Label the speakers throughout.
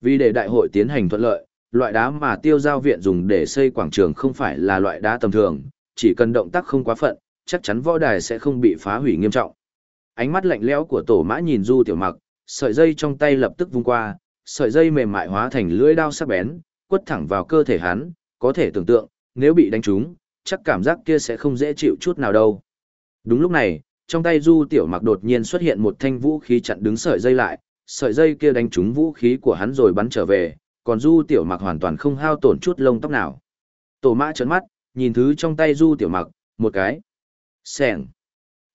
Speaker 1: Vì để đại hội tiến hành thuận lợi, loại đá mà tiêu giao viện dùng để xây quảng trường không phải là loại đá tầm thường, chỉ cần động tác không quá phận, chắc chắn võ đài sẽ không bị phá hủy nghiêm trọng. Ánh mắt lạnh lẽo của tổ mã nhìn Du Tiểu Mặc, sợi dây trong tay lập tức vung qua, sợi dây mềm mại hóa thành lưỡi dao sắc bén, quất thẳng vào cơ thể hắn, có thể tưởng tượng, nếu bị đánh trúng, chắc cảm giác kia sẽ không dễ chịu chút nào đâu. Đúng lúc này, trong tay Du Tiểu Mặc đột nhiên xuất hiện một thanh vũ khí chặn đứng sợi dây lại, sợi dây kia đánh trúng vũ khí của hắn rồi bắn trở về, còn Du Tiểu Mặc hoàn toàn không hao tổn chút lông tóc nào. Tổ mã trấn mắt, nhìn thứ trong tay Du Tiểu Mặc, một cái. Sẻng.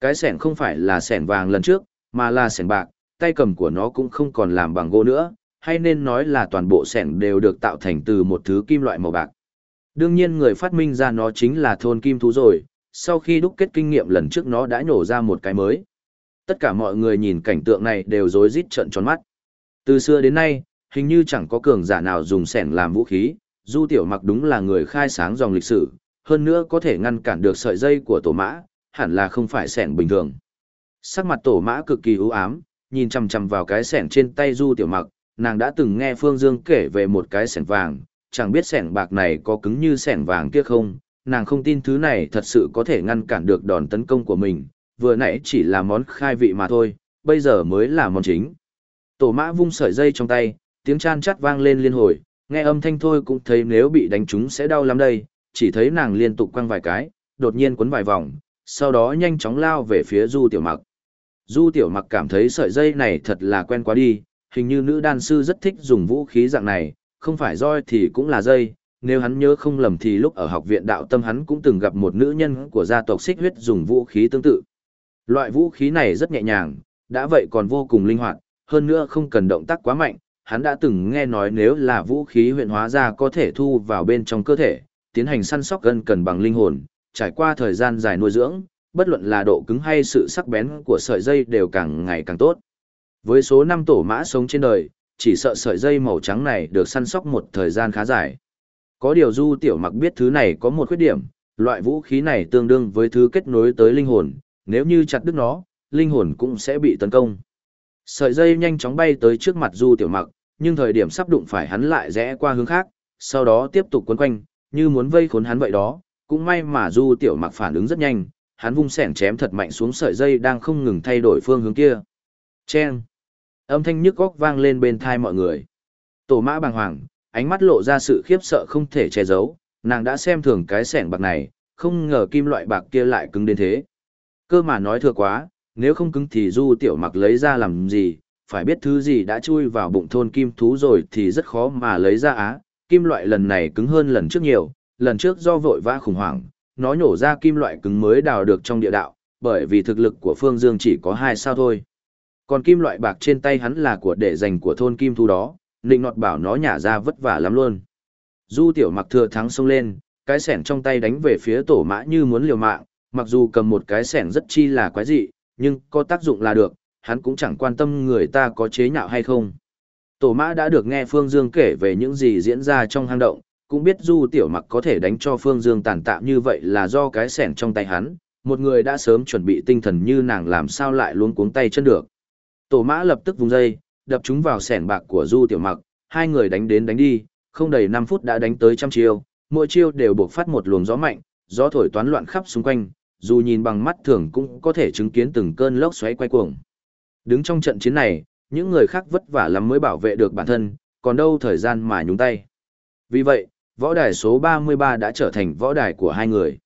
Speaker 1: Cái sẻng không phải là sẻng vàng lần trước, mà là sẻng bạc, tay cầm của nó cũng không còn làm bằng gỗ nữa, hay nên nói là toàn bộ sẻng đều được tạo thành từ một thứ kim loại màu bạc. Đương nhiên người phát minh ra nó chính là thôn kim thú rồi, sau khi đúc kết kinh nghiệm lần trước nó đã nhổ ra một cái mới. Tất cả mọi người nhìn cảnh tượng này đều rối rít trợn tròn mắt. Từ xưa đến nay, hình như chẳng có cường giả nào dùng sẻn làm vũ khí, Du Tiểu Mặc đúng là người khai sáng dòng lịch sử, hơn nữa có thể ngăn cản được sợi dây của tổ mã, hẳn là không phải sẻn bình thường. Sắc mặt tổ mã cực kỳ u ám, nhìn chằm chằm vào cái sẻn trên tay Du Tiểu Mặc, nàng đã từng nghe Phương Dương kể về một cái sẻn vàng, chẳng biết sẻn bạc này có cứng như sẻn vàng kia không, nàng không tin thứ này thật sự có thể ngăn cản được đòn tấn công của mình, vừa nãy chỉ là món khai vị mà thôi, bây giờ mới là món chính. Tổ mã vung sợi dây trong tay, tiếng chan chắt vang lên liên hồi, nghe âm thanh thôi cũng thấy nếu bị đánh trúng sẽ đau lắm đây, chỉ thấy nàng liên tục quăng vài cái, đột nhiên quấn vài vòng, sau đó nhanh chóng lao về phía Du Tiểu Mặc. Du Tiểu Mặc cảm thấy sợi dây này thật là quen quá đi, hình như nữ đan sư rất thích dùng vũ khí dạng này, không phải roi thì cũng là dây. Nếu hắn nhớ không lầm thì lúc ở học viện đạo tâm hắn cũng từng gặp một nữ nhân của gia tộc xích huyết dùng vũ khí tương tự. Loại vũ khí này rất nhẹ nhàng, đã vậy còn vô cùng linh hoạt, hơn nữa không cần động tác quá mạnh. Hắn đã từng nghe nói nếu là vũ khí huyện hóa ra có thể thu vào bên trong cơ thể, tiến hành săn sóc gần cần bằng linh hồn, trải qua thời gian dài nuôi dưỡng, bất luận là độ cứng hay sự sắc bén của sợi dây đều càng ngày càng tốt. Với số năm tổ mã sống trên đời, chỉ sợ sợi dây màu trắng này được săn sóc một thời gian khá dài. Có điều Du Tiểu Mặc biết thứ này có một khuyết điểm, loại vũ khí này tương đương với thứ kết nối tới linh hồn, nếu như chặt đứt nó, linh hồn cũng sẽ bị tấn công. Sợi dây nhanh chóng bay tới trước mặt Du Tiểu Mặc, nhưng thời điểm sắp đụng phải hắn lại rẽ qua hướng khác, sau đó tiếp tục quấn quanh, như muốn vây khốn hắn vậy đó, cũng may mà Du Tiểu Mặc phản ứng rất nhanh, hắn vung sẻn chém thật mạnh xuống sợi dây đang không ngừng thay đổi phương hướng kia. Chen! Âm thanh nhức góc vang lên bên thai mọi người. Tổ mã bàng hoàng, ánh mắt lộ ra sự khiếp sợ không thể che giấu, nàng đã xem thường cái sẻn bạc này, không ngờ kim loại bạc kia lại cứng đến thế. Cơ mà nói thừa quá, nếu không cứng thì Du Tiểu Mặc lấy ra làm gì, phải biết thứ gì đã chui vào bụng thôn kim thú rồi thì rất khó mà lấy ra á, kim loại lần này cứng hơn lần trước nhiều, lần trước do vội vã khủng hoảng, nó nhổ ra kim loại cứng mới đào được trong địa đạo, bởi vì thực lực của Phương Dương chỉ có hai sao thôi. Còn kim loại bạc trên tay hắn là của để dành của thôn kim thú đó, định Nọt bảo nó nhả ra vất vả lắm luôn. Du tiểu mặc thừa thắng xông lên, cái sẻn trong tay đánh về phía tổ mã như muốn liều mạng, mặc dù cầm một cái sẻng rất chi là quái dị, nhưng có tác dụng là được, hắn cũng chẳng quan tâm người ta có chế nhạo hay không. Tổ mã đã được nghe Phương Dương kể về những gì diễn ra trong hang động, cũng biết Du Tiểu Mặc có thể đánh cho Phương Dương tàn tạ như vậy là do cái sẻng trong tay hắn, một người đã sớm chuẩn bị tinh thần như nàng làm sao lại luống cuống tay chân được. Tổ mã lập tức vùng dây, đập chúng vào sẻng bạc của Du Tiểu Mặc, hai người đánh đến đánh đi, không đầy 5 phút đã đánh tới trăm chiêu, mỗi chiêu đều buộc phát một luồng gió mạnh, gió thổi toán loạn khắp xung quanh, dù nhìn bằng mắt thường cũng có thể chứng kiến từng cơn lốc xoáy quay cuồng. Đứng trong trận chiến này, những người khác vất vả lắm mới bảo vệ được bản thân, còn đâu thời gian mà nhúng tay. Vì vậy, võ đài số 33 đã trở thành võ đài của hai người.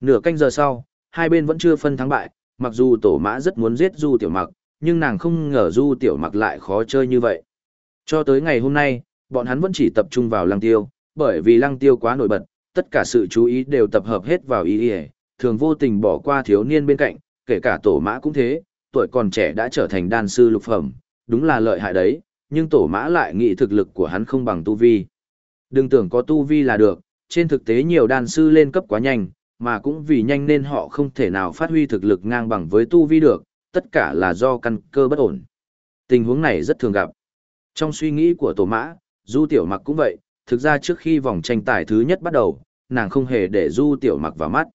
Speaker 1: Nửa canh giờ sau, hai bên vẫn chưa phân thắng bại, mặc dù tổ mã rất muốn giết Du Tiểu Mặc, nhưng nàng không ngờ Du Tiểu Mặc lại khó chơi như vậy. Cho tới ngày hôm nay, bọn hắn vẫn chỉ tập trung vào Lăng Tiêu, bởi vì Lăng Tiêu quá nổi bật, tất cả sự chú ý đều tập hợp hết vào ý ý, thường vô tình bỏ qua thiếu niên bên cạnh, kể cả tổ mã cũng thế, tuổi còn trẻ đã trở thành đan sư lục phẩm, đúng là lợi hại đấy, nhưng tổ mã lại nghĩ thực lực của hắn không bằng tu vi. Đừng tưởng có tu vi là được, trên thực tế nhiều đan sư lên cấp quá nhanh, mà cũng vì nhanh nên họ không thể nào phát huy thực lực ngang bằng với tu vi được, tất cả là do căn cơ bất ổn. Tình huống này rất thường gặp. Trong suy nghĩ của tổ mã, Du Tiểu Mặc cũng vậy, thực ra trước khi vòng tranh tài thứ nhất bắt đầu, nàng không hề để Du Tiểu Mặc vào mắt.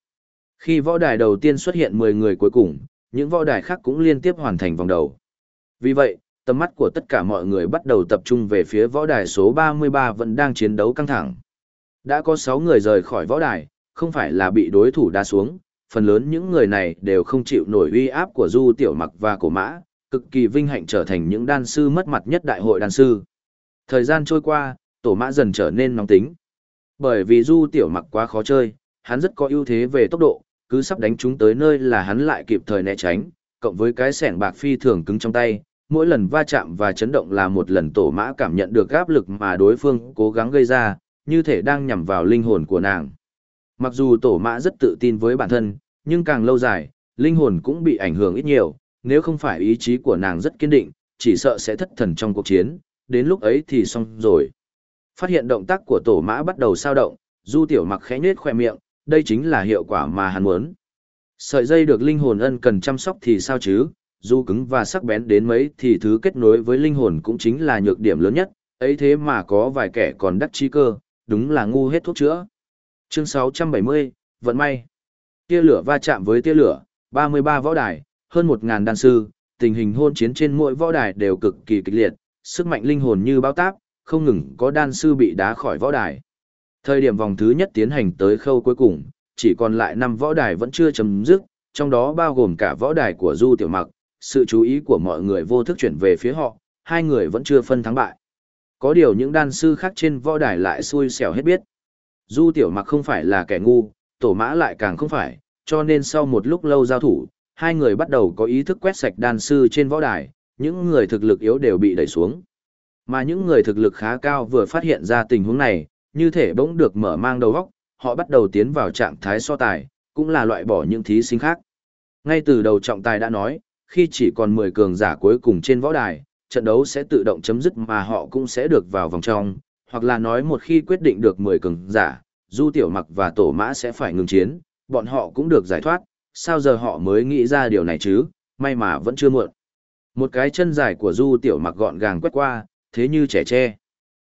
Speaker 1: Khi võ đài đầu tiên xuất hiện 10 người cuối cùng, những võ đài khác cũng liên tiếp hoàn thành vòng đầu. Vì vậy, Tầm mắt của tất cả mọi người bắt đầu tập trung về phía võ đài số 33 vẫn đang chiến đấu căng thẳng. Đã có 6 người rời khỏi võ đài, không phải là bị đối thủ đá xuống, phần lớn những người này đều không chịu nổi uy áp của Du Tiểu Mặc và Cổ Mã, cực kỳ vinh hạnh trở thành những đan sư mất mặt nhất đại hội đan sư. Thời gian trôi qua, Tổ Mã dần trở nên nóng tính. Bởi vì Du Tiểu Mặc quá khó chơi, hắn rất có ưu thế về tốc độ, cứ sắp đánh chúng tới nơi là hắn lại kịp thời né tránh, cộng với cái sẻng bạc phi thường cứng trong tay, mỗi lần va chạm và chấn động là một lần tổ mã cảm nhận được áp lực mà đối phương cố gắng gây ra, như thể đang nhằm vào linh hồn của nàng. Mặc dù tổ mã rất tự tin với bản thân, nhưng càng lâu dài, linh hồn cũng bị ảnh hưởng ít nhiều, nếu không phải ý chí của nàng rất kiên định, chỉ sợ sẽ thất thần trong cuộc chiến, đến lúc ấy thì xong rồi. Phát hiện động tác của tổ mã bắt đầu sao động, du tiểu mặc khẽ nhếch khoe miệng, đây chính là hiệu quả mà hắn muốn. Sợi dây được linh hồn ân cần chăm sóc thì sao chứ, dù cứng và sắc bén đến mấy thì thứ kết nối với linh hồn cũng chính là nhược điểm lớn nhất, ấy thế mà có vài kẻ còn đắc chi cơ, đúng là ngu hết thuốc chữa. Chương 670, vận may. Tia lửa va chạm với tia lửa, 33 võ đài, hơn 1.000 đan sư, tình hình hôn chiến trên mỗi võ đài đều cực kỳ kịch liệt, sức mạnh linh hồn như bao táp, không ngừng có đan sư bị đá khỏi võ đài. Thời điểm vòng thứ nhất tiến hành tới khâu cuối cùng, chỉ còn lại 5 võ đài vẫn chưa chấm dứt, trong đó bao gồm cả võ đài của Du Tiểu Mặc, sự chú ý của mọi người vô thức chuyển về phía họ, hai người vẫn chưa phân thắng bại. Có điều những đan sư khác trên võ đài lại xui xẻo hết biết. Du Tiểu Mặc không phải là kẻ ngu, Tổ Mã lại càng không phải, cho nên sau một lúc lâu giao thủ, hai người bắt đầu có ý thức quét sạch đan sư trên võ đài, những người thực lực yếu đều bị đẩy xuống. Mà những người thực lực khá cao vừa phát hiện ra tình huống này, như thể bỗng được mở mang đầu óc, họ bắt đầu tiến vào trạng thái so tài, cũng là loại bỏ những thí sinh khác. Ngay từ đầu trọng tài đã nói, khi chỉ còn 10 cường giả cuối cùng trên võ đài, trận đấu sẽ tự động chấm dứt mà họ cũng sẽ được vào vòng trong, hoặc là nói một khi quyết định được 10 cường giả, Du Tiểu Mặc và Tổ Mã sẽ phải ngừng chiến, bọn họ cũng được giải thoát, sao giờ họ mới nghĩ ra điều này chứ, may mà vẫn chưa muộn. Một cái chân dài của Du Tiểu Mặc gọn gàng quét qua, thế như trẻ tre.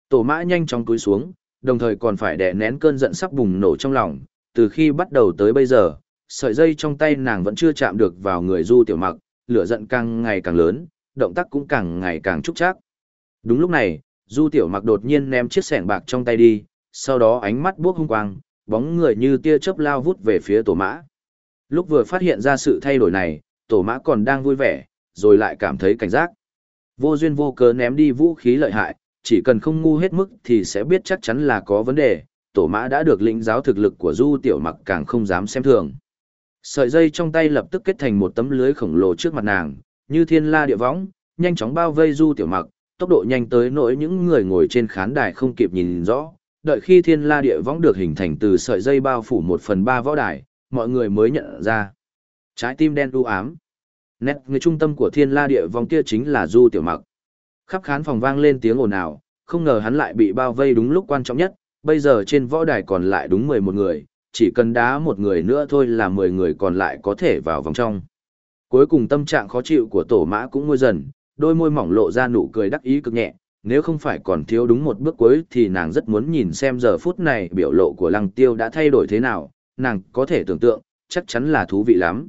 Speaker 1: Tổ Mã nhanh chóng cúi xuống, đồng thời còn phải đè nén cơn giận sắp bùng nổ trong lòng, từ khi bắt đầu tới bây giờ, sợi dây trong tay nàng vẫn chưa chạm được vào người Du Tiểu Mặc, lửa giận càng ngày càng lớn, động tác cũng càng ngày càng trúc chắc. Đúng lúc này, Du Tiểu Mặc đột nhiên ném chiếc sẻng bạc trong tay đi, sau đó ánh mắt buốc hung quang, bóng người như tia chớp lao vút về phía tổ mã. Lúc vừa phát hiện ra sự thay đổi này, tổ mã còn đang vui vẻ, rồi lại cảm thấy cảnh giác. Vô duyên vô cớ ném đi vũ khí lợi hại, chỉ cần không ngu hết mức thì sẽ biết chắc chắn là có vấn đề, tổ mã đã được lĩnh giáo thực lực của Du Tiểu Mặc càng không dám xem thường. Sợi dây trong tay lập tức kết thành một tấm lưới khổng lồ trước mặt nàng, như thiên la địa võng, nhanh chóng bao vây Du Tiểu Mặc, tốc độ nhanh tới nỗi những người ngồi trên khán đài không kịp nhìn rõ. Đợi khi thiên la địa võng được hình thành từ sợi dây bao phủ một phần ba võ đài, mọi người mới nhận ra. Trái tim đen u ám. Nét người trung tâm của thiên la địa võng kia chính là Du Tiểu Mặc. Khắp khán phòng vang lên tiếng ồn ào, không ngờ hắn lại bị bao vây đúng lúc quan trọng nhất, bây giờ trên võ đài còn lại đúng 11 người, chỉ cần đá một người nữa thôi là 10 người còn lại có thể vào vòng trong. Cuối cùng tâm trạng khó chịu của tổ mã cũng nguôi dần, đôi môi mỏng lộ ra nụ cười đắc ý cực nhẹ, nếu không phải còn thiếu đúng một bước cuối thì nàng rất muốn nhìn xem giờ phút này biểu lộ của lăng tiêu đã thay đổi thế nào, nàng có thể tưởng tượng, chắc chắn là thú vị lắm.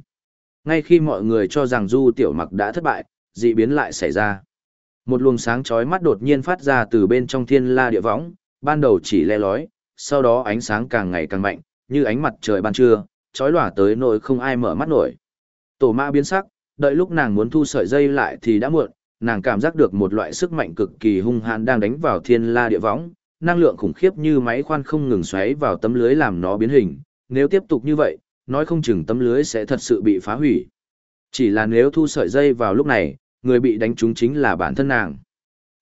Speaker 1: Ngay khi mọi người cho rằng Du Tiểu Mặc đã thất bại, dị biến lại xảy ra. Một luồng sáng chói mắt đột nhiên phát ra từ bên trong thiên la địa võng, ban đầu chỉ le lói, sau đó ánh sáng càng ngày càng mạnh, như ánh mặt trời ban trưa, chói lòa tới nỗi không ai mở mắt nổi. Tổ mã biến sắc, đợi lúc nàng muốn thu sợi dây lại thì đã muộn, nàng cảm giác được một loại sức mạnh cực kỳ hung hãn đang đánh vào thiên la địa võng, năng lượng khủng khiếp như máy khoan không ngừng xoáy vào tấm lưới làm nó biến hình, nếu tiếp tục như vậy, nói không chừng tấm lưới sẽ thật sự bị phá hủy. Chỉ là nếu thu sợi dây vào lúc này, người bị đánh trúng chính là bản thân nàng.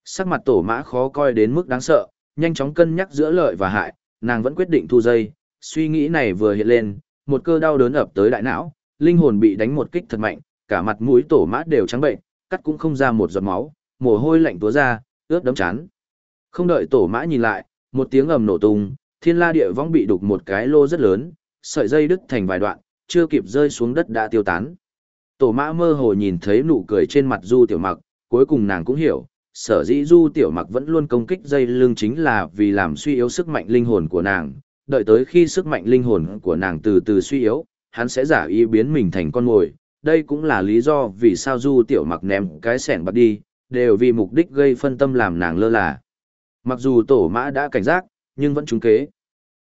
Speaker 1: Sắc mặt tổ mã khó coi đến mức đáng sợ, nhanh chóng cân nhắc giữa lợi và hại, nàng vẫn quyết định thu dây, suy nghĩ này vừa hiện lên, một cơ đau đớn ập tới đại não, linh hồn bị đánh một kích thật mạnh, cả mặt mũi tổ mã đều trắng bệnh, cắt cũng không ra một giọt máu, mồ hôi lạnh túa ra, ướt đấm chán. Không đợi tổ mã nhìn lại, một tiếng ầm nổ tung, thiên la địa vong bị đục một cái lô rất lớn, sợi dây đứt thành vài đoạn, chưa kịp rơi xuống đất đã tiêu tán. Tổ mã mơ hồ nhìn thấy nụ cười trên mặt du tiểu mặc, cuối cùng nàng cũng hiểu, sở dĩ du tiểu mặc vẫn luôn công kích dây lưng chính là vì làm suy yếu sức mạnh linh hồn của nàng, đợi tới khi sức mạnh linh hồn của nàng từ từ suy yếu, hắn sẽ giả ý biến mình thành con mồi. Đây cũng là lý do vì sao Du Tiểu Mặc ném cái sẻn bật đi, đều vì mục đích gây phân tâm làm nàng lơ là. Mặc dù tổ mã đã cảnh giác, nhưng vẫn trúng kế.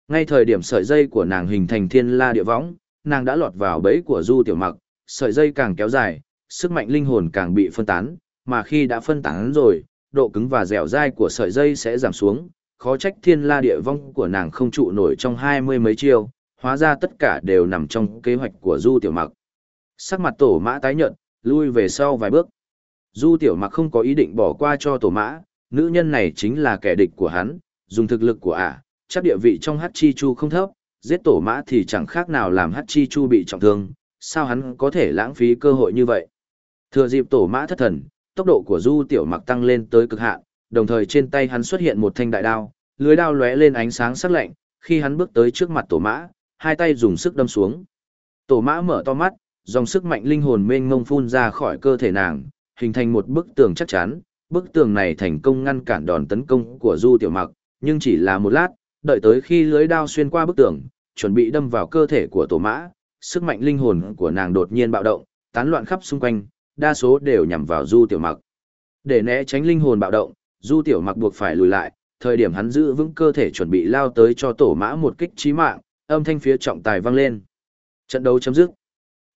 Speaker 1: Ngay thời điểm sợi dây của nàng hình thành thiên la địa võng, nàng đã lọt vào bẫy của Du Tiểu Mặc, sợi dây càng kéo dài, sức mạnh linh hồn càng bị phân tán, mà khi đã phân tán rồi, độ cứng và dẻo dai của sợi dây sẽ giảm xuống, khó trách thiên la địa vong của nàng không trụ nổi trong hai mươi mấy chiêu, hóa ra tất cả đều nằm trong kế hoạch của Du Tiểu Mặc. Sắc mặt tổ mã tái nhợt, lui về sau vài bước. Du Tiểu Mặc không có ý định bỏ qua cho tổ mã, nữ nhân này chính là kẻ địch của hắn, dùng thực lực của ả, chắc địa vị trong Hát Chi Chu không thấp, giết tổ mã thì chẳng khác nào làm Hát Chi Chu bị trọng thương, sao hắn có thể lãng phí cơ hội như vậy. Thừa dịp tổ mã thất thần, tốc độ của Du Tiểu Mặc tăng lên tới cực hạn, đồng thời trên tay hắn xuất hiện một thanh đại đao, lưới đao lóe lên ánh sáng sắc lạnh, khi hắn bước tới trước mặt tổ mã, hai tay dùng sức đâm xuống. Tổ mã mở to mắt, dòng sức mạnh linh hồn mênh mông phun ra khỏi cơ thể nàng, hình thành một bức tường chắc chắn. Bức tường này thành công ngăn cản đòn tấn công của Du Tiểu Mặc, nhưng chỉ là một lát, đợi tới khi lưới đao xuyên qua bức tường, chuẩn bị đâm vào cơ thể của tổ mã, sức mạnh linh hồn của nàng đột nhiên bạo động, tán loạn khắp xung quanh, đa số đều nhằm vào Du Tiểu Mặc. Để né tránh linh hồn bạo động, Du Tiểu Mặc buộc phải lùi lại, thời điểm hắn giữ vững cơ thể chuẩn bị lao tới cho tổ mã một kích chí mạng, âm thanh phía trọng tài vang lên. Trận đấu chấm dứt.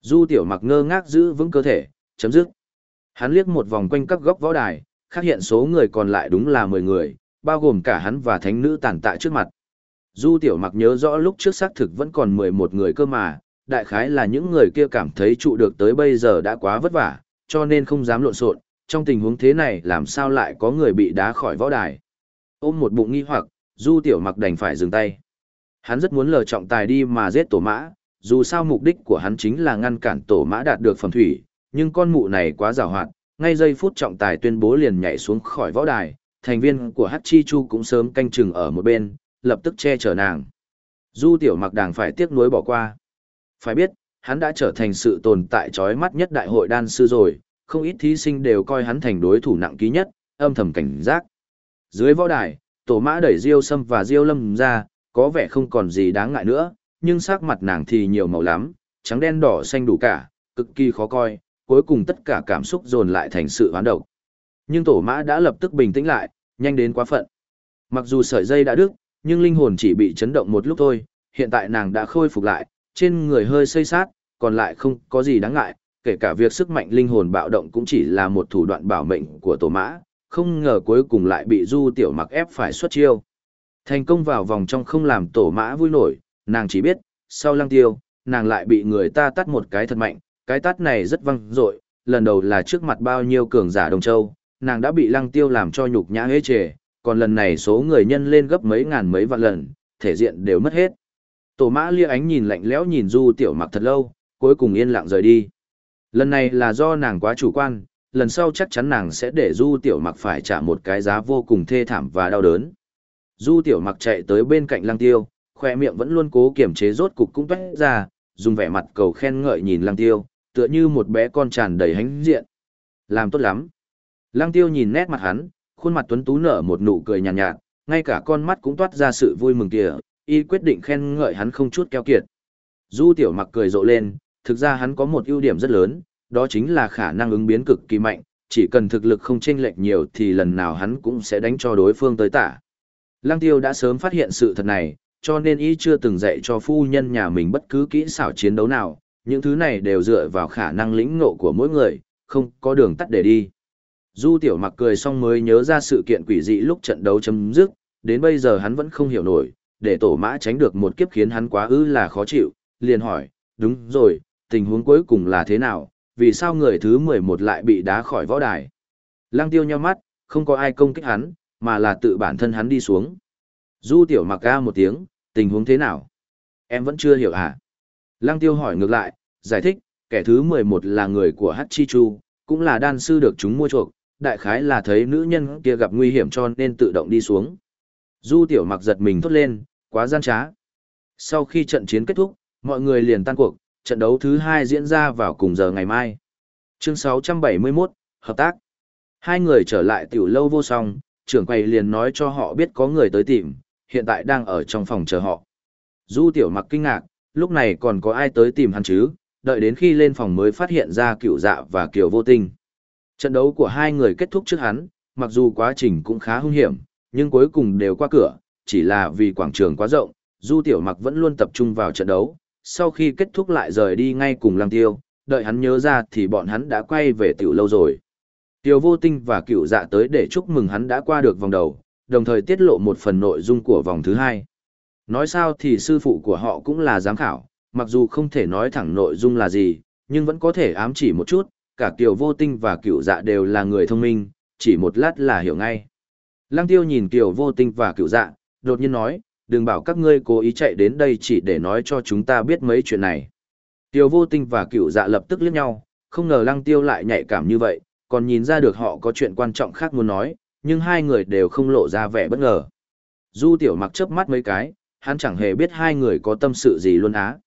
Speaker 1: Du Tiểu Mặc ngơ ngác giữ vững cơ thể, chấm dứt. Hắn liếc một vòng quanh các góc võ đài, phát hiện số người còn lại đúng là 10 người, bao gồm cả hắn và thánh nữ tàn tạ trước mặt. Du Tiểu Mặc nhớ rõ lúc trước xác thực vẫn còn 11 người cơ mà, đại khái là những người kia cảm thấy trụ được tới bây giờ đã quá vất vả, cho nên không dám lộn xộn. Trong tình huống thế này làm sao lại có người bị đá khỏi võ đài. Ôm một bụng nghi hoặc, Du Tiểu Mặc đành phải dừng tay. Hắn rất muốn lờ trọng tài đi mà giết tổ mã, dù sao mục đích của hắn chính là ngăn cản tổ mã đạt được phẩm thủy, nhưng con mụ này quá giàu hoạt, ngay giây phút trọng tài tuyên bố liền nhảy xuống khỏi võ đài, thành viên của Hachi Chu cũng sớm canh chừng ở một bên, lập tức che chở nàng. Du Tiểu Mặc đàng phải tiếc nuối bỏ qua. Phải biết, hắn đã trở thành sự tồn tại chói mắt nhất đại hội đan sư rồi, không ít thí sinh đều coi hắn thành đối thủ nặng ký nhất, âm thầm cảnh giác. Dưới võ đài, tổ mã đẩy Diêu Sâm và Diêu Lâm ra, có vẻ không còn gì đáng ngại nữa, nhưng sắc mặt nàng thì nhiều màu lắm, trắng đen đỏ xanh đủ cả, cực kỳ khó coi, cuối cùng tất cả cảm xúc dồn lại thành sự hoán độc. Nhưng tổ mã đã lập tức bình tĩnh lại, nhanh đến quá phận. Mặc dù sợi dây đã đứt, nhưng linh hồn chỉ bị chấn động một lúc thôi, hiện tại nàng đã khôi phục lại, trên người hơi xây sát, còn lại không có gì đáng ngại, kể cả việc sức mạnh linh hồn bạo động cũng chỉ là một thủ đoạn bảo mệnh của tổ mã, không ngờ cuối cùng lại bị du tiểu mặc ép phải xuất chiêu. Thành công vào vòng trong không làm tổ mã vui nổi, nàng chỉ biết, sau lăng tiêu, nàng lại bị người ta tắt một cái thật mạnh, cái tắt này rất văng dội lần đầu là trước mặt bao nhiêu cường giả đồng châu, nàng đã bị lăng tiêu làm cho nhục nhã hế trề, còn lần này số người nhân lên gấp mấy ngàn mấy vạn lần, thể diện đều mất hết. Tổ mã lia ánh nhìn lạnh lẽo nhìn du tiểu mặc thật lâu, cuối cùng yên lặng rời đi. Lần này là do nàng quá chủ quan, lần sau chắc chắn nàng sẽ để du tiểu mặc phải trả một cái giá vô cùng thê thảm và đau đớn. Du tiểu mặc chạy tới bên cạnh lăng tiêu, khoe miệng vẫn luôn cố kiềm chế rốt cục cũng tuét ra, dùng vẻ mặt cầu khen ngợi nhìn lăng tiêu, tựa như một bé con tràn đầy hánh diện. Làm tốt lắm. Lăng tiêu nhìn nét mặt hắn, khuôn mặt tuấn tú nở một nụ cười nhàn nhạt, nhạt, ngay cả con mắt cũng toát ra sự vui mừng kìa, y quyết định khen ngợi hắn không chút keo kiệt. Du tiểu mặc cười rộ lên, thực ra hắn có một ưu điểm rất lớn, đó chính là khả năng ứng biến cực kỳ mạnh, chỉ cần thực lực không chênh lệch nhiều thì lần nào hắn cũng sẽ đánh cho đối phương tới tả. Lăng tiêu đã sớm phát hiện sự thật này, cho nên y chưa từng dạy cho phu nhân nhà mình bất cứ kỹ xảo chiến đấu nào, những thứ này đều dựa vào khả năng lĩnh ngộ của mỗi người, không có đường tắt để đi. Du tiểu mặc cười xong mới nhớ ra sự kiện quỷ dị lúc trận đấu chấm dứt, đến bây giờ hắn vẫn không hiểu nổi, để tổ mã tránh được một kiếp khiến hắn quá ư là khó chịu, liền hỏi, đúng rồi, tình huống cuối cùng là thế nào, vì sao người thứ 11 lại bị đá khỏi võ đài. Lăng tiêu nhau mắt, không có ai công kích hắn, mà là tự bản thân hắn đi xuống. Du tiểu mặc ca một tiếng, tình huống thế nào? Em vẫn chưa hiểu à? Lăng tiêu hỏi ngược lại, giải thích, kẻ thứ 11 là người của Hachi Chu, cũng là đan sư được chúng mua chuộc, đại khái là thấy nữ nhân kia gặp nguy hiểm cho nên tự động đi xuống. Du tiểu mặc giật mình thốt lên, quá gian trá. Sau khi trận chiến kết thúc, mọi người liền tan cuộc, trận đấu thứ hai diễn ra vào cùng giờ ngày mai. Chương 671, Hợp tác. Hai người trở lại tiểu lâu vô song, trưởng quầy liền nói cho họ biết có người tới tìm, hiện tại đang ở trong phòng chờ họ. Du tiểu mặc kinh ngạc, lúc này còn có ai tới tìm hắn chứ, đợi đến khi lên phòng mới phát hiện ra cựu dạ và kiều vô tinh. Trận đấu của hai người kết thúc trước hắn, mặc dù quá trình cũng khá hung hiểm, nhưng cuối cùng đều qua cửa, chỉ là vì quảng trường quá rộng, Du Tiểu Mặc vẫn luôn tập trung vào trận đấu, sau khi kết thúc lại rời đi ngay cùng Lăng Tiêu, đợi hắn nhớ ra thì bọn hắn đã quay về tiểu lâu rồi. Tiêu vô tinh và cựu dạ tới để chúc mừng hắn đã qua được vòng đầu, đồng thời tiết lộ một phần nội dung của vòng thứ hai. Nói sao thì sư phụ của họ cũng là giám khảo, mặc dù không thể nói thẳng nội dung là gì, nhưng vẫn có thể ám chỉ một chút, cả Kiều Vô Tinh và Cựu Dạ đều là người thông minh, chỉ một lát là hiểu ngay. Lăng Tiêu nhìn Kiều Vô Tinh và Cựu Dạ, đột nhiên nói, đừng bảo các ngươi cố ý chạy đến đây chỉ để nói cho chúng ta biết mấy chuyện này. Kiều Vô Tinh và Cựu Dạ lập tức liếc nhau, không ngờ Lăng Tiêu lại nhạy cảm như vậy, còn nhìn ra được họ có chuyện quan trọng khác muốn nói, nhưng hai người đều không lộ ra vẻ bất ngờ. Du Tiểu Mặc chớp mắt mấy cái, hắn chẳng hề biết hai người có tâm sự gì luôn á.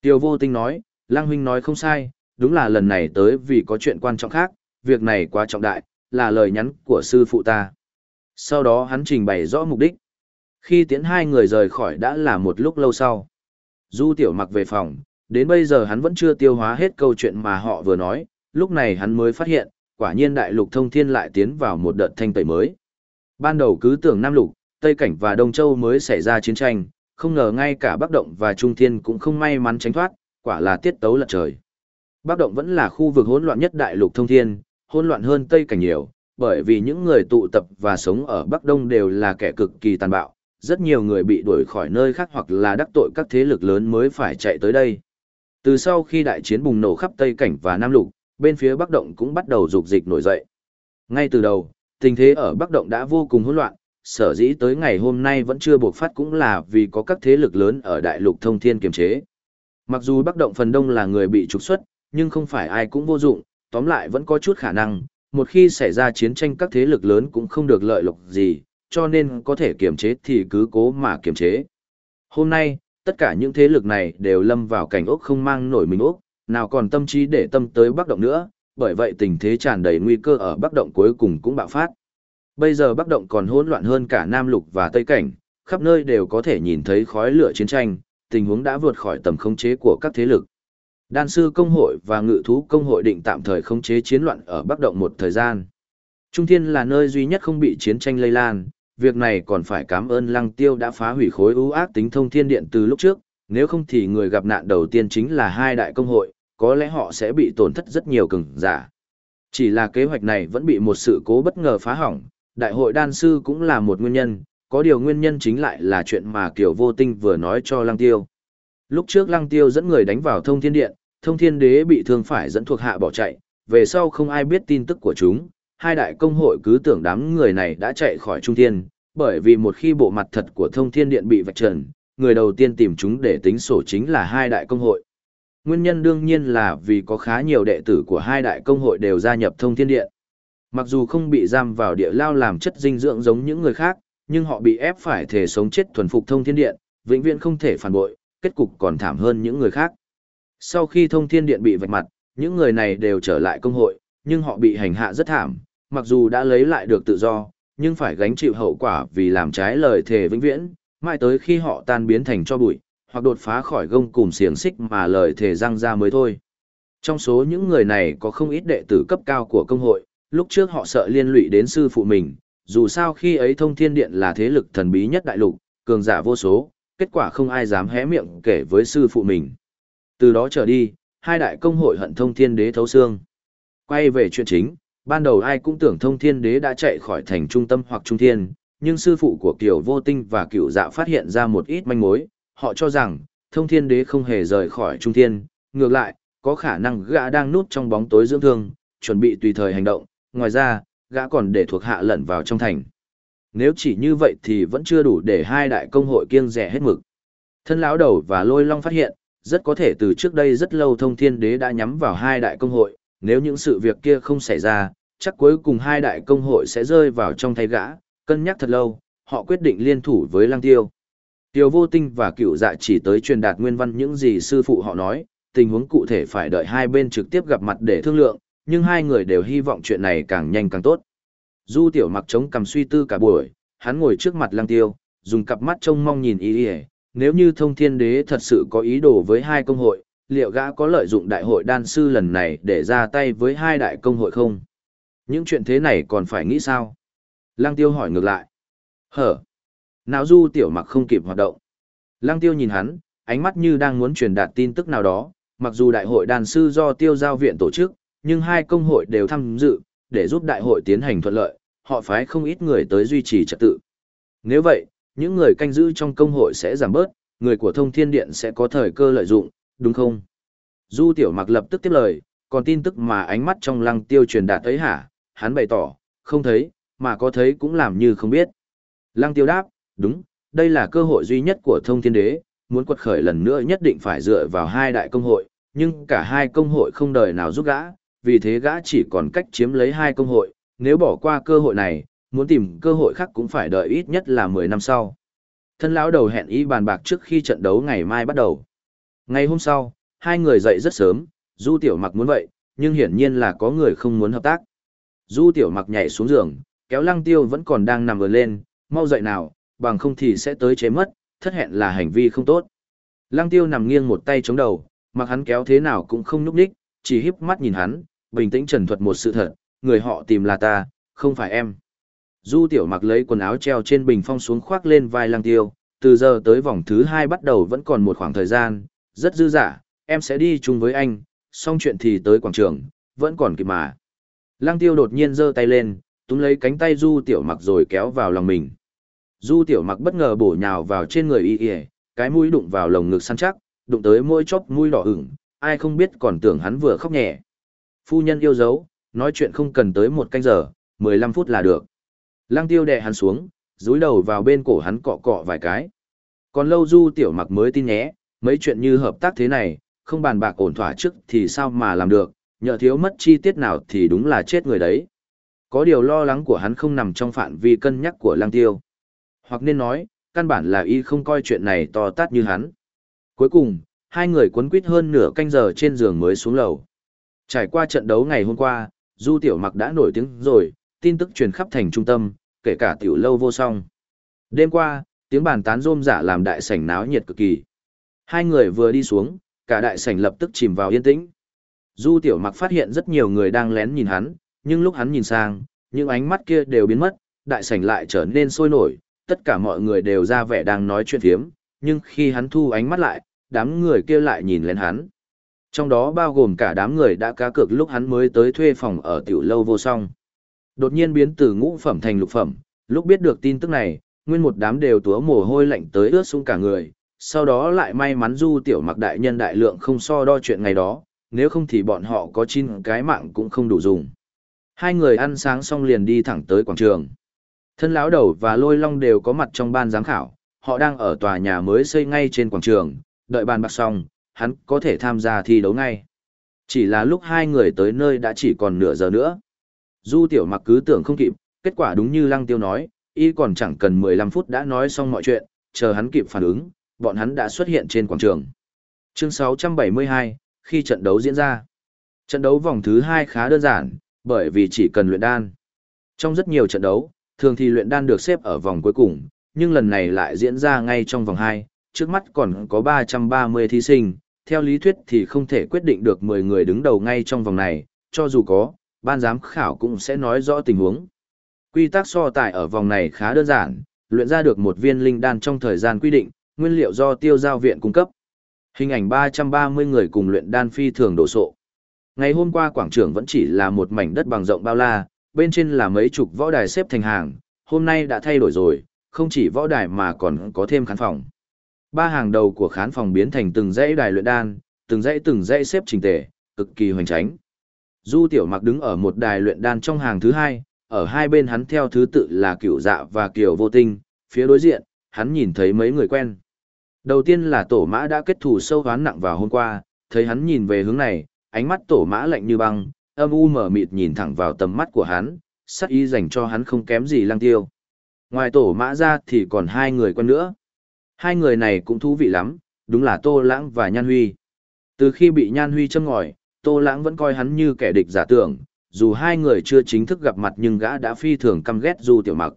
Speaker 1: Tiểu Vô Tinh nói, Lăng Huynh nói không sai, đúng là lần này tới vì có chuyện quan trọng khác, việc này quá trọng đại, là lời nhắn của sư phụ ta. Sau đó hắn trình bày rõ mục đích. Khi tiễn hai người rời khỏi đã là một lúc lâu sau. Du tiểu mặc về phòng, đến bây giờ hắn vẫn chưa tiêu hóa hết câu chuyện mà họ vừa nói, lúc này hắn mới phát hiện, quả nhiên đại lục thông thiên lại tiến vào một đợt thanh tẩy mới. Ban đầu cứ tưởng Nam Lục, Tây Cảnh và Đông Châu mới xảy ra chiến tranh, không ngờ ngay cả Bắc Động và Trung Thiên cũng không may mắn tránh thoát, quả là tiết tấu lật trời. Bắc Động vẫn là khu vực hỗn loạn nhất đại lục thông thiên, hỗn loạn hơn Tây Cảnh nhiều, bởi vì những người tụ tập và sống ở Bắc Đông đều là kẻ cực kỳ tàn bạo, rất nhiều người bị đuổi khỏi nơi khác hoặc là đắc tội các thế lực lớn mới phải chạy tới đây. Từ sau khi đại chiến bùng nổ khắp Tây Cảnh và Nam Lục, bên phía Bắc Động cũng bắt đầu dục dịch nổi dậy. Ngay từ đầu, tình thế ở Bắc Động đã vô cùng hỗn loạn, sở dĩ tới ngày hôm nay vẫn chưa buộc phát cũng là vì có các thế lực lớn ở đại lục thông thiên kiềm chế. Mặc dù Bắc Động phần đông là người bị trục xuất, nhưng không phải ai cũng vô dụng, tóm lại vẫn có chút khả năng, một khi xảy ra chiến tranh các thế lực lớn cũng không được lợi lộc gì, cho nên có thể kiềm chế thì cứ cố mà kiềm chế. Hôm nay, tất cả những thế lực này đều lâm vào cảnh ốc không mang nổi mình ốc, nào còn tâm trí để tâm tới Bắc Động nữa, bởi vậy tình thế tràn đầy nguy cơ ở Bắc Động cuối cùng cũng bạo phát. Bây giờ Bắc Động còn hỗn loạn hơn cả Nam Lục và Tây Cảnh, khắp nơi đều có thể nhìn thấy khói lửa chiến tranh, tình huống đã vượt khỏi tầm khống chế của các thế lực. Đan sư công hội và ngự thú công hội định tạm thời khống chế chiến loạn ở Bắc Động một thời gian. Trung Thiên là nơi duy nhất không bị chiến tranh lây lan, việc này còn phải cảm ơn Lăng Tiêu đã phá hủy khối ưu ác tính thông thiên điện từ lúc trước, nếu không thì người gặp nạn đầu tiên chính là hai đại công hội, có lẽ họ sẽ bị tổn thất rất nhiều cường giả. Chỉ là kế hoạch này vẫn bị một sự cố bất ngờ phá hỏng, đại hội đan sư cũng là một nguyên nhân, có điều nguyên nhân chính lại là chuyện mà Kiều Vô Tinh vừa nói cho Lăng Tiêu. Lúc trước Lăng Tiêu dẫn người đánh vào thông thiên điện, thông thiên đế bị thương phải dẫn thuộc hạ bỏ chạy, về sau không ai biết tin tức của chúng, hai đại công hội cứ tưởng đám người này đã chạy khỏi trung thiên, bởi vì một khi bộ mặt thật của thông thiên điện bị vạch trần, người đầu tiên tìm chúng để tính sổ chính là hai đại công hội. Nguyên nhân đương nhiên là vì có khá nhiều đệ tử của hai đại công hội đều gia nhập thông thiên điện. Mặc dù không bị giam vào địa lao làm chất dinh dưỡng giống những người khác, nhưng họ bị ép phải thể sống chết thuần phục thông thiên điện, vĩnh viễn không thể phản bội, kết cục còn thảm hơn những người khác. Sau khi thông thiên điện bị vạch mặt, những người này đều trở lại công hội, nhưng họ bị hành hạ rất thảm, mặc dù đã lấy lại được tự do, nhưng phải gánh chịu hậu quả vì làm trái lời thề vĩnh viễn, mãi tới khi họ tan biến thành cho bụi, hoặc đột phá khỏi gông cùm xiềng xích mà lời thề răng ra mới thôi. Trong số những người này có không ít đệ tử cấp cao của công hội, lúc trước họ sợ liên lụy đến sư phụ mình, dù sao khi ấy thông thiên điện là thế lực thần bí nhất đại lục, cường giả vô số, kết quả không ai dám hé miệng kể với sư phụ mình. Từ đó trở đi, hai đại công hội hận thông thiên đế thấu xương. Quay về chuyện chính, ban đầu ai cũng tưởng thông thiên đế đã chạy khỏi thành trung tâm hoặc trung thiên, nhưng sư phụ của Kiều Vô Tinh và Cựu Dạ phát hiện ra một ít manh mối, họ cho rằng, thông thiên đế không hề rời khỏi trung thiên, ngược lại, có khả năng gã đang núp trong bóng tối dưỡng thương, chuẩn bị tùy thời hành động, ngoài ra, gã còn để thuộc hạ lẩn vào trong thành. Nếu chỉ như vậy thì vẫn chưa đủ để hai đại công hội kiêng rẻ hết mực. Thân lão đầu và lôi long phát hiện, rất có thể từ trước đây rất lâu thông thiên đế đã nhắm vào hai đại công hội, nếu những sự việc kia không xảy ra, chắc cuối cùng hai đại công hội sẽ rơi vào trong tay gã, cân nhắc thật lâu, họ quyết định liên thủ với lăng tiêu. Tiêu vô tinh và cựu dạ chỉ tới truyền đạt nguyên văn những gì sư phụ họ nói, tình huống cụ thể phải đợi hai bên trực tiếp gặp mặt để thương lượng, nhưng hai người đều hy vọng chuyện này càng nhanh càng tốt. Du tiểu mặc chống cầm suy tư cả buổi, hắn ngồi trước mặt lăng tiêu, dùng cặp mắt trông mong nhìn ý ý, nếu như thông thiên đế thật sự có ý đồ với hai công hội, liệu gã có lợi dụng đại hội đan sư lần này để ra tay với hai đại công hội không? Những chuyện thế này còn phải nghĩ sao? Lăng tiêu hỏi ngược lại. Hở. nào du tiểu mặc không kịp hoạt động. Lăng tiêu nhìn hắn, ánh mắt như đang muốn truyền đạt tin tức nào đó, mặc dù đại hội đàn sư do tiêu giao viện tổ chức, nhưng hai công hội đều tham dự, để giúp đại hội tiến hành thuận lợi, họ phái không ít người tới duy trì trật tự. Nếu vậy, những người canh giữ trong công hội sẽ giảm bớt, người của thông thiên điện sẽ có thời cơ lợi dụng, đúng không? Du tiểu mặc lập tức tiếp lời, còn tin tức mà ánh mắt trong lăng tiêu truyền đạt ấy hả? Hắn bày tỏ, không thấy, mà có thấy cũng làm như không biết. Lăng tiêu đáp, đúng, đây là cơ hội duy nhất của thông thiên đế, muốn quật khởi lần nữa nhất định phải dựa vào hai đại công hội, nhưng cả hai công hội không đời nào giúp gã, vì thế gã chỉ còn cách chiếm lấy hai công hội, nếu bỏ qua cơ hội này, muốn tìm cơ hội khác cũng phải đợi ít nhất là 10 năm sau. Thân lão đầu hẹn ý bàn bạc trước khi trận đấu ngày mai bắt đầu. Ngày hôm sau, hai người dậy rất sớm, Du Tiểu Mặc muốn vậy, nhưng hiển nhiên là có người không muốn hợp tác. Du Tiểu Mặc nhảy xuống giường, kéo Lăng Tiêu vẫn còn đang nằm ở lên, mau dậy nào, bằng không thì sẽ tới chế mất, thất hẹn là hành vi không tốt. Lăng Tiêu nằm nghiêng một tay chống đầu, mặc hắn kéo thế nào cũng không nhúc nhích, chỉ híp mắt nhìn hắn, bình tĩnh trần thuật một sự thật, người họ tìm là ta, không phải em. Du Tiểu Mặc lấy quần áo treo trên bình phong xuống khoác lên vai Lăng Tiêu, từ giờ tới vòng thứ hai bắt đầu vẫn còn một khoảng thời gian, rất dư dả, em sẽ đi chung với anh, xong chuyện thì tới quảng trường, vẫn còn kịp mà. Lăng Tiêu đột nhiên giơ tay lên, túm lấy cánh tay Du Tiểu Mặc rồi kéo vào lòng mình. Du Tiểu Mặc bất ngờ bổ nhào vào trên người y y, cái mũi đụng vào lồng ngực săn chắc, đụng tới môi chóp mũi đỏ ửng, ai không biết còn tưởng hắn vừa khóc nhẹ. Phu nhân yêu dấu, nói chuyện không cần tới một canh giờ, 15 phút là được. Lăng tiêu đè hắn xuống, dúi đầu vào bên cổ hắn cọ cọ vài cái. Còn lâu du tiểu mặc mới tin nhé, mấy chuyện như hợp tác thế này, không bàn bạc ổn thỏa trước thì sao mà làm được, nhờ thiếu mất chi tiết nào thì đúng là chết người đấy. Có điều lo lắng của hắn không nằm trong phạm vi cân nhắc của lăng tiêu. Hoặc nên nói, căn bản là y không coi chuyện này to tát như hắn. Cuối cùng, hai người cuốn quýt hơn nửa canh giờ trên giường mới xuống lầu. Trải qua trận đấu ngày hôm qua, Du Tiểu Mặc đã nổi tiếng rồi, tin tức truyền khắp thành trung tâm, kể cả tiểu lâu vô song. Đêm qua, tiếng bàn tán rôm rả làm đại sảnh náo nhiệt cực kỳ. Hai người vừa đi xuống, cả đại sảnh lập tức chìm vào yên tĩnh. Du Tiểu Mặc phát hiện rất nhiều người đang lén nhìn hắn, nhưng lúc hắn nhìn sang, những ánh mắt kia đều biến mất, đại sảnh lại trở nên sôi nổi, tất cả mọi người đều ra vẻ đang nói chuyện phiếm, nhưng khi hắn thu ánh mắt lại, đám người kia lại nhìn lên hắn. Trong đó bao gồm cả đám người đã cá cược lúc hắn mới tới thuê phòng ở tiểu lâu vô song. Đột nhiên biến từ ngũ phẩm thành lục phẩm, lúc biết được tin tức này, nguyên một đám đều túa mồ hôi lạnh tới ướt xuống cả người, sau đó lại may mắn du tiểu mặc đại nhân đại lượng không so đo chuyện ngày đó, nếu không thì bọn họ có chín cái mạng cũng không đủ dùng. Hai người ăn sáng xong liền đi thẳng tới quảng trường. Thân lão đầu và lôi long đều có mặt trong ban giám khảo, họ đang ở tòa nhà mới xây ngay trên quảng trường, đợi bàn bạc xong, hắn có thể tham gia thi đấu ngay. Chỉ là lúc hai người tới nơi đã chỉ còn nửa giờ nữa. Du tiểu mặc cứ tưởng không kịp, kết quả đúng như lăng tiêu nói, y còn chẳng cần 15 phút đã nói xong mọi chuyện, chờ hắn kịp phản ứng, bọn hắn đã xuất hiện trên quảng trường. Chương 672, khi trận đấu diễn ra. Trận đấu vòng thứ 2 khá đơn giản, bởi vì chỉ cần luyện đan. Trong rất nhiều trận đấu, thường thì luyện đan được xếp ở vòng cuối cùng, nhưng lần này lại diễn ra ngay trong vòng 2, trước mắt còn có 330 thí sinh, theo lý thuyết thì không thể quyết định được 10 người đứng đầu ngay trong vòng này, cho dù có, ban giám khảo cũng sẽ nói rõ tình huống. Quy tắc so tài ở vòng này khá đơn giản, luyện ra được một viên linh đan trong thời gian quy định, nguyên liệu do tiêu giao viện cung cấp. Hình ảnh 330 người cùng luyện đan phi thường đổ sộ. Ngày hôm qua quảng trường vẫn chỉ là một mảnh đất bằng rộng bao la, bên trên là mấy chục võ đài xếp thành hàng, hôm nay đã thay đổi rồi, không chỉ võ đài mà còn có thêm khán phòng. Ba hàng đầu của khán phòng biến thành từng dãy đài luyện đan, từng dãy từng dãy xếp trình tề, cực kỳ hoành tránh. Du Tiểu Mặc đứng ở một đài luyện đan trong hàng thứ hai, ở hai bên hắn theo thứ tự là Cửu Dạ và Kiều Vô Tinh, phía đối diện, hắn nhìn thấy mấy người quen. Đầu tiên là Tổ Mã đã kết thù sâu hoán nặng vào hôm qua, thấy hắn nhìn về hướng này, ánh mắt Tổ Mã lạnh như băng, âm u mở mịt nhìn thẳng vào tầm mắt của hắn, sắc ý dành cho hắn không kém gì Lăng Tiêu. Ngoài Tổ Mã ra thì còn hai người quen nữa. Hai người này cũng thú vị lắm, đúng là Tô Lãng và Nhan Huy. Từ khi bị Nhan Huy châm ngòi, Tô Lãng vẫn coi hắn như kẻ địch giả tưởng, dù hai người chưa chính thức gặp mặt nhưng gã đã phi thường căm ghét Du Tiểu Mặc.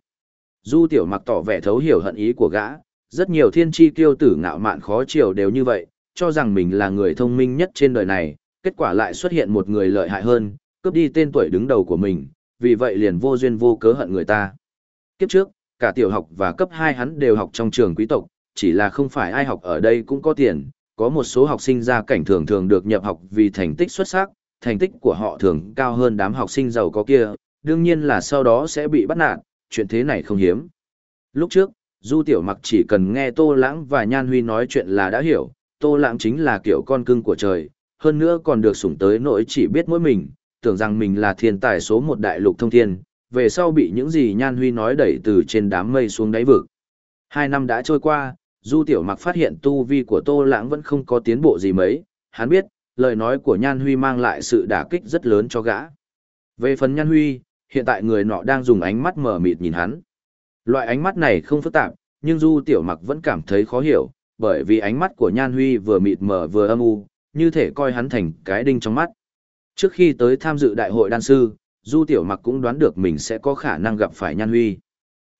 Speaker 1: Du Tiểu Mặc tỏ vẻ thấu hiểu hận ý của gã, rất nhiều thiên tri kiêu tử ngạo mạn khó chiều đều như vậy, cho rằng mình là người thông minh nhất trên đời này, kết quả lại xuất hiện một người lợi hại hơn, cướp đi tên tuổi đứng đầu của mình, vì vậy liền vô duyên vô cớ hận người ta. Kiếp trước, cả tiểu học và cấp 2 hắn đều học trong trường quý tộc, chỉ là không phải ai học ở đây cũng có tiền, có một số học sinh gia cảnh thường thường được nhập học vì thành tích xuất sắc, thành tích của họ thường cao hơn đám học sinh giàu có kia, đương nhiên là sau đó sẽ bị bắt nạt, chuyện thế này không hiếm. Lúc trước, Du Tiểu Mặc chỉ cần nghe Tô Lãng và Nhan Huy nói chuyện là đã hiểu, Tô Lãng chính là kiểu con cưng của trời, hơn nữa còn được sủng tới nỗi chỉ biết mỗi mình, tưởng rằng mình là thiên tài số một đại lục thông thiên, về sau bị những gì Nhan Huy nói đẩy từ trên đám mây xuống đáy vực. Hai năm đã trôi qua, Du Tiểu Mặc phát hiện tu vi của Tô Lãng vẫn không có tiến bộ gì mấy, hắn biết, lời nói của Nhan Huy mang lại sự đả kích rất lớn cho gã. Về phần Nhan Huy, hiện tại người nọ đang dùng ánh mắt mở mịt nhìn hắn. Loại ánh mắt này không phức tạp, nhưng Du Tiểu Mặc vẫn cảm thấy khó hiểu, bởi vì ánh mắt của Nhan Huy vừa mịt mờ vừa âm u, như thể coi hắn thành cái đinh trong mắt. Trước khi tới tham dự đại hội đan sư, Du Tiểu Mặc cũng đoán được mình sẽ có khả năng gặp phải Nhan Huy.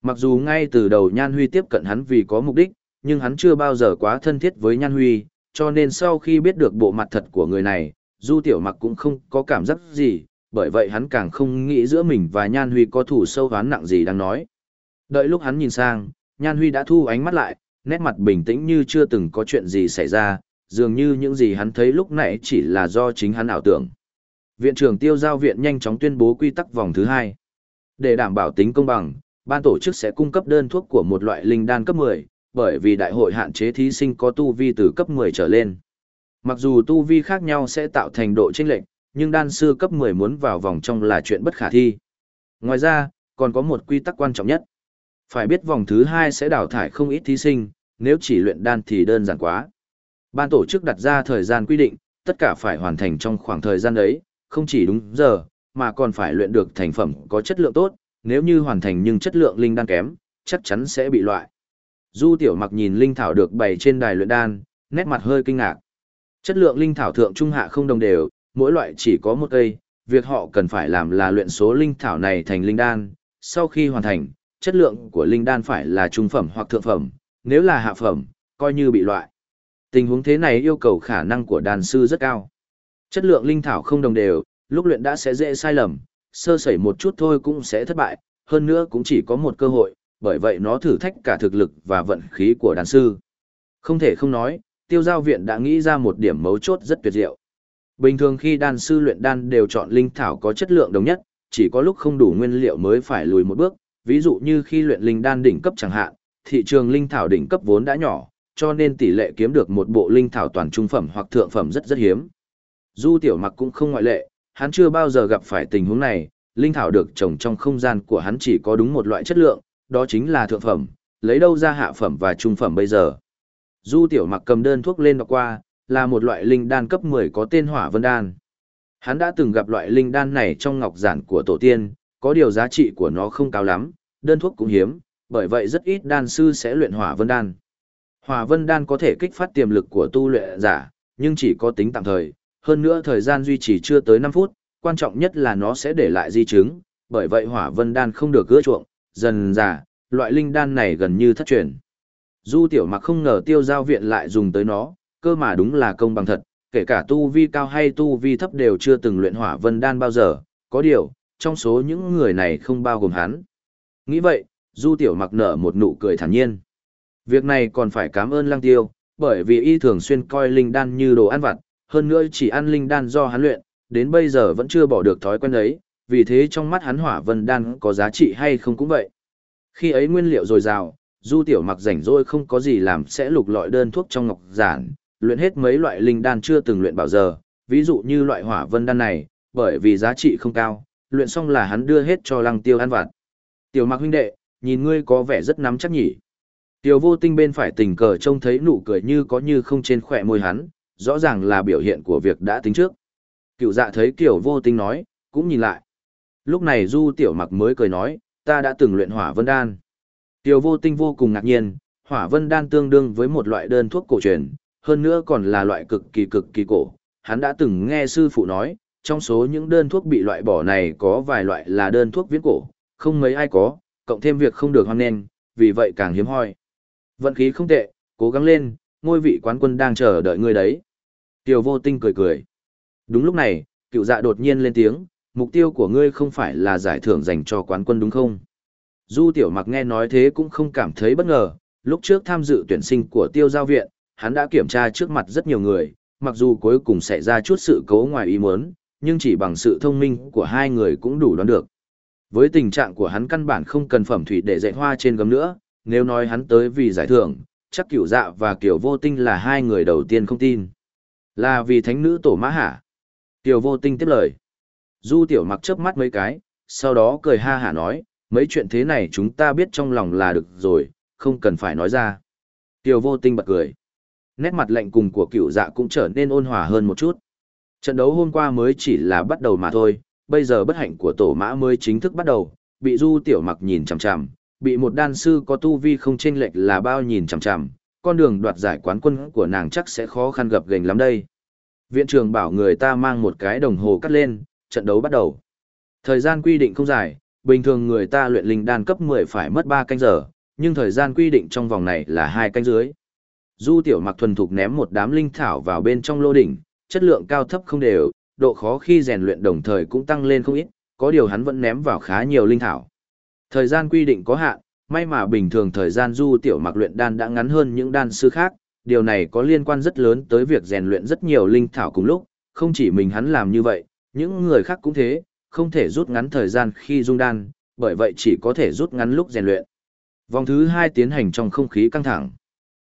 Speaker 1: Mặc dù ngay từ đầu Nhan Huy tiếp cận hắn vì có mục đích, nhưng hắn chưa bao giờ quá thân thiết với Nhan Huy, cho nên sau khi biết được bộ mặt thật của người này, Du Tiểu Mặc cũng không có cảm giác gì, bởi vậy hắn càng không nghĩ giữa mình và Nhan Huy có thủ sâu ván nặng gì đang nói. Đợi lúc hắn nhìn sang, Nhan Huy đã thu ánh mắt lại, nét mặt bình tĩnh như chưa từng có chuyện gì xảy ra, dường như những gì hắn thấy lúc nãy chỉ là do chính hắn ảo tưởng. Viện trưởng tiêu giao viện nhanh chóng tuyên bố quy tắc vòng thứ hai. Để đảm bảo tính công bằng, ban tổ chức sẽ cung cấp đơn thuốc của một loại linh đan cấp 10, bởi vì đại hội hạn chế thí sinh có tu vi từ cấp 10 trở lên. Mặc dù tu vi khác nhau sẽ tạo thành độ chênh lệch, nhưng đan sư cấp 10 muốn vào vòng trong là chuyện bất khả thi. Ngoài ra, còn có một quy tắc quan trọng nhất. Phải biết vòng thứ 2 sẽ đào thải không ít thí sinh, nếu chỉ luyện đan thì đơn giản quá. Ban tổ chức đặt ra thời gian quy định, tất cả phải hoàn thành trong khoảng thời gian đấy, không chỉ đúng giờ, mà còn phải luyện được thành phẩm có chất lượng tốt, nếu như hoàn thành nhưng chất lượng linh đan kém, chắc chắn sẽ bị loại. Du tiểu mặc nhìn linh thảo được bày trên đài luyện đan, nét mặt hơi kinh ngạc. Chất lượng linh thảo thượng trung hạ không đồng đều, mỗi loại chỉ có một cây, việc họ cần phải làm là luyện số linh thảo này thành linh đan, sau khi hoàn thành, chất lượng của linh đan phải là trung phẩm hoặc thượng phẩm, nếu là hạ phẩm, coi như bị loại. Tình huống thế này yêu cầu khả năng của đàn sư rất cao. Chất lượng linh thảo không đồng đều, lúc luyện đã sẽ dễ sai lầm, sơ sẩy một chút thôi cũng sẽ thất bại, hơn nữa cũng chỉ có một cơ hội, bởi vậy nó thử thách cả thực lực và vận khí của đàn sư. Không thể không nói, tiêu giao viện đã nghĩ ra một điểm mấu chốt rất tuyệt diệu. Bình thường khi đàn sư luyện đan đều chọn linh thảo có chất lượng đồng nhất, chỉ có lúc không đủ nguyên liệu mới phải lùi một bước, ví dụ như khi luyện linh đan đỉnh cấp chẳng hạn, thị trường linh thảo đỉnh cấp vốn đã nhỏ, cho nên tỷ lệ kiếm được một bộ linh thảo toàn trung phẩm hoặc thượng phẩm rất rất hiếm. Du tiểu mặc cũng không ngoại lệ, hắn chưa bao giờ gặp phải tình huống này, linh thảo được trồng trong không gian của hắn chỉ có đúng một loại chất lượng, đó chính là thượng phẩm, lấy đâu ra hạ phẩm và trung phẩm bây giờ. Du tiểu mặc cầm đơn thuốc lên đọc qua, là một loại linh đan cấp 10 có tên hỏa vân đan. Hắn đã từng gặp loại linh đan này trong ngọc giản của tổ tiên, có điều giá trị của nó không cao lắm, đơn thuốc cũng hiếm, bởi vậy rất ít đan sư sẽ luyện hỏa vân đan. Hỏa vân đan có thể kích phát tiềm lực của tu luyện giả, nhưng chỉ có tính tạm thời, hơn nữa thời gian duy trì chưa tới 5 phút, quan trọng nhất là nó sẽ để lại di chứng, bởi vậy hỏa vân đan không được gỡ chuộng, dần giả, loại linh đan này gần như thất truyền. Du tiểu mặc không ngờ tiêu giao viện lại dùng tới nó, cơ mà đúng là công bằng thật, kể cả tu vi cao hay tu vi thấp đều chưa từng luyện hỏa vân đan bao giờ, có điều, trong số những người này không bao gồm hắn. Nghĩ vậy, du tiểu mặc nở một nụ cười thản nhiên. Việc này còn phải cảm ơn lăng tiêu, bởi vì y thường xuyên coi linh đan như đồ ăn vặt, hơn nữa chỉ ăn linh đan do hắn luyện, đến bây giờ vẫn chưa bỏ được thói quen ấy, vì thế trong mắt hắn hỏa vân đan có giá trị hay không cũng vậy. Khi ấy nguyên liệu dồi dào, du tiểu mặc rảnh rỗi không có gì làm sẽ lục lọi đơn thuốc trong ngọc giản, luyện hết mấy loại linh đan chưa từng luyện bao giờ, ví dụ như loại hỏa vân đan này, bởi vì giá trị không cao, luyện xong là hắn đưa hết cho lăng tiêu ăn vặt. Tiểu mặc huynh đệ, nhìn ngươi có vẻ rất nắm chắc nhỉ. Tiểu vô tinh bên phải tình cờ trông thấy nụ cười như có như không trên khỏe môi hắn, rõ ràng là biểu hiện của việc đã tính trước. Cựu dạ thấy kiểu vô tinh nói, cũng nhìn lại. Lúc này du tiểu mặc mới cười nói, ta đã từng luyện hỏa vân đan. Tiểu vô tinh vô cùng ngạc nhiên, hỏa vân đan tương đương với một loại đơn thuốc cổ truyền, hơn nữa còn là loại cực kỳ cực kỳ cổ. Hắn đã từng nghe sư phụ nói, trong số những đơn thuốc bị loại bỏ này có vài loại là đơn thuốc viễn cổ, không mấy ai có, cộng thêm việc không được hoan nghênh, vì vậy càng hiếm hoi. Vận khí không tệ, cố gắng lên, ngôi vị quán quân đang chờ đợi ngươi đấy. Tiểu vô tinh cười cười. Đúng lúc này, cựu dạ đột nhiên lên tiếng, mục tiêu của ngươi không phải là giải thưởng dành cho quán quân đúng không? Du Tiểu Mặc nghe nói thế cũng không cảm thấy bất ngờ, lúc trước tham dự tuyển sinh của tiêu giao viện, hắn đã kiểm tra trước mặt rất nhiều người, mặc dù cuối cùng xảy ra chút sự cố ngoài ý muốn, nhưng chỉ bằng sự thông minh của hai người cũng đủ đoán được. Với tình trạng của hắn căn bản không cần phẩm thủy để dạy hoa trên gấm nữa, nếu nói hắn tới vì giải thưởng, chắc cửu dạ và kiểu vô tinh là hai người đầu tiên không tin. Là vì thánh nữ tổ mã hả? Tiểu vô tinh tiếp lời. Du tiểu mặc chớp mắt mấy cái, sau đó cười ha hả nói, mấy chuyện thế này chúng ta biết trong lòng là được rồi, không cần phải nói ra. Tiểu vô tinh bật cười. Nét mặt lạnh cùng của cựu dạ cũng trở nên ôn hòa hơn một chút. Trận đấu hôm qua mới chỉ là bắt đầu mà thôi, bây giờ bất hạnh của tổ mã mới chính thức bắt đầu, bị du tiểu mặc nhìn chằm chằm, bị một đan sư có tu vi không chênh lệch là bao nhìn chằm chằm, con đường đoạt giải quán quân của nàng chắc sẽ khó khăn gặp gành lắm đây. Viện trưởng bảo người ta mang một cái đồng hồ cắt lên, trận đấu bắt đầu. Thời gian quy định không dài, bình thường người ta luyện linh đan cấp 10 phải mất 3 canh giờ, nhưng thời gian quy định trong vòng này là 2 canh dưới. Du tiểu mặc thuần thục ném một đám linh thảo vào bên trong lô đỉnh, chất lượng cao thấp không đều, độ khó khi rèn luyện đồng thời cũng tăng lên không ít, có điều hắn vẫn ném vào khá nhiều linh thảo. Thời gian quy định có hạn, may mà bình thường thời gian du tiểu mặc luyện đan đã ngắn hơn những đan sư khác, điều này có liên quan rất lớn tới việc rèn luyện rất nhiều linh thảo cùng lúc, không chỉ mình hắn làm như vậy, những người khác cũng thế, không thể rút ngắn thời gian khi dung đan, bởi vậy chỉ có thể rút ngắn lúc rèn luyện. Vòng thứ hai tiến hành trong không khí căng thẳng.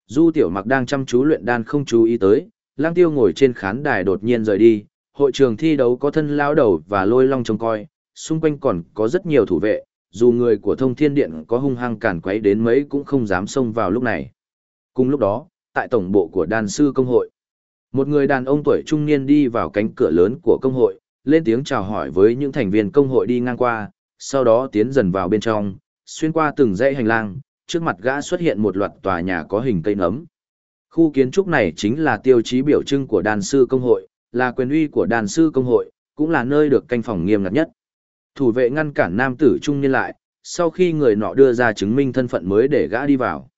Speaker 1: Du tiểu mặc đang chăm chú luyện đan không chú ý tới, lang tiêu ngồi trên khán đài đột nhiên rời đi, hội trường thi đấu có thân lao đầu và lôi long trông coi, xung quanh còn có rất nhiều thủ vệ, dù người của thông thiên điện có hung hăng cản quấy đến mấy cũng không dám xông vào lúc này. Cùng lúc đó, tại tổng bộ của đàn sư công hội, một người đàn ông tuổi trung niên đi vào cánh cửa lớn của công hội, lên tiếng chào hỏi với những thành viên công hội đi ngang qua, sau đó tiến dần vào bên trong, xuyên qua từng dãy hành lang, trước mặt gã xuất hiện một loạt tòa nhà có hình cây nấm. Khu kiến trúc này chính là tiêu chí biểu trưng của đàn sư công hội, là quyền uy của đàn sư công hội, cũng là nơi được canh phòng nghiêm ngặt nhất. Thủ vệ ngăn cản nam tử trung niên lại, sau khi người nọ đưa ra chứng minh thân phận mới để gã đi vào.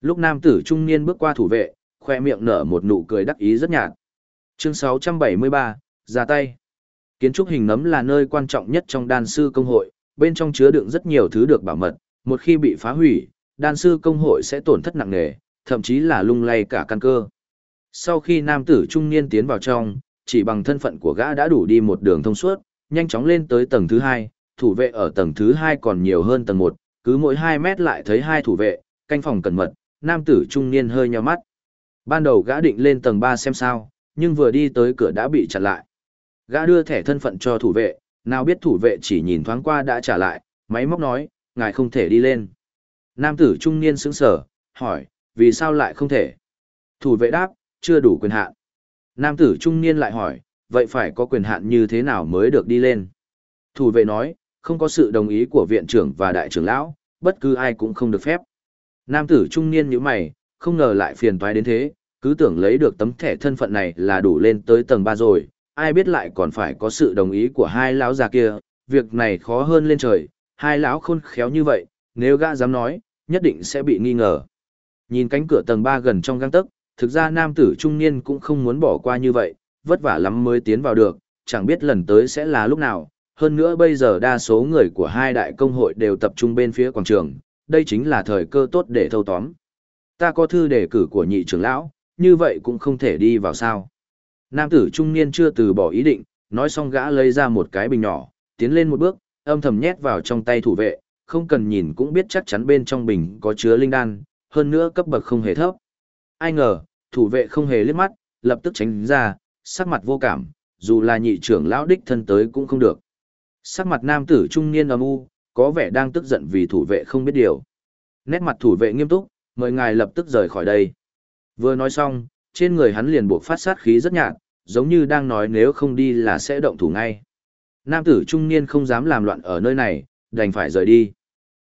Speaker 1: Lúc nam tử trung niên bước qua thủ vệ, khoe miệng nở một nụ cười đắc ý rất nhạt. Chương 673, ra tay. Kiến trúc hình nấm là nơi quan trọng nhất trong đan sư công hội, bên trong chứa đựng rất nhiều thứ được bảo mật, một khi bị phá hủy, đan sư công hội sẽ tổn thất nặng nề, thậm chí là lung lay cả căn cơ. Sau khi nam tử trung niên tiến vào trong, chỉ bằng thân phận của gã đã đủ đi một đường thông suốt, nhanh chóng lên tới tầng thứ hai, thủ vệ ở tầng thứ hai còn nhiều hơn tầng một, cứ mỗi hai mét lại thấy hai thủ vệ, canh phòng cẩn mật, nam tử trung niên hơi nheo mắt. Ban đầu gã định lên tầng ba xem sao, nhưng vừa đi tới cửa đã bị chặn lại. Gã đưa thẻ thân phận cho thủ vệ, nào biết thủ vệ chỉ nhìn thoáng qua đã trả lại, máy móc nói, ngài không thể đi lên. Nam tử trung niên sững sờ, hỏi, vì sao lại không thể? Thủ vệ đáp, chưa đủ quyền hạn. Nam tử trung niên lại hỏi, vậy phải có quyền hạn như thế nào mới được đi lên? Thủ vệ nói, không có sự đồng ý của viện trưởng và đại trưởng lão, bất cứ ai cũng không được phép. Nam tử trung niên như mày, không ngờ lại phiền toái đến thế, cứ tưởng lấy được tấm thẻ thân phận này là đủ lên tới tầng 3 rồi, ai biết lại còn phải có sự đồng ý của hai lão già kia, việc này khó hơn lên trời, hai lão khôn khéo như vậy, nếu gã dám nói, nhất định sẽ bị nghi ngờ. Nhìn cánh cửa tầng 3 gần trong găng tấc, thực ra nam tử trung niên cũng không muốn bỏ qua như vậy, vất vả lắm mới tiến vào được, chẳng biết lần tới sẽ là lúc nào. Hơn nữa bây giờ đa số người của hai đại công hội đều tập trung bên phía quảng trường, đây chính là thời cơ tốt để thâu tóm. Ta có thư đề cử của nhị trưởng lão, như vậy cũng không thể đi vào sao. Nam tử trung niên chưa từ bỏ ý định, nói xong gã lấy ra một cái bình nhỏ, tiến lên một bước, âm thầm nhét vào trong tay thủ vệ, không cần nhìn cũng biết chắc chắn bên trong bình có chứa linh đan, hơn nữa cấp bậc không hề thấp. Ai ngờ, thủ vệ không hề liếc mắt, lập tức tránh ra, sắc mặt vô cảm, dù là nhị trưởng lão đích thân tới cũng không được. Sắc mặt nam tử trung niên âm u, có vẻ đang tức giận vì thủ vệ không biết điều. Nét mặt thủ vệ nghiêm túc, mời ngài lập tức rời khỏi đây. Vừa nói xong, trên người hắn liền buộc phát sát khí rất nhạt, giống như đang nói nếu không đi là sẽ động thủ ngay. Nam tử trung niên không dám làm loạn ở nơi này, đành phải rời đi.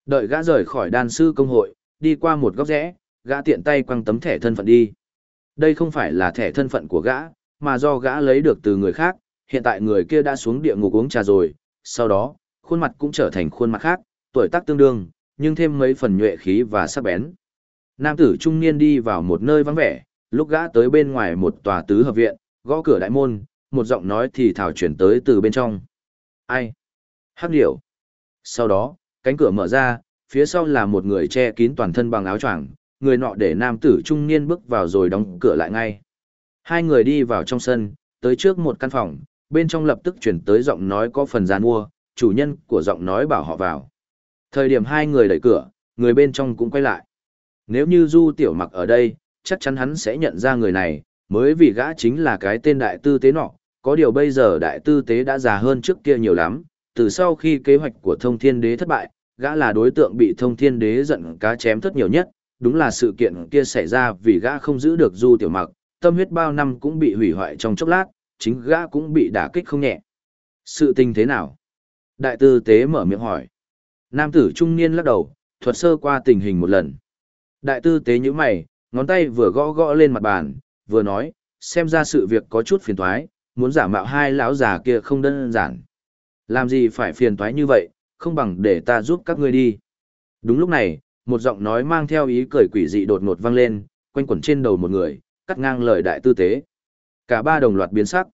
Speaker 1: Đợi gã rời khỏi đan sư công hội, đi qua một góc rẽ, gã tiện tay quăng tấm thẻ thân phận đi. Đây không phải là thẻ thân phận của gã, mà do gã lấy được từ người khác, hiện tại người kia đã xuống địa ngục uống trà rồi, sau đó, khuôn mặt cũng trở thành khuôn mặt khác, tuổi tác tương đương, nhưng thêm mấy phần nhuệ khí và sắc bén. Nam tử trung niên đi vào một nơi vắng vẻ, lúc gã tới bên ngoài một tòa tứ hợp viện, gõ cửa đại môn, một giọng nói thì thảo chuyển tới từ bên trong. Ai? Hắc điểu. Sau đó, cánh cửa mở ra, phía sau là một người che kín toàn thân bằng áo choàng, người nọ để nam tử trung niên bước vào rồi đóng cửa lại ngay. Hai người đi vào trong sân, tới trước một căn phòng, bên trong lập tức chuyển tới giọng nói có phần gian mua, chủ nhân của giọng nói bảo họ vào. Thời điểm hai người đẩy cửa, người bên trong cũng quay lại. Nếu như Du Tiểu Mặc ở đây, chắc chắn hắn sẽ nhận ra người này, mới vì gã chính là cái tên đại tư tế nọ, có điều bây giờ đại tư tế đã già hơn trước kia nhiều lắm, từ sau khi kế hoạch của thông thiên đế thất bại, gã là đối tượng bị thông thiên đế giận cá chém thất nhiều nhất, đúng là sự kiện kia xảy ra vì gã không giữ được Du Tiểu Mặc, tâm huyết bao năm cũng bị hủy hoại trong chốc lát, chính gã cũng bị đả kích không nhẹ. Sự tình thế nào? Đại tư tế mở miệng hỏi. Nam tử trung niên lắc đầu, thuật sơ qua tình hình một lần. Đại tư tế như mày, ngón tay vừa gõ gõ lên mặt bàn, vừa nói, xem ra sự việc có chút phiền toái, muốn giả mạo hai lão già kia không đơn giản. Làm gì phải phiền toái như vậy, không bằng để ta giúp các ngươi đi. Đúng lúc này, một giọng nói mang theo ý cười quỷ dị đột ngột vang lên, quanh quẩn trên đầu một người, cắt ngang lời đại tư tế. Cả ba đồng loạt biến sắc.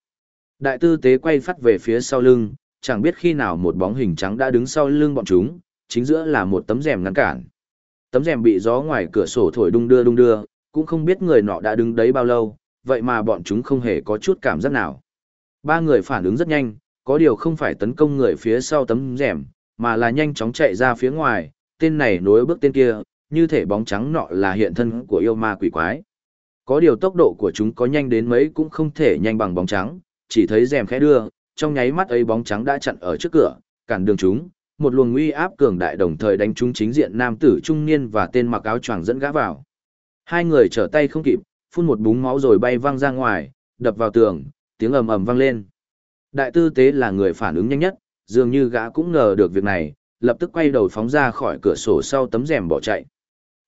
Speaker 1: Đại tư tế quay phát về phía sau lưng, chẳng biết khi nào một bóng hình trắng đã đứng sau lưng bọn chúng, chính giữa là một tấm rèm ngăn cản. Tấm rèm bị gió ngoài cửa sổ thổi đung đưa đung đưa, cũng không biết người nọ đã đứng đấy bao lâu, vậy mà bọn chúng không hề có chút cảm giác nào. Ba người phản ứng rất nhanh, có điều không phải tấn công người phía sau tấm rèm, mà là nhanh chóng chạy ra phía ngoài, tên này nối bước tên kia, như thể bóng trắng nọ là hiện thân của yêu ma quỷ quái. Có điều tốc độ của chúng có nhanh đến mấy cũng không thể nhanh bằng bóng trắng, chỉ thấy rèm khẽ đưa, trong nháy mắt ấy bóng trắng đã chặn ở trước cửa, cản đường chúng, một luồng uy áp cường đại đồng thời đánh trúng chính diện nam tử trung niên và tên mặc áo choàng dẫn gã vào. Hai người trở tay không kịp, phun một búng máu rồi bay văng ra ngoài, đập vào tường, tiếng ầm ầm vang lên. Đại tư tế là người phản ứng nhanh nhất, dường như gã cũng ngờ được việc này, lập tức quay đầu phóng ra khỏi cửa sổ sau tấm rèm bỏ chạy.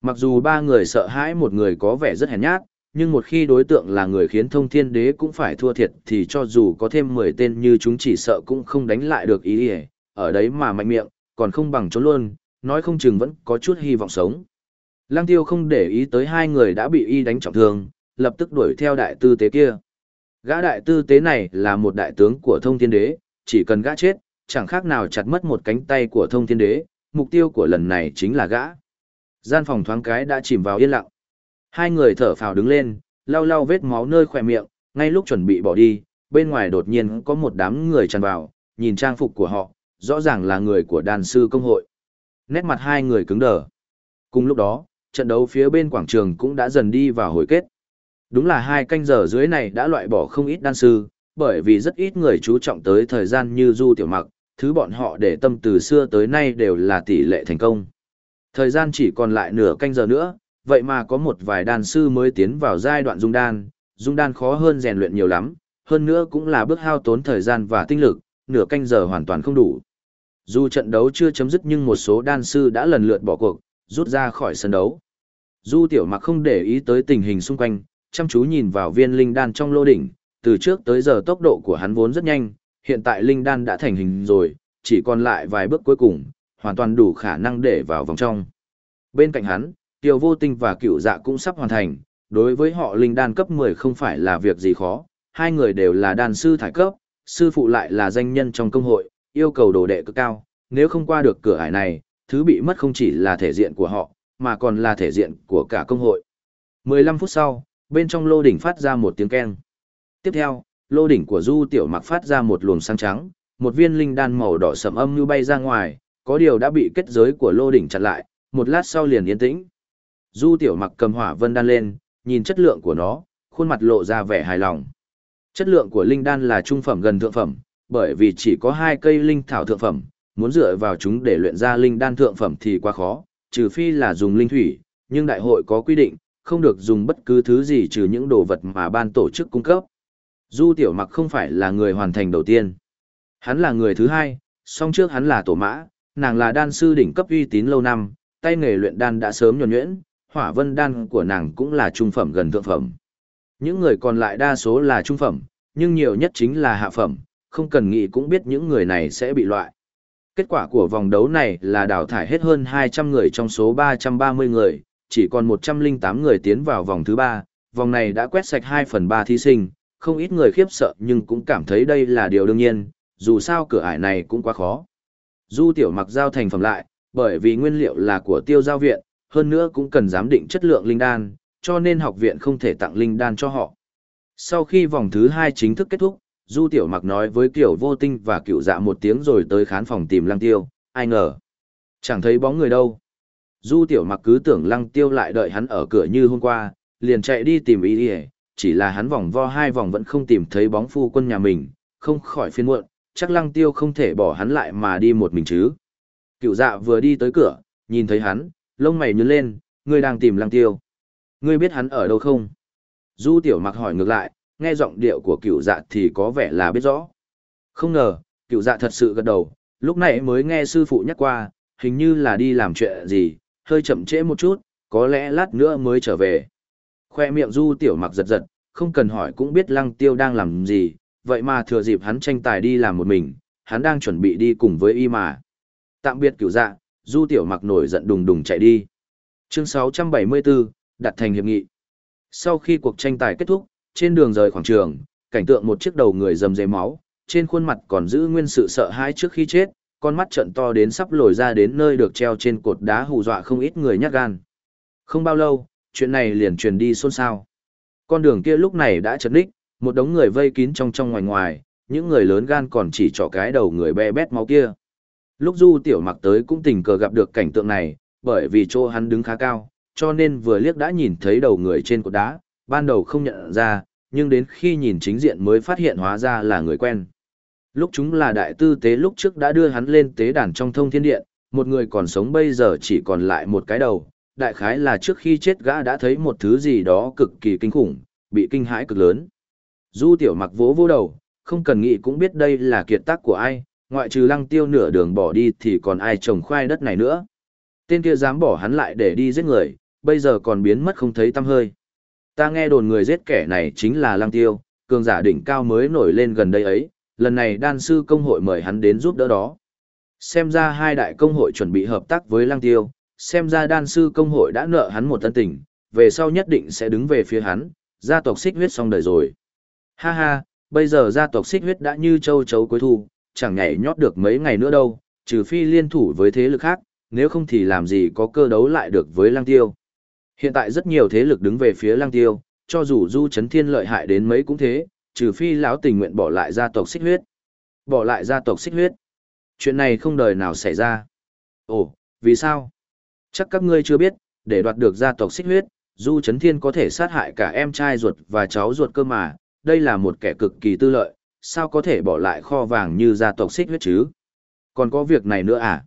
Speaker 1: Mặc dù ba người sợ hãi một người có vẻ rất hèn nhát, nhưng một khi đối tượng là người khiến thông thiên đế cũng phải thua thiệt thì cho dù có thêm 10 tên như chúng chỉ sợ cũng không đánh lại được ý ỉa ở đấy mà mạnh miệng, còn không bằng trốn luôn, nói không chừng vẫn có chút hy vọng sống. Lang tiêu không để ý tới hai người đã bị y đánh trọng thương, lập tức đuổi theo đại tư tế kia. Gã đại tư tế này là một đại tướng của thông thiên đế, chỉ cần gã chết, chẳng khác nào chặt mất một cánh tay của thông thiên đế, mục tiêu của lần này chính là gã. Gian phòng thoáng cái đã chìm vào yên lặng. Hai người thở phào đứng lên, lau lau vết máu nơi khỏe miệng, ngay lúc chuẩn bị bỏ đi, bên ngoài đột nhiên có một đám người tràn vào, nhìn trang phục của họ, rõ ràng là người của đàn sư công hội. Nét mặt hai người cứng đờ. Cùng lúc đó, trận đấu phía bên quảng trường cũng đã dần đi vào hồi kết. Đúng là hai canh giờ dưới này đã loại bỏ không ít đan sư, bởi vì rất ít người chú trọng tới thời gian như du tiểu mặc, thứ bọn họ để tâm từ xưa tới nay đều là tỷ lệ thành công. Thời gian chỉ còn lại nửa canh giờ nữa, vậy mà có một vài đan sư mới tiến vào giai đoạn dung đan, dung đan khó hơn rèn luyện nhiều lắm, hơn nữa cũng là bước hao tốn thời gian và tinh lực, nửa canh giờ hoàn toàn không đủ. Dù trận đấu chưa chấm dứt nhưng một số đan sư đã lần lượt bỏ cuộc, rút ra khỏi sân đấu. Du tiểu mặc không để ý tới tình hình xung quanh, chăm chú nhìn vào viên linh đan trong lô đỉnh, từ trước tới giờ tốc độ của hắn vốn rất nhanh, hiện tại linh đan đã thành hình rồi, chỉ còn lại vài bước cuối cùng, hoàn toàn đủ khả năng để vào vòng trong. Bên cạnh hắn, Tiêu Vô Tinh và Cựu Dạ cũng sắp hoàn thành, đối với họ linh đan cấp 10 không phải là việc gì khó, hai người đều là đan sư thải cấp, sư phụ lại là danh nhân trong công hội, yêu cầu đồ đệ cực cao, nếu không qua được cửa ải này, thứ bị mất không chỉ là thể diện của họ, mà còn là thể diện của cả công hội. 15 phút sau, bên trong lô đỉnh phát ra một tiếng keng. Tiếp theo, lô đỉnh của Du Tiểu Mặc phát ra một luồng sáng trắng, một viên linh đan màu đỏ sẫm âm như bay ra ngoài, có điều đã bị kết giới của lô đỉnh chặn lại, một lát sau liền yên tĩnh. Du Tiểu Mặc cầm hỏa vân đan lên, nhìn chất lượng của nó, khuôn mặt lộ ra vẻ hài lòng. Chất lượng của linh đan là trung phẩm gần thượng phẩm, bởi vì chỉ có hai cây linh thảo thượng phẩm, muốn dựa vào chúng để luyện ra linh đan thượng phẩm thì quá khó, trừ phi là dùng linh thủy, nhưng đại hội có quy định, không được dùng bất cứ thứ gì trừ những đồ vật mà ban tổ chức cung cấp. Du Tiểu Mặc không phải là người hoàn thành đầu tiên. Hắn là người thứ hai, song trước hắn là tổ mã, nàng là đan sư đỉnh cấp uy tín lâu năm, tay nghề luyện đan đã sớm nhuần nhuyễn, hỏa vân đan của nàng cũng là trung phẩm gần thượng phẩm. Những người còn lại đa số là trung phẩm, nhưng nhiều nhất chính là hạ phẩm, không cần nghĩ cũng biết những người này sẽ bị loại. Kết quả của vòng đấu này là đào thải hết hơn 200 người trong số 330 người, chỉ còn 108 người tiến vào vòng thứ 3, vòng này đã quét sạch 2 phần 3 thí sinh, không ít người khiếp sợ nhưng cũng cảm thấy đây là điều đương nhiên, dù sao cửa ải này cũng quá khó. Du tiểu mặc giao thành phẩm lại, bởi vì nguyên liệu là của tiêu giao viện, hơn nữa cũng cần giám định chất lượng linh đan, cho nên học viện không thể tặng linh đan cho họ. Sau khi vòng thứ hai chính thức kết thúc, Du Tiểu Mặc nói với Kiều Vô Tinh và Cựu Dạ một tiếng rồi tới khán phòng tìm Lăng Tiêu, ai ngờ. Chẳng thấy bóng người đâu. Du Tiểu Mặc cứ tưởng Lăng Tiêu lại đợi hắn ở cửa như hôm qua, liền chạy đi tìm ý đi chỉ là hắn vòng vo hai vòng vẫn không tìm thấy bóng phu quân nhà mình, không khỏi phiên muộn, chắc Lăng Tiêu không thể bỏ hắn lại mà đi một mình chứ. Cựu dạ vừa đi tới cửa, nhìn thấy hắn, lông mày nhướng lên, ngươi đang tìm Lăng Tiêu. Ngươi biết hắn ở đâu không? Du Tiểu Mặc hỏi ngược lại, nghe giọng điệu của cựu dạ thì có vẻ là biết rõ. Không ngờ, cựu dạ thật sự gật đầu, lúc này mới nghe sư phụ nhắc qua, hình như là đi làm chuyện gì, hơi chậm trễ một chút, có lẽ lát nữa mới trở về. Khoe miệng du tiểu mặc giật giật, không cần hỏi cũng biết lăng tiêu đang làm gì, vậy mà thừa dịp hắn tranh tài đi làm một mình, hắn đang chuẩn bị đi cùng với y mà. Tạm biệt cựu dạ, du tiểu mặc nổi giận đùng đùng chạy đi. Chương 674, đặt thành hiệp nghị. Sau khi cuộc tranh tài kết thúc, trên đường rời khoảng trường, cảnh tượng một chiếc đầu người dầm dề máu, trên khuôn mặt còn giữ nguyên sự sợ hãi trước khi chết, con mắt trận to đến sắp lồi ra đến nơi được treo trên cột đá hù dọa không ít người nhát gan. Không bao lâu, chuyện này liền truyền đi xôn xao. Con đường kia lúc này đã chật ních, một đống người vây kín trong trong ngoài ngoài, những người lớn gan còn chỉ trỏ cái đầu người be bét máu kia. Lúc Du Tiểu Mặc tới cũng tình cờ gặp được cảnh tượng này, bởi vì chỗ hắn đứng khá cao, cho nên vừa liếc đã nhìn thấy đầu người trên cột đá, ban đầu không nhận ra, nhưng đến khi nhìn chính diện mới phát hiện hóa ra là người quen. Lúc chúng là đại tư tế lúc trước đã đưa hắn lên tế đàn trong thông thiên điện, một người còn sống bây giờ chỉ còn lại một cái đầu, đại khái là trước khi chết gã đã thấy một thứ gì đó cực kỳ kinh khủng, bị kinh hãi cực lớn. Du tiểu mặc vỗ vô đầu, không cần nghĩ cũng biết đây là kiệt tác của ai, ngoại trừ lăng tiêu nửa đường bỏ đi thì còn ai trồng khoai đất này nữa. Tên kia dám bỏ hắn lại để đi giết người, bây giờ còn biến mất không thấy tăm hơi. Ta nghe đồn người giết kẻ này chính là Lăng Tiêu, cường giả đỉnh cao mới nổi lên gần đây ấy, lần này đan sư công hội mời hắn đến giúp đỡ đó. Xem ra hai đại công hội chuẩn bị hợp tác với Lăng Tiêu, xem ra đan sư công hội đã nợ hắn một tân tình, về sau nhất định sẽ đứng về phía hắn, gia tộc xích huyết xong đời rồi. Ha ha, bây giờ gia tộc xích huyết đã như châu chấu cuối thu, chẳng nhảy nhót được mấy ngày nữa đâu, trừ phi liên thủ với thế lực khác, nếu không thì làm gì có cơ đấu lại được với Lăng Tiêu. Hiện tại rất nhiều thế lực đứng về phía Lăng Tiêu, cho dù Du Chấn Thiên lợi hại đến mấy cũng thế, trừ phi lão tình nguyện bỏ lại gia tộc xích huyết. Bỏ lại gia tộc xích huyết. Chuyện này không đời nào xảy ra. Ồ, vì sao? Chắc các ngươi chưa biết, để đoạt được gia tộc xích huyết, Du Chấn Thiên có thể sát hại cả em trai ruột và cháu ruột cơ mà, đây là một kẻ cực kỳ tư lợi, sao có thể bỏ lại kho vàng như gia tộc xích huyết chứ? Còn có việc này nữa à?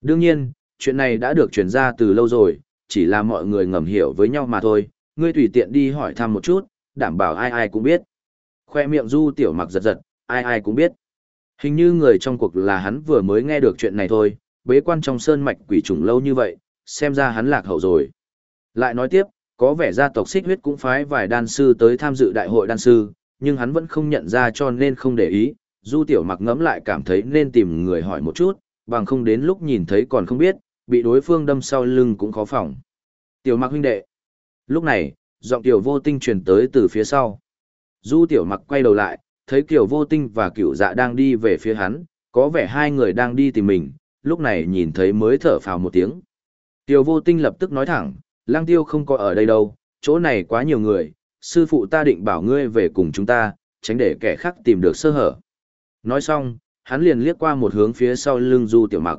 Speaker 1: Đương nhiên, chuyện này đã được truyền ra từ lâu rồi, chỉ là mọi người ngầm hiểu với nhau mà thôi, ngươi tùy tiện đi hỏi thăm một chút, đảm bảo ai ai cũng biết. Khoe miệng du tiểu mặc giật giật, ai ai cũng biết. Hình như người trong cuộc là hắn vừa mới nghe được chuyện này thôi, bế quan trong sơn mạch quỷ trùng lâu như vậy, xem ra hắn lạc hậu rồi. Lại nói tiếp, có vẻ gia tộc xích huyết cũng phái vài đan sư tới tham dự đại hội đan sư, nhưng hắn vẫn không nhận ra cho nên không để ý. Du tiểu mặc ngẫm lại cảm thấy nên tìm người hỏi một chút, bằng không đến lúc nhìn thấy còn không biết, bị đối phương đâm sau lưng cũng khó phòng. Tiểu mặc huynh đệ. Lúc này, giọng tiểu vô tinh truyền tới từ phía sau. Du tiểu mặc quay đầu lại, thấy kiểu vô tinh và cửu dạ đang đi về phía hắn, có vẻ hai người đang đi tìm mình, lúc này nhìn thấy mới thở phào một tiếng. Tiểu vô tinh lập tức nói thẳng, lang tiêu không có ở đây đâu, chỗ này quá nhiều người, sư phụ ta định bảo ngươi về cùng chúng ta, tránh để kẻ khác tìm được sơ hở. Nói xong, hắn liền liếc qua một hướng phía sau lưng du tiểu mặc.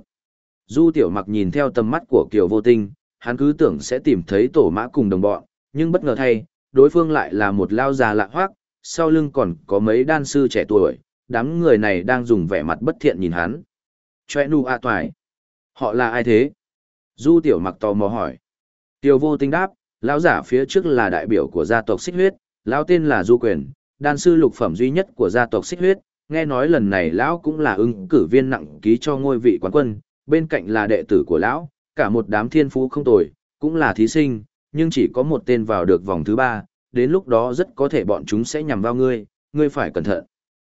Speaker 1: Du tiểu mặc nhìn theo tầm mắt của Kiều Vô Tinh, hắn cứ tưởng sẽ tìm thấy tổ mã cùng đồng bọn, nhưng bất ngờ thay, đối phương lại là một lao già lạ hoác, sau lưng còn có mấy đan sư trẻ tuổi, đám người này đang dùng vẻ mặt bất thiện nhìn hắn. Chòe nu a toài. Họ là ai thế? Du tiểu mặc tò mò hỏi. Tiểu vô tinh đáp, lão giả phía trước là đại biểu của gia tộc xích huyết, lão tên là Du Quyền, đan sư lục phẩm duy nhất của gia tộc xích huyết, nghe nói lần này lão cũng là ứng cử viên nặng ký cho ngôi vị quán quân, bên cạnh là đệ tử của lão, cả một đám thiên phú không tồi, cũng là thí sinh, nhưng chỉ có một tên vào được vòng thứ ba, đến lúc đó rất có thể bọn chúng sẽ nhằm vào ngươi, ngươi phải cẩn thận.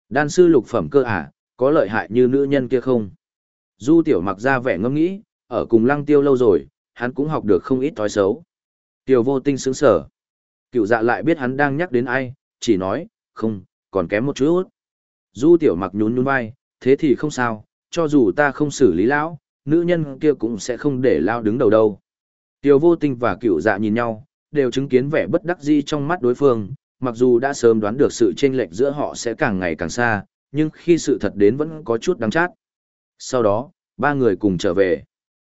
Speaker 1: Đan sư lục phẩm cơ à, có lợi hại như nữ nhân kia không? Du tiểu mặc ra vẻ ngẫm nghĩ, ở cùng lăng tiêu lâu rồi, hắn cũng học được không ít thói xấu. Tiểu vô tinh sững sở. Cựu dạ lại biết hắn đang nhắc đến ai, chỉ nói, không, còn kém một chút. Du tiểu mặc nhún nhún vai, thế thì không sao, cho dù ta không xử lý lão, nữ nhân kia cũng sẽ không để lao đứng đầu đâu. Tiêu vô tinh và cựu dạ nhìn nhau, đều chứng kiến vẻ bất đắc dĩ trong mắt đối phương, mặc dù đã sớm đoán được sự chênh lệch giữa họ sẽ càng ngày càng xa, nhưng khi sự thật đến vẫn có chút đáng chát. Sau đó, ba người cùng trở về.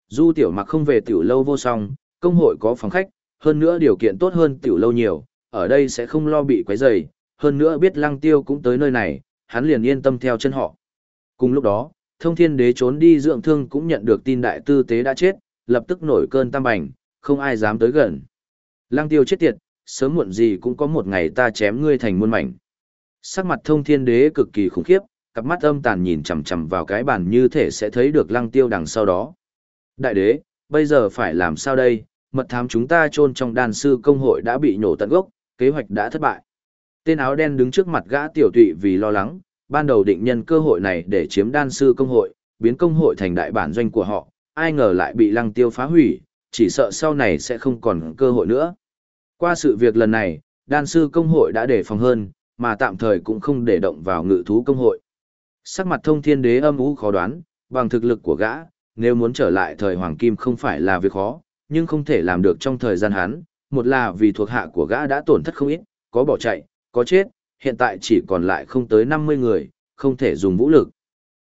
Speaker 1: Du tiểu mặc không về tiểu lâu vô song, công hội có phòng khách, hơn nữa điều kiện tốt hơn tiểu lâu nhiều, ở đây sẽ không lo bị quấy rầy, hơn nữa biết lăng tiêu cũng tới nơi này, hắn liền yên tâm theo chân họ. Cùng lúc đó, thông thiên đế trốn đi dưỡng thương cũng nhận được tin đại tư tế đã chết, lập tức nổi cơn tam bành, không ai dám tới gần. Lăng tiêu chết tiệt, sớm muộn gì cũng có một ngày ta chém ngươi thành muôn mảnh. Sắc mặt thông thiên đế cực kỳ khủng khiếp, cặp mắt âm tàn nhìn chằm chằm vào cái bàn như thể sẽ thấy được lăng tiêu đằng sau đó. Đại đế, bây giờ phải làm sao đây? Mật thám chúng ta chôn trong đàn sư công hội đã bị nổ tận gốc, kế hoạch đã thất bại. Tên áo đen đứng trước mặt gã tiểu tụy vì lo lắng, ban đầu định nhân cơ hội này để chiếm đan sư công hội, biến công hội thành đại bản doanh của họ, ai ngờ lại bị lăng tiêu phá hủy, chỉ sợ sau này sẽ không còn cơ hội nữa. Qua sự việc lần này, đan sư công hội đã đề phòng hơn, mà tạm thời cũng không để động vào ngự thú công hội. Sắc mặt thông thiên đế âm u khó đoán, bằng thực lực của gã, nếu muốn trở lại thời hoàng kim không phải là việc khó, nhưng không thể làm được trong thời gian hắn, một là vì thuộc hạ của gã đã tổn thất không ít, có bỏ chạy, có chết, hiện tại chỉ còn lại không tới 50 người, không thể dùng vũ lực.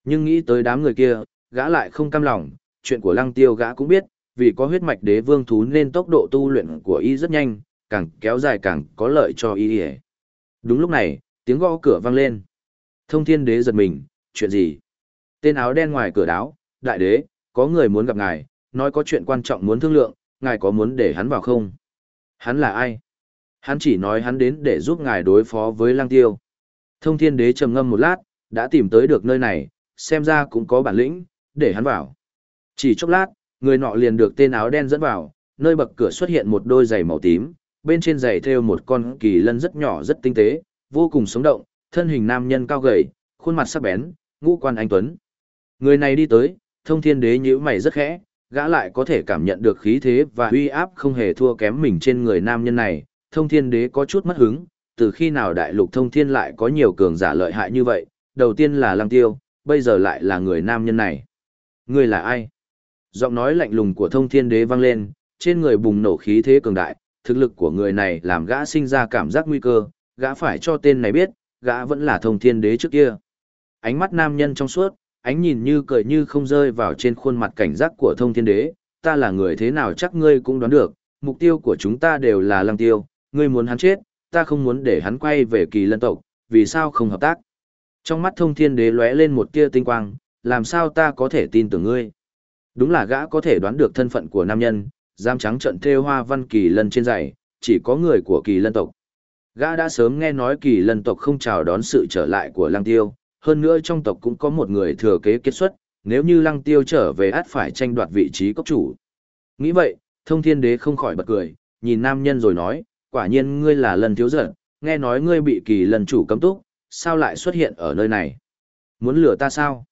Speaker 1: Nhưng nghĩ tới đám người kia, gã lại không cam lòng, chuyện của lăng tiêu gã cũng biết, vì có huyết mạch đế vương thú nên tốc độ tu luyện của y rất nhanh, càng kéo dài càng có lợi cho y. Đúng lúc này, tiếng gõ cửa vang lên. Thông thiên đế giật mình, chuyện gì? Tên áo đen ngoài cửa đáo, đại đế, có người muốn gặp ngài, nói có chuyện quan trọng muốn thương lượng, ngài có muốn để hắn vào không? Hắn là ai? Hắn chỉ nói hắn đến để giúp ngài đối phó với lang tiêu. Thông thiên đế trầm ngâm một lát, đã tìm tới được nơi này, xem ra cũng có bản lĩnh, để hắn vào. Chỉ chốc lát, người nọ liền được tên áo đen dẫn vào, nơi bậc cửa xuất hiện một đôi giày màu tím, bên trên giày thêu một con kỳ lân rất nhỏ rất tinh tế, vô cùng sống động, thân hình nam nhân cao gầy, khuôn mặt sắc bén, ngũ quan anh tuấn. Người này đi tới, thông thiên đế nhíu mày rất khẽ, gã lại có thể cảm nhận được khí thế và uy áp không hề thua kém mình trên người nam nhân này, thông thiên đế có chút mất hứng, từ khi nào đại lục thông thiên lại có nhiều cường giả lợi hại như vậy, đầu tiên là lăng tiêu, bây giờ lại là người nam nhân này. Người là ai? Giọng nói lạnh lùng của thông thiên đế vang lên, trên người bùng nổ khí thế cường đại, thực lực của người này làm gã sinh ra cảm giác nguy cơ, gã phải cho tên này biết, gã vẫn là thông thiên đế trước kia. Ánh mắt nam nhân trong suốt, ánh nhìn như cười như không rơi vào trên khuôn mặt cảnh giác của thông thiên đế, ta là người thế nào chắc ngươi cũng đoán được, mục tiêu của chúng ta đều là lăng tiêu, ngươi muốn hắn chết, ta không muốn để hắn quay về kỳ lân tộc, vì sao không hợp tác? Trong mắt thông thiên đế lóe lên một tia tinh quang, làm sao ta có thể tin tưởng ngươi? Đúng là gã có thể đoán được thân phận của nam nhân, giam trắng trận thêu hoa văn kỳ lân trên giày, chỉ có người của kỳ lân tộc. Gã đã sớm nghe nói kỳ lân tộc không chào đón sự trở lại của lăng tiêu, hơn nữa trong tộc cũng có một người thừa kế kết xuất, nếu như lăng tiêu trở về át phải tranh đoạt vị trí cốc chủ. Nghĩ vậy, thông thiên đế không khỏi bật cười, nhìn nam nhân rồi nói, quả nhiên ngươi là lần thiếu giận, nghe nói ngươi bị kỳ lần chủ cấm túc, sao lại xuất hiện ở nơi này? Muốn lừa ta sao?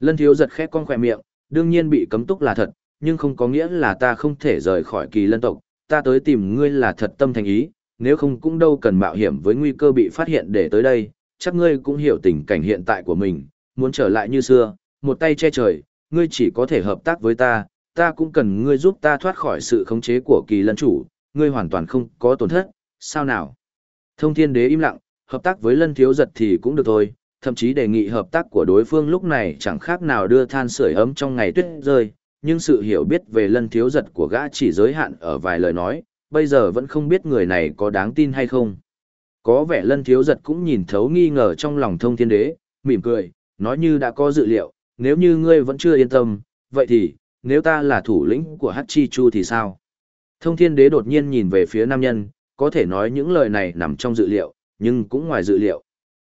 Speaker 1: Lân thiếu giật khẽ con khỏe miệng, đương nhiên bị cấm túc là thật, nhưng không có nghĩa là ta không thể rời khỏi kỳ lân tộc, ta tới tìm ngươi là thật tâm thành ý, nếu không cũng đâu cần mạo hiểm với nguy cơ bị phát hiện để tới đây, chắc ngươi cũng hiểu tình cảnh hiện tại của mình, muốn trở lại như xưa, một tay che trời, ngươi chỉ có thể hợp tác với ta, ta cũng cần ngươi giúp ta thoát khỏi sự khống chế của kỳ lân chủ, ngươi hoàn toàn không có tổn thất, sao nào? Thông thiên đế im lặng, hợp tác với lân thiếu giật thì cũng được thôi, thậm chí đề nghị hợp tác của đối phương lúc này chẳng khác nào đưa than sưởi ấm trong ngày tuyết rơi, nhưng sự hiểu biết về lân thiếu giật của gã chỉ giới hạn ở vài lời nói, bây giờ vẫn không biết người này có đáng tin hay không. Có vẻ lân thiếu giật cũng nhìn thấu nghi ngờ trong lòng thông thiên đế, mỉm cười, nói như đã có dự liệu, nếu như ngươi vẫn chưa yên tâm, vậy thì, nếu ta là thủ lĩnh của Hachi Chu thì sao? Thông thiên đế đột nhiên nhìn về phía nam nhân, có thể nói những lời này nằm trong dự liệu, nhưng cũng ngoài dự liệu.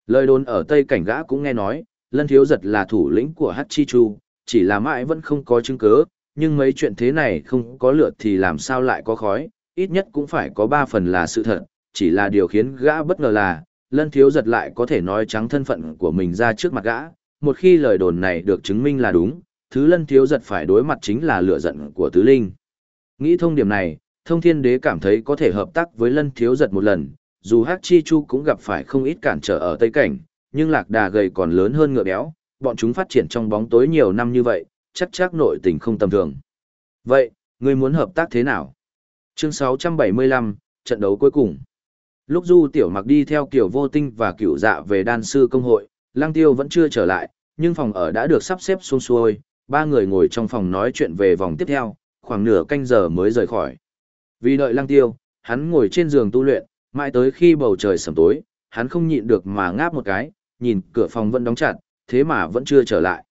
Speaker 1: Lời đồn ở Tây Cảnh Gã cũng nghe nói, Lân Thiếu Giật là thủ lĩnh của Hachi Chu, chỉ là mãi vẫn không có chứng cứ, nhưng mấy chuyện thế này không có lượt thì làm sao lại có khói, ít nhất cũng phải có ba phần là sự thật, chỉ là điều khiến gã bất ngờ là, Lân Thiếu Giật lại có thể nói trắng thân phận của mình ra trước mặt gã, một khi lời đồn này được chứng minh là đúng, thứ Lân Thiếu Giật phải đối mặt chính là lửa giận của Tứ Linh. Nghĩ thông điểm này, thông thiên đế cảm thấy có thể hợp tác với lân thiếu giật một lần, dù Hắc Chi Chu cũng gặp phải không ít cản trở ở Tây Cảnh, nhưng lạc đà gầy còn lớn hơn ngựa béo, bọn chúng phát triển trong bóng tối nhiều năm như vậy, chắc chắc nội tình không tầm thường. Vậy, ngươi muốn hợp tác thế nào? Chương 675, trận đấu cuối cùng. Lúc Du Tiểu Mặc đi theo kiểu vô tinh và cửu dạ về đan sư công hội, Lăng Tiêu vẫn chưa trở lại, nhưng phòng ở đã được sắp xếp xuống xuôi, ba người ngồi trong phòng nói chuyện về vòng tiếp theo, khoảng nửa canh giờ mới rời khỏi. Vì đợi Lăng Tiêu, hắn ngồi trên giường tu luyện, mãi tới khi bầu trời sầm tối, hắn không nhịn được mà ngáp một cái, nhìn cửa phòng vẫn đóng chặt, thế mà vẫn chưa trở lại.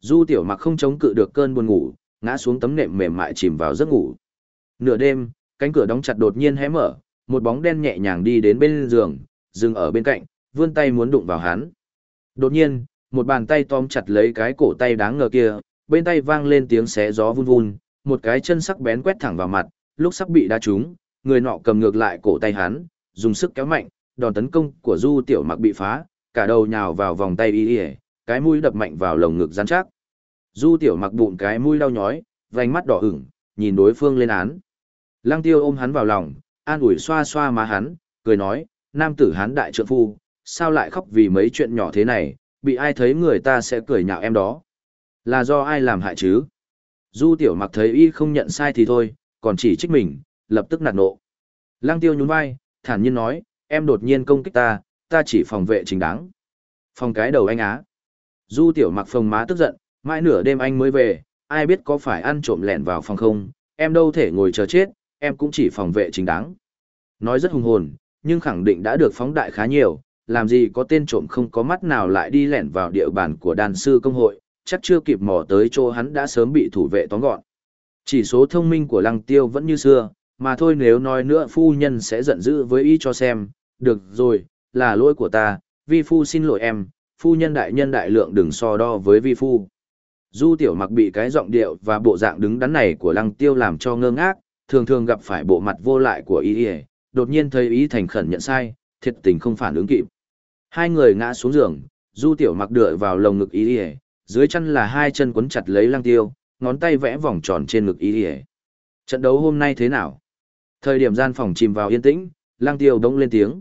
Speaker 1: Du Tiểu Mặc không chống cự được cơn buồn ngủ, ngã xuống tấm nệm mềm mại chìm vào giấc ngủ. Nửa đêm, cánh cửa đóng chặt đột nhiên hé mở, một bóng đen nhẹ nhàng đi đến bên giường, dừng ở bên cạnh, vươn tay muốn đụng vào hắn. Đột nhiên, một bàn tay tóm chặt lấy cái cổ tay đáng ngờ kia, bên tay vang lên tiếng xé gió vun vun, một cái chân sắc bén quét thẳng vào mặt, lúc sắc bị đá trúng, người nọ cầm ngược lại cổ tay hắn, dùng sức kéo mạnh, đòn tấn công của Du Tiểu Mặc bị phá, cả đầu nhào vào vòng tay y, cái mũi đập mạnh vào lồng ngực rắn chắc. Du Tiểu Mặc bụng cái mũi đau nhói, vành mắt đỏ ửng, nhìn đối phương lên án. Lăng Tiêu ôm hắn vào lòng, an ủi xoa xoa má hắn, cười nói, nam tử hắn đại trượng phu, sao lại khóc vì mấy chuyện nhỏ thế này, bị ai thấy người ta sẽ cười nhạo em đó. Là do ai làm hại chứ? Du tiểu mặc thấy y không nhận sai thì thôi, còn chỉ trích mình, lập tức nạt nộ. Lăng tiêu nhún vai, thản nhiên nói, em đột nhiên công kích ta, ta chỉ phòng vệ chính đáng. Phòng cái đầu anh á. Du tiểu mặc phồng má tức giận, mãi nửa đêm anh mới về, ai biết có phải ăn trộm lẻn vào phòng không, em đâu thể ngồi chờ chết, em cũng chỉ phòng vệ chính đáng. Nói rất hùng hồn, nhưng khẳng định đã được phóng đại khá nhiều, làm gì có tên trộm không có mắt nào lại đi lẻn vào địa bàn của đàn sư công hội, chắc chưa kịp mò tới chỗ hắn đã sớm bị thủ vệ tóm gọn. Chỉ số thông minh của lăng tiêu vẫn như xưa, mà thôi nếu nói nữa phu nhân sẽ giận dữ với ý cho xem, được rồi, là lỗi của ta, vi phu xin lỗi em, phu nhân đại nhân đại lượng đừng so đo với vi phu. Du tiểu mặc bị cái giọng điệu và bộ dạng đứng đắn này của lăng tiêu làm cho ngơ ngác, thường thường gặp phải bộ mặt vô lại của Y ỉa đột nhiên thấy ý thành khẩn nhận sai, thiệt tình không phản ứng kịp. Hai người ngã xuống giường, du tiểu mặc đựa vào lồng ngực Y ỉa dưới chân là hai chân quấn chặt lấy lăng tiêu, ngón tay vẽ vòng tròn trên ngực Y ỉa trận đấu hôm nay thế nào? Thời điểm gian phòng chìm vào yên tĩnh, lăng tiêu bỗng lên tiếng.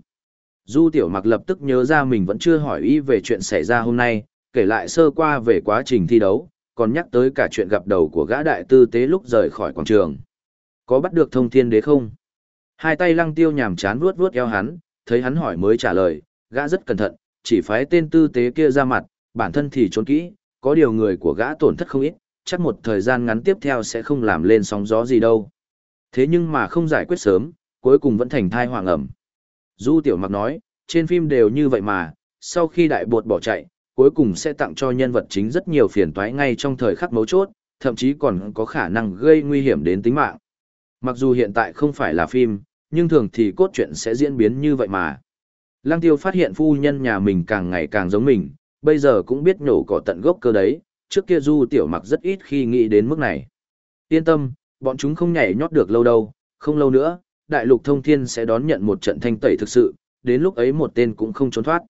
Speaker 1: Du tiểu mặc lập tức nhớ ra mình vẫn chưa hỏi ý về chuyện xảy ra hôm nay, kể lại sơ qua về quá trình thi đấu, còn nhắc tới cả chuyện gặp đầu của gã đại tư tế lúc rời khỏi quảng trường có bắt được thông thiên đế không? Hai tay lăng tiêu nhàm chán vuốt vuốt eo hắn, thấy hắn hỏi mới trả lời, gã rất cẩn thận, chỉ phái tên tư tế kia ra mặt, bản thân thì trốn kỹ, có điều người của gã tổn thất không ít, chắc một thời gian ngắn tiếp theo sẽ không làm lên sóng gió gì đâu. Thế nhưng mà không giải quyết sớm, cuối cùng vẫn thành thai hoàng ẩm. Du Tiểu Mặc nói, trên phim đều như vậy mà, sau khi đại bột bỏ chạy, cuối cùng sẽ tặng cho nhân vật chính rất nhiều phiền toái ngay trong thời khắc mấu chốt, thậm chí còn có khả năng gây nguy hiểm đến tính mạng. Mặc dù hiện tại không phải là phim, nhưng thường thì cốt truyện sẽ diễn biến như vậy mà. Lăng tiêu phát hiện phu nhân nhà mình càng ngày càng giống mình, bây giờ cũng biết nhổ cỏ tận gốc cơ đấy, trước kia du tiểu mặc rất ít khi nghĩ đến mức này. Yên tâm, bọn chúng không nhảy nhót được lâu đâu, không lâu nữa, đại lục thông thiên sẽ đón nhận một trận thanh tẩy thực sự, đến lúc ấy một tên cũng không trốn thoát.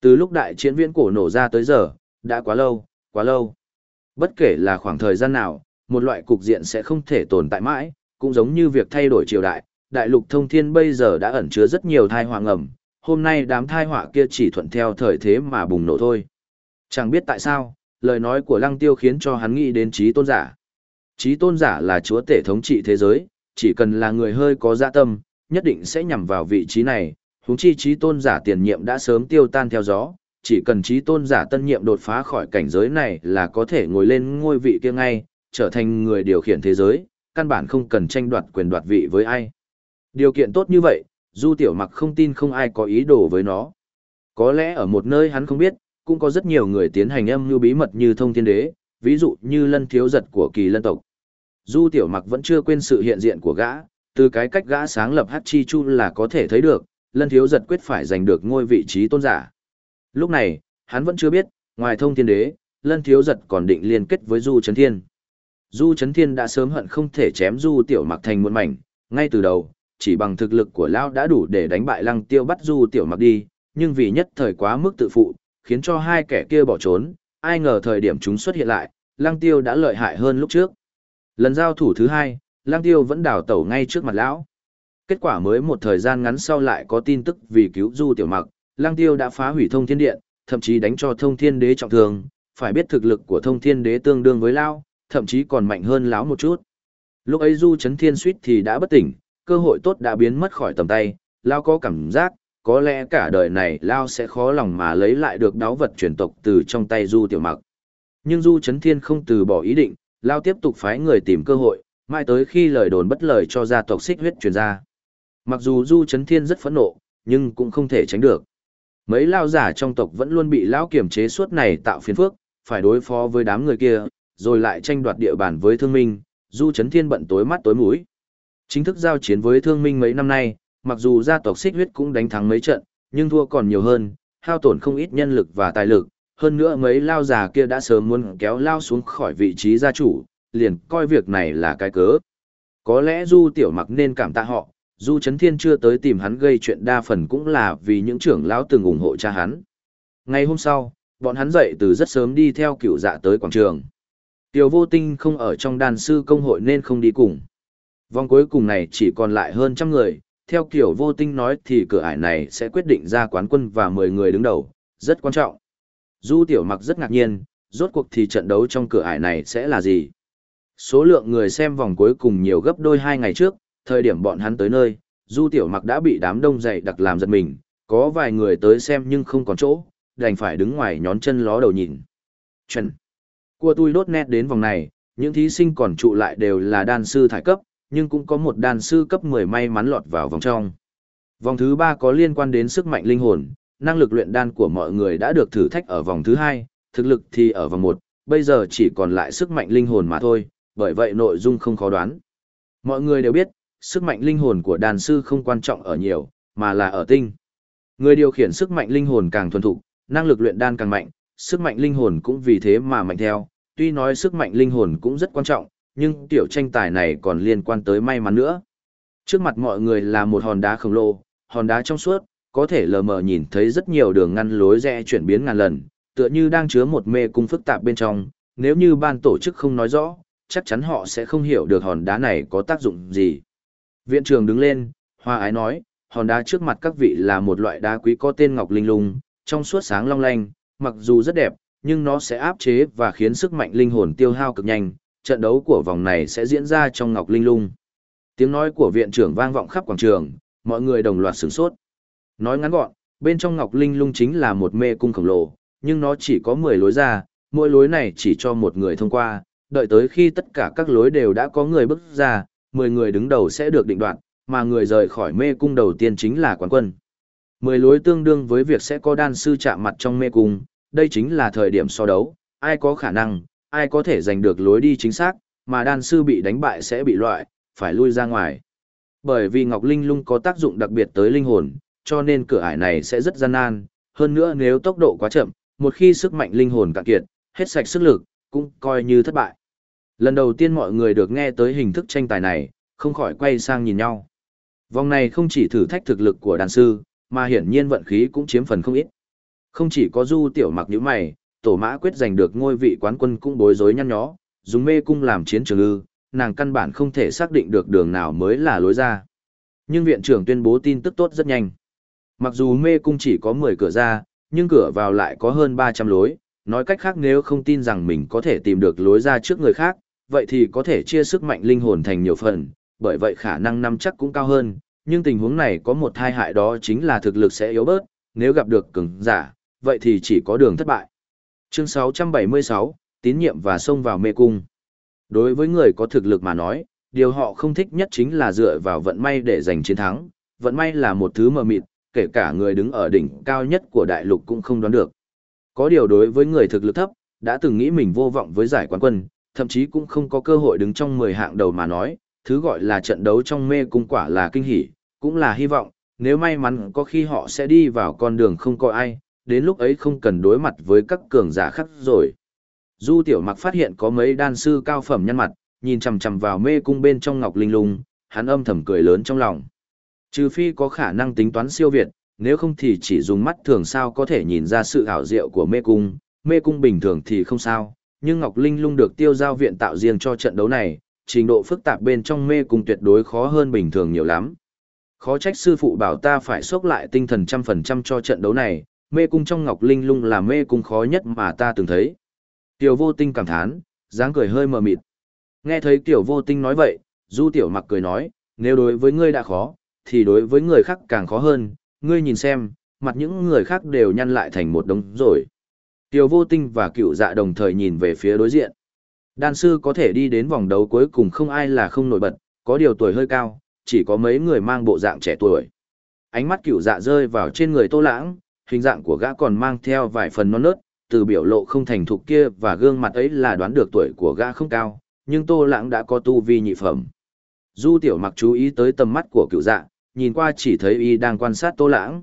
Speaker 1: Từ lúc đại chiến viễn cổ nổ ra tới giờ, đã quá lâu, quá lâu. Bất kể là khoảng thời gian nào, một loại cục diện sẽ không thể tồn tại mãi, cũng giống như việc thay đổi triều đại, đại lục thông thiên bây giờ đã ẩn chứa rất nhiều thai họa ngầm, hôm nay đám thai họa kia chỉ thuận theo thời thế mà bùng nổ thôi. Chẳng biết tại sao, lời nói của lăng tiêu khiến cho hắn nghĩ đến trí tôn giả. Trí tôn giả là chúa tể thống trị thế giới, chỉ cần là người hơi có dạ tâm, nhất định sẽ nhằm vào vị trí này, huống chi trí tôn giả tiền nhiệm đã sớm tiêu tan theo gió, chỉ cần trí tôn giả tân nhiệm đột phá khỏi cảnh giới này là có thể ngồi lên ngôi vị kia ngay, trở thành người điều khiển thế giới, căn bản không cần tranh đoạt quyền đoạt vị với ai. Điều kiện tốt như vậy, Du Tiểu Mặc không tin không ai có ý đồ với nó. Có lẽ ở một nơi hắn không biết, cũng có rất nhiều người tiến hành âm mưu bí mật như thông thiên đế, ví dụ như lân thiếu giật của kỳ lân tộc. Du Tiểu Mặc vẫn chưa quên sự hiện diện của gã, từ cái cách gã sáng lập Hát Chi Chu là có thể thấy được, lân thiếu giật quyết phải giành được ngôi vị trí tôn giả. Lúc này, hắn vẫn chưa biết, ngoài thông thiên đế, lân thiếu giật còn định liên kết với Du Trấn Thiên. Du Trấn Thiên đã sớm hận không thể chém Du Tiểu Mặc thành muôn mảnh, ngay từ đầu, chỉ bằng thực lực của Lão đã đủ để đánh bại Lăng Tiêu bắt Du Tiểu Mặc đi, nhưng vì nhất thời quá mức tự phụ, khiến cho hai kẻ kia bỏ trốn, ai ngờ thời điểm chúng xuất hiện lại, Lăng Tiêu đã lợi hại hơn lúc trước. Lần giao thủ thứ hai, Lăng Tiêu vẫn đào tẩu ngay trước mặt Lão. Kết quả mới một thời gian ngắn sau lại có tin tức vì cứu Du Tiểu Mặc, Lăng Tiêu đã phá hủy thông thiên điện, thậm chí đánh cho thông thiên đế trọng thương, phải biết thực lực của thông thiên đế tương đương với Lao, thậm chí còn mạnh hơn Lão một chút. Lúc ấy Du Chấn Thiên suýt thì đã bất tỉnh, cơ hội tốt đã biến mất khỏi tầm tay, Lao có cảm giác, có lẽ cả đời này Lao sẽ khó lòng mà lấy lại được đáo vật truyền tộc từ trong tay Du Tiểu Mặc. Nhưng Du Chấn Thiên không từ bỏ ý định, Lao tiếp tục phái người tìm cơ hội, mãi tới khi lời đồn bất lời cho gia tộc xích huyết truyền ra. Mặc dù Du Chấn Thiên rất phẫn nộ, nhưng cũng không thể tránh được. Mấy lao giả trong tộc vẫn luôn bị lão kiểm chế suốt này tạo phiền phức, phải đối phó với đám người kia, rồi lại tranh đoạt địa bàn với thương minh, Du Chấn Thiên bận tối mắt tối mũi. Chính thức giao chiến với thương minh mấy năm nay, mặc dù gia tộc xích huyết cũng đánh thắng mấy trận, nhưng thua còn nhiều hơn, hao tổn không ít nhân lực và tài lực, hơn nữa mấy lao già kia đã sớm muốn kéo lao xuống khỏi vị trí gia chủ, liền coi việc này là cái cớ. Có lẽ Du Tiểu Mặc nên cảm tạ họ, Du Trấn Thiên chưa tới tìm hắn gây chuyện đa phần cũng là vì những trưởng lão từng ủng hộ cha hắn. Ngày hôm sau, bọn hắn dậy từ rất sớm đi theo cựu dạ tới quảng trường. Tiểu vô tinh không ở trong đàn sư công hội nên không đi cùng. Vòng cuối cùng này chỉ còn lại hơn trăm người, theo kiểu vô tinh nói thì cửa ải này sẽ quyết định ra quán quân và 10 người đứng đầu, rất quan trọng. Du tiểu mặc rất ngạc nhiên, rốt cuộc thì trận đấu trong cửa ải này sẽ là gì? Số lượng người xem vòng cuối cùng nhiều gấp đôi hai ngày trước, thời điểm bọn hắn tới nơi, du tiểu mặc đã bị đám đông dày đặc làm giật mình, có vài người tới xem nhưng không còn chỗ, đành phải đứng ngoài nhón chân ló đầu nhìn. Chuẩn. Cua tôi đốt nét đến vòng này, những thí sinh còn trụ lại đều là đan sư thải cấp, nhưng cũng có một đan sư cấp 10 may mắn lọt vào vòng trong. Vòng thứ 3 có liên quan đến sức mạnh linh hồn, năng lực luyện đan của mọi người đã được thử thách ở vòng thứ 2, thực lực thì ở vòng 1, bây giờ chỉ còn lại sức mạnh linh hồn mà thôi, bởi vậy nội dung không khó đoán. Mọi người đều biết, sức mạnh linh hồn của đàn sư không quan trọng ở nhiều, mà là ở tinh. Người điều khiển sức mạnh linh hồn càng thuần thục, năng lực luyện đan càng mạnh, sức mạnh linh hồn cũng vì thế mà mạnh theo. Tuy nói sức mạnh linh hồn cũng rất quan trọng, nhưng tiểu tranh tài này còn liên quan tới may mắn nữa. Trước mặt mọi người là một hòn đá khổng lồ, hòn đá trong suốt, có thể lờ mờ nhìn thấy rất nhiều đường ngăn lối rẽ chuyển biến ngàn lần, tựa như đang chứa một mê cung phức tạp bên trong, nếu như ban tổ chức không nói rõ, chắc chắn họ sẽ không hiểu được hòn đá này có tác dụng gì. Viện trường đứng lên, hoa ái nói, hòn đá trước mặt các vị là một loại đá quý có tên ngọc linh lung, trong suốt sáng long lanh, mặc dù rất đẹp, nhưng nó sẽ áp chế và khiến sức mạnh linh hồn tiêu hao cực nhanh, trận đấu của vòng này sẽ diễn ra trong ngọc linh lung. Tiếng nói của viện trưởng vang vọng khắp quảng trường, mọi người đồng loạt sửng sốt. Nói ngắn gọn, bên trong ngọc linh lung chính là một mê cung khổng lồ, nhưng nó chỉ có 10 lối ra, mỗi lối này chỉ cho một người thông qua, đợi tới khi tất cả các lối đều đã có người bước ra, 10 người đứng đầu sẽ được định đoạt, mà người rời khỏi mê cung đầu tiên chính là quán quân. 10 lối tương đương với việc sẽ có đan sư chạm mặt trong mê cung, đây chính là thời điểm so đấu, ai có khả năng, ai có thể giành được lối đi chính xác, mà đan sư bị đánh bại sẽ bị loại, phải lui ra ngoài. Bởi vì Ngọc Linh Lung có tác dụng đặc biệt tới linh hồn, cho nên cửa ải này sẽ rất gian nan, hơn nữa nếu tốc độ quá chậm, một khi sức mạnh linh hồn cạn kiệt, hết sạch sức lực, cũng coi như thất bại. Lần đầu tiên mọi người được nghe tới hình thức tranh tài này, không khỏi quay sang nhìn nhau. Vòng này không chỉ thử thách thực lực của đàn sư, mà hiển nhiên vận khí cũng chiếm phần không ít. Không chỉ có du tiểu mặc như mày, tổ mã quyết giành được ngôi vị quán quân cũng bối rối nhăn nhó, dùng mê cung làm chiến trường ư, nàng căn bản không thể xác định được đường nào mới là lối ra. Nhưng viện trưởng tuyên bố tin tức tốt rất nhanh. Mặc dù mê cung chỉ có 10 cửa ra, nhưng cửa vào lại có hơn 300 lối, nói cách khác nếu không tin rằng mình có thể tìm được lối ra trước người khác, vậy thì có thể chia sức mạnh linh hồn thành nhiều phần, bởi vậy khả năng nắm chắc cũng cao hơn, nhưng tình huống này có một thai hại đó chính là thực lực sẽ yếu bớt, nếu gặp được cường giả, vậy thì chỉ có đường thất bại. Chương 676, tín nhiệm và xông vào mê cung. Đối với người có thực lực mà nói, điều họ không thích nhất chính là dựa vào vận may để giành chiến thắng, vận may là một thứ mờ mịt, kể cả người đứng ở đỉnh cao nhất của đại lục cũng không đoán được. Có điều đối với người thực lực thấp, đã từng nghĩ mình vô vọng với giải quán quân, thậm chí cũng không có cơ hội đứng trong 10 hạng đầu mà nói, thứ gọi là trận đấu trong mê cung quả là kinh hỉ, cũng là hy vọng, nếu may mắn có khi họ sẽ đi vào con đường không có ai, đến lúc ấy không cần đối mặt với các cường giả khác rồi. Du tiểu mặc phát hiện có mấy đan sư cao phẩm nhân mặt, nhìn chằm chằm vào mê cung bên trong ngọc linh lung, hắn âm thầm cười lớn trong lòng. Trừ phi có khả năng tính toán siêu việt, nếu không thì chỉ dùng mắt thường sao có thể nhìn ra sự ảo diệu của mê cung, mê cung bình thường thì không sao, nhưng Ngọc Linh lung được tiêu giao viện tạo riêng cho trận đấu này, trình độ phức tạp bên trong mê cung tuyệt đối khó hơn bình thường nhiều lắm. Khó trách sư phụ bảo ta phải sốc lại tinh thần trăm phần trăm cho trận đấu này, mê cung trong Ngọc Linh lung là mê cung khó nhất mà ta từng thấy. Tiểu vô tinh cảm thán, dáng cười hơi mờ mịt. Nghe thấy tiểu vô tinh nói vậy, du tiểu mặc cười nói, nếu đối với ngươi đã khó, thì đối với người khác càng khó hơn, ngươi nhìn xem, mặt những người khác đều nhăn lại thành một đống rồi. Tiểu vô tinh và cựu dạ đồng thời nhìn về phía đối diện. Đan sư có thể đi đến vòng đấu cuối cùng không ai là không nổi bật, có điều tuổi hơi cao, chỉ có mấy người mang bộ dạng trẻ tuổi. Ánh mắt cựu dạ rơi vào trên người tô lãng, hình dạng của gã còn mang theo vài phần non nớt, từ biểu lộ không thành thục kia và gương mặt ấy là đoán được tuổi của gã không cao, nhưng tô lãng đã có tu vi nhị phẩm. Du tiểu mặc chú ý tới tầm mắt của cựu dạ, nhìn qua chỉ thấy y đang quan sát tô lãng.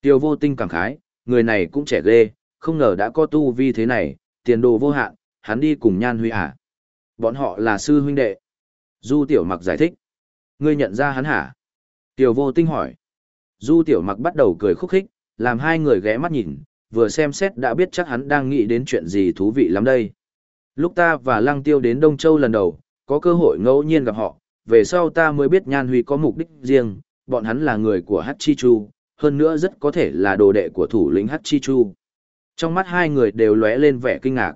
Speaker 1: Tiêu vô tinh cảm khái, người này cũng trẻ ghê, không ngờ đã có tu vi thế này, tiền đồ vô hạn, hắn đi cùng nhan huy à. Bọn họ là sư huynh đệ. Du tiểu mặc giải thích. Ngươi nhận ra hắn hả? Tiểu vô tinh hỏi. Du tiểu mặc bắt đầu cười khúc khích, làm hai người ghé mắt nhìn, vừa xem xét đã biết chắc hắn đang nghĩ đến chuyện gì thú vị lắm đây. Lúc ta và Lăng Tiêu đến Đông Châu lần đầu, có cơ hội ngẫu nhiên gặp họ, về sau ta mới biết Nhan Huy có mục đích riêng, bọn hắn là người của Hát Chi Chu, hơn nữa rất có thể là đồ đệ của thủ lĩnh Hát Chi Chu. Trong mắt hai người đều lóe lên vẻ kinh ngạc.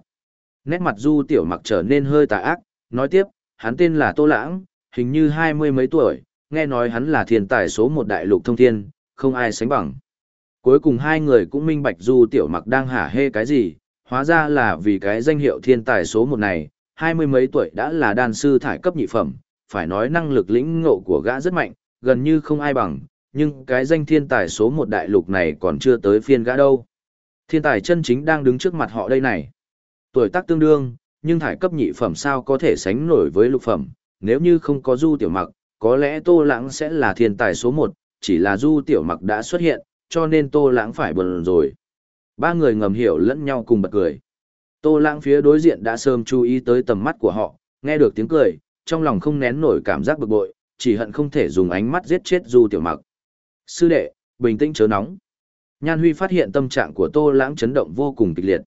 Speaker 1: Nét mặt Du Tiểu Mặc trở nên hơi tà ác, nói tiếp, hắn tên là Tô Lãng, hình như hai mươi mấy tuổi, nghe nói hắn là thiên tài số một đại lục thông thiên, không ai sánh bằng. Cuối cùng hai người cũng minh bạch Du Tiểu Mặc đang hả hê cái gì, hóa ra là vì cái danh hiệu thiên tài số một này, hai mươi mấy tuổi đã là đan sư thải cấp nhị phẩm, phải nói năng lực lĩnh ngộ của gã rất mạnh, gần như không ai bằng, nhưng cái danh thiên tài số một đại lục này còn chưa tới phiên gã đâu. Thiên tài chân chính đang đứng trước mặt họ đây này. Tuổi tác tương đương, nhưng thải cấp nhị phẩm sao có thể sánh nổi với lục phẩm, nếu như không có du tiểu mặc, có lẽ tô lãng sẽ là thiên tài số một, chỉ là du tiểu mặc đã xuất hiện, cho nên tô lãng phải bận rồi. Ba người ngầm hiểu lẫn nhau cùng bật cười. Tô lãng phía đối diện đã sớm chú ý tới tầm mắt của họ, nghe được tiếng cười, trong lòng không nén nổi cảm giác bực bội, chỉ hận không thể dùng ánh mắt giết chết du tiểu mặc. Sư đệ, bình tĩnh chớ nóng. Nhan Huy phát hiện tâm trạng của Tô Lãng chấn động vô cùng kịch liệt.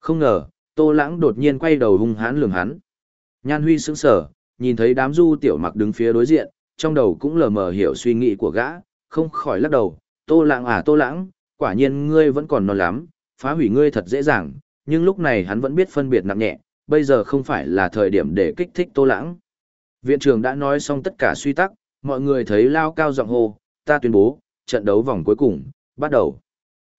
Speaker 1: Không ngờ, Tô Lãng đột nhiên quay đầu hung hãn lườm hắn. Nhan Huy sững sờ, nhìn thấy đám du tiểu mặc đứng phía đối diện, trong đầu cũng lờ mờ hiểu suy nghĩ của gã, không khỏi lắc đầu. Tô Lãng à Tô Lãng, quả nhiên ngươi vẫn còn non lắm, phá hủy ngươi thật dễ dàng, nhưng lúc này hắn vẫn biết phân biệt nặng nhẹ, bây giờ không phải là thời điểm để kích thích Tô Lãng. Viện trưởng đã nói xong tất cả suy tắc, mọi người thấy lao cao giọng hô, ta tuyên bố, trận đấu vòng cuối cùng, bắt đầu.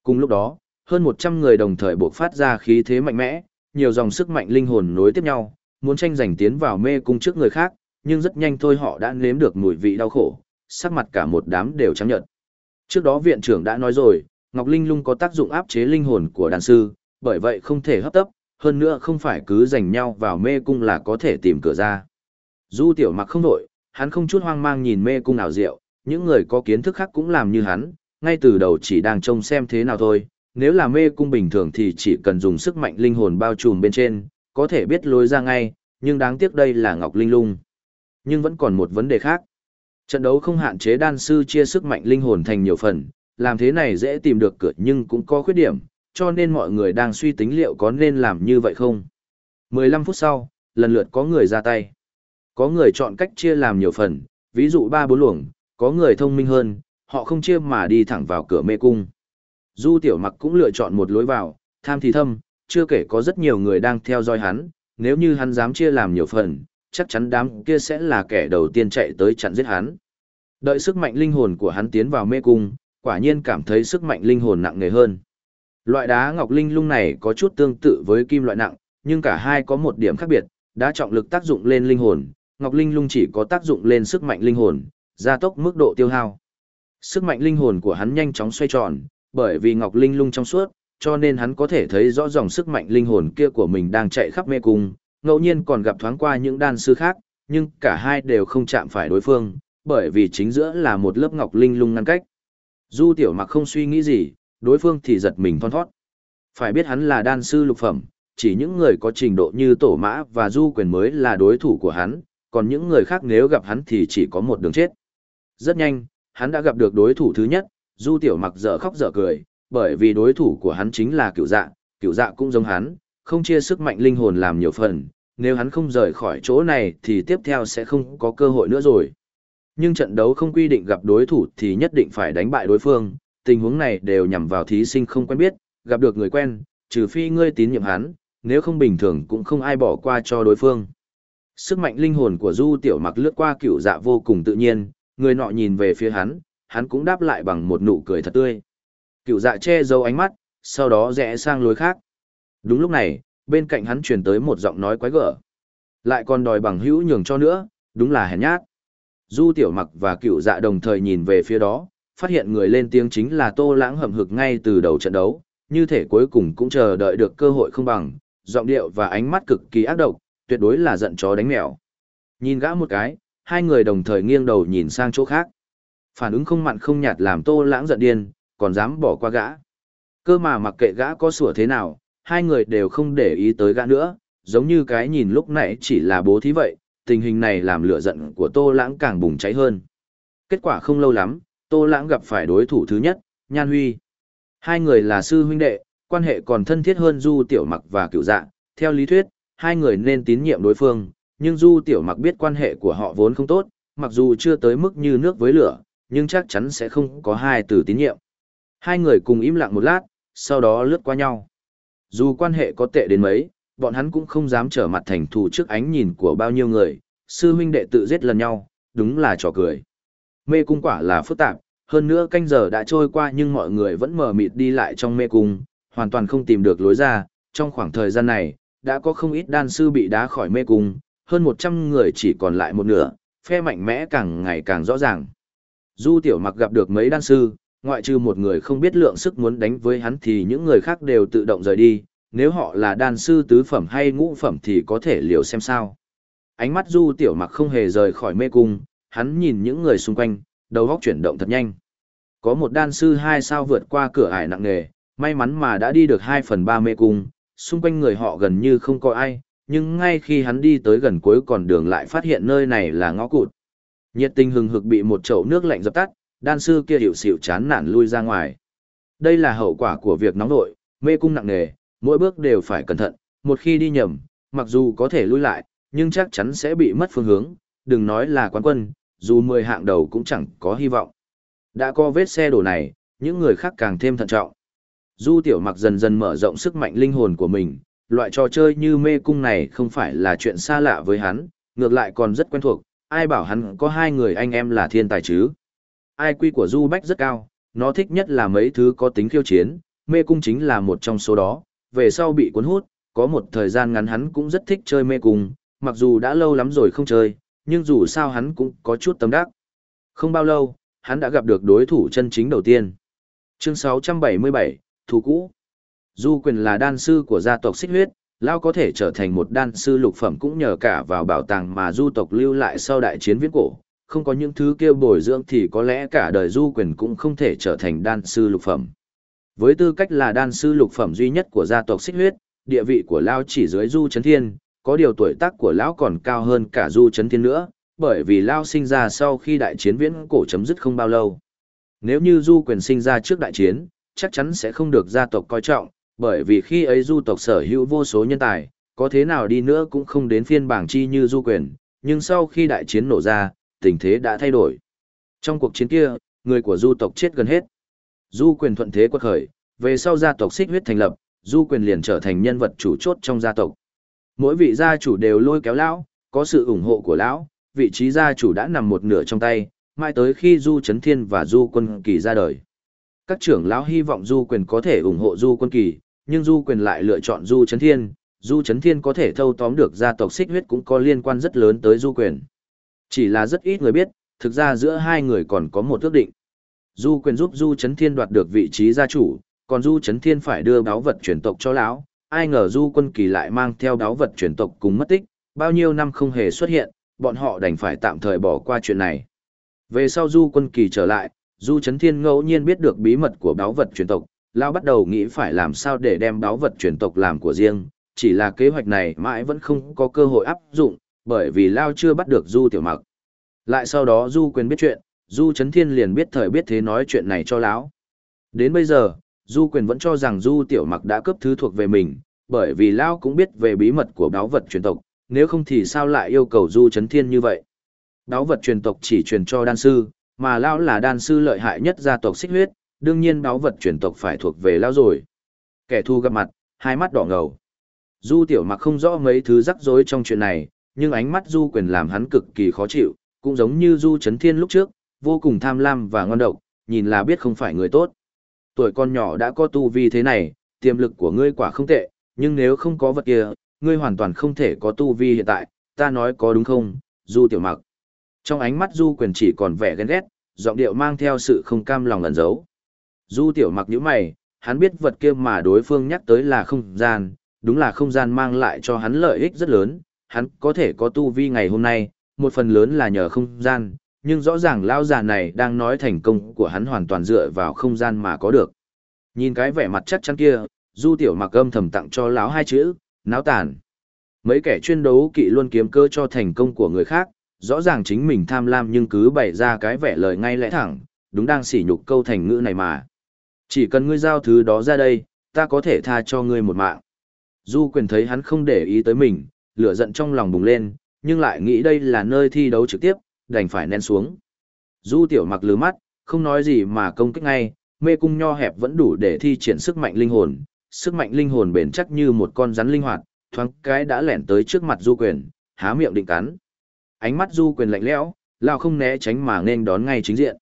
Speaker 1: Cùng lúc đó, hơn 100 người đồng thời buộc phát ra khí thế mạnh mẽ, nhiều dòng sức mạnh linh hồn nối tiếp nhau, muốn tranh giành tiến vào mê cung trước người khác, nhưng rất nhanh thôi họ đã nếm được mùi vị đau khổ, sắc mặt cả một đám đều trắng nhợt. Trước đó viện trưởng đã nói rồi, Ngọc Linh Lung có tác dụng áp chế linh hồn của đàn sư, bởi vậy không thể hấp tấp, hơn nữa không phải cứ giành nhau vào mê cung là có thể tìm cửa ra. Du tiểu mặc không nổi, hắn không chút hoang mang nhìn mê cung nào diệu, những người có kiến thức khác cũng làm như hắn, ngay từ đầu chỉ đang trông xem thế nào thôi, nếu là mê cung bình thường thì chỉ cần dùng sức mạnh linh hồn bao trùm bên trên, có thể biết lối ra ngay, nhưng đáng tiếc đây là Ngọc Linh Lung. Nhưng vẫn còn một vấn đề khác. Trận đấu không hạn chế đan sư chia sức mạnh linh hồn thành nhiều phần, làm thế này dễ tìm được cửa nhưng cũng có khuyết điểm, cho nên mọi người đang suy tính liệu có nên làm như vậy không. 15 phút sau, lần lượt có người ra tay. Có người chọn cách chia làm nhiều phần, ví dụ ba bốn luồng, có người thông minh hơn, họ không chia mà đi thẳng vào cửa mê cung. Du tiểu mặc cũng lựa chọn một lối vào, tham thì thâm, chưa kể có rất nhiều người đang theo dõi hắn, nếu như hắn dám chia làm nhiều phần, chắc chắn đám kia sẽ là kẻ đầu tiên chạy tới chặn giết hắn. Đợi sức mạnh linh hồn của hắn tiến vào mê cung, quả nhiên cảm thấy sức mạnh linh hồn nặng nề hơn. Loại đá ngọc linh lung này có chút tương tự với kim loại nặng, nhưng cả hai có một điểm khác biệt, đá trọng lực tác dụng lên linh hồn, ngọc linh lung chỉ có tác dụng lên sức mạnh linh hồn, gia tốc mức độ tiêu hao. Sức mạnh linh hồn của hắn nhanh chóng xoay tròn, bởi vì ngọc linh lung trong suốt, cho nên hắn có thể thấy rõ dòng sức mạnh linh hồn kia của mình đang chạy khắp mê cung, ngẫu nhiên còn gặp thoáng qua những đan sư khác, nhưng cả hai đều không chạm phải đối phương, bởi vì chính giữa là một lớp ngọc linh lung ngăn cách. Du tiểu mặc không suy nghĩ gì, đối phương thì giật mình thon thót. Phải biết hắn là đan sư lục phẩm, chỉ những người có trình độ như tổ mã và du quyền mới là đối thủ của hắn, còn những người khác nếu gặp hắn thì chỉ có một đường chết. Rất nhanh, hắn đã gặp được đối thủ thứ nhất, du tiểu mặc dở khóc dở cười, bởi vì đối thủ của hắn chính là cựu dạ, cựu dạ cũng giống hắn, không chia sức mạnh linh hồn làm nhiều phần, nếu hắn không rời khỏi chỗ này thì tiếp theo sẽ không có cơ hội nữa rồi. Nhưng trận đấu không quy định gặp đối thủ thì nhất định phải đánh bại đối phương, tình huống này đều nhằm vào thí sinh không quen biết, gặp được người quen, trừ phi ngươi tín nhiệm hắn, nếu không bình thường cũng không ai bỏ qua cho đối phương. Sức mạnh linh hồn của Du Tiểu Mặc lướt qua cựu dạ vô cùng tự nhiên, người nọ nhìn về phía hắn, hắn cũng đáp lại bằng một nụ cười thật tươi. Cựu dạ che giấu ánh mắt, sau đó rẽ sang lối khác. Đúng lúc này, bên cạnh hắn truyền tới một giọng nói quái gở. Lại còn đòi bằng hữu nhường cho nữa, đúng là hèn nhát. Du Tiểu Mặc và cựu dạ đồng thời nhìn về phía đó, phát hiện người lên tiếng chính là Tô Lãng hầm hực ngay từ đầu trận đấu, như thể cuối cùng cũng chờ đợi được cơ hội không bằng, giọng điệu và ánh mắt cực kỳ ác độc, tuyệt đối là giận chó đánh mèo. Nhìn gã một cái, hai người đồng thời nghiêng đầu nhìn sang chỗ khác. Phản ứng không mặn không nhạt làm Tô Lãng giận điên, còn dám bỏ qua gã. Cơ mà mặc kệ gã có sủa thế nào, hai người đều không để ý tới gã nữa, giống như cái nhìn lúc nãy chỉ là bố thí vậy, tình hình này làm lửa giận của Tô Lãng càng bùng cháy hơn. Kết quả không lâu lắm, Tô Lãng gặp phải đối thủ thứ nhất, Nhan Huy. Hai người là sư huynh đệ, quan hệ còn thân thiết hơn Du Tiểu Mặc và Cửu Dạ, theo lý thuyết, hai người nên tín nhiệm đối phương, nhưng Du Tiểu Mặc biết quan hệ của họ vốn không tốt, mặc dù chưa tới mức như nước với lửa, nhưng chắc chắn sẽ không có hai từ tín nhiệm. Hai người cùng im lặng một lát, sau đó lướt qua nhau. Dù quan hệ có tệ đến mấy, bọn hắn cũng không dám trở mặt thành thù trước ánh nhìn của bao nhiêu người, sư huynh đệ tự giết lần nhau, đúng là trò cười. Mê cung quả là phức tạp, hơn nữa canh giờ đã trôi qua nhưng mọi người vẫn mờ mịt đi lại trong mê cung, hoàn toàn không tìm được lối ra. Trong khoảng thời gian này, đã có không ít đan sư bị đá khỏi mê cung, hơn 100 người chỉ còn lại một nửa, phe mạnh mẽ càng ngày càng rõ ràng. Du tiểu mặc gặp được mấy đan sư, ngoại trừ một người không biết lượng sức muốn đánh với hắn thì những người khác đều tự động rời đi, nếu họ là đan sư tứ phẩm hay ngũ phẩm thì có thể liều xem sao. Ánh mắt du tiểu mặc không hề rời khỏi mê cung, hắn nhìn những người xung quanh, đầu óc chuyển động thật nhanh. Có một đan sư hai sao vượt qua cửa ải nặng nề, may mắn mà đã đi được 2 phần 3 mê cung, xung quanh người họ gần như không có ai, nhưng ngay khi hắn đi tới gần cuối còn đường lại phát hiện nơi này là ngõ cụt. Nhiệt tình hừng hực bị một chậu nước lạnh dập tắt, đan sư kia hiểu xịu chán nản lui ra ngoài. Đây là hậu quả của việc nóng nội, mê cung nặng nề, mỗi bước đều phải cẩn thận, một khi đi nhầm, mặc dù có thể lui lại, nhưng chắc chắn sẽ bị mất phương hướng, đừng nói là quán quân, dù 10 hạng đầu cũng chẳng có hy vọng. Đã có vết xe đổ này, những người khác càng thêm thận trọng. Du tiểu mặc dần dần mở rộng sức mạnh linh hồn của mình, loại trò chơi như mê cung này không phải là chuyện xa lạ với hắn, ngược lại còn rất quen thuộc, ai bảo hắn có hai người anh em là thiên tài chứ. Ai quy của Du Bách rất cao, nó thích nhất là mấy thứ có tính khiêu chiến, mê cung chính là một trong số đó, về sau bị cuốn hút, có một thời gian ngắn hắn cũng rất thích chơi mê cung, mặc dù đã lâu lắm rồi không chơi, nhưng dù sao hắn cũng có chút tâm đắc. Không bao lâu, hắn đã gặp được đối thủ chân chính đầu tiên. Chương 677, Thủ Cũ Du quyền là đan sư của gia tộc xích huyết, Lao có thể trở thành một đan sư lục phẩm cũng nhờ cả vào bảo tàng mà du tộc lưu lại sau đại chiến viễn cổ. Không có những thứ kia bồi dưỡng thì có lẽ cả đời du quyền cũng không thể trở thành đan sư lục phẩm. Với tư cách là đan sư lục phẩm duy nhất của gia tộc xích huyết, địa vị của Lao chỉ dưới du chấn thiên, có điều tuổi tác của Lão còn cao hơn cả du chấn thiên nữa, bởi vì Lao sinh ra sau khi đại chiến viễn cổ chấm dứt không bao lâu. Nếu như du quyền sinh ra trước đại chiến, chắc chắn sẽ không được gia tộc coi trọng, bởi vì khi ấy du tộc sở hữu vô số nhân tài, có thế nào đi nữa cũng không đến phiên bảng chi như du quyền, nhưng sau khi đại chiến nổ ra, tình thế đã thay đổi. Trong cuộc chiến kia, người của du tộc chết gần hết. Du quyền thuận thế quật khởi, về sau gia tộc xích huyết thành lập, du quyền liền trở thành nhân vật chủ chốt trong gia tộc. Mỗi vị gia chủ đều lôi kéo lão, có sự ủng hộ của lão, vị trí gia chủ đã nằm một nửa trong tay, mai tới khi du chấn thiên và du quân kỳ ra đời. Các trưởng lão hy vọng du quyền có thể ủng hộ du quân kỳ, nhưng Du quyền lại lựa chọn Du chấn Thiên, Du Trấn Thiên có thể thâu tóm được gia tộc xích huyết cũng có liên quan rất lớn tới Du quyền. Chỉ là rất ít người biết, thực ra giữa hai người còn có một ước định. Du quyền giúp Du Trấn Thiên đoạt được vị trí gia chủ, còn Du Trấn Thiên phải đưa báo vật truyền tộc cho lão. Ai ngờ Du quân kỳ lại mang theo báo vật truyền tộc cùng mất tích, bao nhiêu năm không hề xuất hiện, bọn họ đành phải tạm thời bỏ qua chuyện này. Về sau Du quân kỳ trở lại, Du Trấn Thiên ngẫu nhiên biết được bí mật của báo vật truyền tộc, lão bắt đầu nghĩ phải làm sao để đem báo vật truyền tộc làm của riêng, chỉ là kế hoạch này mãi vẫn không có cơ hội áp dụng, bởi vì Lao chưa bắt được Du Tiểu Mặc. Lại sau đó Du Quyền biết chuyện, Du Trấn Thiên liền biết thời biết thế nói chuyện này cho Lão. Đến bây giờ, Du Quyền vẫn cho rằng Du Tiểu Mặc đã cướp thứ thuộc về mình, bởi vì Lao cũng biết về bí mật của báo vật truyền tộc, nếu không thì sao lại yêu cầu Du Trấn Thiên như vậy. Báo vật truyền tộc chỉ truyền cho đan sư, mà Lao là đan sư lợi hại nhất gia tộc xích huyết, đương nhiên báo vật truyền tộc phải thuộc về lão rồi. Kẻ thu gặp mặt, hai mắt đỏ ngầu. Du tiểu mặc không rõ mấy thứ rắc rối trong chuyện này, nhưng ánh mắt du quyền làm hắn cực kỳ khó chịu, cũng giống như du chấn thiên lúc trước, vô cùng tham lam và ngon độc, nhìn là biết không phải người tốt. Tuổi con nhỏ đã có tu vi thế này, tiềm lực của ngươi quả không tệ, nhưng nếu không có vật kia, ngươi hoàn toàn không thể có tu vi hiện tại, ta nói có đúng không, du tiểu mặc. Trong ánh mắt du quyền chỉ còn vẻ ghen ghét, giọng điệu mang theo sự không cam lòng ẩn giấu. Du tiểu mặc nhíu mày, hắn biết vật kia mà đối phương nhắc tới là không gian, đúng là không gian mang lại cho hắn lợi ích rất lớn, hắn có thể có tu vi ngày hôm nay, một phần lớn là nhờ không gian, nhưng rõ ràng lão già này đang nói thành công của hắn hoàn toàn dựa vào không gian mà có được. Nhìn cái vẻ mặt chắc chắn kia, Du Tiểu Mặc âm thầm tặng cho lão hai chữ, náo tàn. Mấy kẻ chuyên đấu kỵ luôn kiếm cơ cho thành công của người khác, rõ ràng chính mình tham lam nhưng cứ bày ra cái vẻ lời ngay lẽ thẳng, đúng đang sỉ nhục câu thành ngữ này mà. Chỉ cần ngươi giao thứ đó ra đây, ta có thể tha cho ngươi một mạng. Du quyền thấy hắn không để ý tới mình, lửa giận trong lòng bùng lên, nhưng lại nghĩ đây là nơi thi đấu trực tiếp, đành phải nén xuống. Du tiểu mặc lứa mắt, không nói gì mà công kích ngay, mê cung nho hẹp vẫn đủ để thi triển sức mạnh linh hồn, sức mạnh linh hồn bền chắc như một con rắn linh hoạt, thoáng cái đã lẻn tới trước mặt du quyền, há miệng định cắn. Ánh mắt du quyền lạnh lẽo, lao không né tránh mà nên đón ngay chính diện.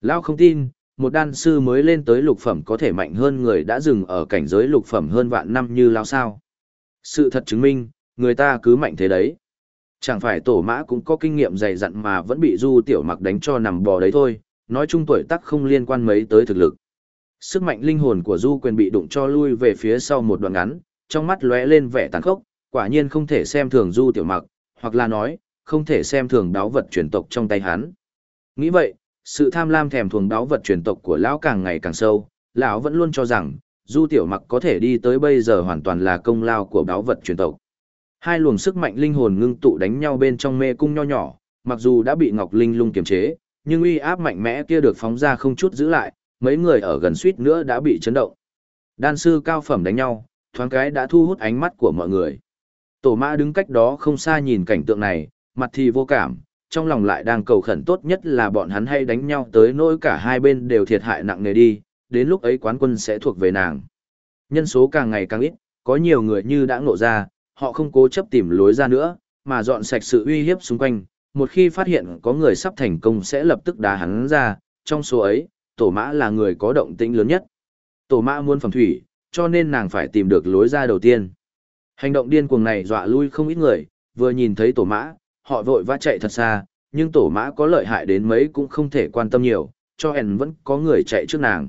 Speaker 1: Lao không tin, một đan sư mới lên tới lục phẩm có thể mạnh hơn người đã dừng ở cảnh giới lục phẩm hơn vạn năm như lao sao. Sự thật chứng minh, người ta cứ mạnh thế đấy. Chẳng phải tổ mã cũng có kinh nghiệm dày dặn mà vẫn bị du tiểu mặc đánh cho nằm bò đấy thôi, nói chung tuổi tác không liên quan mấy tới thực lực. Sức mạnh linh hồn của du quyền bị đụng cho lui về phía sau một đoạn ngắn, trong mắt lóe lên vẻ tàn khốc, quả nhiên không thể xem thường du tiểu mặc, hoặc là nói, không thể xem thường đáo vật truyền tộc trong tay hắn. Nghĩ vậy, sự tham lam thèm thuồng đáo vật truyền tộc của lão càng ngày càng sâu, lão vẫn luôn cho rằng, du tiểu mặc có thể đi tới bây giờ hoàn toàn là công lao của đáo vật truyền tộc. Hai luồng sức mạnh linh hồn ngưng tụ đánh nhau bên trong mê cung nho nhỏ, mặc dù đã bị Ngọc Linh lung kiềm chế, nhưng uy áp mạnh mẽ kia được phóng ra không chút giữ lại, mấy người ở gần suýt nữa đã bị chấn động. Đan sư cao phẩm đánh nhau, thoáng cái đã thu hút ánh mắt của mọi người. Tổ mã đứng cách đó không xa nhìn cảnh tượng này, mặt thì vô cảm, trong lòng lại đang cầu khẩn tốt nhất là bọn hắn hay đánh nhau tới nỗi cả hai bên đều thiệt hại nặng nề đi, đến lúc ấy quán quân sẽ thuộc về nàng. Nhân số càng ngày càng ít, có nhiều người như đã ngộ ra, họ không cố chấp tìm lối ra nữa, mà dọn sạch sự uy hiếp xung quanh, một khi phát hiện có người sắp thành công sẽ lập tức đá hắn ra, trong số ấy, tổ mã là người có động tĩnh lớn nhất. Tổ mã muốn phẩm thủy, cho nên nàng phải tìm được lối ra đầu tiên. Hành động điên cuồng này dọa lui không ít người, vừa nhìn thấy tổ mã, họ vội vã chạy thật xa, nhưng tổ mã có lợi hại đến mấy cũng không thể quan tâm nhiều, cho hèn vẫn có người chạy trước nàng.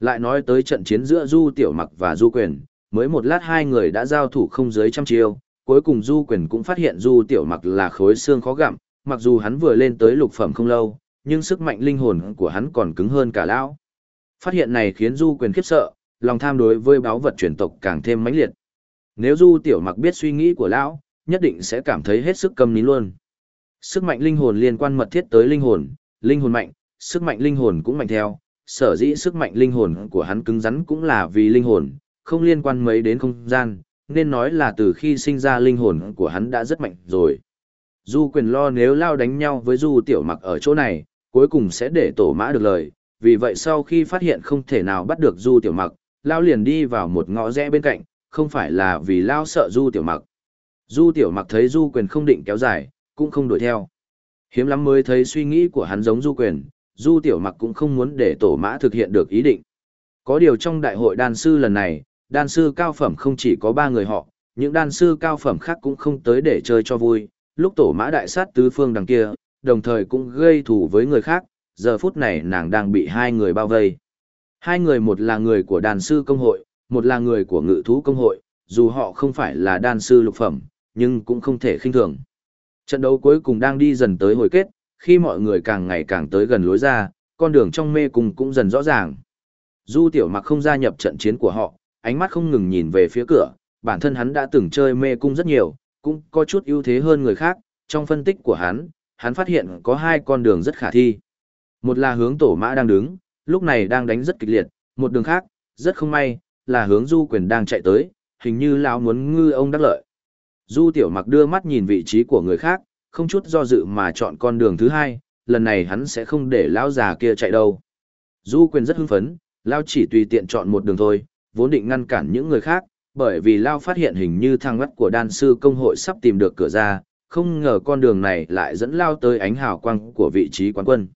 Speaker 1: Lại nói tới trận chiến giữa Du Tiểu Mặc và Du Quyền, mới một lát hai người đã giao thủ không dưới trăm chiêu, cuối cùng Du Quyền cũng phát hiện Du Tiểu Mặc là khối xương khó gặm, mặc dù hắn vừa lên tới lục phẩm không lâu, nhưng sức mạnh linh hồn của hắn còn cứng hơn cả lão. Phát hiện này khiến Du Quyền khiếp sợ, lòng tham đối với báo vật truyền tộc càng thêm mãnh liệt. Nếu Du Tiểu Mặc biết suy nghĩ của lão, nhất định sẽ cảm thấy hết sức câm nín luôn. Sức mạnh linh hồn liên quan mật thiết tới linh hồn, linh hồn mạnh, sức mạnh linh hồn cũng mạnh theo, sở dĩ sức mạnh linh hồn của hắn cứng rắn cũng là vì linh hồn, không liên quan mấy đến không gian, nên nói là từ khi sinh ra linh hồn của hắn đã rất mạnh rồi. Du quyền lo nếu lao đánh nhau với Du tiểu mặc ở chỗ này, cuối cùng sẽ để tổ mã được lời, vì vậy sau khi phát hiện không thể nào bắt được Du tiểu mặc, lao liền đi vào một ngõ rẽ bên cạnh, không phải là vì lao sợ Du tiểu mặc. Du tiểu mặc thấy Du quyền không định kéo dài, cũng không đuổi theo. Hiếm lắm mới thấy suy nghĩ của hắn giống Du quyền, Du tiểu mặc cũng không muốn để tổ mã thực hiện được ý định. Có điều trong đại hội đan sư lần này, đan sư cao phẩm không chỉ có ba người họ, những đan sư cao phẩm khác cũng không tới để chơi cho vui, lúc tổ mã đại sát tứ phương đằng kia, đồng thời cũng gây thù với người khác, giờ phút này nàng đang bị hai người bao vây. Hai người một là người của đan sư công hội, một là người của ngự thú công hội, dù họ không phải là đan sư lục phẩm, nhưng cũng không thể khinh thường. Trận đấu cuối cùng đang đi dần tới hồi kết, khi mọi người càng ngày càng tới gần lối ra, con đường trong mê cung cũng dần rõ ràng. Du tiểu mặc không gia nhập trận chiến của họ, ánh mắt không ngừng nhìn về phía cửa, bản thân hắn đã từng chơi mê cung rất nhiều, cũng có chút ưu thế hơn người khác, trong phân tích của hắn, hắn phát hiện có hai con đường rất khả thi. Một là hướng tổ mã đang đứng, lúc này đang đánh rất kịch liệt, một đường khác, rất không may, là hướng du quyền đang chạy tới, hình như lão muốn ngư ông đắc lợi. Du tiểu mặc đưa mắt nhìn vị trí của người khác, không chút do dự mà chọn con đường thứ hai, lần này hắn sẽ không để lão già kia chạy đâu. Du quyền rất hưng phấn, lão chỉ tùy tiện chọn một đường thôi, vốn định ngăn cản những người khác, Bởi vì Lao phát hiện hình như thang mắt của đan sư công hội sắp tìm được cửa ra, không ngờ con đường này lại dẫn Lao tới ánh hào quang của vị trí quán quân.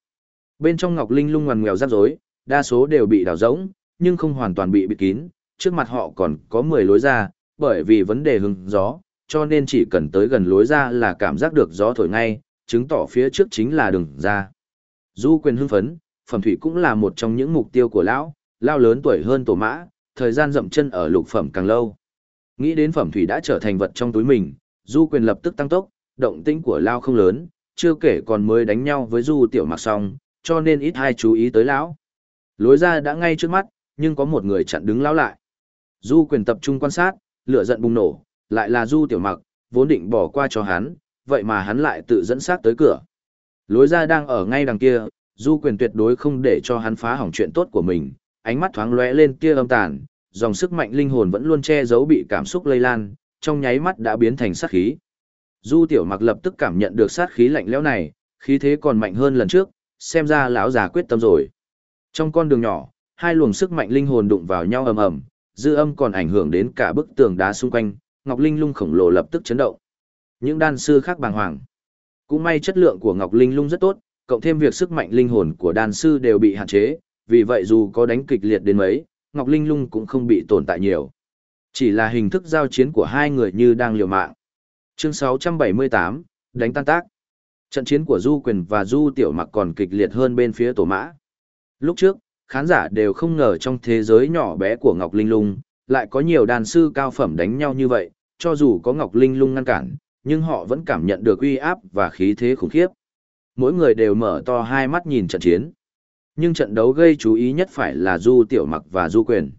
Speaker 1: Bên trong Ngọc Linh lung ngoằn ngoèo rắc rối, đa số đều bị đào rỗng, nhưng không hoàn toàn bị bịt kín, trước mặt họ còn có 10 lối ra, bởi vì vấn đề hứng gió, cho nên chỉ cần tới gần lối ra là cảm giác được gió thổi ngay, chứng tỏ phía trước chính là đường ra. Du quyền hưng phấn, phẩm thủy cũng là một trong những mục tiêu của lão, lao lớn tuổi hơn tổ mã, thời gian dậm chân ở lục phẩm càng lâu. Nghĩ đến phẩm thủy đã trở thành vật trong túi mình, du quyền lập tức tăng tốc, động tĩnh của lao không lớn, chưa kể còn mới đánh nhau với du tiểu mặc xong, cho nên ít ai chú ý tới lão. Lối ra đã ngay trước mắt, nhưng có một người chặn đứng lão lại. Du quyền tập trung quan sát, lửa giận bùng nổ, lại là du tiểu mặc, vốn định bỏ qua cho hắn, vậy mà hắn lại tự dẫn sát tới cửa. Lối ra đang ở ngay đằng kia, du quyền tuyệt đối không để cho hắn phá hỏng chuyện tốt của mình, ánh mắt thoáng lóe lên tia âm tàn, dòng sức mạnh linh hồn vẫn luôn che giấu bị cảm xúc lây lan, trong nháy mắt đã biến thành sát khí. Du tiểu mặc lập tức cảm nhận được sát khí lạnh lẽo này, khí thế còn mạnh hơn lần trước, xem ra lão già quyết tâm rồi. Trong con đường nhỏ, hai luồng sức mạnh linh hồn đụng vào nhau ầm ầm, dư âm còn ảnh hưởng đến cả bức tường đá xung quanh, Ngọc Linh Lung khổng lồ lập tức chấn động. Những đan sư khác bàng hoàng. Cũng may chất lượng của Ngọc Linh Lung rất tốt, cộng thêm việc sức mạnh linh hồn của đan sư đều bị hạn chế, vì vậy dù có đánh kịch liệt đến mấy, Ngọc Linh Lung cũng không bị tổn tại nhiều. Chỉ là hình thức giao chiến của hai người như đang liều mạng. Chương 678, đánh tan tác. Trận chiến của Du Quyền và Du Tiểu Mặc còn kịch liệt hơn bên phía Tổ Mã. Lúc trước, khán giả đều không ngờ trong thế giới nhỏ bé của Ngọc Linh Lung, lại có nhiều đàn sư cao phẩm đánh nhau như vậy, cho dù có Ngọc Linh Lung ngăn cản, nhưng họ vẫn cảm nhận được uy áp và khí thế khủng khiếp. Mỗi người đều mở to hai mắt nhìn trận chiến. Nhưng trận đấu gây chú ý nhất phải là Du Tiểu Mặc và Du Quyền.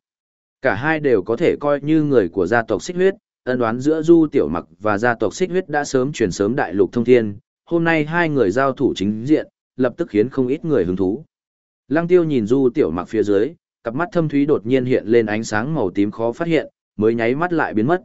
Speaker 1: Cả hai đều có thể coi như người của gia tộc Xích Huyết, ân đoán giữa Du Tiểu Mặc và gia tộc Xích Huyết đã sớm truyền sớm đại lục thông thiên, hôm nay hai người giao thủ chính diện, lập tức khiến không ít người hứng thú. Lăng Tiêu nhìn Du Tiểu Mặc phía dưới, cặp mắt thâm thúy đột nhiên hiện lên ánh sáng màu tím khó phát hiện, mới nháy mắt lại biến mất.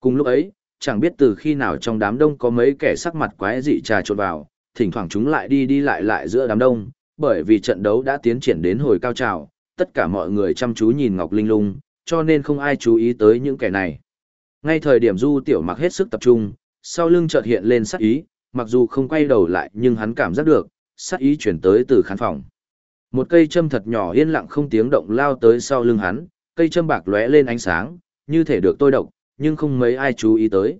Speaker 1: Cùng lúc ấy, chẳng biết từ khi nào trong đám đông có mấy kẻ sắc mặt quái dị trà trộn vào, thỉnh thoảng chúng lại đi đi lại lại giữa đám đông, bởi vì trận đấu đã tiến triển đến hồi cao trào, tất cả mọi người chăm chú nhìn Ngọc Linh Lung, cho nên không ai chú ý tới những kẻ này. Ngay thời điểm Du Tiểu Mặc hết sức tập trung, sau lưng chợt hiện lên sát ý, mặc dù không quay đầu lại nhưng hắn cảm giác được, sát ý chuyển tới từ khán phòng. Một cây châm thật nhỏ yên lặng không tiếng động lao tới sau lưng hắn, cây châm bạc lóe lên ánh sáng, như thể được tôi độc, nhưng không mấy ai chú ý tới.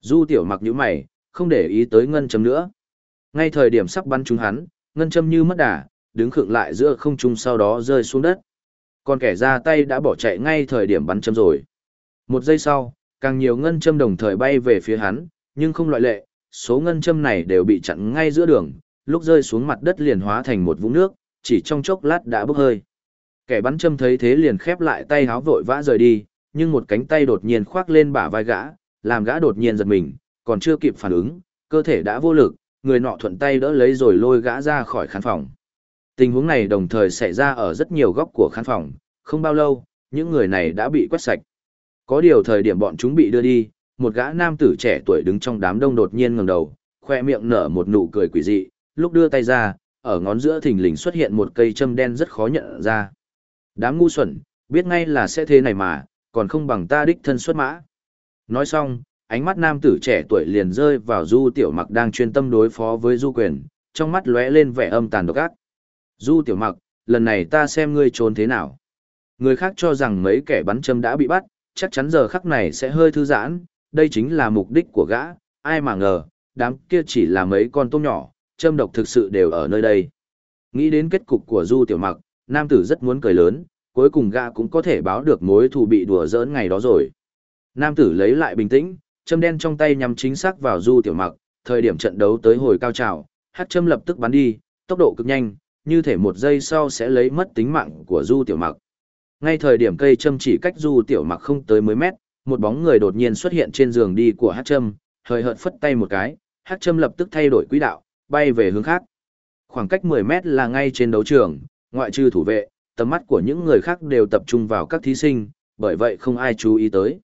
Speaker 1: Du tiểu mặc nhíu mày, không để ý tới ngân châm nữa. Ngay thời điểm sắp bắn trúng hắn, ngân châm như mất đà, đứng khựng lại giữa không trung sau đó rơi xuống đất. Còn kẻ ra tay đã bỏ chạy ngay thời điểm bắn châm rồi. Một giây sau, càng nhiều ngân châm đồng thời bay về phía hắn, nhưng không loại lệ, số ngân châm này đều bị chặn ngay giữa đường, lúc rơi xuống mặt đất liền hóa thành một vũng nước, chỉ trong chốc lát đã bốc hơi. Kẻ bắn châm thấy thế liền khép lại tay háo vội vã rời đi, nhưng một cánh tay đột nhiên khoác lên bả vai gã, làm gã đột nhiên giật mình, còn chưa kịp phản ứng, cơ thể đã vô lực, người nọ thuận tay đỡ lấy rồi lôi gã ra khỏi khán phòng. Tình huống này đồng thời xảy ra ở rất nhiều góc của khán phòng, không bao lâu, những người này đã bị quét sạch. Có điều thời điểm bọn chúng bị đưa đi, một gã nam tử trẻ tuổi đứng trong đám đông đột nhiên ngẩng đầu, khoe miệng nở một nụ cười quỷ dị, lúc đưa tay ra, ở ngón giữa thình lình xuất hiện một cây châm đen rất khó nhận ra. Đám ngu xuẩn, biết ngay là sẽ thế này mà, còn không bằng ta đích thân xuất mã. Nói xong, ánh mắt nam tử trẻ tuổi liền rơi vào Du Tiểu Mặc đang chuyên tâm đối phó với Du Quyền, trong mắt lóe lên vẻ âm tàn độc ác. Du Tiểu Mặc, lần này ta xem ngươi trốn thế nào. Người khác cho rằng mấy kẻ bắn châm đã bị bắt, chắc chắn giờ khắc này sẽ hơi thư giãn, đây chính là mục đích của gã, ai mà ngờ, đám kia chỉ là mấy con tôm nhỏ, châm độc thực sự đều ở nơi đây. Nghĩ đến kết cục của Du Tiểu Mặc, nam tử rất muốn cười lớn, cuối cùng gã cũng có thể báo được mối thù bị đùa giỡn ngày đó rồi. Nam tử lấy lại bình tĩnh, châm đen trong tay nhắm chính xác vào Du Tiểu Mặc, thời điểm trận đấu tới hồi cao trào, hắc châm lập tức bắn đi, tốc độ cực nhanh, như thể một giây sau sẽ lấy mất tính mạng của Du Tiểu Mặc. Ngay thời điểm cây châm chỉ cách Du Tiểu Mặc không tới mấy mét, một bóng người đột nhiên xuất hiện trên giường đi của hắc châm, hơi hợt phất tay một cái, hắc châm lập tức thay đổi quỹ đạo, bay về hướng khác. Khoảng cách 10 mét là ngay trên đấu trường, ngoại trừ thủ vệ, tầm mắt của những người khác đều tập trung vào các thí sinh, bởi vậy không ai chú ý tới.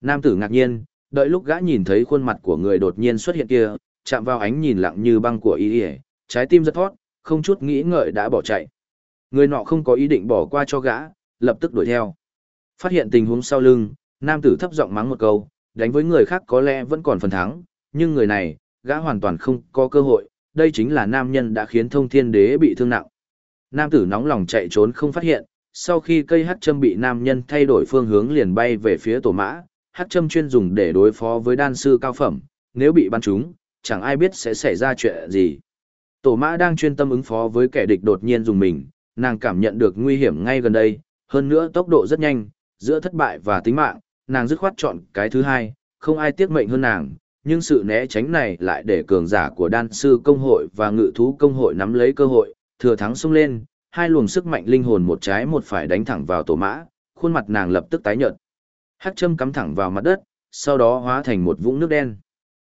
Speaker 1: Nam tử ngạc nhiên, đợi lúc gã nhìn thấy khuôn mặt của người đột nhiên xuất hiện kia, chạm vào ánh nhìn lặng như băng của y trái tim rất thót, không chút nghĩ ngợi đã bỏ chạy. Người nọ không có ý định bỏ qua cho gã, lập tức đuổi theo. Phát hiện tình huống sau lưng, Nam tử thấp giọng mắng một câu, đánh với người khác có lẽ vẫn còn phần thắng, nhưng người này, gã hoàn toàn không có cơ hội, đây chính là nam nhân đã khiến thông thiên đế bị thương nặng. Nam tử nóng lòng chạy trốn không phát hiện, sau khi cây hắc châm bị nam nhân thay đổi phương hướng liền bay về phía tổ mã, hắc châm chuyên dùng để đối phó với đan sư cao phẩm, nếu bị bắn trúng, chẳng ai biết sẽ xảy ra chuyện gì. Tổ mã đang chuyên tâm ứng phó với kẻ địch đột nhiên dùng mình, nàng cảm nhận được nguy hiểm ngay gần đây, hơn nữa tốc độ rất nhanh, giữa thất bại và tính mạng, nàng dứt khoát chọn cái thứ hai, không ai tiếc mệnh hơn nàng, nhưng sự né tránh này lại để cường giả của đan sư công hội và ngự thú công hội nắm lấy cơ hội, thừa thắng xông lên, hai luồng sức mạnh linh hồn một trái một phải đánh thẳng vào tổ mã, khuôn mặt nàng lập tức tái nhợt. Hắc châm cắm thẳng vào mặt đất, sau đó hóa thành một vũng nước đen.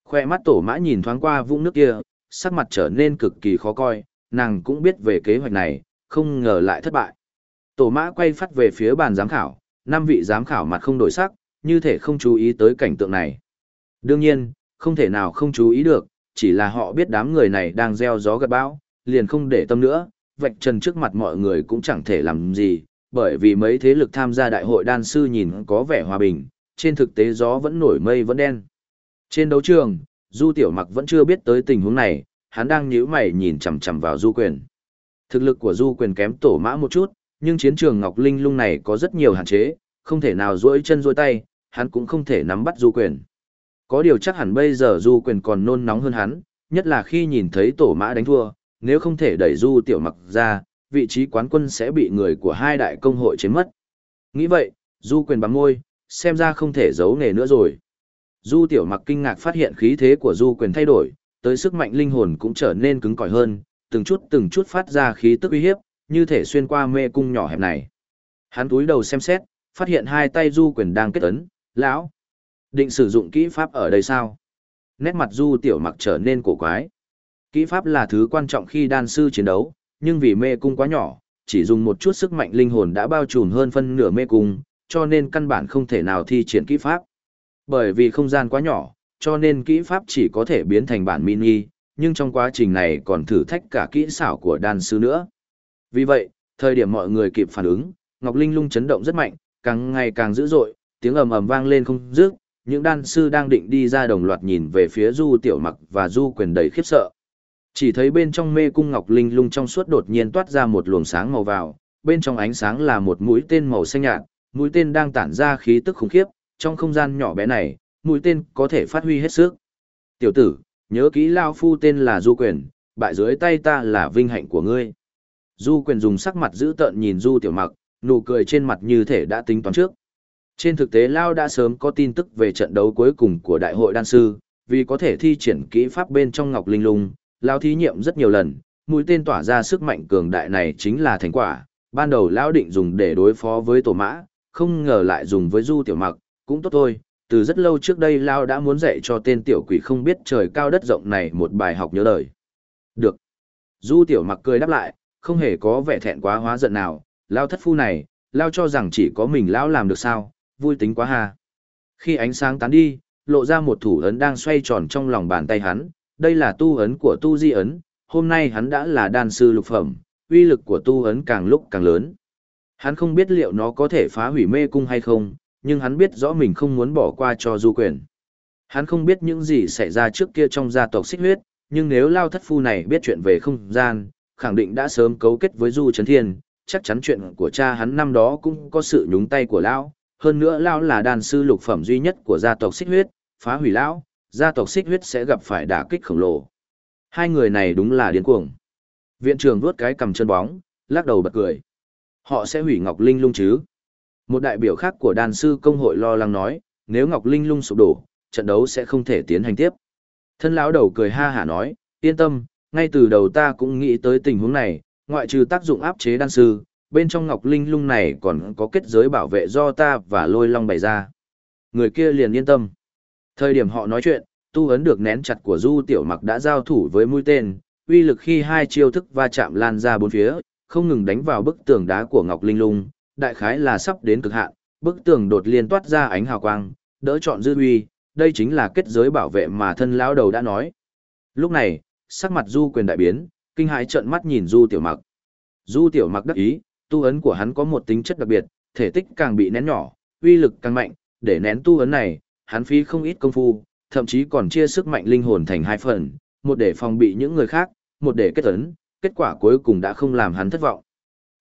Speaker 1: Khoe mắt tổ mã nhìn thoáng qua vũng nước kia, sắc mặt trở nên cực kỳ khó coi, nàng cũng biết về kế hoạch này, không ngờ lại thất bại. Tổ mã quay phát về phía bàn giám khảo, năm vị giám khảo mặt không đổi sắc, như thể không chú ý tới cảnh tượng này. Đương nhiên, không thể nào không chú ý được, chỉ là họ biết đám người này đang gieo gió gặt bão, liền không để tâm nữa, vạch trần trước mặt mọi người cũng chẳng thể làm gì, bởi vì mấy thế lực tham gia đại hội đan sư nhìn có vẻ hòa bình, trên thực tế gió vẫn nổi mây vẫn đen. Trên đấu trường, Du Tiểu Mặc vẫn chưa biết tới tình huống này, hắn đang nhíu mày nhìn chằm chằm vào Du Quyền. Thực lực của Du Quyền kém tổ mã một chút, nhưng chiến trường Ngọc Linh lung này có rất nhiều hạn chế, không thể nào duỗi chân duỗi tay, hắn cũng không thể nắm bắt Du Quyền. Có điều chắc hẳn bây giờ Du Quyền còn nôn nóng hơn hắn, nhất là khi nhìn thấy tổ mã đánh thua, nếu không thể đẩy Du Tiểu Mặc ra, vị trí quán quân sẽ bị người của hai đại công hội chiếm mất. Nghĩ vậy, Du Quyền bắn môi, xem ra không thể giấu nghề nữa rồi. Du Tiểu Mặc kinh ngạc phát hiện khí thế của Du Quyền thay đổi, tới sức mạnh linh hồn cũng trở nên cứng cỏi hơn, từng chút từng chút phát ra khí tức uy hiếp, như thể xuyên qua mê cung nhỏ hẹp này. Hắn túi đầu xem xét, phát hiện hai tay Du Quyền đang kết ấn, lão. Định sử dụng kỹ pháp ở đây sao? Nét mặt Du Tiểu Mặc trở nên cổ quái. Kỹ pháp là thứ quan trọng khi đan sư chiến đấu, nhưng vì mê cung quá nhỏ, chỉ dùng một chút sức mạnh linh hồn đã bao trùm hơn phân nửa mê cung, cho nên căn bản không thể nào thi triển kỹ pháp. Bởi vì không gian quá nhỏ, cho nên kỹ pháp chỉ có thể biến thành bản mini, nhưng trong quá trình này còn thử thách cả kỹ xảo của đan sư nữa. Vì vậy, thời điểm mọi người kịp phản ứng, Ngọc Linh lung chấn động rất mạnh, càng ngày càng dữ dội, tiếng ầm ầm vang lên không dứt, những đan sư đang định đi ra đồng loạt nhìn về phía Du Tiểu Mặc và Du Quyền đầy khiếp sợ. Chỉ thấy bên trong mê cung Ngọc Linh lung trong suốt đột nhiên toát ra một luồng sáng màu vào, bên trong ánh sáng là một mũi tên màu xanh nhạt, mũi tên đang tản ra khí tức khủng khiếp, trong không gian nhỏ bé này, mũi tên có thể phát huy hết sức. Tiểu tử, nhớ kỹ Lao Phu tên là Du Quyền, bại dưới tay ta là vinh hạnh của ngươi. Du Quyền dùng sắc mặt dữ tợn nhìn Du Tiểu Mặc, nụ cười trên mặt như thể đã tính toán trước. Trên thực tế Lao đã sớm có tin tức về trận đấu cuối cùng của Đại hội Đan Sư, vì có thể thi triển kỹ pháp bên trong Ngọc Linh Lung, Lao thí nghiệm rất nhiều lần, mũi tên tỏa ra sức mạnh cường đại này chính là thành quả. Ban đầu lão định dùng để đối phó với tổ mã, không ngờ lại dùng với Du Tiểu Mặc, cũng tốt thôi, từ rất lâu trước đây Lao đã muốn dạy cho tên tiểu quỷ không biết trời cao đất rộng này một bài học nhớ đời. Được. Du Tiểu Mặc cười đáp lại, không hề có vẻ thẹn quá hóa giận nào, Lao thất phu này, Lao cho rằng chỉ có mình Lão làm được sao, vui tính quá ha. Khi ánh sáng tán đi, lộ ra một thủ ấn đang xoay tròn trong lòng bàn tay hắn, đây là tu ấn của tu di ấn, hôm nay hắn đã là đan sư lục phẩm, uy lực của tu ấn càng lúc càng lớn. Hắn không biết liệu nó có thể phá hủy mê cung hay không, nhưng hắn biết rõ mình không muốn bỏ qua cho du quyền. Hắn không biết những gì xảy ra trước kia trong gia tộc xích huyết, nhưng nếu lao thất phu này biết chuyện về không gian, khẳng định đã sớm cấu kết với du Trấn thiên, chắc chắn chuyện của cha hắn năm đó cũng có sự nhúng tay của lão. Hơn nữa lão là đàn sư lục phẩm duy nhất của gia tộc xích huyết, phá hủy lão, gia tộc xích huyết sẽ gặp phải đả kích khổng lồ. Hai người này đúng là điên cuồng. Viện trưởng vuốt cái cầm chân bóng, lắc đầu bật cười. Họ sẽ hủy Ngọc Linh lung chứ? Một đại biểu khác của đàn sư công hội lo lắng nói, nếu Ngọc Linh lung sụp đổ, trận đấu sẽ không thể tiến hành tiếp. Thân lão đầu cười ha hả nói, yên tâm, ngay từ đầu ta cũng nghĩ tới tình huống này, ngoại trừ tác dụng áp chế đan sư, bên trong Ngọc Linh lung này còn có kết giới bảo vệ do ta và lôi long bày ra. Người kia liền yên tâm. Thời điểm họ nói chuyện, tu ấn được nén chặt của Du Tiểu Mặc đã giao thủ với mũi tên, uy lực khi hai chiêu thức va chạm lan ra bốn phía, không ngừng đánh vào bức tường đá của Ngọc Linh Lung, đại khái là sắp đến cực hạn, bức tường đột liên toát ra ánh hào quang, đỡ chọn dư uy, đây chính là kết giới bảo vệ mà thân lão đầu đã nói. Lúc này, sắc mặt Du quyền đại biến, kinh hãi trợn mắt nhìn Du Tiểu Mặc. Du Tiểu Mặc đắc ý, tu ấn của hắn có một tính chất đặc biệt, thể tích càng bị nén nhỏ, uy lực càng mạnh, để nén tu ấn này, hắn phí không ít công phu, thậm chí còn chia sức mạnh linh hồn thành hai phần, một để phòng bị những người khác, một để kết ấn, kết quả cuối cùng đã không làm hắn thất vọng.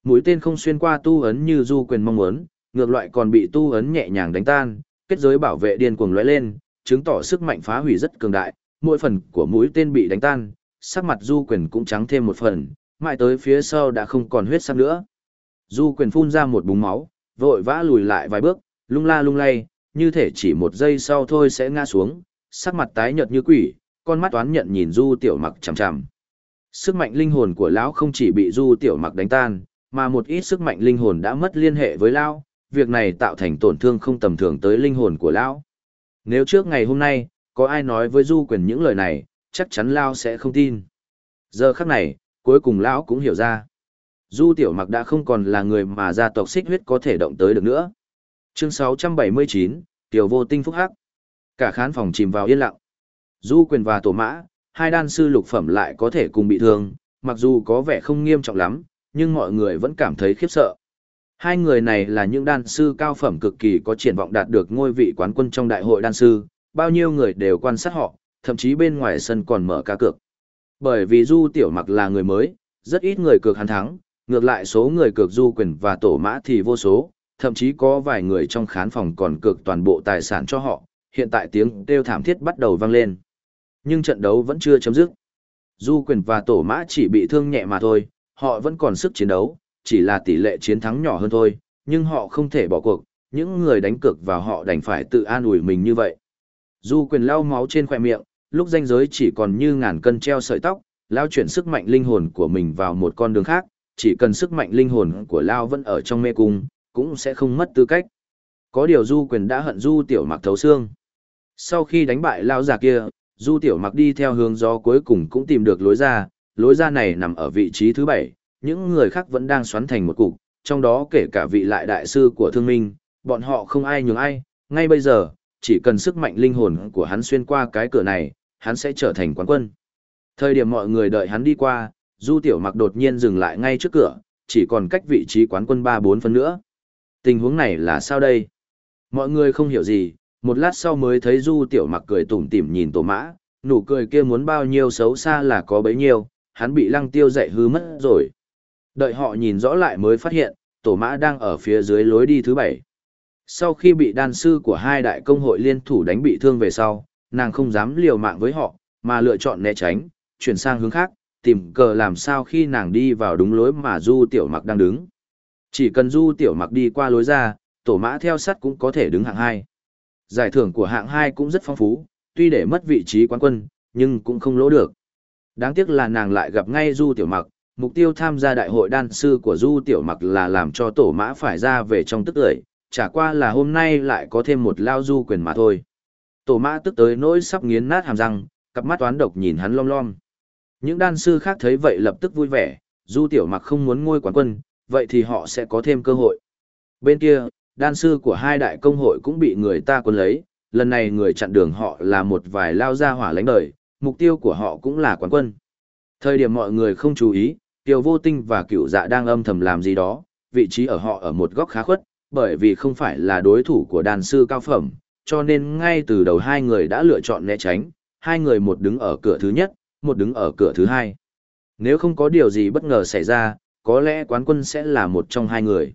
Speaker 1: Mũi tên không xuyên qua tu ấn như du quyền mong muốn, ngược lại còn bị tu ấn nhẹ nhàng đánh tan, kết giới bảo vệ điên cuồng lóe lên, chứng tỏ sức mạnh phá hủy rất cường đại, mỗi phần của mũi tên bị đánh tan, sắc mặt du quyền cũng trắng thêm một phần, mãi tới phía sau đã không còn huyết sắc nữa. Du quyền phun ra một búng máu, vội vã lùi lại vài bước, lung la lung lay, như thể chỉ một giây sau thôi sẽ ngã xuống, sắc mặt tái nhợt như quỷ, con mắt toán nhận nhìn du tiểu mặc chằm chằm. Sức mạnh linh hồn của lão không chỉ bị du tiểu mặc đánh tan, mà một ít sức mạnh linh hồn đã mất liên hệ với lão, việc này tạo thành tổn thương không tầm thường tới linh hồn của lão. Nếu trước ngày hôm nay, có ai nói với du quyền những lời này, chắc chắn lão sẽ không tin. Giờ khắc này, cuối cùng lão cũng hiểu ra. Du tiểu mặc đã không còn là người mà gia tộc xích huyết có thể động tới được nữa. Chương 679, Tiểu vô tinh phúc hắc. Cả khán phòng chìm vào yên lặng. Du quyền và tổ mã, hai đan sư lục phẩm lại có thể cùng bị thương, mặc dù có vẻ không nghiêm trọng lắm, nhưng mọi người vẫn cảm thấy khiếp sợ. Hai người này là những đan sư cao phẩm cực kỳ có triển vọng đạt được ngôi vị quán quân trong đại hội đan sư, bao nhiêu người đều quan sát họ, thậm chí bên ngoài sân còn mở cá cược. Bởi vì Du Tiểu Mặc là người mới, rất ít người cược hắn thắng, ngược lại số người cược Du Quyền và Tổ Mã thì vô số, thậm chí có vài người trong khán phòng còn cược toàn bộ tài sản cho họ, hiện tại tiếng kêu thảm thiết bắt đầu vang lên. Nhưng trận đấu vẫn chưa chấm dứt. Du quyền và tổ mã chỉ bị thương nhẹ mà thôi, họ vẫn còn sức chiến đấu, chỉ là tỷ lệ chiến thắng nhỏ hơn thôi, nhưng họ không thể bỏ cuộc, những người đánh cược vào họ đành phải tự an ủi mình như vậy. Du quyền lau máu trên khỏe miệng, lúc danh giới chỉ còn như ngàn cân treo sợi tóc, lao chuyển sức mạnh linh hồn của mình vào một con đường khác, chỉ cần sức mạnh linh hồn của Lao vẫn ở trong mê cung, cũng sẽ không mất tư cách. Có điều Du quyền đã hận Du tiểu mặc thấu xương. Sau khi đánh bại Lão già kia, Du Tiểu Mặc đi theo hướng gió cuối cùng cũng tìm được lối ra, lối ra này nằm ở vị trí thứ bảy, những người khác vẫn đang xoắn thành một cục, trong đó kể cả vị lại đại sư của thương minh, bọn họ không ai nhường ai, ngay bây giờ, chỉ cần sức mạnh linh hồn của hắn xuyên qua cái cửa này, hắn sẽ trở thành quán quân. Thời điểm mọi người đợi hắn đi qua, Du Tiểu Mặc đột nhiên dừng lại ngay trước cửa, chỉ còn cách vị trí quán quân 3-4 phân nữa. Tình huống này là sao đây? Mọi người không hiểu gì, một lát sau mới thấy du tiểu mặc cười tủm tỉm nhìn tổ mã nụ cười kia muốn bao nhiêu xấu xa là có bấy nhiêu hắn bị lăng tiêu dạy hư mất rồi. Đợi họ nhìn rõ lại mới phát hiện tổ mã đang ở phía dưới lối đi thứ bảy. Sau khi bị đan sư của hai đại công hội liên thủ đánh bị thương về sau nàng không dám liều mạng với họ mà lựa chọn né tránh chuyển sang hướng khác tìm cờ làm sao khi nàng đi vào đúng lối mà du tiểu mặc đang đứng chỉ cần du tiểu mặc đi qua lối ra tổ mã theo sắt cũng có thể đứng hạng hai Giải thưởng của hạng hai cũng rất phong phú, tuy để mất vị trí quán quân, nhưng cũng không lỗ được. Đáng tiếc là nàng lại gặp ngay Du Tiểu Mặc, mục tiêu tham gia đại hội đan sư của Du Tiểu Mặc là làm cho tổ mã phải ra về trong tức ưỡi, chả qua là hôm nay lại có thêm một lao du quyền mà thôi. Tổ mã tức tới nỗi sắp nghiến nát hàm răng, cặp mắt toán độc nhìn hắn lom lom. Những đan sư khác thấy vậy lập tức vui vẻ, Du Tiểu Mặc không muốn ngôi quán quân, vậy thì họ sẽ có thêm cơ hội. Bên kia, đan sư của hai đại công hội cũng bị người ta quân lấy, lần này người chặn đường họ là một vài lao gia hỏa lánh đời, mục tiêu của họ cũng là quán quân. Thời điểm mọi người không chú ý, Tiêu Vô Tinh và Cựu Dạ đang âm thầm làm gì đó, vị trí ở họ ở một góc khá khuất, bởi vì không phải là đối thủ của đàn sư cao phẩm, cho nên ngay từ đầu hai người đã lựa chọn né tránh, hai người một đứng ở cửa thứ nhất, một đứng ở cửa thứ hai. Nếu không có điều gì bất ngờ xảy ra, có lẽ quán quân sẽ là một trong hai người.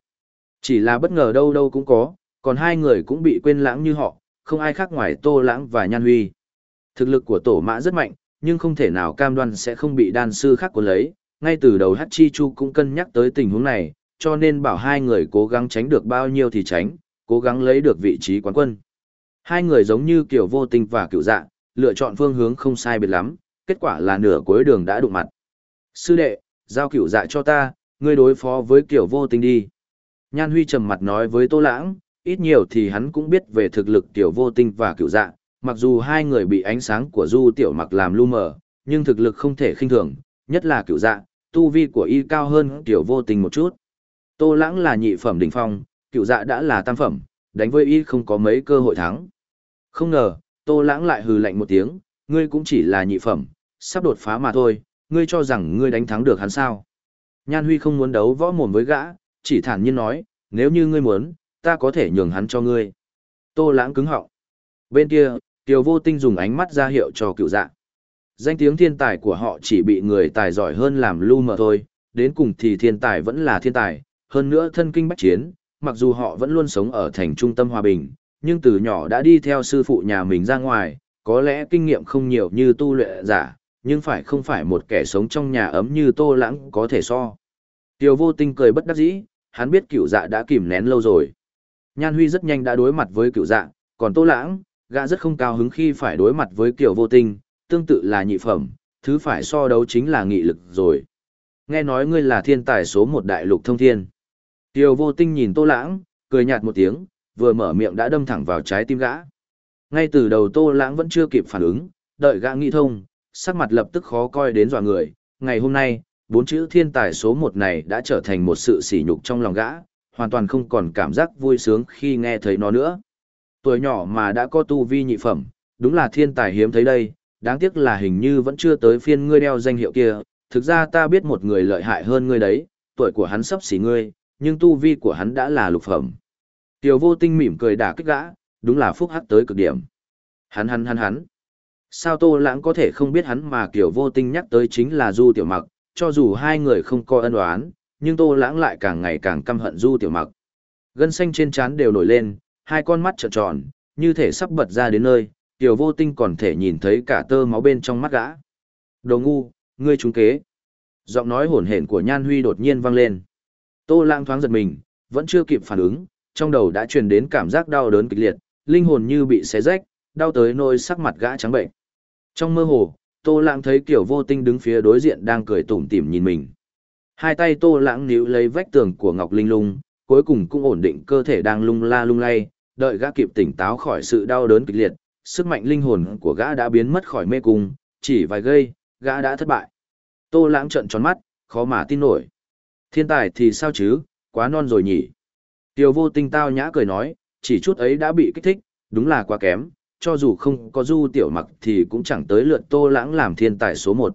Speaker 1: Chỉ là bất ngờ đâu đâu cũng có, còn hai người cũng bị quên lãng như họ, không ai khác ngoài Tô Lãng và Nhan Huy. Thực lực của tổ mã rất mạnh, nhưng không thể nào cam đoan sẽ không bị đan sư khác cuốn lấy, ngay từ đầu Hachi Chu cũng cân nhắc tới tình huống này, cho nên bảo hai người cố gắng tránh được bao nhiêu thì tránh, cố gắng lấy được vị trí quán quân. Hai người giống như kiểu vô tình và cựu dạ, lựa chọn phương hướng không sai biệt lắm, kết quả là nửa cuối đường đã đụng mặt. Sư đệ, giao cựu dạ cho ta, ngươi đối phó với kiểu vô tình đi. Nhan Huy trầm mặt nói với Tô Lãng, ít nhiều thì hắn cũng biết về thực lực tiểu vô tinh và cựu dạ, mặc dù hai người bị ánh sáng của du tiểu mặc làm lu mờ, nhưng thực lực không thể khinh thường, nhất là cựu dạ, tu vi của y cao hơn tiểu vô tinh một chút. Tô Lãng là nhị phẩm đỉnh phong, cựu dạ đã là tam phẩm, đánh với y không có mấy cơ hội thắng. Không ngờ, Tô Lãng lại hừ lạnh một tiếng, ngươi cũng chỉ là nhị phẩm, sắp đột phá mà thôi, ngươi cho rằng ngươi đánh thắng được hắn sao. Nhan Huy không muốn đấu võ mồm với gã, chỉ thản nhiên nói, nếu như ngươi muốn, ta có thể nhường hắn cho ngươi. Tô lãng cứng họng. Bên kia, Tiêu vô tinh dùng ánh mắt ra hiệu cho cựu dạ. Danh tiếng thiên tài của họ chỉ bị người tài giỏi hơn làm lu mờ thôi, đến cùng thì thiên tài vẫn là thiên tài, hơn nữa thân kinh bách chiến, mặc dù họ vẫn luôn sống ở thành trung tâm hòa bình, nhưng từ nhỏ đã đi theo sư phụ nhà mình ra ngoài, có lẽ kinh nghiệm không nhiều như tu luyện giả, nhưng phải không phải một kẻ sống trong nhà ấm như tô lãng có thể so. Tiêu vô tinh cười bất đắc dĩ, hắn biết cựu dạ đã kìm nén lâu rồi. Nhan Huy rất nhanh đã đối mặt với cựu dạ, còn tô lãng, gã rất không cao hứng khi phải đối mặt với kiểu vô tinh, tương tự là nhị phẩm, thứ phải so đấu chính là nghị lực rồi. Nghe nói ngươi là thiên tài số một đại lục thông thiên. Tiêu vô tinh nhìn tô lãng, cười nhạt một tiếng, vừa mở miệng đã đâm thẳng vào trái tim gã. Ngay từ đầu tô lãng vẫn chưa kịp phản ứng, đợi gã nghĩ thông, sắc mặt lập tức khó coi đến dọa người. Ngày hôm nay, bốn chữ thiên tài số một này đã trở thành một sự sỉ nhục trong lòng gã, hoàn toàn không còn cảm giác vui sướng khi nghe thấy nó nữa. Tuổi nhỏ mà đã có tu vi nhị phẩm, đúng là thiên tài hiếm thấy đây, đáng tiếc là hình như vẫn chưa tới phiên ngươi đeo danh hiệu kia, thực ra ta biết một người lợi hại hơn ngươi đấy, tuổi của hắn sắp xỉ ngươi, nhưng tu vi của hắn đã là lục phẩm. Tiểu vô tinh mỉm cười đả kích gã, đúng là phúc hắc tới cực điểm. Hắn hắn hắn hắn. Sao Tô Lãng có thể không biết hắn mà kiểu Vô tình nhắc tới chính là Du Tiểu Mặc, cho dù hai người không có ân oán, nhưng Tô Lãng lại càng ngày càng căm hận Du Tiểu Mặc. Gân xanh trên trán đều nổi lên, hai con mắt trợn tròn, như thể sắp bật ra đến nơi, tiểu Vô Tinh còn thể nhìn thấy cả tơ máu bên trong mắt gã. Đồ ngu, ngươi trúng kế. Giọng nói hổn hển của Nhan Huy đột nhiên vang lên. Tô Lãng thoáng giật mình, vẫn chưa kịp phản ứng, trong đầu đã truyền đến cảm giác đau đớn kịch liệt, linh hồn như bị xé rách, đau tới nỗi sắc mặt gã trắng bệnh. Trong mơ hồ, Tô Lãng thấy Kiều Vô Tinh đứng phía đối diện đang cười tủm tỉm nhìn mình. Hai tay Tô Lãng níu lấy vách tường của Ngọc Linh Lung, cuối cùng cũng ổn định cơ thể đang lung la lung lay, đợi gã kịp tỉnh táo khỏi sự đau đớn kịch liệt, sức mạnh linh hồn của gã đã biến mất khỏi mê cung, chỉ vài giây, gã đã thất bại. Tô Lãng trợn tròn mắt, khó mà tin nổi. Thiên tài thì sao chứ, quá non rồi nhỉ. Tiêu vô tinh tao nhã cười nói, chỉ chút ấy đã bị kích thích, đúng là quá kém, cho dù không có du tiểu mặc thì cũng chẳng tới lượt tô lãng làm thiên tài số một.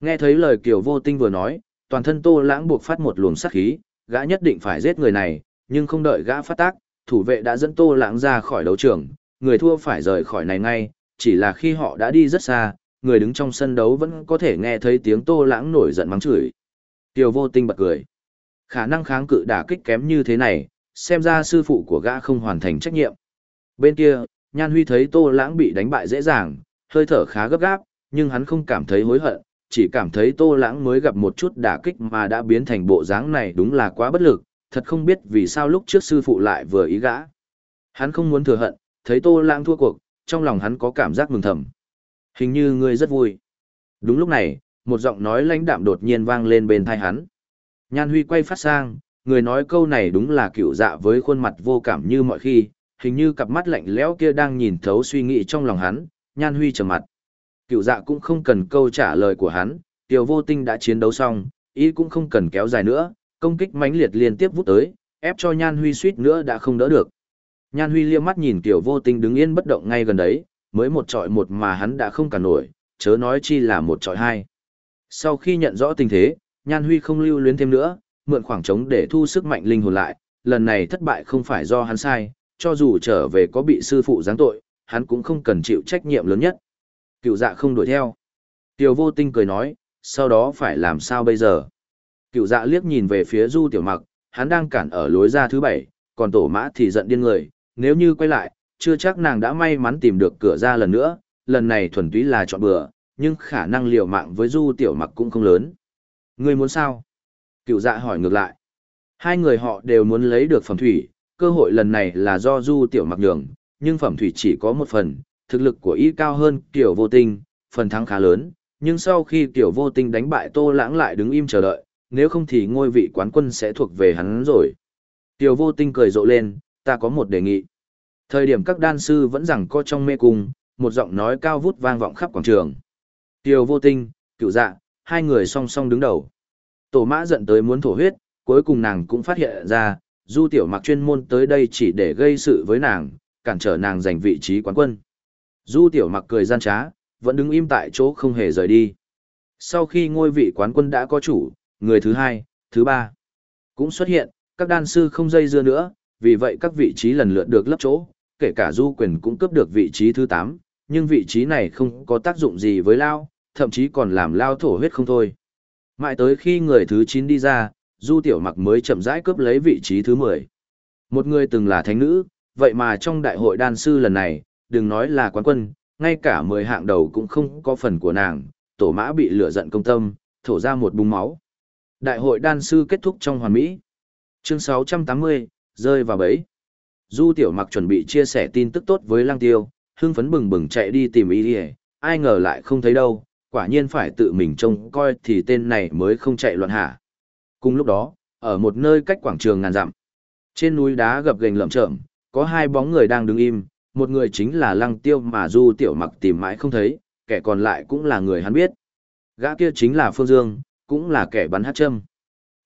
Speaker 1: Nghe thấy lời Kiều vô tinh vừa nói, toàn thân tô lãng buộc phát một luồng sát khí, gã nhất định phải giết người này, nhưng không đợi gã phát tác, thủ vệ đã dẫn tô lãng ra khỏi đấu trường, người thua phải rời khỏi này ngay, chỉ là khi họ đã đi rất xa, người đứng trong sân đấu vẫn có thể nghe thấy tiếng tô lãng nổi giận mắng chửi. Kiều vô tinh bật cười. Khả năng kháng cự đả kích kém như thế này, xem ra sư phụ của gã không hoàn thành trách nhiệm. Bên kia, Nhan Huy thấy Tô Lãng bị đánh bại dễ dàng, hơi thở khá gấp gáp, nhưng hắn không cảm thấy hối hận, chỉ cảm thấy Tô Lãng mới gặp một chút đả kích mà đã biến thành bộ dáng này đúng là quá bất lực, thật không biết vì sao lúc trước sư phụ lại vừa ý gã. Hắn không muốn thừa hận, thấy Tô Lãng thua cuộc, trong lòng hắn có cảm giác mừng thầm. Hình như ngươi rất vui. Đúng lúc này, một giọng nói lãnh đạm đột nhiên vang lên bên tai hắn. Nhan Huy quay phát sang, người nói câu này đúng là cựu dạ với khuôn mặt vô cảm như mọi khi, hình như cặp mắt lạnh lẽo kia đang nhìn thấu suy nghĩ trong lòng hắn, nhan huy trầm mặt. Cựu dạ cũng không cần câu trả lời của hắn, tiểu vô tinh đã chiến đấu xong, ý cũng không cần kéo dài nữa, công kích mãnh liệt liên tiếp vút tới, ép cho nhan huy suýt nữa đã không đỡ được. Nhan huy liếc mắt nhìn tiểu vô tinh đứng yên bất động ngay gần đấy, mới một trọi một mà hắn đã không cả nổi, chớ nói chi là một trọi hai. Sau khi nhận rõ tình thế, nhan huy không lưu luyến thêm nữa, mượn khoảng trống để thu sức mạnh linh hồn lại, lần này thất bại không phải do hắn sai, cho dù trở về có bị sư phụ giáng tội, hắn cũng không cần chịu trách nhiệm lớn nhất. Cựu dạ không đuổi theo. Tiểu vô tinh cười nói, sau đó phải làm sao bây giờ? Cựu dạ liếc nhìn về phía du tiểu mặc, hắn đang cản ở lối ra thứ bảy, còn tổ mã thì giận điên người, nếu như quay lại, chưa chắc nàng đã may mắn tìm được cửa ra lần nữa, lần này thuần túy là chọn bừa, nhưng khả năng liều mạng với du tiểu mặc cũng không lớn. Ngươi muốn sao? Cựu dạ hỏi ngược lại. Hai người họ đều muốn lấy được phẩm thủy, cơ hội lần này là do du tiểu mặc nhường, nhưng phẩm thủy chỉ có một phần, thực lực của y cao hơn tiểu vô tinh, phần thắng khá lớn, nhưng sau khi tiểu vô tinh đánh bại tô lãng lại đứng im chờ đợi, nếu không thì ngôi vị quán quân sẽ thuộc về hắn rồi. Tiểu vô tinh cười rộ lên, ta có một đề nghị. Thời điểm các đan sư vẫn rằng co trong mê cung, một giọng nói cao vút vang vọng khắp quảng trường. Tiểu vô tinh, cựu dạ, hai người song song đứng đầu. Tổ mã giận tới muốn thổ huyết, cuối cùng nàng cũng phát hiện ra, du tiểu mặc chuyên môn tới đây chỉ để gây sự với nàng, cản trở nàng giành vị trí quán quân. Du tiểu mặc cười gian trá, vẫn đứng im tại chỗ không hề rời đi. Sau khi ngôi vị quán quân đã có chủ, người thứ hai, thứ ba cũng xuất hiện, các đan sư không dây dưa nữa, vì vậy các vị trí lần lượt được lấp chỗ, kể cả du quyền cũng cướp được vị trí thứ 8, nhưng vị trí này không có tác dụng gì với Lao, thậm chí còn làm Lao thổ huyết không thôi. Mãi tới khi người thứ 9 đi ra, du tiểu mặc mới chậm rãi cướp lấy vị trí thứ 10. Một người từng là thánh nữ, vậy mà trong đại hội đan sư lần này, đừng nói là quán quân, ngay cả 10 hạng đầu cũng không có phần của nàng, tổ mã bị lửa giận công tâm, thổ ra một búng máu. Đại hội đan sư kết thúc trong hoàn mỹ. Chương 680, rơi vào bẫy. Du tiểu mặc chuẩn bị chia sẻ tin tức tốt với lăng tiêu, hưng phấn bừng bừng chạy đi tìm ý đi ai ngờ lại không thấy đâu, quả nhiên phải tự mình trông coi thì tên này mới không chạy loạn hả. Cùng lúc đó, ở một nơi cách quảng trường ngàn dặm, trên núi đá gập ghềnh lởm chởm, có hai bóng người đang đứng im, một người chính là lăng tiêu mà du tiểu mặc tìm mãi không thấy, kẻ còn lại cũng là người hắn biết. Gã kia chính là Phương Dương, cũng là kẻ bắn hát châm.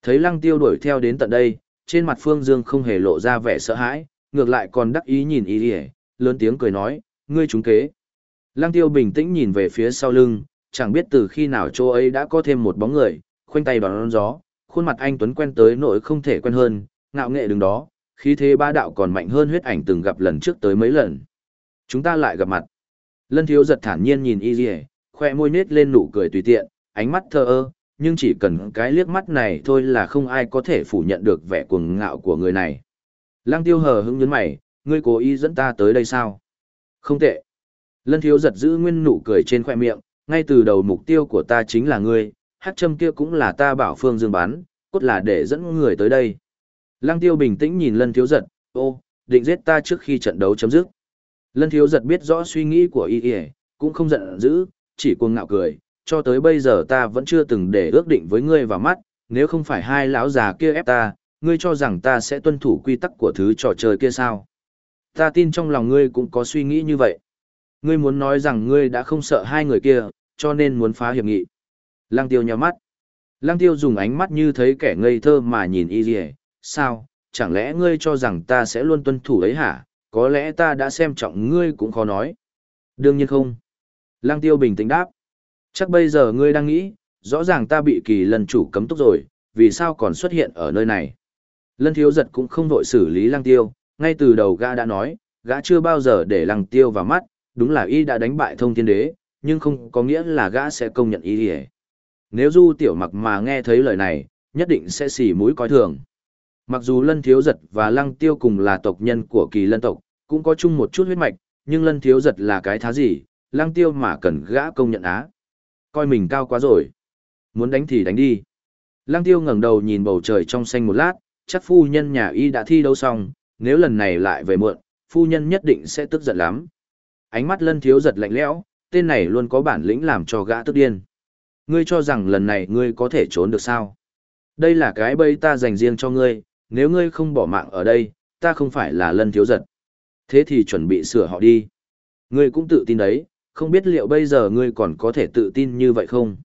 Speaker 1: Thấy lăng tiêu đuổi theo đến tận đây, trên mặt Phương Dương không hề lộ ra vẻ sợ hãi, ngược lại còn đắc ý nhìn ý đi lớn tiếng cười nói, ngươi trúng kế. Lăng tiêu bình tĩnh nhìn về phía sau lưng, chẳng biết từ khi nào chỗ ấy đã có thêm một bóng người, khoanh tay đón gió, khuôn mặt anh Tuấn quen tới nỗi không thể quen hơn, ngạo nghệ đứng đó, khí thế ba đạo còn mạnh hơn huyết ảnh từng gặp lần trước tới mấy lần. Chúng ta lại gặp mặt. Lân thiếu giật thản nhiên nhìn y dì khoe môi nết lên nụ cười tùy tiện, ánh mắt thơ ơ, nhưng chỉ cần cái liếc mắt này thôi là không ai có thể phủ nhận được vẻ cuồng ngạo của người này. Lăng tiêu hờ hững nhấn mày, ngươi cố ý dẫn ta tới đây sao? Không tệ. Lân thiếu giật giữ nguyên nụ cười trên khoe miệng, ngay từ đầu mục tiêu của ta chính là ngươi, hát châm kia cũng là ta bảo phương dương bán, cốt là để dẫn người tới đây. Lăng tiêu bình tĩnh nhìn lân thiếu giật, ô, định giết ta trước khi trận đấu chấm dứt. Lân thiếu giật biết rõ suy nghĩ của y y, cũng không giận dữ, chỉ cuồng ngạo cười, cho tới bây giờ ta vẫn chưa từng để ước định với ngươi vào mắt, nếu không phải hai lão già kia ép ta, ngươi cho rằng ta sẽ tuân thủ quy tắc của thứ trò chơi kia sao? Ta tin trong lòng ngươi cũng có suy nghĩ như vậy. Ngươi muốn nói rằng ngươi đã không sợ hai người kia, cho nên muốn phá hiệp nghị. Lăng tiêu nhắm mắt. Lăng tiêu dùng ánh mắt như thấy kẻ ngây thơ mà nhìn y dì sao, chẳng lẽ ngươi cho rằng ta sẽ luôn tuân thủ ấy hả, có lẽ ta đã xem trọng ngươi cũng khó nói. Đương nhiên không. Lăng tiêu bình tĩnh đáp. Chắc bây giờ ngươi đang nghĩ, rõ ràng ta bị kỳ lần chủ cấm túc rồi, vì sao còn xuất hiện ở nơi này. Lân thiếu giật cũng không vội xử lý lăng tiêu, ngay từ đầu gã đã nói, gã chưa bao giờ để lăng tiêu vào mắt, đúng là y đã đánh bại thông thiên đế, nhưng không có nghĩa là gã sẽ công nhận y hề. Nếu du tiểu mặc mà nghe thấy lời này, nhất định sẽ xỉ mũi coi thường. Mặc dù lân thiếu giật và lăng tiêu cùng là tộc nhân của kỳ lân tộc, cũng có chung một chút huyết mạch, nhưng lân thiếu giật là cái thá gì, lăng tiêu mà cần gã công nhận á. Coi mình cao quá rồi. Muốn đánh thì đánh đi. Lăng tiêu ngẩng đầu nhìn bầu trời trong xanh một lát, chắc phu nhân nhà y đã thi đấu xong, nếu lần này lại về muộn, phu nhân nhất định sẽ tức giận lắm. Ánh mắt lân thiếu giật lạnh lẽo, tên này luôn có bản lĩnh làm cho gã tức điên. Ngươi cho rằng lần này ngươi có thể trốn được sao? Đây là cái bẫy ta dành riêng cho ngươi, nếu ngươi không bỏ mạng ở đây, ta không phải là lân thiếu giật. Thế thì chuẩn bị sửa họ đi. Ngươi cũng tự tin đấy, không biết liệu bây giờ ngươi còn có thể tự tin như vậy không?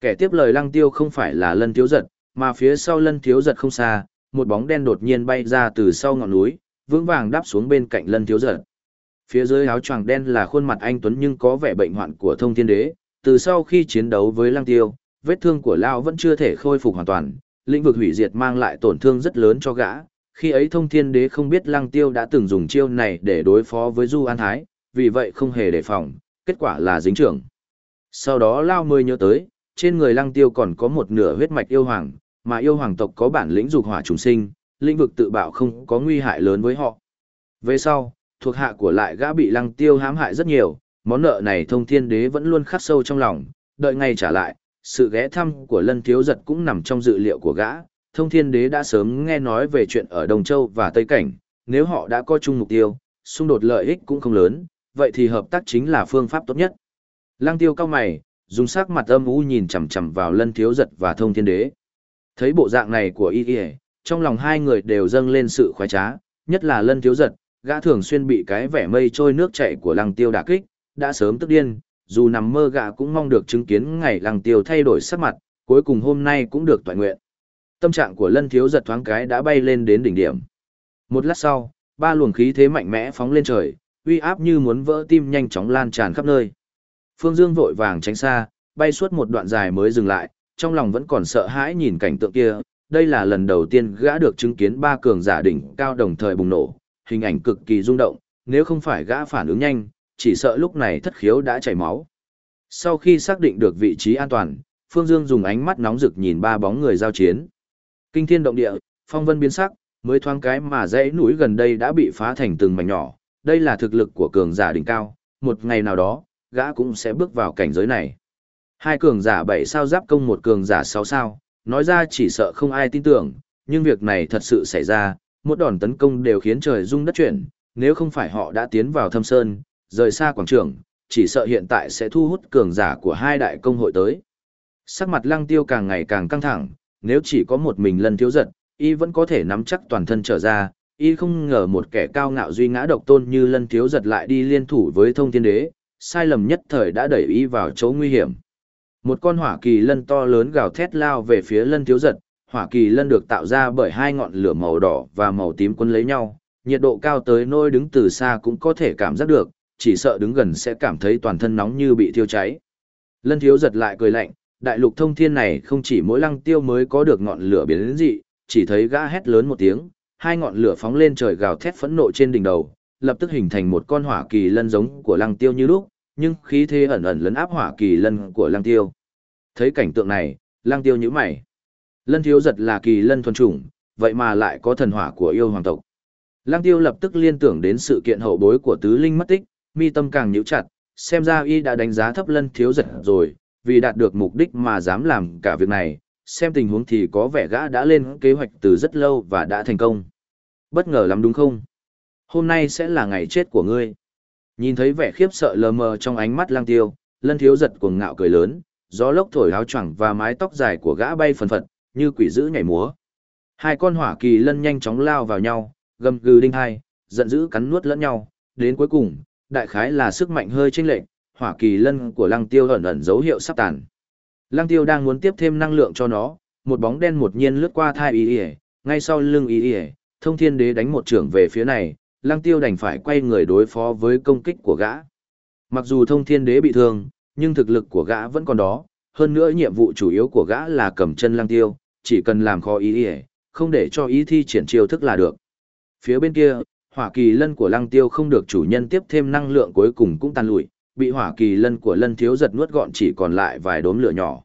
Speaker 1: Kẻ tiếp lời lăng tiêu không phải là lân thiếu giật, mà phía sau lân thiếu giật không xa, một bóng đen đột nhiên bay ra từ sau ngọn núi, vững vàng đáp xuống bên cạnh lân thiếu giật. Phía dưới áo choàng đen là khuôn mặt anh Tuấn nhưng có vẻ bệnh hoạn của thông thiên đế, từ sau khi chiến đấu với lăng tiêu, vết thương của Lao vẫn chưa thể khôi phục hoàn toàn, lĩnh vực hủy diệt mang lại tổn thương rất lớn cho gã. Khi ấy thông thiên đế không biết lăng tiêu đã từng dùng chiêu này để đối phó với Du An Thái, vì vậy không hề đề phòng, kết quả là dính trưởng. Sau đó Lao mới nhớ tới, trên người lăng tiêu còn có một nửa huyết mạch yêu hoàng, mà yêu hoàng tộc có bản lĩnh dục hỏa trùng sinh, lĩnh vực tự bạo không có nguy hại lớn với họ. Về sau, thuộc hạ của lại gã bị lăng tiêu hãm hại rất nhiều, món nợ này thông thiên đế vẫn luôn khắc sâu trong lòng, đợi ngày trả lại, sự ghé thăm của lân thiếu giật cũng nằm trong dự liệu của gã. Thông thiên đế đã sớm nghe nói về chuyện ở Đồng Châu và Tây Cảnh, nếu họ đã có chung mục tiêu, xung đột lợi ích cũng không lớn, vậy thì hợp tác chính là phương pháp tốt nhất. Lăng tiêu cao mày, dùng sắc mặt âm u nhìn chằm chằm vào lân thiếu giật và thông thiên đế. Thấy bộ dạng này của y y, trong lòng hai người đều dâng lên sự khoái trá, nhất là lân thiếu giật, gã thường xuyên bị cái vẻ mây trôi nước chảy của lăng tiêu đả kích, đã sớm tức điên, dù nằm mơ gã cũng mong được chứng kiến ngày lăng tiêu thay đổi sắc mặt, cuối cùng hôm nay cũng được toàn nguyện. Tâm trạng của lân thiếu giật thoáng cái đã bay lên đến đỉnh điểm. Một lát sau, ba luồng khí thế mạnh mẽ phóng lên trời, uy áp như muốn vỡ tim nhanh chóng lan tràn khắp nơi. Phương Dương vội vàng tránh xa, bay suốt một đoạn dài mới dừng lại, trong lòng vẫn còn sợ hãi nhìn cảnh tượng kia. Đây là lần đầu tiên gã được chứng kiến ba cường giả đỉnh cao đồng thời bùng nổ, hình ảnh cực kỳ rung động, nếu không phải gã phản ứng nhanh, chỉ sợ lúc này thất khiếu đã chảy máu. Sau khi xác định được vị trí an toàn, Phương Dương dùng ánh mắt nóng rực nhìn ba bóng người giao chiến. Kinh thiên động địa, phong vân biến sắc, mới thoáng cái mà dãy núi gần đây đã bị phá thành từng mảnh nhỏ. Đây là thực lực của cường giả đỉnh cao, một ngày nào đó, gã cũng sẽ bước vào cảnh giới này. Hai cường giả bảy sao giáp công một cường giả sáu sao, nói ra chỉ sợ không ai tin tưởng, nhưng việc này thật sự xảy ra, một đòn tấn công đều khiến trời rung đất chuyển, nếu không phải họ đã tiến vào thâm sơn, rời xa quảng trường, chỉ sợ hiện tại sẽ thu hút cường giả của hai đại công hội tới. Sắc mặt lăng tiêu càng ngày càng căng thẳng, nếu chỉ có một mình lần thiếu giật, y vẫn có thể nắm chắc toàn thân trở ra, y không ngờ một kẻ cao ngạo duy ngã độc tôn như lân thiếu giật lại đi liên thủ với thông thiên đế, sai lầm nhất thời đã đẩy y vào chỗ nguy hiểm. Một con hỏa kỳ lân to lớn gào thét lao về phía lân thiếu giật, hỏa kỳ lân được tạo ra bởi hai ngọn lửa màu đỏ và màu tím quân lấy nhau, nhiệt độ cao tới nôi đứng từ xa cũng có thể cảm giác được, chỉ sợ đứng gần sẽ cảm thấy toàn thân nóng như bị thiêu cháy. Lân thiếu giật lại cười lạnh, đại lục thông thiên này không chỉ mỗi lăng tiêu mới có được ngọn lửa biến đến dị, chỉ thấy gã hét lớn một tiếng, hai ngọn lửa phóng lên trời gào thét phẫn nộ trên đỉnh đầu, lập tức hình thành một con hỏa kỳ lân giống của lăng tiêu như lúc, nhưng khí thế ẩn ẩn lấn áp hỏa kỳ lân của lăng tiêu. Thấy cảnh tượng này, lăng tiêu nhíu mày. Lân thiếu giật là kỳ lân thuần chủng, vậy mà lại có thần hỏa của yêu hoàng tộc. Lăng tiêu lập tức liên tưởng đến sự kiện hậu bối của tứ linh mất tích, mi tâm càng nhíu chặt, xem ra y đã đánh giá thấp lân thiếu giật rồi, vì đạt được mục đích mà dám làm cả việc này, xem tình huống thì có vẻ gã đã lên kế hoạch từ rất lâu và đã thành công. Bất ngờ lắm đúng không? Hôm nay sẽ là ngày chết của ngươi. Nhìn thấy vẻ khiếp sợ lờ mờ trong ánh mắt lang tiêu, lân thiếu giật cuồng ngạo cười lớn, gió lốc thổi áo choàng và mái tóc dài của gã bay phần phật, như quỷ dữ nhảy múa. Hai con hỏa kỳ lân nhanh chóng lao vào nhau, gầm gừ đinh hai, giận dữ cắn nuốt lẫn nhau, đến cuối cùng, đại khái là sức mạnh hơi chênh lệch, hỏa kỳ lân của lăng tiêu ẩn ẩn dấu hiệu sắp tàn. Lăng tiêu đang muốn tiếp thêm năng lượng cho nó, một bóng đen một nhiên lướt qua thai Y Y, ngay sau lưng Y Y, thông thiên đế đánh một trưởng về phía này, lăng tiêu đành phải quay người đối phó với công kích của gã. Mặc dù thông thiên đế bị thương, nhưng thực lực của gã vẫn còn đó, hơn nữa nhiệm vụ chủ yếu của gã là cầm chân lăng tiêu, chỉ cần làm khó Y Y, không để cho ý thi triển chiêu thức là được. Phía bên kia, hỏa kỳ lân của lăng tiêu không được chủ nhân tiếp thêm năng lượng cuối cùng cũng tan lụi, bị hỏa kỳ lân của lân thiếu giật nuốt gọn chỉ còn lại vài đốm lửa nhỏ.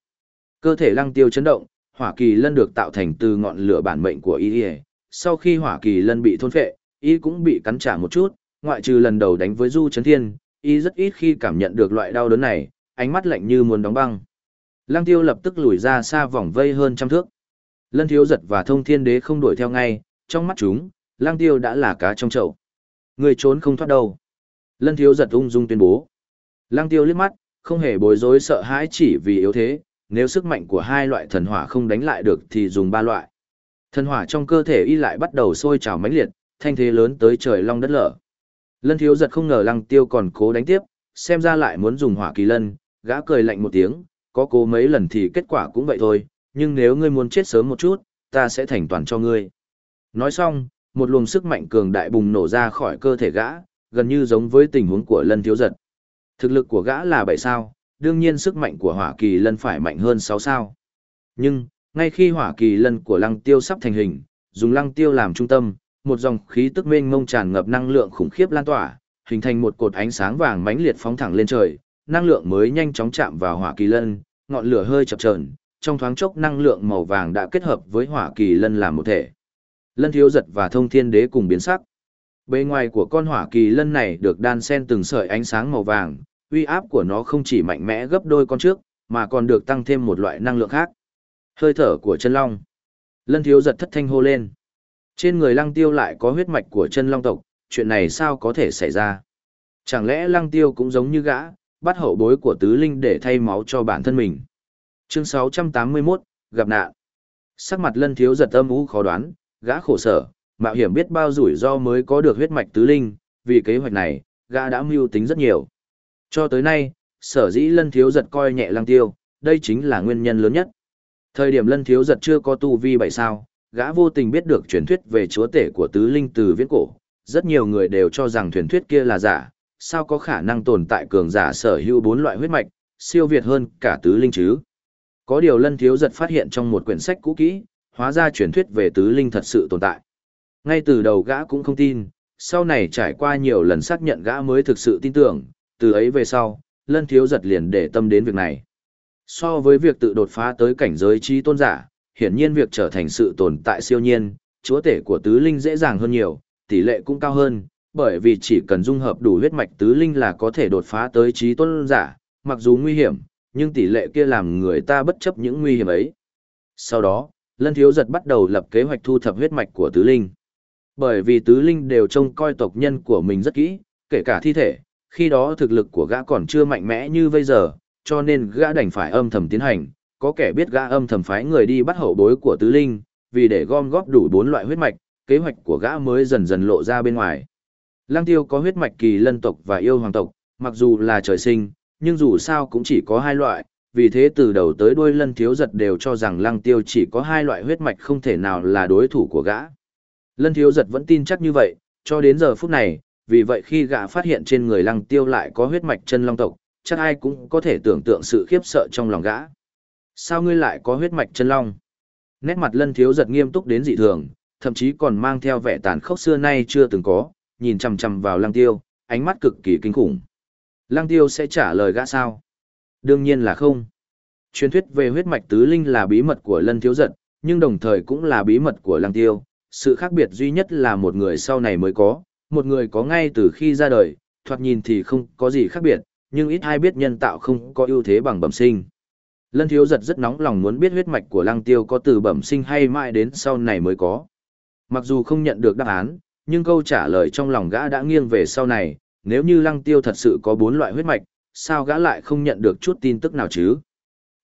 Speaker 1: Cơ thể lăng tiêu chấn động, hỏa kỳ lân được tạo thành từ ngọn lửa bản mệnh của y sau khi hỏa kỳ lân bị thôn phệ, y cũng bị cắn trả một chút, ngoại trừ lần đầu đánh với Du Chấn Thiên, y rất ít khi cảm nhận được loại đau đớn này, ánh mắt lạnh như muốn đóng băng. Lăng tiêu lập tức lùi ra xa vòng vây hơn trăm thước. Lân thiếu giật và thông thiên đế không đuổi theo ngay, trong mắt chúng, Lang tiêu đã là cá trong chậu. Người trốn không thoát đâu. Lân thiếu giật ung dung tuyên bố. Lang tiêu liếc mắt, không hề bối rối sợ hãi chỉ vì yếu thế, nếu sức mạnh của hai loại thần hỏa không đánh lại được thì dùng ba loại. Thần hỏa trong cơ thể y lại bắt đầu sôi trào mãnh liệt, thanh thế lớn tới trời long đất lở. Lân thiếu giật không ngờ lăng tiêu còn cố đánh tiếp, xem ra lại muốn dùng hỏa kỳ lân, gã cười lạnh một tiếng, có cố mấy lần thì kết quả cũng vậy thôi, nhưng nếu ngươi muốn chết sớm một chút, ta sẽ thành toàn cho ngươi. Nói xong, một luồng sức mạnh cường đại bùng nổ ra khỏi cơ thể gã, gần như giống với tình huống của lân thiếu giật. Thực lực của gã là 7 sao, đương nhiên sức mạnh của hỏa kỳ lân phải mạnh hơn 6 sao. Nhưng, ngay khi hỏa kỳ lân của lăng tiêu sắp thành hình, dùng lăng tiêu làm trung tâm, một dòng khí tức mênh mông tràn ngập năng lượng khủng khiếp lan tỏa, hình thành một cột ánh sáng vàng mãnh liệt phóng thẳng lên trời, năng lượng mới nhanh chóng chạm vào hỏa kỳ lân, ngọn lửa hơi chập chờn, trong thoáng chốc năng lượng màu vàng đã kết hợp với hỏa kỳ lân làm một thể. Lân thiếu giật và thông thiên đế cùng biến sắc. Bề ngoài của con hỏa kỳ lân này được đan xen từng sợi ánh sáng màu vàng, uy áp của nó không chỉ mạnh mẽ gấp đôi con trước, mà còn được tăng thêm một loại năng lượng khác. Hơi thở của chân long. Lân thiếu giật thất thanh hô lên. Trên người lăng tiêu lại có huyết mạch của chân long tộc, chuyện này sao có thể xảy ra? Chẳng lẽ lăng tiêu cũng giống như gã, bắt hậu bối của tứ linh để thay máu cho bản thân mình? Chương 681, gặp nạn. Sắc mặt lân thiếu giật âm ú khó đoán, gã khổ sở, mạo hiểm biết bao rủi ro mới có được huyết mạch tứ linh, vì kế hoạch này, gã đã mưu tính rất nhiều. Cho tới nay, sở dĩ lân thiếu giật coi nhẹ lăng tiêu, đây chính là nguyên nhân lớn nhất. Thời điểm lân thiếu giật chưa có tu vi bảy sao, gã vô tình biết được truyền thuyết về chúa tể của tứ linh từ viễn cổ. Rất nhiều người đều cho rằng truyền thuyết kia là giả, sao có khả năng tồn tại cường giả sở hữu bốn loại huyết mạch, siêu việt hơn cả tứ linh chứ. Có điều lân thiếu giật phát hiện trong một quyển sách cũ kỹ, hóa ra truyền thuyết về tứ linh thật sự tồn tại. Ngay từ đầu gã cũng không tin, sau này trải qua nhiều lần xác nhận gã mới thực sự tin tưởng, từ ấy về sau, lân thiếu giật liền để tâm đến việc này. So với việc tự đột phá tới cảnh giới trí tôn giả, hiển nhiên việc trở thành sự tồn tại siêu nhiên, chúa tể của tứ linh dễ dàng hơn nhiều, tỷ lệ cũng cao hơn, bởi vì chỉ cần dung hợp đủ huyết mạch tứ linh là có thể đột phá tới trí tôn giả, mặc dù nguy hiểm, nhưng tỷ lệ kia làm người ta bất chấp những nguy hiểm ấy. Sau đó, Lân Thiếu Giật bắt đầu lập kế hoạch thu thập huyết mạch của tứ linh. Bởi vì tứ linh đều trông coi tộc nhân của mình rất kỹ, kể cả thi thể, khi đó thực lực của gã còn chưa mạnh mẽ như bây giờ, cho nên gã đành phải âm thầm tiến hành, có kẻ biết gã âm thầm phái người đi bắt hậu bối của tứ linh, vì để gom góp đủ bốn loại huyết mạch, kế hoạch của gã mới dần dần lộ ra bên ngoài. Lăng tiêu có huyết mạch kỳ lân tộc và yêu hoàng tộc, mặc dù là trời sinh, nhưng dù sao cũng chỉ có hai loại, vì thế từ đầu tới đuôi lân thiếu giật đều cho rằng lăng tiêu chỉ có hai loại huyết mạch không thể nào là đối thủ của gã. Lân thiếu giật vẫn tin chắc như vậy, cho đến giờ phút này, vì vậy khi gã phát hiện trên người lăng tiêu lại có huyết mạch chân long tộc, chắc ai cũng có thể tưởng tượng sự khiếp sợ trong lòng gã. Sao ngươi lại có huyết mạch chân long? Nét mặt lân thiếu giật nghiêm túc đến dị thường, thậm chí còn mang theo vẻ tàn khốc xưa nay chưa từng có, nhìn chằm chằm vào lăng tiêu, ánh mắt cực kỳ kinh khủng. Lăng tiêu sẽ trả lời gã sao? Đương nhiên là không. Truyền thuyết về huyết mạch tứ linh là bí mật của lân thiếu giật, nhưng đồng thời cũng là bí mật của lăng tiêu. Sự khác biệt duy nhất là một người sau này mới có, một người có ngay từ khi ra đời, thoạt nhìn thì không có gì khác biệt, nhưng ít ai biết nhân tạo không có ưu thế bằng bẩm sinh. Lân thiếu giật rất nóng lòng muốn biết huyết mạch của lăng tiêu có từ bẩm sinh hay mãi đến sau này mới có. Mặc dù không nhận được đáp án, nhưng câu trả lời trong lòng gã đã nghiêng về sau này, nếu như lăng tiêu thật sự có bốn loại huyết mạch, sao gã lại không nhận được chút tin tức nào chứ?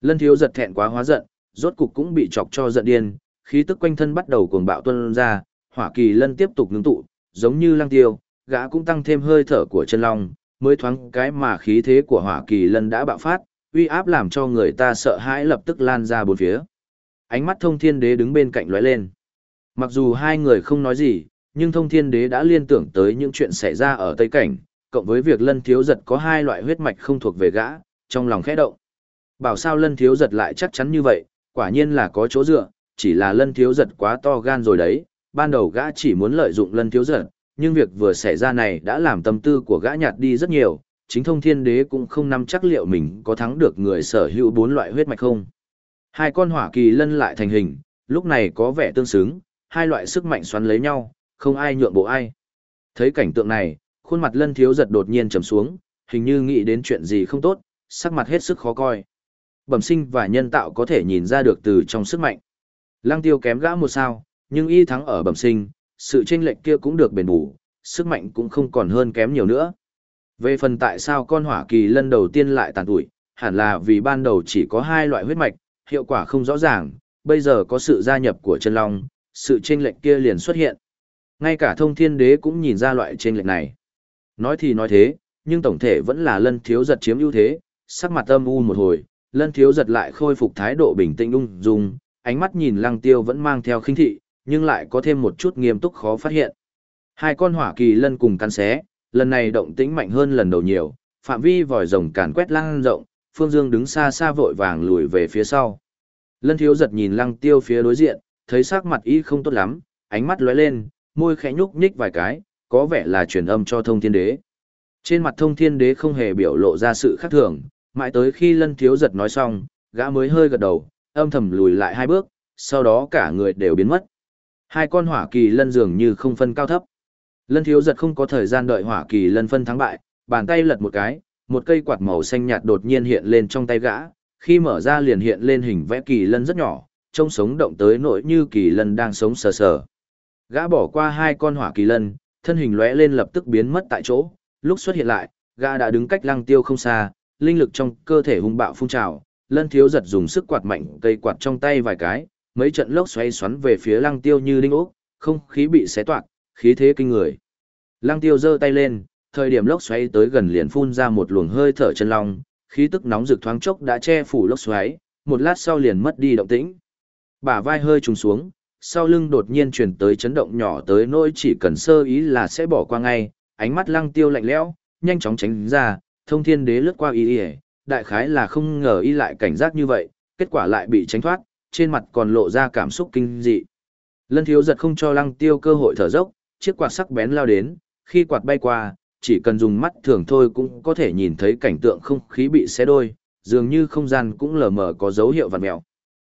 Speaker 1: Lân thiếu giật thẹn quá hóa giận, rốt cục cũng bị chọc cho giận điên, khí tức quanh thân bắt đầu cuồng bạo tuôn ra, hỏa kỳ lân tiếp tục ngưng tụ, giống như lăng tiêu, gã cũng tăng thêm hơi thở của chân long, mới thoáng cái mà khí thế của hỏa kỳ lân đã bạo phát, uy áp làm cho người ta sợ hãi lập tức lan ra bốn phía. Ánh mắt thông thiên đế đứng bên cạnh lóe lên. Mặc dù hai người không nói gì, nhưng thông thiên đế đã liên tưởng tới những chuyện xảy ra ở Tây Cảnh, cộng với việc lân thiếu giật có hai loại huyết mạch không thuộc về gã, trong lòng khẽ động. Bảo sao lân thiếu giật lại chắc chắn như vậy, quả nhiên là có chỗ dựa, chỉ là lân thiếu giật quá to gan rồi đấy, ban đầu gã chỉ muốn lợi dụng lân thiếu giật, nhưng việc vừa xảy ra này đã làm tâm tư của gã nhạt đi rất nhiều, chính thông thiên đế cũng không nắm chắc liệu mình có thắng được người sở hữu bốn loại huyết mạch không. Hai con hỏa kỳ lân lại thành hình, lúc này có vẻ tương xứng, hai loại sức mạnh xoắn lấy nhau, không ai nhượng bộ ai. Thấy cảnh tượng này, khuôn mặt lân thiếu giật đột nhiên trầm xuống, hình như nghĩ đến chuyện gì không tốt, sắc mặt hết sức khó coi. Bẩm sinh và nhân tạo có thể nhìn ra được từ trong sức mạnh. Lăng tiêu kém gã một sao, nhưng y thắng ở bẩm sinh, sự chênh lệch kia cũng được bền bù, sức mạnh cũng không còn hơn kém nhiều nữa. Về phần tại sao con hỏa kỳ lân đầu tiên lại tàn tuổi, hẳn là vì ban đầu chỉ có hai loại huyết mạch, hiệu quả không rõ ràng, bây giờ có sự gia nhập của chân long, sự chênh lệch kia liền xuất hiện. Ngay cả thông thiên đế cũng nhìn ra loại chênh lệch này. Nói thì nói thế, nhưng tổng thể vẫn là lân thiếu giật chiếm ưu thế, sắc mặt âm u một hồi, lân thiếu giật lại khôi phục thái độ bình tĩnh ung dung, ánh mắt nhìn lăng tiêu vẫn mang theo khinh thị, nhưng lại có thêm một chút nghiêm túc khó phát hiện. Hai con hỏa kỳ lân cùng cắn xé, lần này động tĩnh mạnh hơn lần đầu nhiều, phạm vi vòi rồng càn quét lang rộng, Phương Dương đứng xa xa vội vàng lùi về phía sau. Lân thiếu giật nhìn lăng tiêu phía đối diện, thấy sắc mặt y không tốt lắm, ánh mắt lóe lên, môi khẽ nhúc nhích vài cái, có vẻ là truyền âm cho thông thiên đế. Trên mặt thông thiên đế không hề biểu lộ ra sự khác thường, mãi tới khi lân thiếu giật nói xong, gã mới hơi gật đầu, âm thầm lùi lại hai bước, sau đó cả người đều biến mất. Hai con hỏa kỳ lân dường như không phân cao thấp. Lân thiếu giật không có thời gian đợi hỏa kỳ lân phân thắng bại, bàn tay lật một cái, một cây quạt màu xanh nhạt đột nhiên hiện lên trong tay gã, khi mở ra liền hiện lên hình vẽ kỳ lân rất nhỏ, trông sống động tới nỗi như kỳ lân đang sống sờ sờ. Gã bỏ qua hai con hỏa kỳ lân, thân hình lóe lên lập tức biến mất tại chỗ, lúc xuất hiện lại, gã đã đứng cách lăng tiêu không xa, linh lực trong cơ thể hung bạo phun trào, lân thiếu giật dùng sức quạt mạnh cây quạt trong tay vài cái, mấy trận lốc xoay xoắn về phía lăng tiêu như đinh ốc, không khí bị xé toạc, khí thế kinh người. Lăng tiêu giơ tay lên, thời điểm lốc xoáy tới gần liền phun ra một luồng hơi thở chân long, khí tức nóng rực thoáng chốc đã che phủ lốc xoáy, một lát sau liền mất đi động tĩnh. Bả vai hơi trùng xuống, sau lưng đột nhiên truyền tới chấn động nhỏ tới nỗi chỉ cần sơ ý là sẽ bỏ qua ngay, ánh mắt lăng tiêu lạnh lẽo, nhanh chóng tránh ra, thông thiên đế lướt qua ý ý, đại khái là không ngờ y lại cảnh giác như vậy, kết quả lại bị tránh thoát, trên mặt còn lộ ra cảm xúc kinh dị. Lân thiếu giật không cho lăng tiêu cơ hội thở dốc, chiếc quạt sắc bén lao đến, khi quạt bay qua, chỉ cần dùng mắt thường thôi cũng có thể nhìn thấy cảnh tượng không khí bị xé đôi, dường như không gian cũng lờ mờ có dấu hiệu vặn mèo.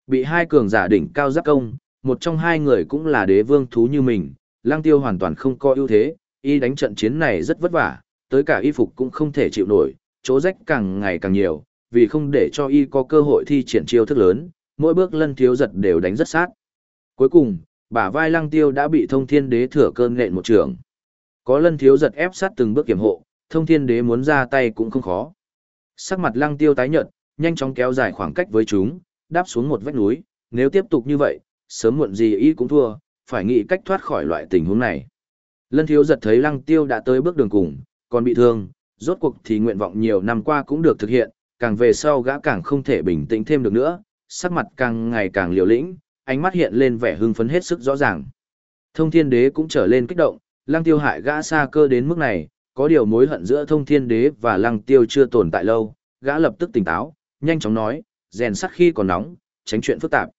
Speaker 1: Bị hai cường giả đỉnh cao giáp công, một trong hai người cũng là đế vương thú như mình, Lăng Tiêu hoàn toàn không có ưu thế, y đánh trận chiến này rất vất vả, tới cả y phục cũng không thể chịu nổi, chỗ rách càng ngày càng nhiều, vì không để cho y có cơ hội thi triển chiêu thức lớn, mỗi bước lân thiếu giật đều đánh rất sát. Cuối cùng, bả vai Lăng Tiêu đã bị Thông Thiên Đế thừa cơn nện một trường. Có lân thiếu giật ép sát từng bước kiểm hộ, Thông Thiên Đế muốn ra tay cũng không khó. Sắc mặt Lăng Tiêu tái nhợt, nhanh chóng kéo dài khoảng cách với chúng, đáp xuống một vách núi, nếu tiếp tục như vậy, sớm muộn gì y cũng thua, phải nghĩ cách thoát khỏi loại tình huống này. Lân thiếu giật thấy lăng tiêu đã tới bước đường cùng, còn bị thương, rốt cuộc thì nguyện vọng nhiều năm qua cũng được thực hiện, càng về sau gã càng không thể bình tĩnh thêm được nữa, sắc mặt càng ngày càng liều lĩnh, ánh mắt hiện lên vẻ hưng phấn hết sức rõ ràng. Thông thiên đế cũng trở lên kích động, lăng tiêu hại gã xa cơ đến mức này, có điều mối hận giữa thông thiên đế và lăng tiêu chưa tồn tại lâu, gã lập tức tỉnh táo, nhanh chóng nói, rèn sắt khi còn nóng, tránh chuyện phức tạp.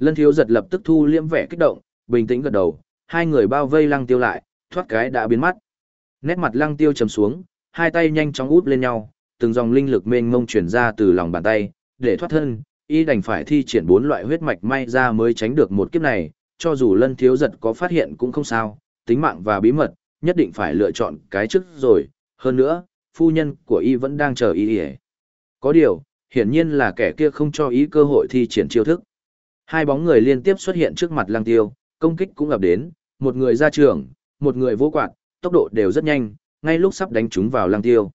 Speaker 1: Lân thiếu giật lập tức thu liễm vẻ kích động, bình tĩnh gật đầu, hai người bao vây lăng tiêu lại, thoát cái đã biến mất. Nét mặt lăng tiêu trầm xuống, hai tay nhanh chóng út lên nhau, từng dòng linh lực mênh mông chuyển ra từ lòng bàn tay, để thoát thân, y đành phải thi triển bốn loại huyết mạch may ra mới tránh được một kiếp này, cho dù lân thiếu giật có phát hiện cũng không sao, tính mạng và bí mật, nhất định phải lựa chọn cái trước rồi, hơn nữa, phu nhân của y vẫn đang chờ y. Có điều, hiển nhiên là kẻ kia không cho ý cơ hội thi triển chiêu thức. Hai bóng người liên tiếp xuất hiện trước mặt lăng tiêu, công kích cũng ập đến, một người ra trường, một người vô quạt, tốc độ đều rất nhanh, ngay lúc sắp đánh chúng vào lăng tiêu.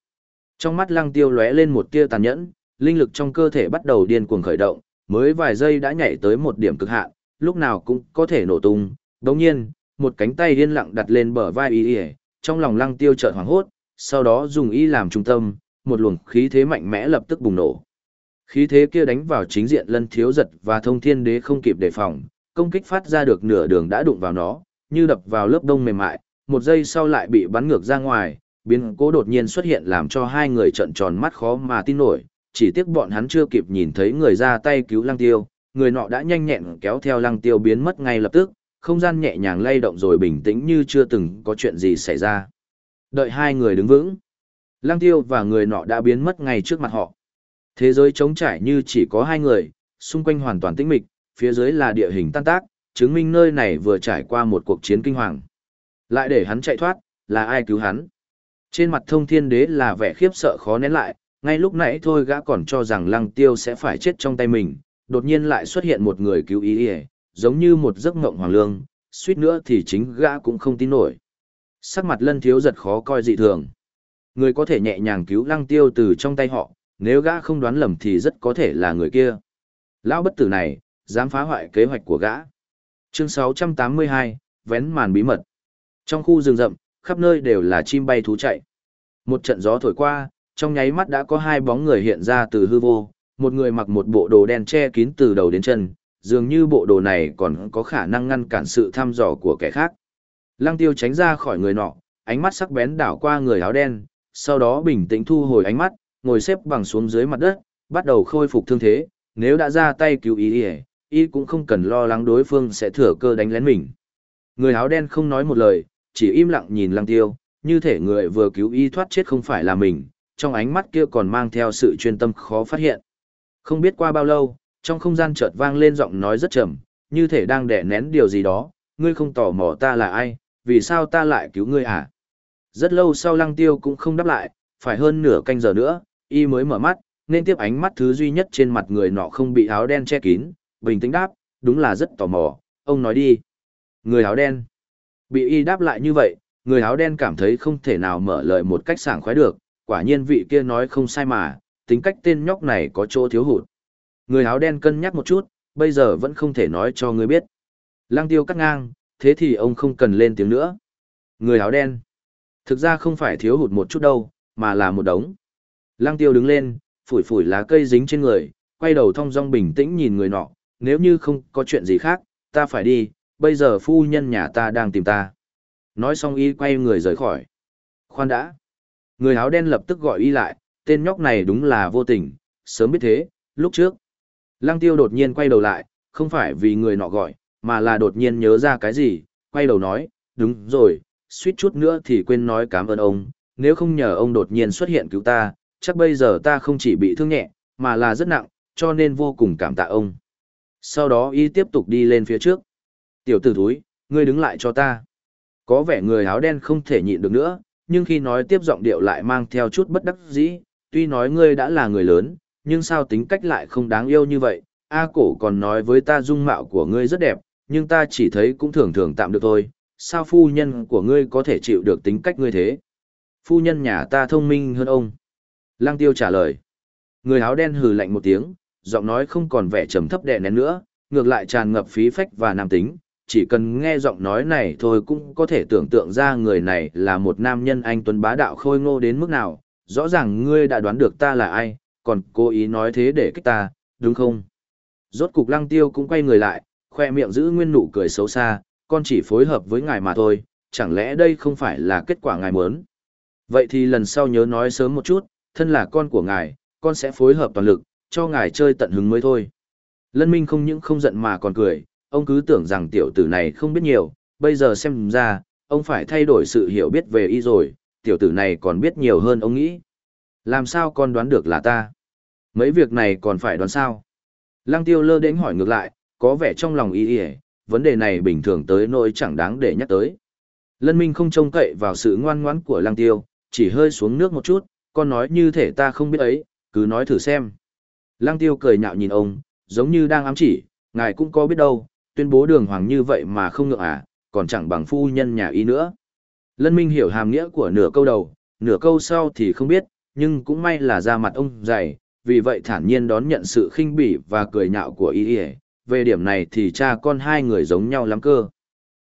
Speaker 1: Trong mắt lăng tiêu lóe lên một tia tàn nhẫn, linh lực trong cơ thể bắt đầu điên cuồng khởi động, mới vài giây đã nhảy tới một điểm cực hạn, lúc nào cũng có thể nổ tung. Đồng nhiên, một cánh tay điên lặng đặt lên bờ vai y y, trong lòng lăng tiêu chợt hoảng hốt, sau đó dùng y làm trung tâm, một luồng khí thế mạnh mẽ lập tức bùng nổ. Khí thế kia đánh vào chính diện lân thiếu giật và thông thiên đế không kịp đề phòng, công kích phát ra được nửa đường đã đụng vào nó, như đập vào lớp đông mềm mại, một giây sau lại bị bắn ngược ra ngoài, biến cố đột nhiên xuất hiện làm cho hai người trợn tròn mắt khó mà tin nổi, chỉ tiếc bọn hắn chưa kịp nhìn thấy người ra tay cứu lăng tiêu, người nọ đã nhanh nhẹn kéo theo lăng tiêu biến mất ngay lập tức, không gian nhẹ nhàng lay động rồi bình tĩnh như chưa từng có chuyện gì xảy ra. Đợi hai người đứng vững, lăng tiêu và người nọ đã biến mất ngay trước mặt họ. Thế giới trống trải như chỉ có hai người, xung quanh hoàn toàn tĩnh mịch, phía dưới là địa hình tan tác, chứng minh nơi này vừa trải qua một cuộc chiến kinh hoàng. Lại để hắn chạy thoát, là ai cứu hắn? Trên mặt thông thiên đế là vẻ khiếp sợ khó nén lại, ngay lúc nãy thôi gã còn cho rằng lăng tiêu sẽ phải chết trong tay mình, đột nhiên lại xuất hiện một người cứu ý ý, giống như một giấc mộng hoàng lương, suýt nữa thì chính gã cũng không tin nổi. Sắc mặt lân thiếu giật khó coi dị thường. Người có thể nhẹ nhàng cứu lăng tiêu từ trong tay họ, nếu gã không đoán lầm thì rất có thể là người kia. Lão bất tử này, dám phá hoại kế hoạch của gã. Chương 682, vén màn bí mật. Trong khu rừng rậm, khắp nơi đều là chim bay thú chạy. Một trận gió thổi qua, trong nháy mắt đã có hai bóng người hiện ra từ hư vô, một người mặc một bộ đồ đen che kín từ đầu đến chân, dường như bộ đồ này còn có khả năng ngăn cản sự thăm dò của kẻ khác. Lăng tiêu tránh ra khỏi người nọ, ánh mắt sắc bén đảo qua người áo đen, sau đó bình tĩnh thu hồi ánh mắt, ngồi xếp bằng xuống dưới mặt đất, bắt đầu khôi phục thương thế, nếu đã ra tay cứu ý y, y cũng không cần lo lắng đối phương sẽ thừa cơ đánh lén mình. Người áo đen không nói một lời, chỉ im lặng nhìn lăng tiêu, như thể người vừa cứu y thoát chết không phải là mình, trong ánh mắt kia còn mang theo sự chuyên tâm khó phát hiện. Không biết qua bao lâu, trong không gian chợt vang lên giọng nói rất trầm, như thể đang đè nén điều gì đó, ngươi không tò mò ta là ai, vì sao ta lại cứu ngươi à? Rất lâu sau lăng tiêu cũng không đáp lại, phải hơn nửa canh giờ nữa, y mới mở mắt, nên tiếp ánh mắt thứ duy nhất trên mặt người nọ không bị áo đen che kín, bình tĩnh đáp, đúng là rất tò mò, ông nói đi. Người áo đen. Bị y đáp lại như vậy, người áo đen cảm thấy không thể nào mở lời một cách sảng khoái được, quả nhiên vị kia nói không sai mà, tính cách tên nhóc này có chỗ thiếu hụt. Người áo đen cân nhắc một chút, bây giờ vẫn không thể nói cho ngươi biết. Lăng tiêu cắt ngang, thế thì ông không cần lên tiếng nữa. Người áo đen. Thực ra không phải thiếu hụt một chút đâu, mà là một đống. Lăng tiêu đứng lên, phủi phủi lá cây dính trên người, quay đầu thong dong bình tĩnh nhìn người nọ, nếu như không có chuyện gì khác, ta phải đi, bây giờ phu nhân nhà ta đang tìm ta. Nói xong y quay người rời khỏi. Khoan đã. Người áo đen lập tức gọi y lại, tên nhóc này đúng là vô tình, sớm biết thế, lúc trước. Lăng tiêu đột nhiên quay đầu lại, không phải vì người nọ gọi, mà là đột nhiên nhớ ra cái gì, quay đầu nói, đúng rồi, suýt chút nữa thì quên nói cảm ơn ông, nếu không nhờ ông đột nhiên xuất hiện cứu ta, chắc bây giờ ta không chỉ bị thương nhẹ, mà là rất nặng, cho nên vô cùng cảm tạ ông. Sau đó y tiếp tục đi lên phía trước. Tiểu tử thúi, ngươi đứng lại cho ta. Có vẻ người áo đen không thể nhịn được nữa, nhưng khi nói tiếp giọng điệu lại mang theo chút bất đắc dĩ, tuy nói ngươi đã là người lớn, nhưng sao tính cách lại không đáng yêu như vậy, A cổ còn nói với ta dung mạo của ngươi rất đẹp, nhưng ta chỉ thấy cũng thường thường tạm được thôi, sao phu nhân của ngươi có thể chịu được tính cách ngươi thế? Phu nhân nhà ta thông minh hơn ông. Lăng tiêu trả lời. Người áo đen hừ lạnh một tiếng, giọng nói không còn vẻ trầm thấp đè nén nữa, ngược lại tràn ngập phí phách và nam tính, chỉ cần nghe giọng nói này thôi cũng có thể tưởng tượng ra người này là một nam nhân anh tuấn bá đạo khôi ngô đến mức nào, rõ ràng ngươi đã đoán được ta là ai, còn cố ý nói thế để kích ta, đúng không? Rốt cục lăng tiêu cũng quay người lại, khoe miệng giữ nguyên nụ cười xấu xa, con chỉ phối hợp với ngài mà thôi, chẳng lẽ đây không phải là kết quả ngài muốn? Vậy thì lần sau nhớ nói sớm một chút, thân là con của ngài, con sẽ phối hợp toàn lực, cho ngài chơi tận hứng mới thôi. Lân Minh không những không giận mà còn cười, ông cứ tưởng rằng tiểu tử này không biết nhiều, bây giờ xem ra, ông phải thay đổi sự hiểu biết về y rồi, tiểu tử này còn biết nhiều hơn ông nghĩ. Làm sao con đoán được là ta? Mấy việc này còn phải đoán sao? Lăng tiêu lơ đến hỏi ngược lại, có vẻ trong lòng y y, vấn đề này bình thường tới nỗi chẳng đáng để nhắc tới. Lân Minh không trông cậy vào sự ngoan ngoãn của Lăng Tiêu, chỉ hơi xuống nước một chút, con nói như thể ta không biết ấy, cứ nói thử xem. Lăng Tiêu cười nhạo nhìn ông, giống như đang ám chỉ, ngài cũng có biết đâu, tuyên bố đường hoàng như vậy mà không ngượng à, còn chẳng bằng phu nhân nhà y nữa. Lân Minh hiểu hàm nghĩa của nửa câu đầu, nửa câu sau thì không biết, nhưng cũng may là ra mặt ông dày, vì vậy thản nhiên đón nhận sự khinh bỉ và cười nhạo của y y. Về điểm này thì cha con hai người giống nhau lắm cơ.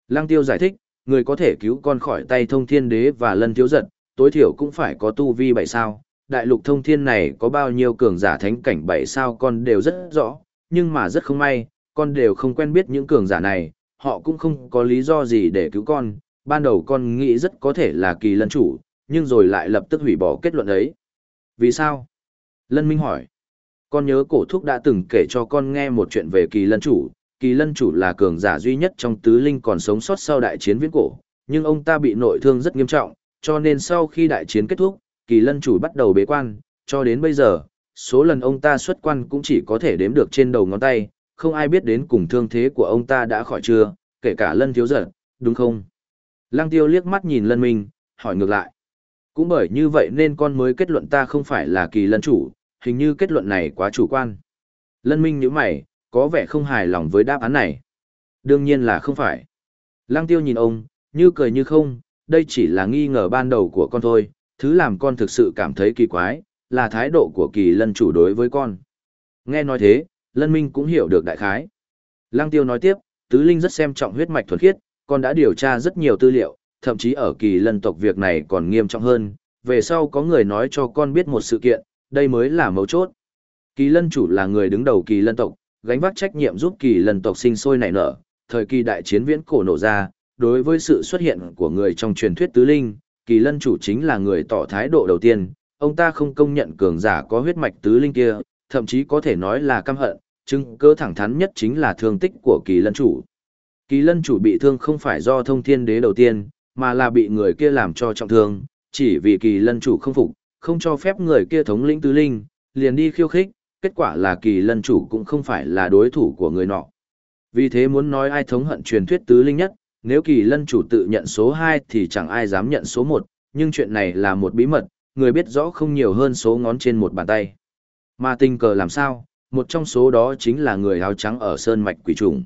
Speaker 1: Lăng Tiêu giải thích, người có thể cứu con khỏi tay thông thiên đế và lân thiếu giật, tối thiểu cũng phải có tu vi bảy sao. Đại lục thông thiên này có bao nhiêu cường giả thánh cảnh bảy sao con đều rất rõ, nhưng mà rất không may, con đều không quen biết những cường giả này, họ cũng không có lý do gì để cứu con. Ban đầu con nghĩ rất có thể là kỳ lân chủ, nhưng rồi lại lập tức hủy bỏ kết luận ấy. Vì sao? Lân Minh hỏi. Con nhớ cổ thúc đã từng kể cho con nghe một chuyện về kỳ lân chủ, kỳ lân chủ là cường giả duy nhất trong tứ linh còn sống sót sau đại chiến viễn cổ, nhưng ông ta bị nội thương rất nghiêm trọng, cho nên sau khi đại chiến kết thúc, kỳ lân chủ bắt đầu bế quan, cho đến bây giờ, số lần ông ta xuất quan cũng chỉ có thể đếm được trên đầu ngón tay, không ai biết đến cùng thương thế của ông ta đã khỏi chưa, kể cả lân thiếu giật, đúng không? Lăng tiêu liếc mắt nhìn lân minh, hỏi ngược lại. Cũng bởi như vậy nên con mới kết luận ta không phải là kỳ lân chủ, hình như kết luận này quá chủ quan. Lân minh nhíu mày, có vẻ không hài lòng với đáp án này. Đương nhiên là không phải. Lăng tiêu nhìn ông, như cười như không, đây chỉ là nghi ngờ ban đầu của con thôi, thứ làm con thực sự cảm thấy kỳ quái, là thái độ của kỳ lân chủ đối với con. Nghe nói thế, lân minh cũng hiểu được đại khái. Lăng tiêu nói tiếp, tứ linh rất xem trọng huyết mạch thuần khiết, con đã điều tra rất nhiều tư liệu, thậm chí ở kỳ lân tộc việc này còn nghiêm trọng hơn, về sau có người nói cho con biết một sự kiện, đây mới là mấu chốt. Kỳ lân chủ là người đứng đầu kỳ lân tộc, gánh vác trách nhiệm giúp kỳ lân tộc sinh sôi nảy nở, thời kỳ đại chiến viễn cổ nổ ra, đối với sự xuất hiện của người trong truyền thuyết tứ linh, kỳ lân chủ chính là người tỏ thái độ đầu tiên, ông ta không công nhận cường giả có huyết mạch tứ linh kia, thậm chí có thể nói là căm hận, chứng cơ thẳng thắn nhất chính là thương tích của kỳ lân chủ. Kỳ lân chủ bị thương không phải do thông thiên đế đầu tiên, mà là bị người kia làm cho trọng thương, chỉ vì kỳ lân chủ không phục, không cho phép người kia thống lĩnh tứ linh, liền đi khiêu khích, kết quả là kỳ lân chủ cũng không phải là đối thủ của người nọ. Vì thế muốn nói ai thống hận truyền thuyết tứ linh nhất, nếu kỳ lân chủ tự nhận số 2 thì chẳng ai dám nhận số 1, nhưng chuyện này là một bí mật, người biết rõ không nhiều hơn số ngón trên một bàn tay. Mà tình cờ làm sao, một trong số đó chính là người áo trắng ở Sơn Mạch Quỷ Trùng.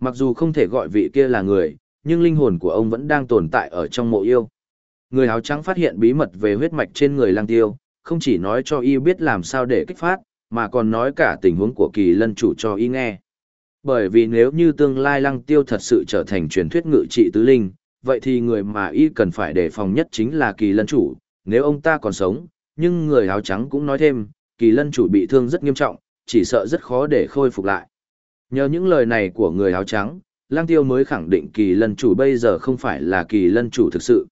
Speaker 1: Mặc dù không thể gọi vị kia là người, nhưng linh hồn của ông vẫn đang tồn tại ở trong mộ yêu. Người áo trắng phát hiện bí mật về huyết mạch trên người lang tiêu, không chỉ nói cho y biết làm sao để kích phát, mà còn nói cả tình huống của kỳ lân chủ cho y nghe. Bởi vì nếu như tương lai lăng tiêu thật sự trở thành truyền thuyết ngự trị tứ linh, vậy thì người mà y cần phải đề phòng nhất chính là kỳ lân chủ, nếu ông ta còn sống, nhưng người áo trắng cũng nói thêm, kỳ lân chủ bị thương rất nghiêm trọng, chỉ sợ rất khó để khôi phục lại. Nhờ những lời này của người áo trắng, lang tiêu mới khẳng định kỳ lân chủ bây giờ không phải là kỳ lân chủ thực sự.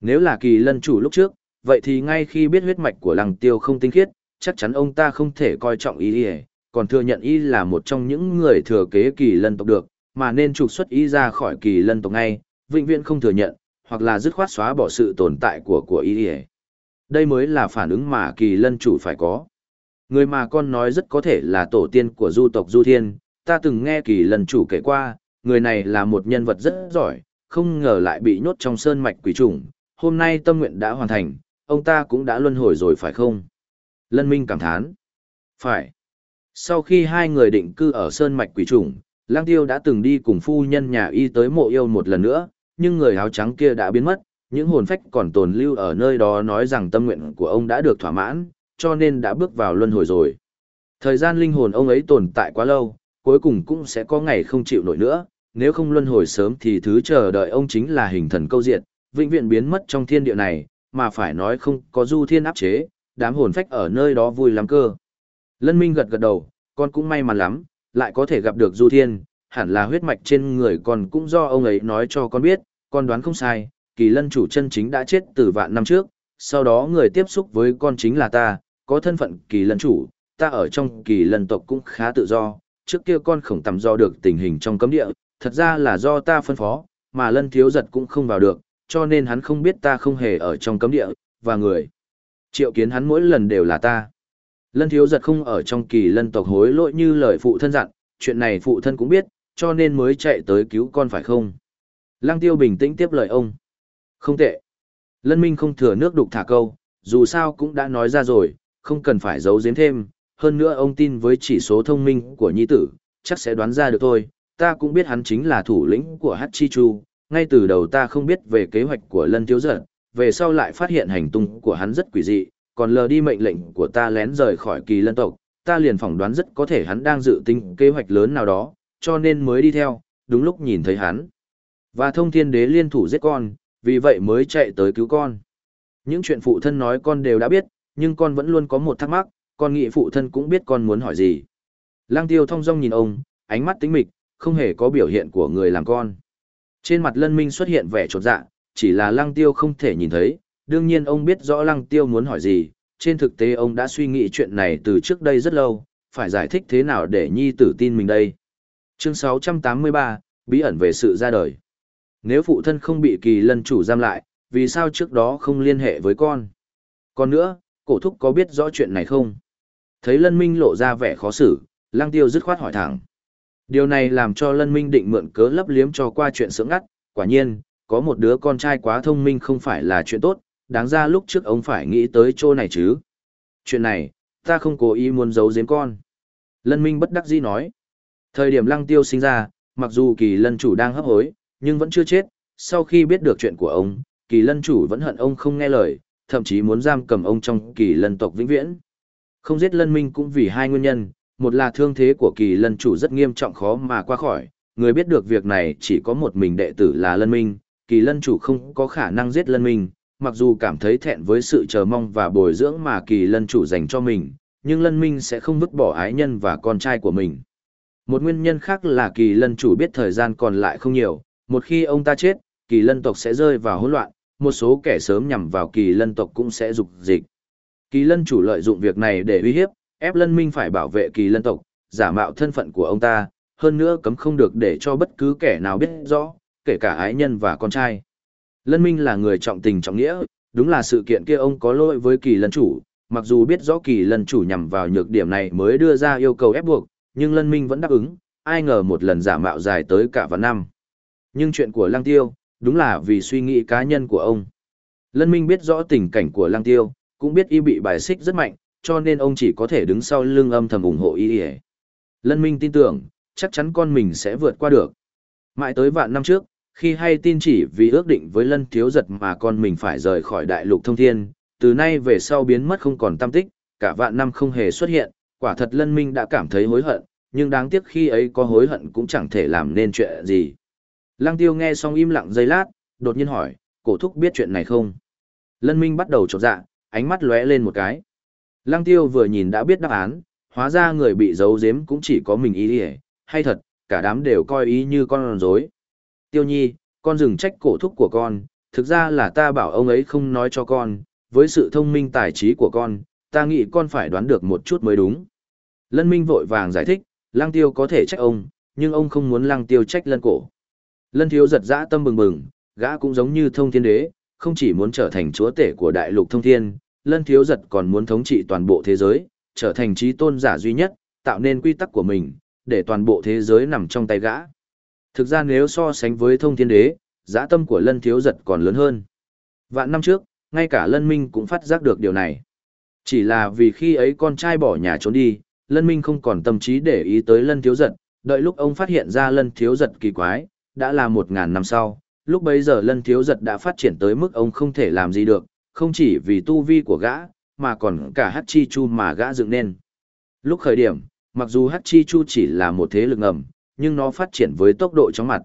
Speaker 1: Nếu là kỳ lân chủ lúc trước, vậy thì ngay khi biết huyết mạch của lăng tiêu không tinh khiết, chắc chắn ông ta không thể coi trọng ý ý, còn thừa nhận y là một trong những người thừa kế kỳ lân tộc được, mà nên trục xuất y ra khỏi kỳ lân tộc ngay, vĩnh viễn không thừa nhận, hoặc là dứt khoát xóa bỏ sự tồn tại của của y Đây mới là phản ứng mà kỳ lân chủ phải có. Người mà con nói rất có thể là tổ tiên của du tộc Du Thiên, ta từng nghe kỳ lân chủ kể qua, người này là một nhân vật rất giỏi, không ngờ lại bị nhốt trong sơn mạch quỷ trùng, hôm nay tâm nguyện đã hoàn thành, ông ta cũng đã luân hồi rồi phải không? Lân Minh cảm thán. Phải. Sau khi hai người định cư ở sơn mạch quỷ trùng, Lang Tiêu đã từng đi cùng phu nhân nhà y tới mộ yêu một lần nữa, nhưng người áo trắng kia đã biến mất, những hồn phách còn tồn lưu ở nơi đó nói rằng tâm nguyện của ông đã được thỏa mãn, cho nên đã bước vào luân hồi rồi. Thời gian linh hồn ông ấy tồn tại quá lâu, cuối cùng cũng sẽ có ngày không chịu nổi nữa, nếu không luân hồi sớm thì thứ chờ đợi ông chính là hình thần câu diệt, vĩnh viễn biến mất trong thiên địa này, mà phải nói không có du thiên áp chế, đám hồn phách ở nơi đó vui lắm cơ. Lân Minh gật gật đầu, con cũng may mắn lắm, lại có thể gặp được du thiên, hẳn là huyết mạch trên người con cũng do ông ấy nói cho con biết, con đoán không sai, kỳ lân chủ chân chính đã chết từ vạn năm trước, sau đó người tiếp xúc với con chính là ta, có thân phận kỳ lân chủ, ta ở trong kỳ lân tộc cũng khá tự do, trước kia con khổng tầm do được tình hình trong cấm địa, thật ra là do ta phân phó, mà lân thiếu giật cũng không vào được, cho nên hắn không biết ta không hề ở trong cấm địa, và người. Triệu kiến hắn mỗi lần đều là ta. Lân thiếu giật không ở trong kỳ lân tộc hối lỗi như lời phụ thân dặn, chuyện này phụ thân cũng biết, cho nên mới chạy tới cứu con phải không? Lăng tiêu bình tĩnh tiếp lời ông. Không tệ. Lân minh không thừa nước đục thả câu, dù sao cũng đã nói ra rồi, không cần phải giấu giếm thêm, hơn nữa ông tin với chỉ số thông minh của nhi tử, chắc sẽ đoán ra được thôi, ta cũng biết hắn chính là thủ lĩnh của Hachi Chu, ngay từ đầu ta không biết về kế hoạch của lân thiếu giật, về sau lại phát hiện hành tung của hắn rất quỷ dị, còn lờ đi mệnh lệnh của ta lén rời khỏi kỳ lân tộc, ta liền phỏng đoán rất có thể hắn đang dự tính kế hoạch lớn nào đó, cho nên mới đi theo, đúng lúc nhìn thấy hắn. Và thông thiên đế liên thủ giết con, vì vậy mới chạy tới cứu con. Những chuyện phụ thân nói con đều đã biết, nhưng con vẫn luôn có một thắc mắc, con nghĩ phụ thân cũng biết con muốn hỏi gì. Lang tiêu thong dong nhìn ông, ánh mắt tính mịch, không hề có biểu hiện của người làm con. Trên mặt lân minh xuất hiện vẻ trột dạ, chỉ là lăng tiêu không thể nhìn thấy, đương nhiên ông biết rõ lăng tiêu muốn hỏi gì, trên thực tế ông đã suy nghĩ chuyện này từ trước đây rất lâu, phải giải thích thế nào để nhi tử tin mình đây. Chương 683, bí ẩn về sự ra đời. Nếu phụ thân không bị kỳ lân chủ giam lại, vì sao trước đó không liên hệ với con? Còn nữa, cổ thúc có biết rõ chuyện này không? Thấy lân minh lộ ra vẻ khó xử, lăng tiêu dứt khoát hỏi thẳng. Điều này làm cho lân minh định mượn cớ lấp liếm cho qua chuyện sướng ngắt, quả nhiên, có một đứa con trai quá thông minh không phải là chuyện tốt, đáng ra lúc trước ông phải nghĩ tới chỗ này chứ. Chuyện này, ta không cố ý muốn giấu giếm con. Lân minh bất đắc dĩ nói. Thời điểm lăng tiêu sinh ra, mặc dù kỳ lân chủ đang hấp hối, nhưng vẫn chưa chết. Sau khi biết được chuyện của ông, kỳ lân chủ vẫn hận ông không nghe lời, thậm chí muốn giam cầm ông trong kỳ lân tộc vĩnh viễn. Không giết lân minh cũng vì hai nguyên nhân, một là thương thế của kỳ lân chủ rất nghiêm trọng khó mà qua khỏi, người biết được việc này chỉ có một mình đệ tử là lân minh, kỳ lân chủ không có khả năng giết lân minh, mặc dù cảm thấy thẹn với sự chờ mong và bồi dưỡng mà kỳ lân chủ dành cho mình, nhưng lân minh sẽ không vứt bỏ ái nhân và con trai của mình. Một nguyên nhân khác là kỳ lân chủ biết thời gian còn lại không nhiều, một khi ông ta chết, kỳ lân tộc sẽ rơi vào hỗn loạn, một số kẻ sớm nhằm vào kỳ lân tộc cũng sẽ dục dịch. Kỳ lân chủ lợi dụng việc này để uy hiếp, ép lân minh phải bảo vệ kỳ lân tộc, giả mạo thân phận của ông ta, hơn nữa cấm không được để cho bất cứ kẻ nào biết rõ, kể cả ái nhân và con trai. Lân minh là người trọng tình trọng nghĩa, đúng là sự kiện kia ông có lỗi với kỳ lân chủ, mặc dù biết rõ kỳ lân chủ nhằm vào nhược điểm này mới đưa ra yêu cầu ép buộc, nhưng lân minh vẫn đáp ứng, ai ngờ một lần giả mạo dài tới cả vạn năm. Nhưng chuyện của lăng tiêu, đúng là vì suy nghĩ cá nhân của ông. Lân minh biết rõ tình cảnh của lăng tiêu, cũng biết y bị bài xích rất mạnh, cho nên ông chỉ có thể đứng sau lưng âm thầm ủng hộ y y. Lân minh tin tưởng, chắc chắn con mình sẽ vượt qua được. Mãi tới vạn năm trước, khi hay tin chỉ vì ước định với lân thiếu giật mà con mình phải rời khỏi đại lục thông thiên, từ nay về sau biến mất không còn tam tích, cả vạn năm không hề xuất hiện, quả thật lân minh đã cảm thấy hối hận, nhưng đáng tiếc khi ấy có hối hận cũng chẳng thể làm nên chuyện gì. Lăng tiêu nghe xong im lặng giây lát, đột nhiên hỏi, cổ thúc biết chuyện này không? Lân minh bắt đầu trột dạ, ánh mắt lóe lên một cái. Lăng tiêu vừa nhìn đã biết đáp án, hóa ra người bị giấu giếm cũng chỉ có mình ý hề, hay thật, cả đám đều coi ý như con rối. Tiêu nhi, con dừng trách cổ thúc của con, thực ra là ta bảo ông ấy không nói cho con, với sự thông minh tài trí của con, ta nghĩ con phải đoán được một chút mới đúng. Lân Minh vội vàng giải thích, Lăng Tiêu có thể trách ông, nhưng ông không muốn Lăng Tiêu trách Lân cổ. Lân Thiếu giật dã tâm bừng bừng, gã cũng giống như thông thiên đế, không chỉ muốn trở thành chúa tể của đại lục thông thiên, lân thiếu giật còn muốn thống trị toàn bộ thế giới, trở thành trí tôn giả duy nhất, tạo nên quy tắc của mình, để toàn bộ thế giới nằm trong tay gã. Thực ra nếu so sánh với thông thiên đế, dã tâm của lân thiếu giật còn lớn hơn. Vạn năm trước, ngay cả lân minh cũng phát giác được điều này. Chỉ là vì khi ấy con trai bỏ nhà trốn đi, lân minh không còn tâm trí để ý tới lân thiếu giật, đợi lúc ông phát hiện ra lân thiếu giật kỳ quái, đã là một ngàn năm sau, lúc bấy giờ lân thiếu giật đã phát triển tới mức ông không thể làm gì được, không chỉ vì tu vi của gã, mà còn cả hát chi chu mà gã dựng nên. Lúc khởi điểm, mặc dù hát chi chu chỉ là một thế lực ngầm, nhưng nó phát triển với tốc độ chóng mặt.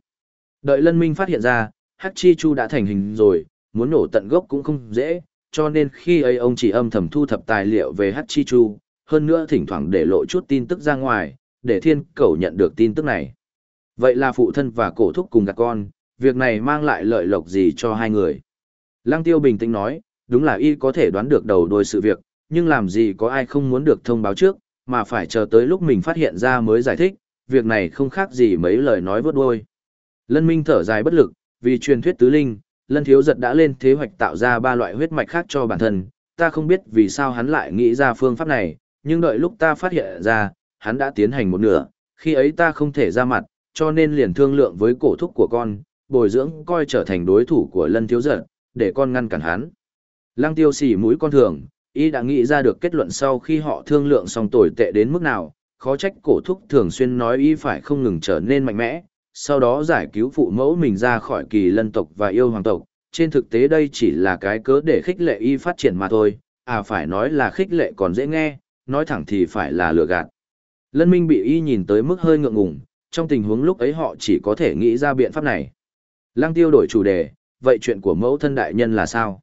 Speaker 1: Đợi lân minh phát hiện ra, hắc chi chu đã thành hình rồi, muốn nổ tận gốc cũng không dễ, cho nên khi ấy ông chỉ âm thầm thu thập tài liệu về hắc chi chu, hơn nữa thỉnh thoảng để lộ chút tin tức ra ngoài, để thiên cầu nhận được tin tức này. Vậy là phụ thân và cổ thúc cùng gạt con, việc này mang lại lợi lộc gì cho hai người. Lăng tiêu bình tĩnh nói, đúng là y có thể đoán được đầu đuôi sự việc, nhưng làm gì có ai không muốn được thông báo trước, mà phải chờ tới lúc mình phát hiện ra mới giải thích, việc này không khác gì mấy lời nói vớt đuôi. Lân Minh thở dài bất lực, vì truyền thuyết tứ linh, Lân Thiếu Giật đã lên kế hoạch tạo ra ba loại huyết mạch khác cho bản thân, ta không biết vì sao hắn lại nghĩ ra phương pháp này, nhưng đợi lúc ta phát hiện ra, hắn đã tiến hành một nửa, khi ấy ta không thể ra mặt, cho nên liền thương lượng với cổ thúc của con, bồi dưỡng coi trở thành đối thủ của Lân Thiếu Giật, để con ngăn cản hắn. Lăng tiêu xỉ mũi con thường, y đã nghĩ ra được kết luận sau khi họ thương lượng xong tồi tệ đến mức nào, khó trách cổ thúc thường xuyên nói y phải không ngừng trở nên mạnh mẽ, sau đó giải cứu phụ mẫu mình ra khỏi kỳ lân tộc và yêu hoàng tộc. Trên thực tế đây chỉ là cái cớ để khích lệ y phát triển mà thôi, à phải nói là khích lệ còn dễ nghe, nói thẳng thì phải là lừa gạt. Lân Minh bị y nhìn tới mức hơi ngượng ngùng, trong tình huống lúc ấy họ chỉ có thể nghĩ ra biện pháp này. Lăng tiêu đổi chủ đề, vậy chuyện của mẫu thân đại nhân là sao?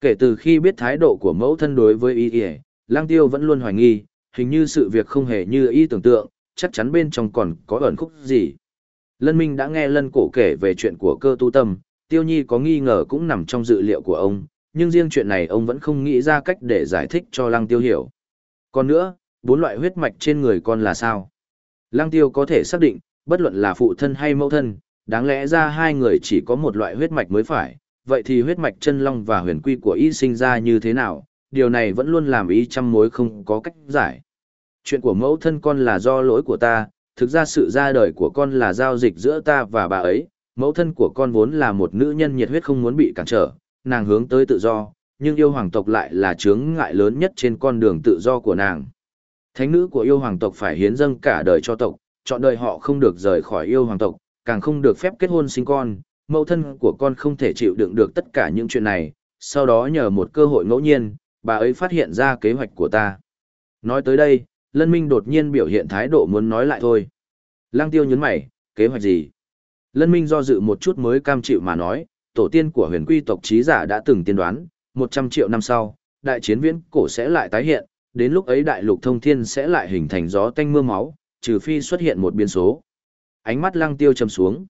Speaker 1: Kể từ khi biết thái độ của mẫu thân đối với y y, Lăng tiêu vẫn luôn hoài nghi, hình như sự việc không hề như ý tưởng tượng, chắc chắn bên trong còn có ẩn khúc gì. Lân Minh đã nghe Lân Cổ kể về chuyện của cơ tu tâm, Tiêu Nhi có nghi ngờ cũng nằm trong dự liệu của ông, nhưng riêng chuyện này ông vẫn không nghĩ ra cách để giải thích cho Lăng Tiêu hiểu. Còn nữa, bốn loại huyết mạch trên người con là sao? Lăng Tiêu có thể xác định, bất luận là phụ thân hay mẫu thân, đáng lẽ ra hai người chỉ có một loại huyết mạch mới phải, vậy thì huyết mạch chân long và huyền quy của y sinh ra như thế nào? Điều này vẫn luôn làm ý trăm mối không có cách giải. Chuyện của mẫu thân con là do lỗi của ta, thực ra sự ra đời của con là giao dịch giữa ta và bà ấy, mẫu thân của con vốn là một nữ nhân nhiệt huyết không muốn bị cản trở, nàng hướng tới tự do, nhưng yêu hoàng tộc lại là chướng ngại lớn nhất trên con đường tự do của nàng. Thánh nữ của yêu hoàng tộc phải hiến dâng cả đời cho tộc, chọn đời họ không được rời khỏi yêu hoàng tộc, càng không được phép kết hôn sinh con, mẫu thân của con không thể chịu đựng được tất cả những chuyện này, sau đó nhờ một cơ hội ngẫu nhiên, bà ấy phát hiện ra kế hoạch của ta. Nói tới đây, Lân Minh đột nhiên biểu hiện thái độ muốn nói lại thôi. Lăng tiêu nhấn mày, kế hoạch gì? Lân Minh do dự một chút mới cam chịu mà nói, tổ tiên của huyền quy tộc trí giả đã từng tiên đoán, 100 triệu năm sau, đại chiến viễn cổ sẽ lại tái hiện, đến lúc ấy đại lục thông thiên sẽ lại hình thành gió tanh mưa máu, trừ phi xuất hiện một biến số. Ánh mắt lăng tiêu trầm xuống.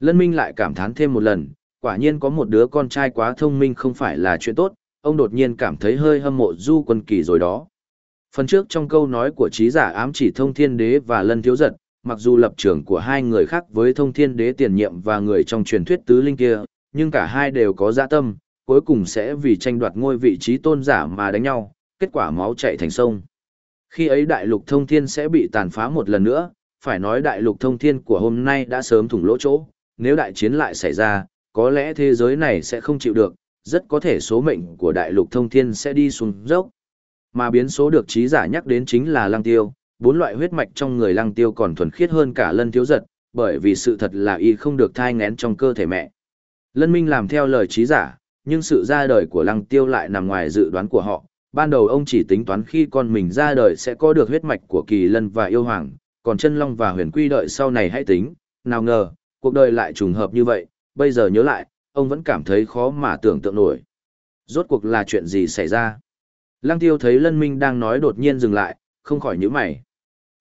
Speaker 1: Lân Minh lại cảm thán thêm một lần, quả nhiên có một đứa con trai quá thông minh không phải là chuyện tốt, ông đột nhiên cảm thấy hơi hâm mộ du quân kỳ rồi đó. Phần trước trong câu nói của trí giả ám chỉ thông thiên đế và lân thiếu giật, mặc dù lập trường của hai người khác với thông thiên đế tiền nhiệm và người trong truyền thuyết tứ linh kia, nhưng cả hai đều có dạ tâm, cuối cùng sẽ vì tranh đoạt ngôi vị trí tôn giả mà đánh nhau, kết quả máu chạy thành sông. Khi ấy đại lục thông thiên sẽ bị tàn phá một lần nữa, phải nói đại lục thông thiên của hôm nay đã sớm thủng lỗ chỗ, nếu đại chiến lại xảy ra, có lẽ thế giới này sẽ không chịu được, rất có thể số mệnh của đại lục thông thiên sẽ đi xuống dốc. Mà biến số được trí giả nhắc đến chính là lăng tiêu, bốn loại huyết mạch trong người lăng tiêu còn thuần khiết hơn cả lân thiếu giật, bởi vì sự thật là y không được thai ngén trong cơ thể mẹ. Lân Minh làm theo lời trí giả, nhưng sự ra đời của lăng tiêu lại nằm ngoài dự đoán của họ. Ban đầu ông chỉ tính toán khi con mình ra đời sẽ có được huyết mạch của kỳ lân và yêu hoàng, còn chân long và huyền quy đợi sau này hãy tính, nào ngờ, cuộc đời lại trùng hợp như vậy, bây giờ nhớ lại, ông vẫn cảm thấy khó mà tưởng tượng nổi. Rốt cuộc là chuyện gì xảy ra? Lăng tiêu thấy Lân Minh đang nói đột nhiên dừng lại, không khỏi nhíu mày.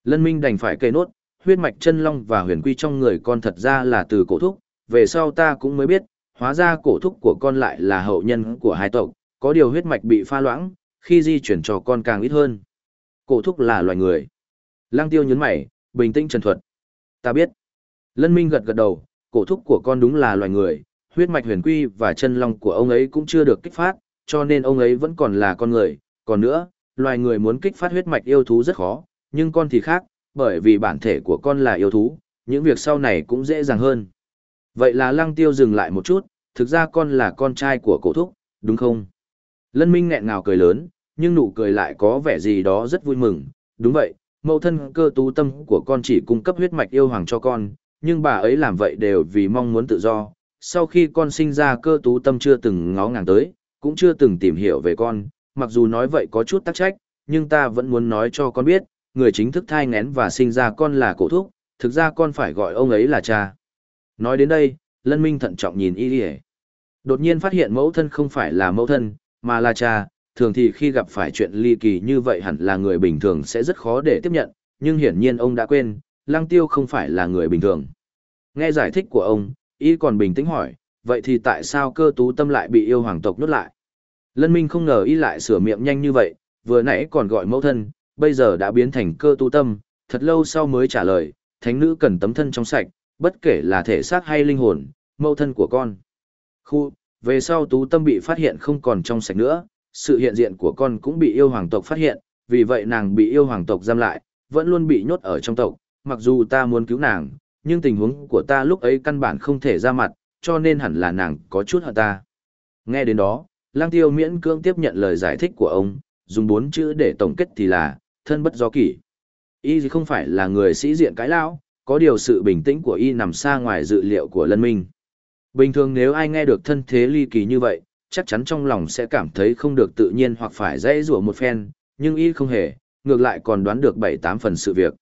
Speaker 1: Lân Minh đành phải cây nốt, huyết mạch chân long và huyền quy trong người con thật ra là từ cổ thúc, về sau ta cũng mới biết, hóa ra cổ thúc của con lại là hậu nhân của hai tộc, có điều huyết mạch bị pha loãng, khi di chuyển cho con càng ít hơn. Cổ thúc là loài người. Lăng tiêu nhấn mày, bình tĩnh trần thuật. Ta biết. Lân Minh gật gật đầu, cổ thúc của con đúng là loài người, huyết mạch huyền quy và chân long của ông ấy cũng chưa được kích phát, cho nên ông ấy vẫn còn là con người. Còn nữa, loài người muốn kích phát huyết mạch yêu thú rất khó, nhưng con thì khác, bởi vì bản thể của con là yêu thú, những việc sau này cũng dễ dàng hơn. Vậy là lăng tiêu dừng lại một chút, thực ra con là con trai của cổ thúc, đúng không? Lân Minh nghẹn ngào cười lớn, nhưng nụ cười lại có vẻ gì đó rất vui mừng. Đúng vậy, mẫu thân cơ tú tâm của con chỉ cung cấp huyết mạch yêu hoàng cho con, nhưng bà ấy làm vậy đều vì mong muốn tự do. Sau khi con sinh ra cơ tú tâm chưa từng ngó ngàng tới, cũng chưa từng tìm hiểu về con, mặc dù nói vậy có chút tắc trách, nhưng ta vẫn muốn nói cho con biết, người chính thức thai ngén và sinh ra con là cổ thúc, thực ra con phải gọi ông ấy là cha. Nói đến đây, Lân Minh thận trọng nhìn y đi Đột nhiên phát hiện mẫu thân không phải là mẫu thân, mà là cha, thường thì khi gặp phải chuyện ly kỳ như vậy hẳn là người bình thường sẽ rất khó để tiếp nhận, nhưng hiển nhiên ông đã quên, Lăng Tiêu không phải là người bình thường. Nghe giải thích của ông, y còn bình tĩnh hỏi, vậy thì tại sao cơ tú tâm lại bị yêu hoàng tộc nuốt lại? Lân Minh không ngờ y lại sửa miệng nhanh như vậy, vừa nãy còn gọi mẫu thân, bây giờ đã biến thành cơ tú tâm, thật lâu sau mới trả lời, thánh nữ cần tấm thân trong sạch, bất kể là thể xác hay linh hồn, mẫu thân của con. Khu, về sau tú tâm bị phát hiện không còn trong sạch nữa, sự hiện diện của con cũng bị yêu hoàng tộc phát hiện, vì vậy nàng bị yêu hoàng tộc giam lại, vẫn luôn bị nhốt ở trong tộc, mặc dù ta muốn cứu nàng, nhưng tình huống của ta lúc ấy căn bản không thể ra mặt, cho nên hẳn là nàng có chút hận ta. Nghe đến đó, lang tiêu miễn cưỡng tiếp nhận lời giải thích của ông, dùng bốn chữ để tổng kết thì là, thân bất do kỷ. Y không phải là người sĩ diện cái lão, có điều sự bình tĩnh của y nằm xa ngoài dự liệu của lân minh. Bình thường nếu ai nghe được thân thế ly kỳ như vậy, chắc chắn trong lòng sẽ cảm thấy không được tự nhiên hoặc phải dễ rủa một phen, nhưng y không hề, ngược lại còn đoán được 7-8 phần sự việc.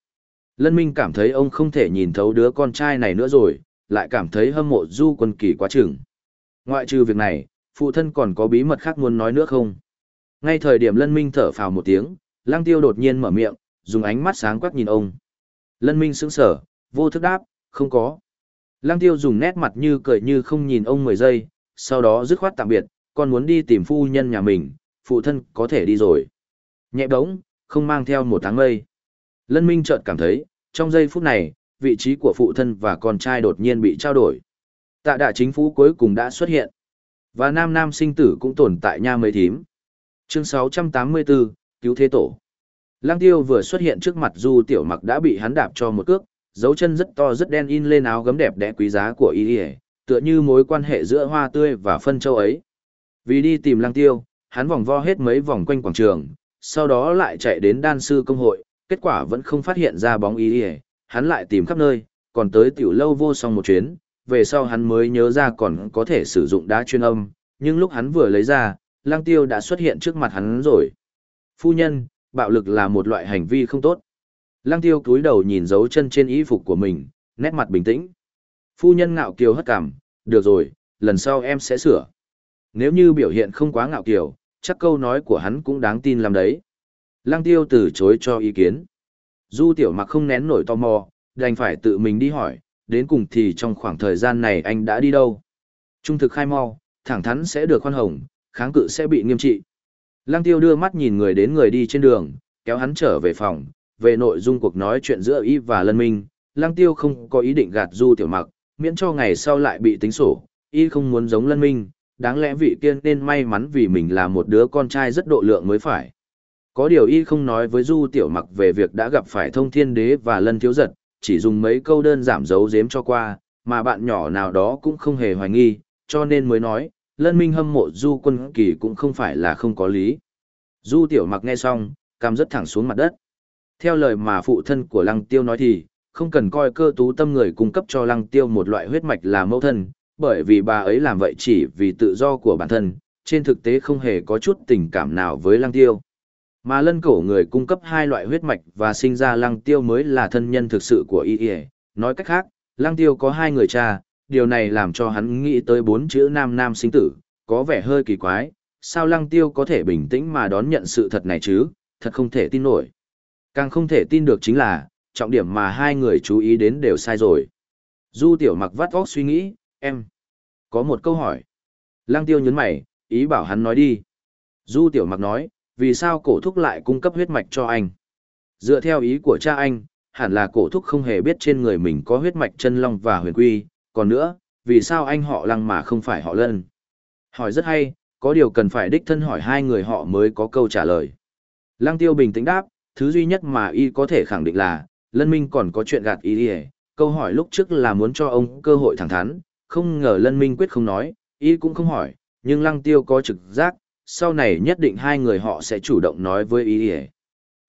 Speaker 1: Lân Minh cảm thấy ông không thể nhìn thấu đứa con trai này nữa rồi, lại cảm thấy hâm mộ du quân kỳ quá chừng. Ngoại trừ việc này, phụ thân còn có bí mật khác muốn nói nữa không? Ngay thời điểm Lân Minh thở phào một tiếng, Lăng Tiêu đột nhiên mở miệng, dùng ánh mắt sáng quắc nhìn ông. Lân Minh sững sờ, vô thức đáp, không có. Lăng Tiêu dùng nét mặt như cười như không nhìn ông 10 giây, sau đó dứt khoát tạm biệt, con muốn đi tìm phu nhân nhà mình, phụ thân có thể đi rồi. Nhẹ đống, không mang theo một tháng mây. Lân Minh chợt cảm thấy, trong giây phút này, vị trí của phụ thân và con trai đột nhiên bị trao đổi. Tạ đạ chính phủ cuối cùng đã xuất hiện. Và nam nam sinh tử cũng tồn tại nha mấy thím. Chương 684, Cứu Thế Tổ. Lăng tiêu vừa xuất hiện trước mặt du tiểu mặc đã bị hắn đạp cho một cước, dấu chân rất to rất đen in lên áo gấm đẹp đẽ quý giá của y tựa như mối quan hệ giữa hoa tươi và phân châu ấy. Vì đi tìm lăng tiêu, hắn vòng vo hết mấy vòng quanh quảng trường, sau đó lại chạy đến đan sư công hội, kết quả vẫn không phát hiện ra bóng y hắn lại tìm khắp nơi, còn tới tiểu lâu vô song một chuyến, về sau hắn mới nhớ ra còn có thể sử dụng đá chuyên âm, nhưng lúc hắn vừa lấy ra, Lang tiêu đã xuất hiện trước mặt hắn rồi. Phu nhân, bạo lực là một loại hành vi không tốt. Lang tiêu cúi đầu nhìn dấu chân trên y phục của mình, nét mặt bình tĩnh. Phu nhân ngạo kiều hất cảm, được rồi, lần sau em sẽ sửa. Nếu như biểu hiện không quá ngạo kiều, chắc câu nói của hắn cũng đáng tin làm đấy. Lăng tiêu từ chối cho ý kiến. Du tiểu mặc không nén nổi tò mò, đành phải tự mình đi hỏi, đến cùng thì trong khoảng thời gian này anh đã đi đâu. Trung thực khai mau, thẳng thắn sẽ được khoan hồng, kháng cự sẽ bị nghiêm trị. Lăng tiêu đưa mắt nhìn người đến người đi trên đường, kéo hắn trở về phòng, về nội dung cuộc nói chuyện giữa y và lân minh. Lăng tiêu không có ý định gạt du tiểu mặc, miễn cho ngày sau lại bị tính sổ, y không muốn giống lân minh, đáng lẽ vị tiên nên may mắn vì mình là một đứa con trai rất độ lượng mới phải. Có điều y không nói với du tiểu mặc về việc đã gặp phải thông thiên đế và lân thiếu giật, chỉ dùng mấy câu đơn giảm giấu giếm cho qua, mà bạn nhỏ nào đó cũng không hề hoài nghi, cho nên mới nói, lân minh hâm mộ du quân kỳ cũng không phải là không có lý. Du tiểu mặc nghe xong, cam rất thẳng xuống mặt đất. Theo lời mà phụ thân của lăng tiêu nói thì, không cần coi cơ tú tâm người cung cấp cho lăng tiêu một loại huyết mạch là mẫu thân, bởi vì bà ấy làm vậy chỉ vì tự do của bản thân, trên thực tế không hề có chút tình cảm nào với lăng tiêu. Mà lân cổ người cung cấp hai loại huyết mạch và sinh ra lăng tiêu mới là thân nhân thực sự của y y. Nói cách khác, lăng tiêu có hai người cha, điều này làm cho hắn nghĩ tới bốn chữ nam nam sinh tử, có vẻ hơi kỳ quái, sao lăng tiêu có thể bình tĩnh mà đón nhận sự thật này chứ, thật không thể tin nổi. Càng không thể tin được chính là, trọng điểm mà hai người chú ý đến đều sai rồi. Du tiểu mặc vắt óc suy nghĩ, em, có một câu hỏi. Lăng tiêu nhấn mày, ý bảo hắn nói đi. Du tiểu mặc nói, vì sao cổ thúc lại cung cấp huyết mạch cho anh? Dựa theo ý của cha anh, hẳn là cổ thúc không hề biết trên người mình có huyết mạch chân long và huyền quy, còn nữa, vì sao anh họ lăng mà không phải họ lân? Hỏi rất hay, có điều cần phải đích thân hỏi hai người họ mới có câu trả lời. Lăng tiêu bình tĩnh đáp, thứ duy nhất mà y có thể khẳng định là, lân minh còn có chuyện gạt y đi câu hỏi lúc trước là muốn cho ông cơ hội thẳng thắn, không ngờ lân minh quyết không nói, y cũng không hỏi, nhưng lăng tiêu có trực giác, sau này nhất định hai người họ sẽ chủ động nói với ý ỉa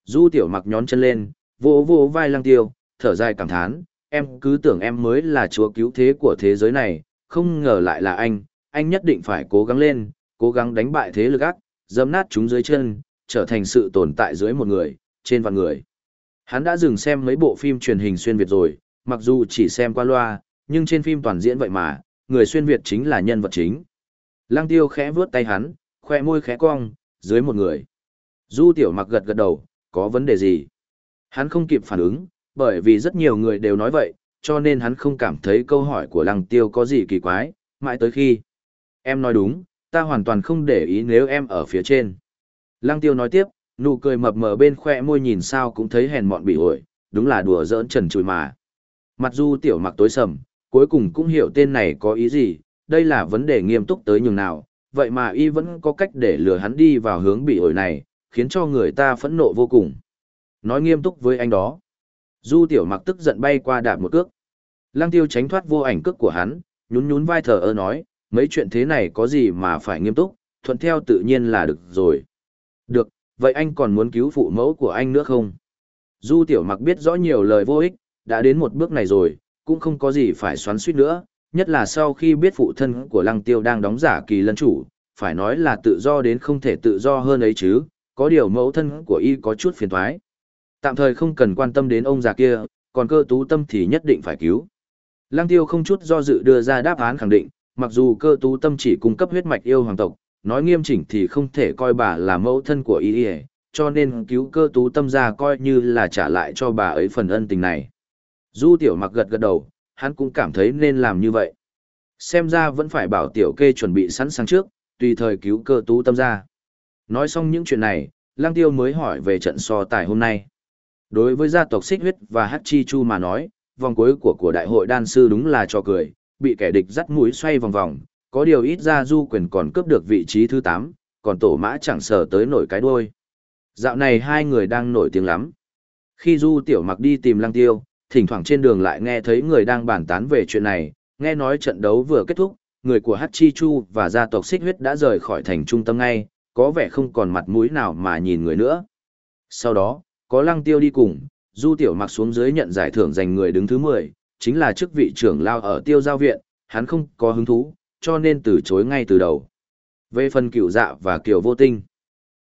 Speaker 1: Du tiểu mặc nhón chân lên, vỗ vỗ vai lăng tiêu, thở dài cảm thán, em cứ tưởng em mới là chúa cứu thế của thế giới này, không ngờ lại là anh, anh nhất định phải cố gắng lên, cố gắng đánh bại thế lực ác, dẫm nát chúng dưới chân, trở thành sự tồn tại dưới một người, trên vạn người. Hắn đã dừng xem mấy bộ phim truyền hình xuyên Việt rồi, mặc dù chỉ xem qua loa, nhưng trên phim toàn diễn vậy mà, người xuyên Việt chính là nhân vật chính. Lăng tiêu khẽ vuốt tay hắn, khoe môi khẽ cong, dưới một người. Du tiểu mặc gật gật đầu, có vấn đề gì? Hắn không kịp phản ứng, bởi vì rất nhiều người đều nói vậy, cho nên hắn không cảm thấy câu hỏi của lăng tiêu có gì kỳ quái, mãi tới khi. Em nói đúng, ta hoàn toàn không để ý nếu em ở phía trên. Lăng tiêu nói tiếp, nụ cười mập mờ bên khoe môi nhìn sao cũng thấy hèn mọn bị ổi, đúng là đùa giỡn trần trùi mà. Mặc dù tiểu mặc tối sầm, cuối cùng cũng hiểu tên này có ý gì, đây là vấn đề nghiêm túc tới nhường nào, vậy mà y vẫn có cách để lừa hắn đi vào hướng bị ổi này, khiến cho người ta phẫn nộ vô cùng. Nói nghiêm túc với anh đó. Du tiểu mặc tức giận bay qua đạp một cước. Lăng tiêu tránh thoát vô ảnh cước của hắn, nhún nhún vai thờ ơ nói, mấy chuyện thế này có gì mà phải nghiêm túc, thuận theo tự nhiên là được rồi. Được, vậy anh còn muốn cứu phụ mẫu của anh nữa không? Du tiểu mặc biết rõ nhiều lời vô ích, đã đến một bước này rồi, cũng không có gì phải xoắn suýt nữa, nhất là sau khi biết phụ thân của lăng tiêu đang đóng giả kỳ lân chủ, phải nói là tự do đến không thể tự do hơn ấy chứ, có điều mẫu thân của y có chút phiền thoái. Tạm thời không cần quan tâm đến ông già kia, còn cơ tú tâm thì nhất định phải cứu. Lăng tiêu không chút do dự đưa ra đáp án khẳng định, mặc dù cơ tú tâm chỉ cung cấp huyết mạch yêu hoàng tộc, nói nghiêm chỉnh thì không thể coi bà là mẫu thân của y cho nên cứu cơ tú tâm ra coi như là trả lại cho bà ấy phần ân tình này. Du tiểu mặc gật gật đầu, hắn cũng cảm thấy nên làm như vậy. Xem ra vẫn phải bảo tiểu kê chuẩn bị sẵn sàng trước, tùy thời cứu cơ tú tâm ra. Nói xong những chuyện này, Lăng Tiêu mới hỏi về trận so tài hôm nay. Đối với gia tộc Xích Huyết và Hắc Chi Chu mà nói, vòng cuối của của đại hội đan sư đúng là cho cười, bị kẻ địch dắt mũi xoay vòng vòng, có điều ít ra Du Quyền còn cướp được vị trí thứ 8, còn Tổ Mã chẳng sờ tới nổi cái đuôi. Dạo này hai người đang nổi tiếng lắm. Khi Du Tiểu Mặc đi tìm Lăng Tiêu, thỉnh thoảng trên đường lại nghe thấy người đang bàn tán về chuyện này, nghe nói trận đấu vừa kết thúc, người của Hachi Chu và gia tộc Xích Huyết đã rời khỏi thành trung tâm ngay, có vẻ không còn mặt mũi nào mà nhìn người nữa. Sau đó, có Lăng Tiêu đi cùng, Du Tiểu Mặc xuống dưới nhận giải thưởng giành người đứng thứ 10, chính là chức vị trưởng lao ở Tiêu Giao Viện, hắn không có hứng thú, cho nên từ chối ngay từ đầu. Về phần cửu dạ và kiều vô tinh,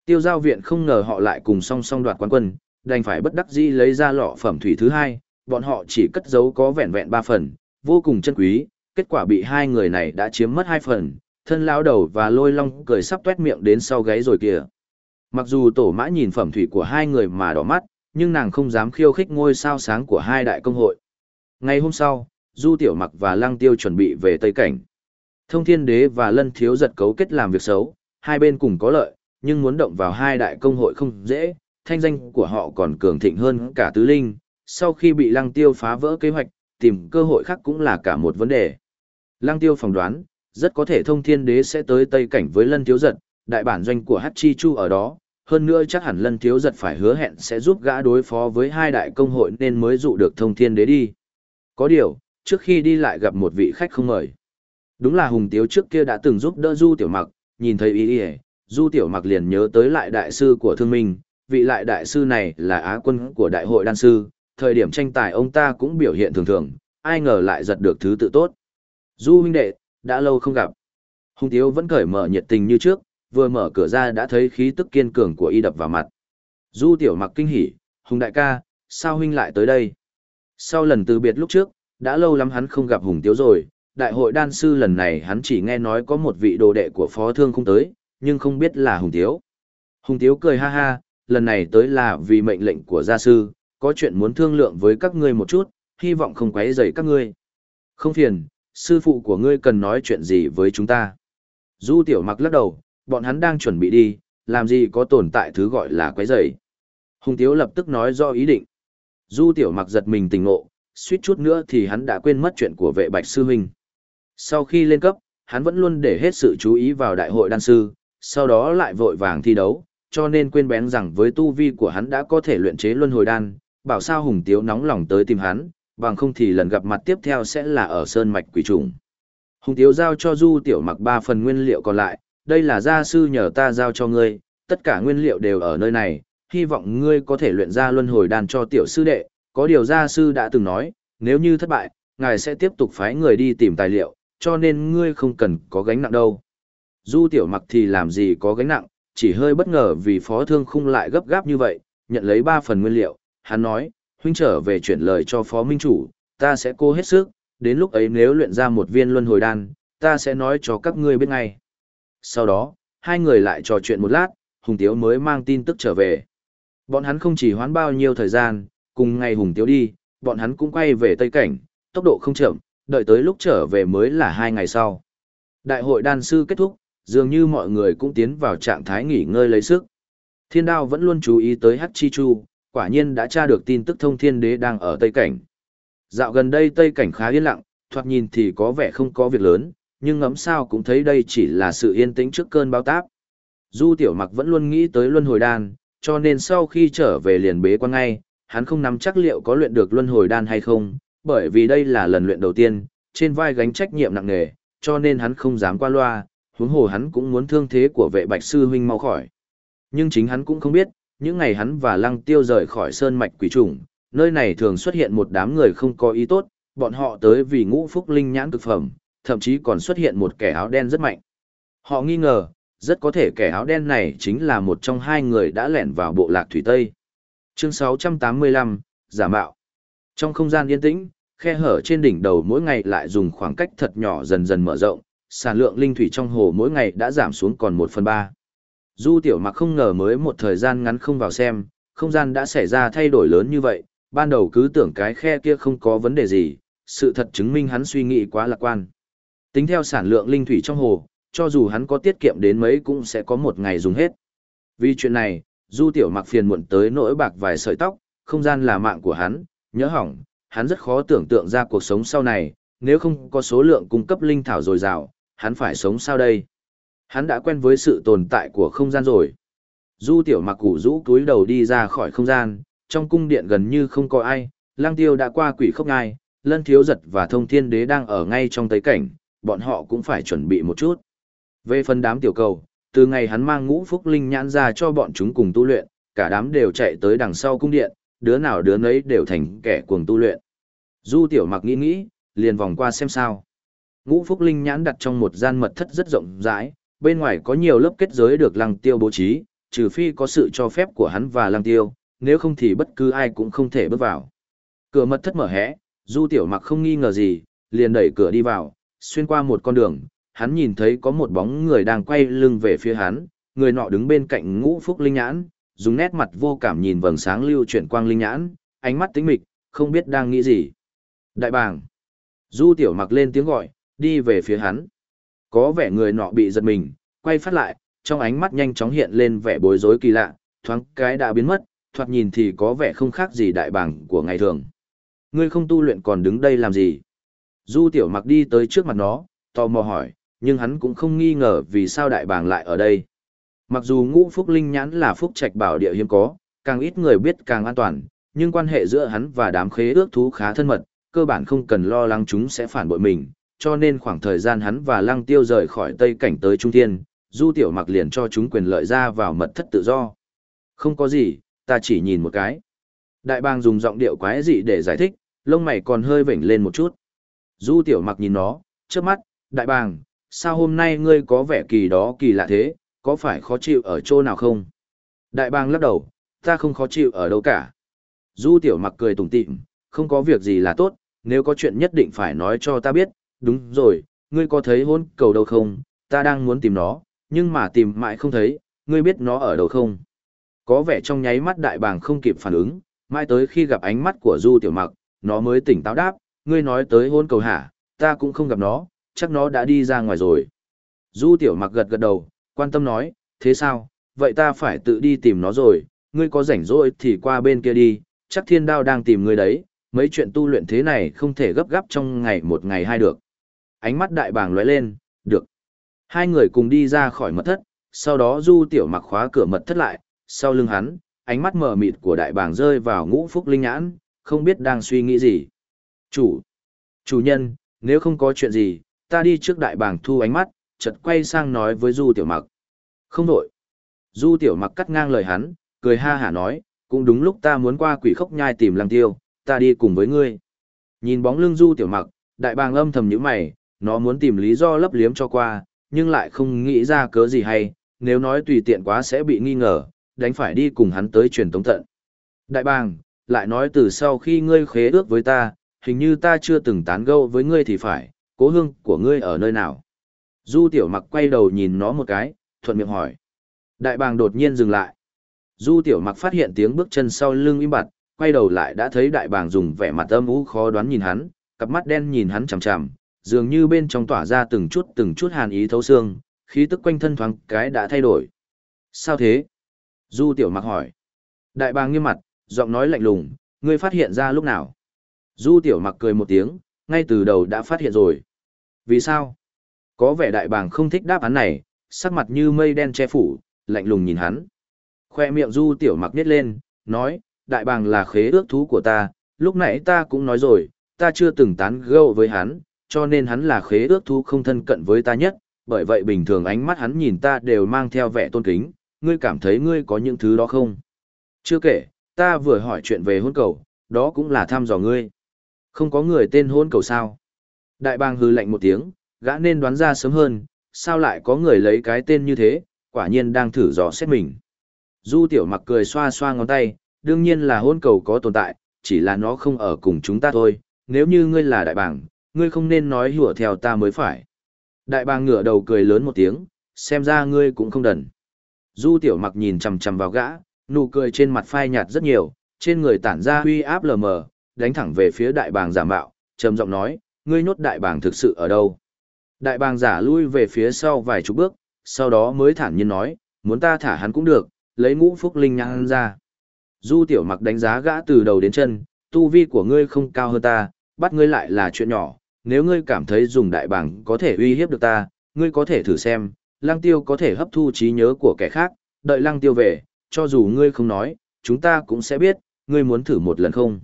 Speaker 1: Tiêu Giao Viện không ngờ họ lại cùng song song đoạt quán quân, đành phải bất đắc dĩ lấy ra lọ phẩm thủy thứ hai, bọn họ chỉ cất giấu có vẹn vẹn ba phần, vô cùng chân quý, kết quả bị hai người này đã chiếm mất hai phần, thân lão đầu và lôi long cười sắp tuét miệng đến sau gáy rồi kìa. Mặc dù tổ mã nhìn phẩm thủy của hai người mà đỏ mắt, nhưng nàng không dám khiêu khích ngôi sao sáng của hai đại công hội. Ngày hôm sau, Du Tiểu Mặc và Lăng Tiêu chuẩn bị về Tây Cảnh. Thông Thiên Đế và Lân Thiếu giật cấu kết làm việc xấu, hai bên cùng có lợi, nhưng muốn động vào hai đại công hội không dễ, thanh danh của họ còn cường thịnh hơn cả tứ linh, sau khi bị Lăng Tiêu phá vỡ kế hoạch, tìm cơ hội khác cũng là cả một vấn đề. Lăng Tiêu phỏng đoán, rất có thể thông thiên đế sẽ tới Tây Cảnh với lân thiếu giật, đại bản doanh của Hachi Chu ở đó, hơn nữa chắc hẳn lân thiếu giật phải hứa hẹn sẽ giúp gã đối phó với hai đại công hội nên mới dụ được thông thiên đế đi. Có điều, trước khi đi lại gặp một vị khách không mời. Đúng là Hùng Tiếu trước kia đã từng giúp đỡ Du Tiểu Mặc, nhìn thấy ý ý, Du Tiểu Mặc liền nhớ tới lại đại sư của thương minh, vị lại đại sư này là á quân của đại hội đan sư, thời điểm tranh tài ông ta cũng biểu hiện thường thường, ai ngờ lại giật được thứ tự tốt. Du huynh đệ, đã lâu không gặp. Hùng Tiếu vẫn cởi mở nhiệt tình như trước, vừa mở cửa ra đã thấy khí tức kiên cường của y đập vào mặt. Du tiểu mặc kinh hỉ, Hùng đại ca, sao huynh lại tới đây? Sau lần từ biệt lúc trước, đã lâu lắm hắn không gặp Hùng Tiếu rồi, đại hội đan sư lần này hắn chỉ nghe nói có một vị đồ đệ của phó thương không tới, nhưng không biết là Hùng Tiếu. Hùng Tiếu cười ha ha, lần này tới là vì mệnh lệnh của gia sư, có chuyện muốn thương lượng với các ngươi một chút, hy vọng không quấy rầy các ngươi. Không phiền, sư phụ của ngươi cần nói chuyện gì với chúng ta. Du tiểu mặc lắc đầu, bọn hắn đang chuẩn bị đi, làm gì có tồn tại thứ gọi là quấy rầy. Hùng Tiếu lập tức nói do ý định. Du tiểu mặc giật mình tỉnh ngộ, suýt chút nữa thì hắn đã quên mất chuyện của vệ bạch sư huynh. Sau khi lên cấp, hắn vẫn luôn để hết sự chú ý vào đại hội đan sư, sau đó lại vội vàng thi đấu, cho nên quên bén rằng với tu vi của hắn đã có thể luyện chế luân hồi đan, bảo sao Hùng Tiếu nóng lòng tới tìm hắn, bằng không thì lần gặp mặt tiếp theo sẽ là ở Sơn Mạch Quỷ Trùng. Hùng Tiếu giao cho Du Tiểu Mặc ba phần nguyên liệu còn lại, đây là gia sư nhờ ta giao cho ngươi, tất cả nguyên liệu đều ở nơi này, hy vọng ngươi có thể luyện ra luân hồi đan cho tiểu sư đệ, có điều gia sư đã từng nói, nếu như thất bại, ngài sẽ tiếp tục phái người đi tìm tài liệu, cho nên ngươi không cần có gánh nặng đâu. Du Tiểu Mặc thì làm gì có gánh nặng, chỉ hơi bất ngờ vì phó thương khung lại gấp gáp như vậy, nhận lấy ba phần nguyên liệu, hắn nói, huynh trở về chuyển lời cho phó minh chủ, ta sẽ cố hết sức, đến lúc ấy nếu luyện ra một viên luân hồi đan, ta sẽ nói cho các ngươi biết ngay. Sau đó, hai người lại trò chuyện một lát, Hùng Tiếu mới mang tin tức trở về. Bọn hắn không chỉ hoán bao nhiêu thời gian, cùng ngày Hùng Tiếu đi, bọn hắn cũng quay về Tây Cảnh, tốc độ không chậm, đợi tới lúc trở về mới là hai ngày sau. Đại hội đan sư kết thúc, dường như mọi người cũng tiến vào trạng thái nghỉ ngơi lấy sức. Thiên đao vẫn luôn chú ý tới Hắc Chi Chu, quả nhiên đã tra được tin tức thông thiên đế đang ở Tây Cảnh. Dạo gần đây Tây Cảnh khá yên lặng, thoạt nhìn thì có vẻ không có việc lớn, nhưng ngẫm sao cũng thấy đây chỉ là sự yên tĩnh trước cơn báo táp. Du Tiểu Mặc vẫn luôn nghĩ tới luân hồi đan, cho nên sau khi trở về liền bế quan ngay, hắn không nắm chắc liệu có luyện được luân hồi đan hay không, bởi vì đây là lần luyện đầu tiên, trên vai gánh trách nhiệm nặng nề, cho nên hắn không dám qua loa, huống hồ hắn cũng muốn thương thế của vệ bạch sư huynh mau khỏi. Nhưng chính hắn cũng không biết, những ngày hắn và lăng tiêu rời khỏi sơn mạch quỷ trùng, nơi này thường xuất hiện một đám người không có ý tốt, bọn họ tới vì ngũ phúc linh nhãn cực phẩm, thậm chí còn xuất hiện một kẻ áo đen rất mạnh. Họ nghi ngờ, rất có thể kẻ áo đen này chính là một trong hai người đã lẻn vào bộ lạc Thủy Tây. Chương 685, Giả mạo. Trong không gian yên tĩnh, khe hở trên đỉnh đầu mỗi ngày lại dùng khoảng cách thật nhỏ dần dần mở rộng, sản lượng linh thủy trong hồ mỗi ngày đã giảm xuống còn 1 phần 3. Du tiểu mặc không ngờ mới một thời gian ngắn không vào xem, không gian đã xảy ra thay đổi lớn như vậy, ban đầu cứ tưởng cái khe kia không có vấn đề gì, sự thật chứng minh hắn suy nghĩ quá lạc quan. Tính theo sản lượng linh thủy trong hồ, cho dù hắn có tiết kiệm đến mấy cũng sẽ có một ngày dùng hết. Vì chuyện này, Du Tiểu Mặc phiền muộn tới nỗi bạc vài sợi tóc, không gian là mạng của hắn, nhớ hỏng, hắn rất khó tưởng tượng ra cuộc sống sau này, nếu không có số lượng cung cấp linh thảo dồi dào, hắn phải sống sao đây? Hắn đã quen với sự tồn tại của không gian rồi. Du Tiểu Mặc củ rũ túi đầu đi ra khỏi không gian, trong cung điện gần như không có ai, lang tiêu đã qua quỷ khốc ngai, lân thiếu giật và thông thiên đế đang ở ngay trong tấy cảnh, bọn họ cũng phải chuẩn bị một chút. Về phần đám tiểu cầu, từ ngày hắn mang ngũ phúc linh nhãn ra cho bọn chúng cùng tu luyện, cả đám đều chạy tới đằng sau cung điện, đứa nào đứa nấy đều thành kẻ cuồng tu luyện. Du tiểu mặc nghĩ nghĩ, liền vòng qua xem sao. Ngũ phúc linh nhãn đặt trong một gian mật thất rất rộng rãi, bên ngoài có nhiều lớp kết giới được lăng tiêu bố trí, trừ phi có sự cho phép của hắn và lăng tiêu, nếu không thì bất cứ ai cũng không thể bước vào. Cửa mật thất mở hé, du tiểu mặc không nghi ngờ gì, liền đẩy cửa đi vào, xuyên qua một con đường, hắn nhìn thấy có một bóng người đang quay lưng về phía hắn, người nọ đứng bên cạnh ngũ phúc linh nhãn, dùng nét mặt vô cảm nhìn vầng sáng lưu chuyển quang linh nhãn, ánh mắt tính mịch, không biết đang nghĩ gì. Đại bàng. Du tiểu mặc lên tiếng gọi, đi về phía hắn. Có vẻ người nọ bị giật mình, quay phát lại, trong ánh mắt nhanh chóng hiện lên vẻ bối rối kỳ lạ, thoáng cái đã biến mất, thoạt nhìn thì có vẻ không khác gì đại bàng của ngày thường. Ngươi không tu luyện còn đứng đây làm gì? Du tiểu mặc đi tới trước mặt nó, tò mò hỏi, nhưng hắn cũng không nghi ngờ vì sao đại bàng lại ở đây. Mặc dù ngũ phúc linh nhãn là phúc trạch bảo địa hiếm có, càng ít người biết càng an toàn, nhưng quan hệ giữa hắn và đám khế ước thú khá thân mật, cơ bản không cần lo lắng chúng sẽ phản bội mình, cho nên khoảng thời gian hắn và lăng tiêu rời khỏi Tây Cảnh tới Trung Thiên, Du Tiểu Mặc liền cho chúng quyền lợi ra vào mật thất tự do. Không có gì, ta chỉ nhìn một cái. Đại bàng dùng giọng điệu quái dị để giải thích, lông mày còn hơi vểnh lên một chút. Du Tiểu Mặc nhìn nó, trước mắt, đại bàng, sao hôm nay ngươi có vẻ kỳ đó kỳ lạ thế, có phải khó chịu ở chỗ nào không? Đại bàng lắc đầu, ta không khó chịu ở đâu cả. Du tiểu mặc cười tủm tỉm, không có việc gì là tốt, nếu có chuyện nhất định phải nói cho ta biết, đúng rồi, ngươi có thấy hôn cầu đâu không, ta đang muốn tìm nó, nhưng mà tìm mãi không thấy, ngươi biết nó ở đâu không? Có vẻ trong nháy mắt đại bàng không kịp phản ứng, mãi tới khi gặp ánh mắt của Du tiểu mặc, nó mới tỉnh táo đáp, ngươi nói tới hôn cầu hả, ta cũng không gặp nó, chắc nó đã đi ra ngoài rồi. Du tiểu mặc gật gật đầu, quan tâm nói, thế sao, vậy ta phải tự đi tìm nó rồi, ngươi có rảnh rỗi thì qua bên kia đi, chắc thiên đao đang tìm ngươi đấy, mấy chuyện tu luyện thế này không thể gấp gáp trong ngày một ngày hai được ánh mắt đại bàng lóe lên, được. Hai người cùng đi ra khỏi mật thất, sau đó du tiểu mặc khóa cửa mật thất lại, sau lưng hắn, ánh mắt mờ mịt của đại bàng rơi vào ngũ phúc linh nhãn, không biết đang suy nghĩ gì. Chủ, chủ nhân, nếu không có chuyện gì, ta đi trước đại bàng thu ánh mắt, chợt quay sang nói với du tiểu mặc. Không đổi. Du tiểu mặc cắt ngang lời hắn, cười ha hả nói, cũng đúng lúc ta muốn qua quỷ khốc nhai tìm lăng tiêu, ta đi cùng với ngươi. Nhìn bóng lưng du tiểu mặc, đại bàng âm thầm nhíu mày, nó muốn tìm lý do lấp liếm cho qua, nhưng lại không nghĩ ra cớ gì hay, nếu nói tùy tiện quá sẽ bị nghi ngờ, đánh phải đi cùng hắn tới truyền tống tận. Đại bàng, lại nói từ sau khi ngươi khế ước với ta, hình như ta chưa từng tán gẫu với ngươi thì phải, cố hương của ngươi ở nơi nào? Du tiểu mặc quay đầu nhìn nó một cái, thuận miệng hỏi. Đại bàng đột nhiên dừng lại. Du tiểu mặc phát hiện tiếng bước chân sau lưng im bặt, quay đầu lại đã thấy đại bàng dùng vẻ mặt âm u khó đoán nhìn hắn, cặp mắt đen nhìn hắn chằm chằm, dường như bên trong tỏa ra từng chút từng chút hàn ý thấu xương, khí tức quanh thân thoáng cái đã thay đổi. Sao thế? Du tiểu mặc hỏi. Đại bàng nghiêm mặt, giọng nói lạnh lùng, ngươi phát hiện ra lúc nào? Du tiểu mặc cười một tiếng, ngay từ đầu đã phát hiện rồi. Vì sao? Có vẻ đại bàng không thích đáp án này, sắc mặt như mây đen che phủ, lạnh lùng nhìn hắn. Khoe miệng du tiểu mặc nít lên, nói, đại bàng là khế ước thú của ta, lúc nãy ta cũng nói rồi, ta chưa từng tán gẫu với hắn, cho nên hắn là khế ước thú không thân cận với ta nhất, bởi vậy bình thường ánh mắt hắn nhìn ta đều mang theo vẻ tôn kính, ngươi cảm thấy ngươi có những thứ đó không? Chưa kể, ta vừa hỏi chuyện về hôn cầu, đó cũng là thăm dò ngươi. Không có người tên hôn cầu sao? Đại bàng hư lạnh một tiếng, gã nên đoán ra sớm hơn, sao lại có người lấy cái tên như thế, quả nhiên đang thử dò xét mình. Du tiểu mặc cười xoa xoa ngón tay, đương nhiên là hôn cầu có tồn tại, chỉ là nó không ở cùng chúng ta thôi, nếu như ngươi là đại bàng, ngươi không nên nói hùa theo ta mới phải. Đại bàng ngửa đầu cười lớn một tiếng, xem ra ngươi cũng không đần. Du tiểu mặc nhìn chằm chằm vào gã, nụ cười trên mặt phai nhạt rất nhiều, trên người tản ra huy áp lờ mờ, đánh thẳng về phía đại bàng giả mạo, trầm giọng nói, ngươi nhốt đại bàng thực sự ở đâu? Đại bàng giả lui về phía sau vài chục bước, sau đó mới thản nhiên nói, muốn ta thả hắn cũng được, lấy ngũ phúc linh nhãn ra. Du tiểu mặc đánh giá gã từ đầu đến chân, tu vi của ngươi không cao hơn ta, bắt ngươi lại là chuyện nhỏ, nếu ngươi cảm thấy dùng đại bảng có thể uy hiếp được ta, ngươi có thể thử xem, lăng tiêu có thể hấp thu trí nhớ của kẻ khác, đợi lăng tiêu về, cho dù ngươi không nói, chúng ta cũng sẽ biết, ngươi muốn thử một lần không.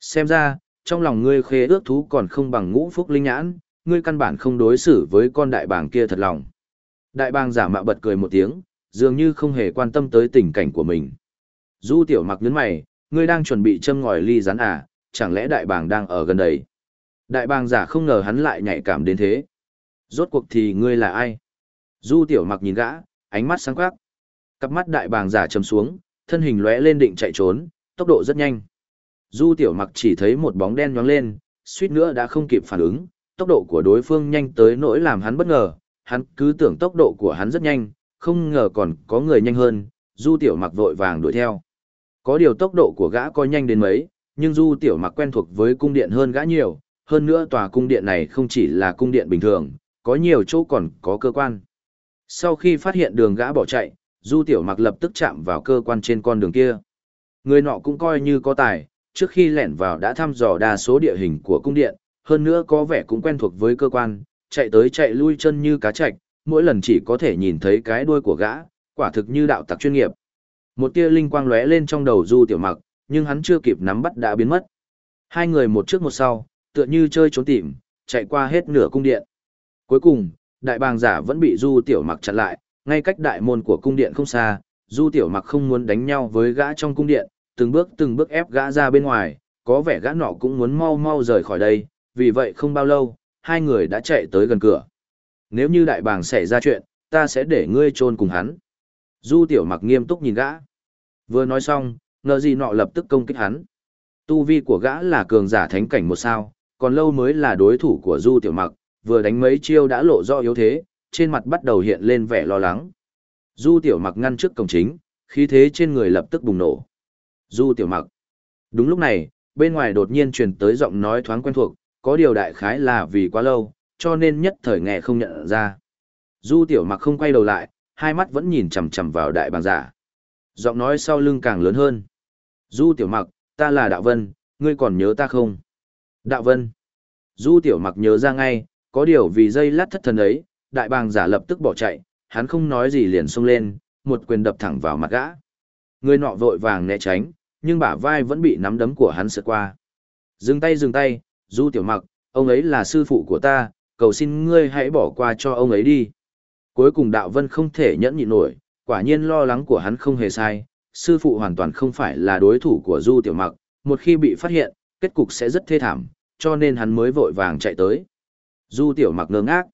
Speaker 1: Xem ra, trong lòng ngươi khế ước thú còn không bằng ngũ phúc linh nhãn, ngươi căn bản không đối xử với con đại bàng kia thật lòng. Đại bàng giả mạo bật cười một tiếng, dường như không hề quan tâm tới tình cảnh của mình. Du tiểu mặc nhấn mày, ngươi đang chuẩn bị châm ngòi ly rắn à, chẳng lẽ đại bàng đang ở gần đấy? Đại bàng giả không ngờ hắn lại nhạy cảm đến thế. Rốt cuộc thì ngươi là ai? Du tiểu mặc nhìn gã, ánh mắt sáng quắc. Cặp mắt đại bàng giả chầm xuống, thân hình lóe lên định chạy trốn, tốc độ rất nhanh. Du tiểu mặc chỉ thấy một bóng đen nhoáng lên, suýt nữa đã không kịp phản ứng, tốc độ của đối phương nhanh tới nỗi làm hắn bất ngờ, hắn cứ tưởng tốc độ của hắn rất nhanh, không ngờ còn có người nhanh hơn, du tiểu mặc vội vàng đuổi theo. Có điều tốc độ của gã coi nhanh đến mấy, nhưng du tiểu mặc quen thuộc với cung điện hơn gã nhiều, hơn nữa tòa cung điện này không chỉ là cung điện bình thường, có nhiều chỗ còn có cơ quan. Sau khi phát hiện đường gã bỏ chạy, du tiểu mặc lập tức chạm vào cơ quan trên con đường kia. Người nọ cũng coi như có tài, trước khi lẻn vào đã thăm dò đa số địa hình của cung điện, hơn nữa có vẻ cũng quen thuộc với cơ quan, chạy tới chạy lui chân như cá chạch, mỗi lần chỉ có thể nhìn thấy cái đuôi của gã, quả thực như đạo tặc chuyên nghiệp. Một tia linh quang lóe lên trong đầu Du Tiểu Mặc, nhưng hắn chưa kịp nắm bắt đã biến mất. Hai người một trước một sau, tựa như chơi trốn tìm, chạy qua hết nửa cung điện. Cuối cùng, đại bàng giả vẫn bị Du Tiểu Mặc chặn lại, ngay cách đại môn của cung điện không xa, Du Tiểu Mặc không muốn đánh nhau với gã trong cung điện, từng bước từng bước ép gã ra bên ngoài, có vẻ gã nọ cũng muốn mau mau rời khỏi đây, vì vậy không bao lâu, hai người đã chạy tới gần cửa. Nếu như đại bàng xảy ra chuyện, ta sẽ để ngươi chôn cùng hắn. Du tiểu mặc nghiêm túc nhìn gã. Vừa nói xong, ngờ gì nọ lập tức công kích hắn. Tu vi của gã là cường giả thánh cảnh một sao, còn lâu mới là đối thủ của du tiểu mặc, vừa đánh mấy chiêu đã lộ rõ yếu thế, trên mặt bắt đầu hiện lên vẻ lo lắng. Du tiểu mặc ngăn trước cổng chính, khí thế trên người lập tức bùng nổ. Du tiểu mặc. Đúng lúc này, bên ngoài đột nhiên truyền tới giọng nói thoáng quen thuộc, có điều đại khái là vì quá lâu, cho nên nhất thời nghe không nhận ra. Du tiểu mặc không quay đầu lại, hai mắt vẫn nhìn chằm chằm vào đại bàng giả. Giọng nói sau lưng càng lớn hơn. Du tiểu mặc, ta là Đạo Vân, ngươi còn nhớ ta không? Đạo Vân. Du tiểu mặc nhớ ra ngay, có điều vì dây lát thất thần ấy, đại bàng giả lập tức bỏ chạy, hắn không nói gì liền xông lên, một quyền đập thẳng vào mặt gã. Người nọ vội vàng né tránh, nhưng bả vai vẫn bị nắm đấm của hắn sượt qua. Dừng tay dừng tay, Du Tiểu Mặc, ông ấy là sư phụ của ta, cầu xin ngươi hãy bỏ qua cho ông ấy đi. Cuối cùng Đạo Vân không thể nhẫn nhịn nổi, quả nhiên lo lắng của hắn không hề sai, sư phụ hoàn toàn không phải là đối thủ của Du Tiểu Mặc, một khi bị phát hiện, kết cục sẽ rất thê thảm, cho nên hắn mới vội vàng chạy tới. Du Tiểu Mặc ngơ ngác.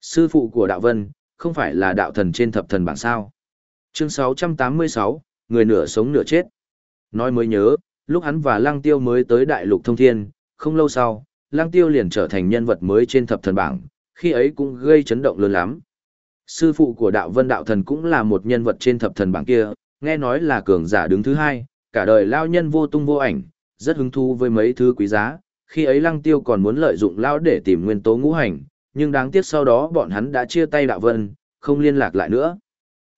Speaker 1: Sư phụ của Đạo Vân, không phải là đạo thần trên thập thần bảng sao. Chương 686, người nửa sống nửa chết. Nói mới nhớ, lúc hắn và Lăng Tiêu mới tới Đại Lục Thông Thiên, không lâu sau, Lăng Tiêu liền trở thành nhân vật mới trên thập thần bảng, khi ấy cũng gây chấn động lớn lắm. Sư phụ của Đạo Vân Đạo Thần cũng là một nhân vật trên thập thần bảng kia, nghe nói là cường giả đứng thứ hai, cả đời lao nhân vô tung vô ảnh, rất hứng thú với mấy thứ quý giá, khi ấy Lăng Tiêu còn muốn lợi dụng lao để tìm nguyên tố ngũ hành, nhưng đáng tiếc sau đó bọn hắn đã chia tay Đạo Vân, không liên lạc lại nữa.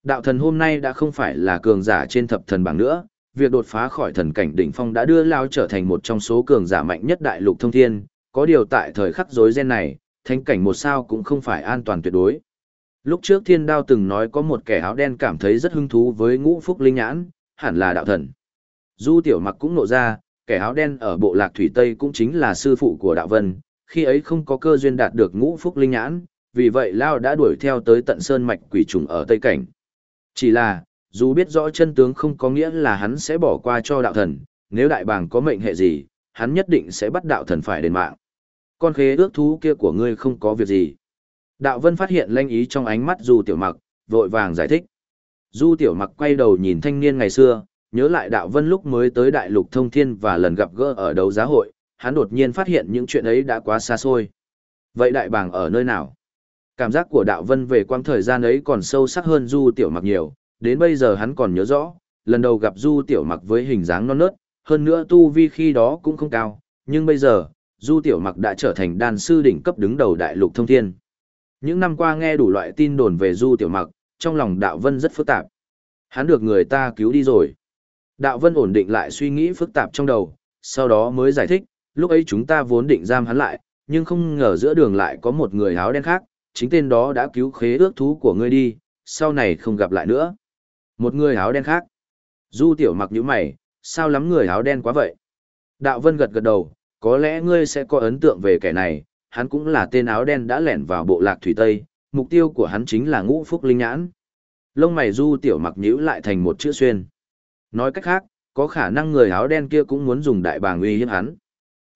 Speaker 1: Đạo thần hôm nay đã không phải là cường giả trên thập thần bảng nữa, việc đột phá khỏi thần cảnh đỉnh phong đã đưa Lao trở thành một trong số cường giả mạnh nhất đại lục thông thiên, có điều tại thời khắc rối ren này, thánh cảnh một sao cũng không phải an toàn tuyệt đối. Lúc trước thiên đao từng nói có một kẻ áo đen cảm thấy rất hứng thú với ngũ phúc linh nhãn, hẳn là đạo thần. Du tiểu mặc cũng nộ ra, kẻ áo đen ở bộ lạc thủy Tây cũng chính là sư phụ của đạo vân, khi ấy không có cơ duyên đạt được ngũ phúc linh nhãn, vì vậy Lao đã đuổi theo tới tận sơn mạch quỷ trùng ở Tây Cảnh. Chỉ là, dù biết rõ chân tướng không có nghĩa là hắn sẽ bỏ qua cho đạo thần, nếu đại bàng có mệnh hệ gì, hắn nhất định sẽ bắt đạo thần phải đền mạng. Con khế ước thú kia của ngươi không có việc gì. Đạo vân phát hiện lanh ý trong ánh mắt Du Tiểu Mặc, vội vàng giải thích. Du Tiểu Mặc quay đầu nhìn thanh niên ngày xưa, nhớ lại đạo vân lúc mới tới đại lục thông thiên và lần gặp gỡ ở đấu giá hội, hắn đột nhiên phát hiện những chuyện ấy đã quá xa xôi. Vậy đại bàng ở nơi nào? Cảm giác của đạo vân về quang thời gian ấy còn sâu sắc hơn Du Tiểu Mặc nhiều, đến bây giờ hắn còn nhớ rõ, lần đầu gặp Du Tiểu Mặc với hình dáng non nớt, hơn nữa tu vi khi đó cũng không cao, nhưng bây giờ, Du Tiểu Mặc đã trở thành đàn sư đỉnh cấp đứng đầu đại lục thông thiên. Những năm qua nghe đủ loại tin đồn về Du Tiểu Mặc, trong lòng đạo vân rất phức tạp. Hắn được người ta cứu đi rồi. Đạo vân ổn định lại suy nghĩ phức tạp trong đầu, sau đó mới giải thích, lúc ấy chúng ta vốn định giam hắn lại, nhưng không ngờ giữa đường lại có một người áo đen khác, chính tên đó đã cứu khế ước thú của ngươi đi, sau này không gặp lại nữa. Một người áo đen khác. Du tiểu mặc như mày, sao lắm người áo đen quá vậy? Đạo vân gật gật đầu, có lẽ ngươi sẽ có ấn tượng về kẻ này, hắn cũng là tên áo đen đã lẻn vào bộ lạc thủy Tây, mục tiêu của hắn chính là ngũ phúc linh nhãn. Lông mày du tiểu mặc nhíu lại thành một chữ xuyên. Nói cách khác, có khả năng người áo đen kia cũng muốn dùng đại bàng uy hiếp hắn.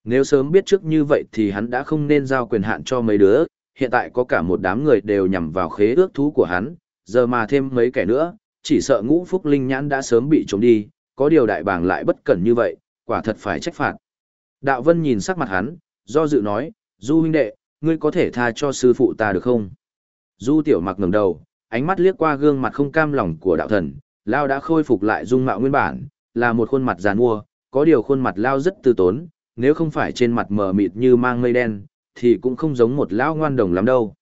Speaker 1: Nếu sớm biết trước như vậy thì hắn đã không nên giao quyền hạn cho mấy đứa, hiện tại có cả một đám người đều nhằm vào khế ước thú của hắn, giờ mà thêm mấy kẻ nữa, chỉ sợ ngũ phúc linh nhãn đã sớm bị trống đi, có điều đại bàng lại bất cẩn như vậy, quả thật phải trách phạt. Đạo Vân nhìn sắc mặt hắn, do dự nói, Du huynh đệ, ngươi có thể tha cho sư phụ ta được không? Du tiểu mặc ngẩng đầu, ánh mắt liếc qua gương mặt không cam lòng của đạo thần, Lao đã khôi phục lại dung mạo nguyên bản, là một khuôn mặt giàn mua, có điều khuôn mặt Lao rất tư tốn, nếu không phải trên mặt mờ mịt như mang mây đen, thì cũng không giống một lão ngoan đồng lắm đâu.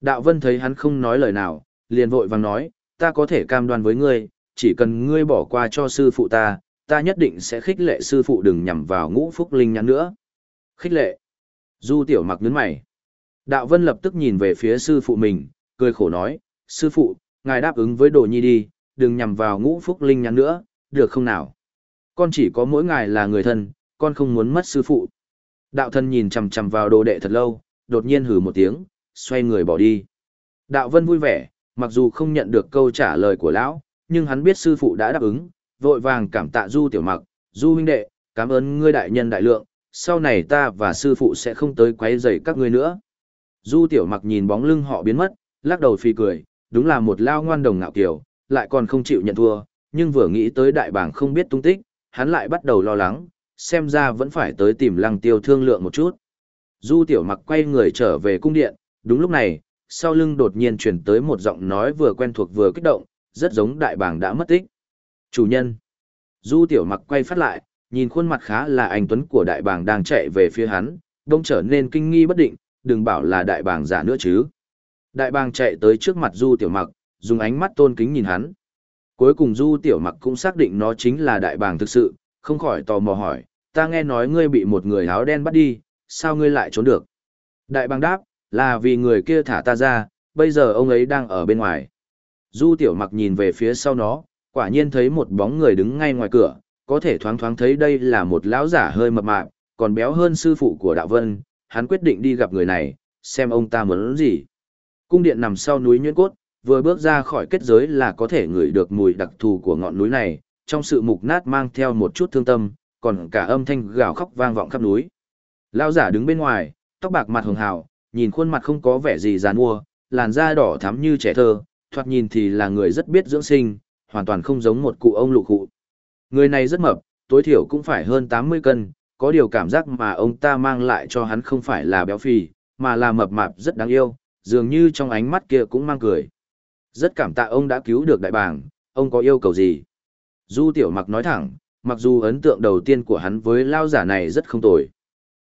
Speaker 1: Đạo Vân thấy hắn không nói lời nào, liền vội vàng nói, ta có thể cam đoan với ngươi, chỉ cần ngươi bỏ qua cho sư phụ ta, ta nhất định sẽ khích lệ sư phụ đừng nhằm vào ngũ phúc linh nhắn nữa. Khích lệ. Du tiểu mặc nhấn mày. Đạo Vân lập tức nhìn về phía sư phụ mình, cười khổ nói, sư phụ, ngài đáp ứng với đồ nhi đi, đừng nhằm vào ngũ phúc linh nhắn nữa, được không nào? Con chỉ có mỗi ngài là người thân, con không muốn mất sư phụ. Đạo thân nhìn chằm chằm vào đồ đệ thật lâu, đột nhiên hừ một tiếng, xoay người bỏ đi. Đạo vân vui vẻ, mặc dù không nhận được câu trả lời của lão, nhưng hắn biết sư phụ đã đáp ứng, vội vàng cảm tạ du tiểu mặc, du huynh đệ, cảm ơn ngươi đại nhân đại lượng, sau này ta và sư phụ sẽ không tới quấy rầy các ngươi nữa. Du tiểu mặc nhìn bóng lưng họ biến mất, lắc đầu phi cười, đúng là một lao ngoan đồng ngạo kiểu, lại còn không chịu nhận thua, nhưng vừa nghĩ tới đại bảng không biết tung tích, hắn lại bắt đầu lo lắng, xem ra vẫn phải tới tìm lăng tiêu thương lượng một chút. Du tiểu mặc quay người trở về cung điện, đúng lúc này, sau lưng đột nhiên truyền tới một giọng nói vừa quen thuộc vừa kích động, rất giống đại bàng đã mất tích. Chủ nhân. Du tiểu mặc quay phát lại, nhìn khuôn mặt khá là anh Tuấn của đại bàng đang chạy về phía hắn, đông trở nên kinh nghi bất định, đừng bảo là đại bàng giả nữa chứ. Đại bàng chạy tới trước mặt du tiểu mặc, dùng ánh mắt tôn kính nhìn hắn. Cuối cùng du tiểu mặc cũng xác định nó chính là đại bàng thực sự, không khỏi tò mò hỏi, ta nghe nói ngươi bị một người áo đen bắt đi, sao ngươi lại trốn được? Đại bàng đáp, là vì người kia thả ta ra, bây giờ ông ấy đang ở bên ngoài. Du tiểu mặc nhìn về phía sau nó, quả nhiên thấy một bóng người đứng ngay ngoài cửa, có thể thoáng thoáng thấy đây là một lão giả hơi mập mạp, còn béo hơn sư phụ của Đạo Vân, hắn quyết định đi gặp người này, xem ông ta muốn gì. Cung điện nằm sau núi Nhuyễn Cốt, vừa bước ra khỏi kết giới là có thể ngửi được mùi đặc thù của ngọn núi này, trong sự mục nát mang theo một chút thương tâm, còn cả âm thanh gào khóc vang vọng khắp núi. Lão giả đứng bên ngoài, tóc bạc mặt hường hào, nhìn khuôn mặt không có vẻ gì giàn mua, làn da đỏ thắm như trẻ thơ, thoạt nhìn thì là người rất biết dưỡng sinh, hoàn toàn không giống một cụ ông lụ cụ. Người này rất mập, tối thiểu cũng phải hơn 80 cân, có điều cảm giác mà ông ta mang lại cho hắn không phải là béo phì, mà là mập mạp rất đáng yêu, dường như trong ánh mắt kia cũng mang cười. Rất cảm tạ ông đã cứu được đại bàng, ông có yêu cầu gì? Du tiểu mặc nói thẳng, mặc dù ấn tượng đầu tiên của hắn với lao giả này rất không tồi.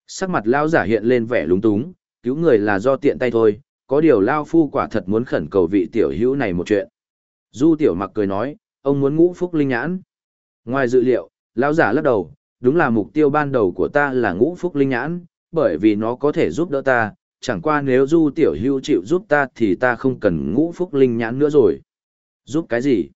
Speaker 1: Sắc mặt lao giả hiện lên vẻ lúng túng, cứu người là do tiện tay thôi, có điều lao phu quả thật muốn khẩn cầu vị tiểu hữu này một chuyện. Du tiểu mặc cười nói, ông muốn ngũ phúc linh nhãn. Ngoài dự liệu, lao giả lắc đầu, đúng là mục tiêu ban đầu của ta là ngũ phúc linh nhãn, bởi vì nó có thể giúp đỡ ta, chẳng qua nếu du tiểu hữu chịu giúp ta thì ta không cần ngũ phúc linh nhãn nữa rồi. Giúp cái gì?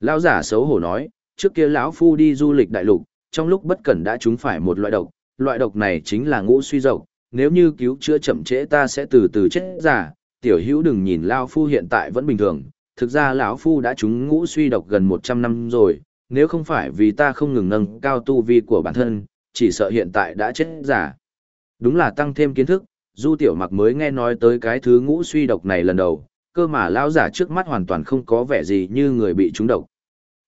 Speaker 1: Lão giả xấu hổ nói, trước kia lão phu đi du lịch đại lục, trong lúc bất cẩn đã trúng phải một loại độc, loại độc này chính là ngũ suy dậu, nếu như cứu chữa chậm trễ ta sẽ từ từ chết giả, tiểu hữu đừng nhìn lão phu hiện tại vẫn bình thường, thực ra lão phu đã trúng ngũ suy độc gần 100 năm rồi, nếu không phải vì ta không ngừng nâng cao tu vi của bản thân, chỉ sợ hiện tại đã chết giả. Đúng là tăng thêm kiến thức, Du Tiểu Mặc mới nghe nói tới cái thứ ngũ suy độc này lần đầu, cơ mà lão giả trước mắt hoàn toàn không có vẻ gì như người bị trúng độc.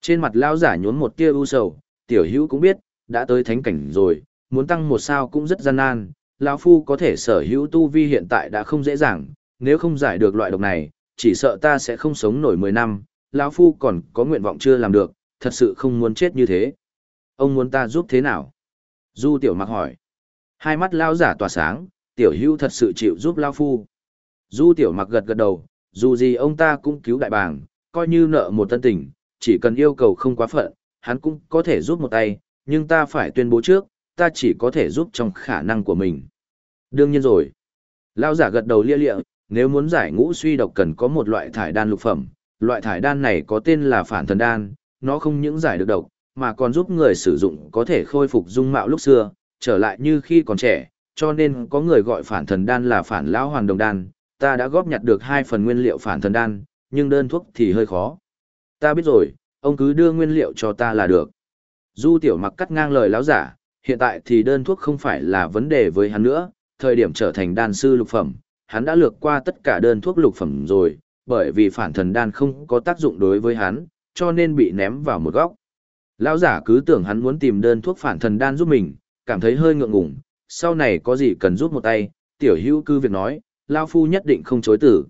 Speaker 1: Trên mặt lão giả nhốn một tia u sầu, tiểu hữu cũng biết, đã tới thánh cảnh rồi, muốn tăng một sao cũng rất gian nan, lão phu có thể sở hữu tu vi hiện tại đã không dễ dàng, nếu không giải được loại độc này, chỉ sợ ta sẽ không sống nổi 10 năm, lão phu còn có nguyện vọng chưa làm được, thật sự không muốn chết như thế. Ông muốn ta giúp thế nào? Du tiểu mặc hỏi. Hai mắt lão giả tỏa sáng, tiểu hữu thật sự chịu giúp lao phu. Du tiểu mặc gật gật đầu, dù gì ông ta cũng cứu đại bàng, coi như nợ một tân tình, chỉ cần yêu cầu không quá phận, hắn cũng có thể giúp một tay, nhưng ta phải tuyên bố trước, ta chỉ có thể giúp trong khả năng của mình. Đương nhiên rồi. Lao giả gật đầu lia lịa, nếu muốn giải ngũ suy độc cần có một loại thải đan lục phẩm, loại thải đan này có tên là phản thần đan, nó không những giải được độc, mà còn giúp người sử dụng có thể khôi phục dung mạo lúc xưa, trở lại như khi còn trẻ, cho nên có người gọi phản thần đan là phản lão hoàn đồng đan, ta đã góp nhặt được hai phần nguyên liệu phản thần đan, nhưng đơn thuốc thì hơi khó. Ta biết rồi, ông cứ đưa nguyên liệu cho ta là được. Du tiểu mặc cắt ngang lời lão giả, hiện tại thì đơn thuốc không phải là vấn đề với hắn nữa, thời điểm trở thành đan sư lục phẩm, hắn đã lược qua tất cả đơn thuốc lục phẩm rồi, bởi vì phản thần đan không có tác dụng đối với hắn, cho nên bị ném vào một góc. Lão giả cứ tưởng hắn muốn tìm đơn thuốc phản thần đan giúp mình, cảm thấy hơi ngượng ngùng, sau này có gì cần giúp một tay, tiểu hữu cư việc nói, lão phu nhất định không chối tử.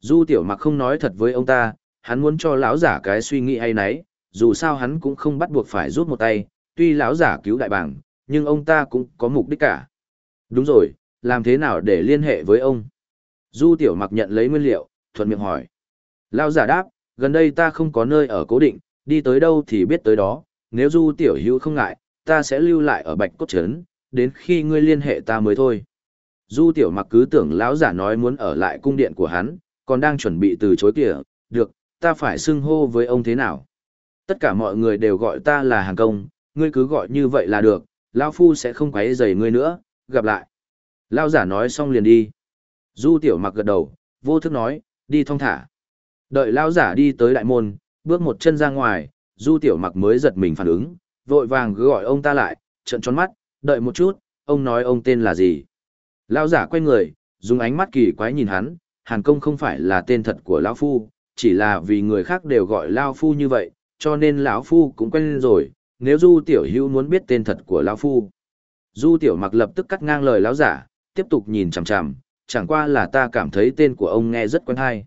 Speaker 1: Du tiểu mặc không nói thật với ông ta, hắn muốn cho lão giả cái suy nghĩ hay nấy, dù sao hắn cũng không bắt buộc phải giúp một tay, tuy lão giả cứu đại bảng, nhưng ông ta cũng có mục đích cả. Đúng rồi, làm thế nào để liên hệ với ông? Du tiểu mặc nhận lấy nguyên liệu, thuận miệng hỏi. Lão giả đáp, gần đây ta không có nơi ở cố định, đi tới đâu thì biết tới đó, nếu du tiểu hữu không ngại, ta sẽ lưu lại ở bạch cốt trấn, đến khi ngươi liên hệ ta mới thôi. Du tiểu mặc cứ tưởng lão giả nói muốn ở lại cung điện của hắn, còn đang chuẩn bị từ chối kìa, được, ta phải xưng hô với ông thế nào. Tất cả mọi người đều gọi ta là hàng công, ngươi cứ gọi như vậy là được, lão phu sẽ không quấy rầy ngươi nữa, gặp lại. Lão giả nói xong liền đi. Du tiểu mặc gật đầu, vô thức nói, đi thong thả. Đợi lão giả đi tới đại môn, bước một chân ra ngoài, du tiểu mặc mới giật mình phản ứng, vội vàng gọi ông ta lại, trận tròn mắt, đợi một chút, ông nói ông tên là gì. Lão giả quay người, dùng ánh mắt kỳ quái nhìn hắn, hàn công không phải là tên thật của lão phu, chỉ là vì người khác đều gọi lão phu như vậy, cho nên lão phu cũng quen rồi, nếu du tiểu hữu muốn biết tên thật của lão phu. Du tiểu mặc lập tức cắt ngang lời lão giả, tiếp tục nhìn chằm chằm, chẳng qua là ta cảm thấy tên của ông nghe rất quen hay.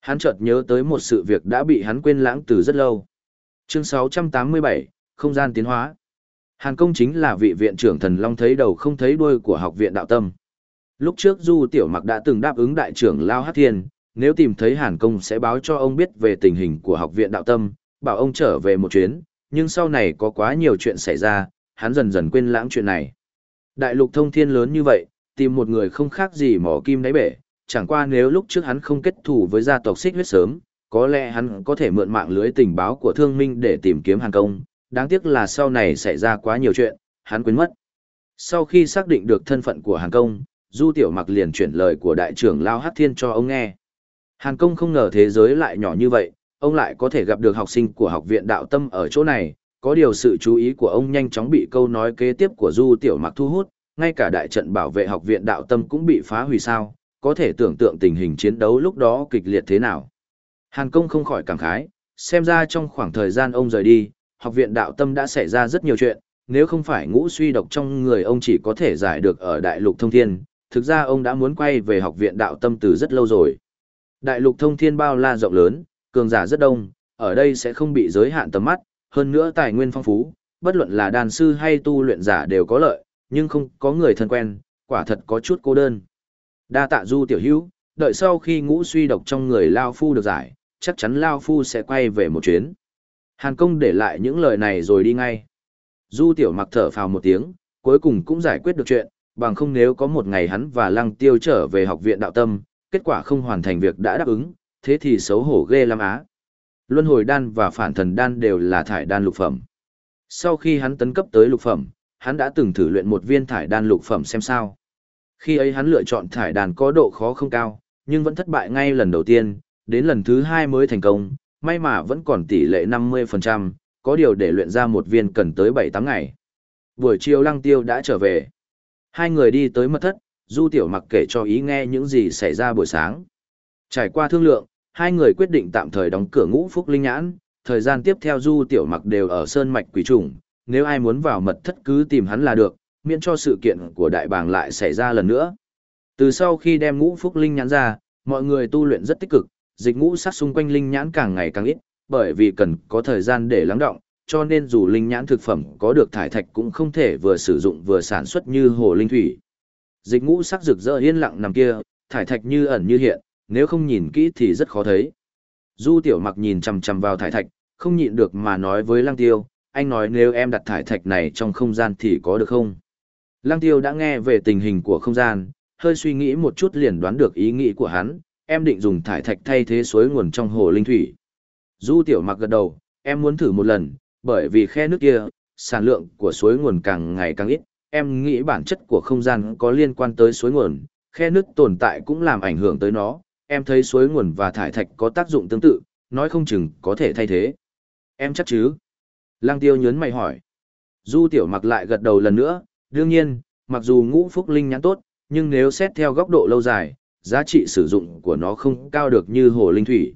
Speaker 1: Hắn chợt nhớ tới một sự việc đã bị hắn quên lãng từ rất lâu. Chương 687, Không gian tiến hóa. Hàn công chính là vị viện trưởng thần long thấy đầu không thấy đuôi của học viện đạo tâm. Lúc trước Du Tiểu Mặc đã từng đáp ứng đại trưởng Lao Hát Thiên, nếu tìm thấy Hàn công sẽ báo cho ông biết về tình hình của học viện đạo tâm, bảo ông trở về một chuyến, nhưng sau này có quá nhiều chuyện xảy ra, hắn dần dần quên lãng chuyện này. Đại lục thông thiên lớn như vậy, tìm một người không khác gì mỏ kim đáy bể, chẳng qua nếu lúc trước hắn không kết thù với gia tộc xích huyết sớm, có lẽ hắn có thể mượn mạng lưới tình báo của thương minh để tìm kiếm Hàn Công, đáng tiếc là sau này xảy ra quá nhiều chuyện, hắn quên mất. Sau khi xác định được thân phận của Hàn Công, Du Tiểu Mặc liền chuyển lời của đại trưởng Lao Hắc Thiên cho ông nghe. Hàn Công không ngờ thế giới lại nhỏ như vậy, ông lại có thể gặp được học sinh của học viện đạo tâm ở chỗ này, có điều sự chú ý của ông nhanh chóng bị câu nói kế tiếp của Du Tiểu Mặc thu hút, ngay cả đại trận bảo vệ học viện đạo tâm cũng bị phá hủy sao, có thể tưởng tượng tình hình chiến đấu lúc đó kịch liệt thế nào. Hàn Công không khỏi cảm khái, xem ra trong khoảng thời gian ông rời đi, học viện đạo tâm đã xảy ra rất nhiều chuyện, nếu không phải ngũ suy độc trong người ông chỉ có thể giải được ở đại lục thông thiên, thực ra ông đã muốn quay về học viện đạo tâm từ rất lâu rồi. Đại lục thông thiên bao la rộng lớn, cường giả rất đông, ở đây sẽ không bị giới hạn tầm mắt, hơn nữa tài nguyên phong phú, bất luận là đàn sư hay tu luyện giả đều có lợi, nhưng không có người thân quen, quả thật có chút cô đơn. Đa tạ du tiểu hữu, đợi sau khi ngũ suy độc trong người Lao Phu được giải, chắc chắn Lao Phu sẽ quay về một chuyến. Hàn công để lại những lời này rồi đi ngay. Du tiểu mặc thở phào một tiếng, cuối cùng cũng giải quyết được chuyện, bằng không nếu có một ngày hắn và lăng tiêu trở về học viện đạo tâm, kết quả không hoàn thành việc đã đáp ứng, thế thì xấu hổ ghê lắm á. Luân hồi đan và phản thần đan đều là thải đan lục phẩm. Sau khi hắn tấn cấp tới lục phẩm, hắn đã từng thử luyện một viên thải đan lục phẩm xem sao. Khi ấy hắn lựa chọn thải đan có độ khó không cao, nhưng vẫn thất bại ngay lần đầu tiên, đến lần thứ hai mới thành công, may mà vẫn còn tỷ lệ 50%, có điều để luyện ra một viên cần tới 7-8 ngày. Buổi chiều lăng tiêu đã trở về. Hai người đi tới mật thất, Du Tiểu Mặc kể cho ý nghe những gì xảy ra buổi sáng. Trải qua thương lượng, hai người quyết định tạm thời đóng cửa ngũ phúc linh nhãn, thời gian tiếp theo Du Tiểu Mặc đều ở Sơn Mạch Quỷ Trùng, nếu ai muốn vào mật thất cứ tìm hắn là được, miễn cho sự kiện của đại bàng lại xảy ra lần nữa. Từ sau khi đem ngũ phúc linh nhãn ra, mọi người tu luyện rất tích cực, dịch ngũ sát xung quanh linh nhãn càng ngày càng ít, bởi vì cần có thời gian để lắng động, cho nên dù linh nhãn thực phẩm có được thải thạch cũng không thể vừa sử dụng vừa sản xuất như hồ linh thủy. Dịch ngũ sắc rực rỡ yên lặng nằm kia, thải thạch như ẩn như hiện, nếu không nhìn kỹ thì rất khó thấy. Du tiểu mặc nhìn chằm chằm vào thải thạch, không nhịn được mà nói với lăng tiêu, anh nói nếu em đặt thải thạch này trong không gian thì có được không? Lăng tiêu đã nghe về tình hình của không gian, hơi suy nghĩ một chút liền đoán được ý nghĩ của hắn, em định dùng thải thạch thay thế suối nguồn trong hồ linh thủy. Du tiểu mặc gật đầu, em muốn thử một lần, bởi vì khe nước kia, sản lượng của suối nguồn càng ngày càng ít, em nghĩ bản chất của không gian có liên quan tới suối nguồn, khe nước tồn tại cũng làm ảnh hưởng tới nó, em thấy suối nguồn và thải thạch có tác dụng tương tự, nói không chừng có thể thay thế. Em chắc chứ? Lăng tiêu nhớn mày hỏi. Du tiểu mặc lại gật đầu lần nữa, đương nhiên, mặc dù ngũ phúc linh nhãn tốt, nhưng nếu xét theo góc độ lâu dài, giá trị sử dụng của nó không cao được như hồ linh thủy.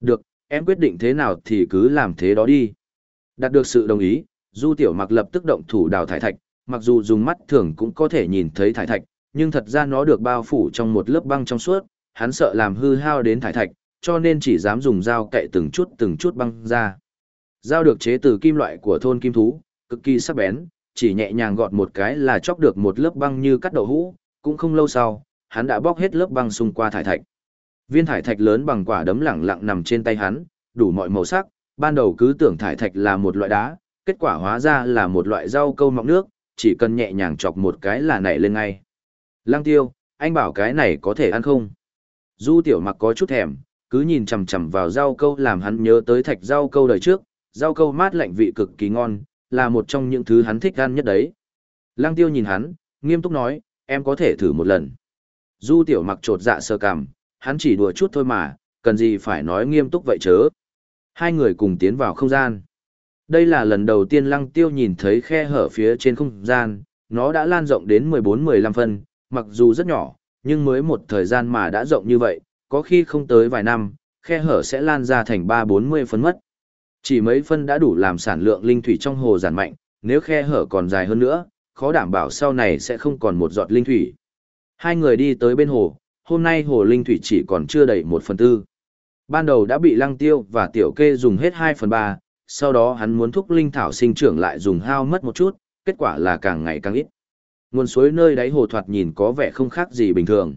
Speaker 1: Được, em quyết định thế nào thì cứ làm thế đó đi. Đạt được sự đồng ý, Du Tiểu Mặc lập tức động thủ đào thải thạch, mặc dù dùng mắt thường cũng có thể nhìn thấy thải thạch, nhưng thật ra nó được bao phủ trong một lớp băng trong suốt, hắn sợ làm hư hao đến thải thạch, cho nên chỉ dám dùng dao cậy từng chút từng chút băng ra. Dao được chế từ kim loại của thôn kim thú, cực kỳ sắc bén, chỉ nhẹ nhàng gọt một cái là chóc được một lớp băng như cắt đậu hũ, cũng không lâu sau, hắn đã bóc hết lớp băng xung qua thải thạch. Viên thải thạch lớn bằng quả đấm lẳng lặng nằm trên tay hắn, đủ mọi màu sắc, ban đầu cứ tưởng thải thạch là một loại đá, kết quả hóa ra là một loại rau câu mọng nước, chỉ cần nhẹ nhàng chọc một cái là nảy lên ngay. Lăng tiêu, anh bảo cái này có thể ăn không? Du tiểu mặc có chút thèm, cứ nhìn chằm chằm vào rau câu làm hắn nhớ tới thạch rau câu đời trước, rau câu mát lạnh vị cực kỳ ngon, là một trong những thứ hắn thích ăn nhất đấy. Lăng tiêu nhìn hắn, nghiêm túc nói, em có thể thử một lần. Du tiểu mặc trột dạ sơ cằm, hắn chỉ đùa chút thôi mà, cần gì phải nói nghiêm túc vậy chớ. Hai người cùng tiến vào không gian. Đây là lần đầu tiên lăng tiêu nhìn thấy khe hở phía trên không gian, nó đã lan rộng đến 14-15 phân, mặc dù rất nhỏ, nhưng mới một thời gian mà đã rộng như vậy, có khi không tới vài năm, khe hở sẽ lan ra thành 3-40 phân mất. Chỉ mấy phân đã đủ làm sản lượng linh thủy trong hồ giảm mạnh, nếu khe hở còn dài hơn nữa, khó đảm bảo sau này sẽ không còn một giọt linh thủy. Hai người đi tới bên hồ, hôm nay hồ linh thủy chỉ còn chưa đầy một phần tư. Ban đầu đã bị lăng tiêu và tiểu kê dùng hết 2 phần 3, sau đó hắn muốn thúc linh thảo sinh trưởng lại dùng hao mất một chút, kết quả là càng ngày càng ít. Nguồn suối nơi đáy hồ thoạt nhìn có vẻ không khác gì bình thường.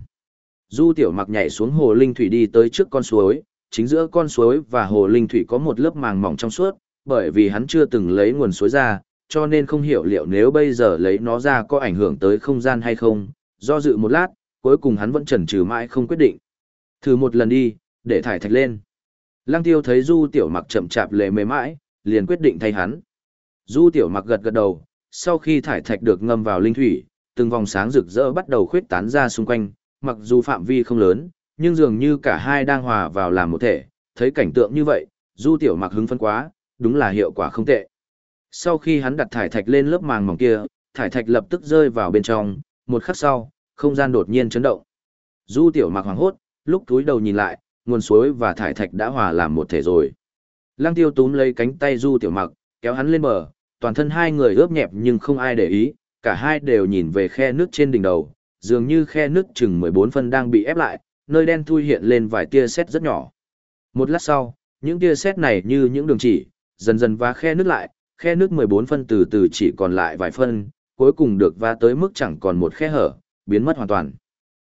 Speaker 1: Du tiểu mặc nhảy xuống hồ linh thủy đi tới trước con suối, chính giữa con suối và hồ linh thủy có một lớp màng mỏng trong suốt, bởi vì hắn chưa từng lấy nguồn suối ra, cho nên không hiểu liệu nếu bây giờ lấy nó ra có ảnh hưởng tới không gian hay không. Do dự một lát, cuối cùng hắn vẫn chần chừ mãi không quyết định. Thử một lần đi, để thải thạch lên. Lăng tiêu thấy du tiểu mặc chậm chạp lề mề mãi, liền quyết định thay hắn. Du tiểu mặc gật gật đầu, sau khi thải thạch được ngâm vào linh thủy, từng vòng sáng rực rỡ bắt đầu khuyết tán ra xung quanh, mặc dù phạm vi không lớn, nhưng dường như cả hai đang hòa vào làm một thể, thấy cảnh tượng như vậy, du tiểu mặc hứng phấn quá, đúng là hiệu quả không tệ. Sau khi hắn đặt thải thạch lên lớp màng mỏng kia, thải thạch lập tức rơi vào bên trong, một khắc sau, không gian đột nhiên chấn động. Du tiểu mặc hoảng hốt, lúc túi đầu nhìn lại, nguồn suối và thải thạch đã hòa làm một thể rồi. Lăng tiêu túm lấy cánh tay du tiểu mặc, kéo hắn lên bờ, toàn thân hai người ướp nhẹp nhưng không ai để ý, cả hai đều nhìn về khe nước trên đỉnh đầu, dường như khe nước chừng 14 phân đang bị ép lại, nơi đen thui hiện lên vài tia sét rất nhỏ. Một lát sau, những tia sét này như những đường chỉ, dần dần va khe nước lại, khe nước 14 phân từ từ chỉ còn lại vài phân, cuối cùng được va tới mức chẳng còn một khe hở, biến mất hoàn toàn.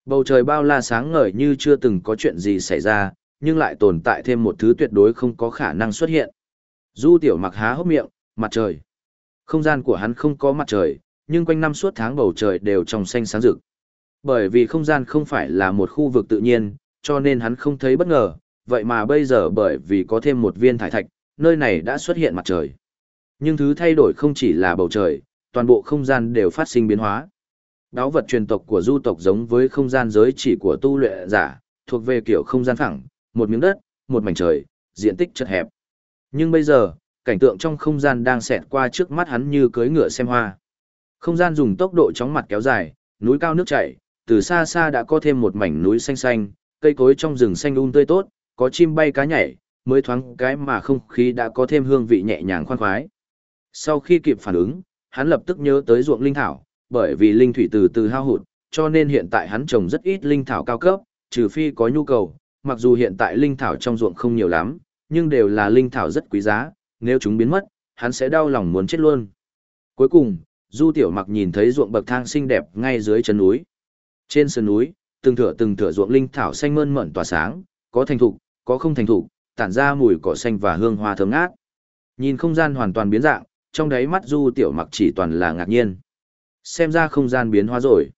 Speaker 1: Bầu trời bao la sáng ngời như chưa từng có chuyện gì xảy ra, nhưng lại tồn tại thêm một thứ tuyệt đối không có khả năng xuất hiện. Du tiểu mặc há hốc miệng, mặt trời. Không gian của hắn không có mặt trời, nhưng quanh năm suốt tháng bầu trời đều trong xanh sáng rực. Bởi vì không gian không phải là một khu vực tự nhiên, cho nên hắn không thấy bất ngờ, vậy mà bây giờ bởi vì có thêm một viên thải thạch, nơi này đã xuất hiện mặt trời. Nhưng thứ thay đổi không chỉ là bầu trời, toàn bộ không gian đều phát sinh biến hóa. Đáo vật truyền tộc của du tộc giống với không gian giới chỉ của tu luyện giả, thuộc về kiểu không gian phẳng, một miếng đất, một mảnh trời, diện tích chật hẹp. Nhưng bây giờ, cảnh tượng trong không gian đang xẹt qua trước mắt hắn như cưỡi ngựa xem hoa. Không gian dùng tốc độ chóng mặt kéo dài, núi cao nước chảy, từ xa xa đã có thêm một mảnh núi xanh xanh, cây cối trong rừng xanh um tươi tốt, có chim bay cá nhảy, mới thoáng cái mà không khí đã có thêm hương vị nhẹ nhàng khoan khoái. Sau khi kịp phản ứng, hắn lập tức nhớ tới ruộng linh thảo, bởi vì linh thủy từ từ hao hụt, cho nên hiện tại hắn trồng rất ít linh thảo cao cấp, trừ phi có nhu cầu, mặc dù hiện tại linh thảo trong ruộng không nhiều lắm, nhưng đều là linh thảo rất quý giá, nếu chúng biến mất, hắn sẽ đau lòng muốn chết luôn. Cuối cùng, Du Tiểu Mặc nhìn thấy ruộng bậc thang xinh đẹp ngay dưới chân núi. Trên sườn núi, từng thửa từng thửa ruộng linh thảo xanh mơn mởn tỏa sáng, có thành thục, có không thành thục, tản ra mùi cỏ xanh và hương hoa thơm ngát. Nhìn không gian hoàn toàn biến dạng, trong đáy mắt Du Tiểu Mặc chỉ toàn là ngạc nhiên. Xem ra không gian biến hóa rồi.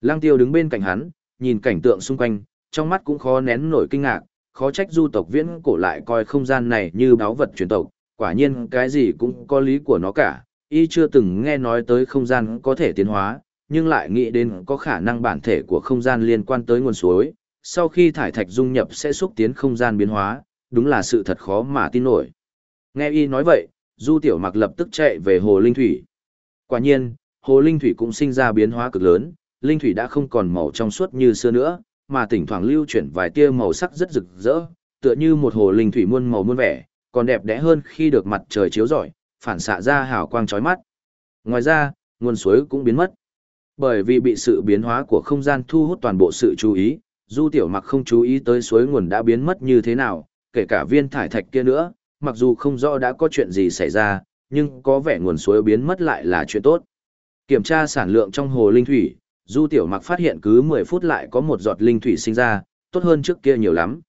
Speaker 1: Lăng Tiêu đứng bên cạnh hắn, nhìn cảnh tượng xung quanh, trong mắt cũng khó nén nổi kinh ngạc, khó trách du tộc viễn cổ lại coi không gian này như báu vật truyền tộc, quả nhiên cái gì cũng có lý của nó cả, y chưa từng nghe nói tới không gian có thể tiến hóa, nhưng lại nghĩ đến có khả năng bản thể của không gian liên quan tới nguồn suối, sau khi thải thạch dung nhập sẽ xúc tiến không gian biến hóa, đúng là sự thật khó mà tin nổi. Nghe y nói vậy, Du Tiểu Mặc lập tức chạy về hồ linh thủy. Quả nhiên, hồ linh thủy cũng sinh ra biến hóa cực lớn, linh thủy đã không còn màu trong suốt như xưa nữa, mà thỉnh thoảng lưu chuyển vài tia màu sắc rất rực rỡ, tựa như một hồ linh thủy muôn màu muôn vẻ, còn đẹp đẽ hơn khi được mặt trời chiếu rọi, phản xạ ra hào quang chói mắt. Ngoài ra, nguồn suối cũng biến mất. Bởi vì bị sự biến hóa của không gian thu hút toàn bộ sự chú ý, Du Tiểu Mặc không chú ý tới suối nguồn đã biến mất như thế nào, kể cả viên thải thạch kia nữa, mặc dù không rõ đã có chuyện gì xảy ra, nhưng có vẻ nguồn suối biến mất lại là chuyện tốt. Kiểm tra sản lượng trong hồ linh thủy, Du Tiểu Mặc phát hiện cứ 10 phút lại có một giọt linh thủy sinh ra, tốt hơn trước kia nhiều lắm.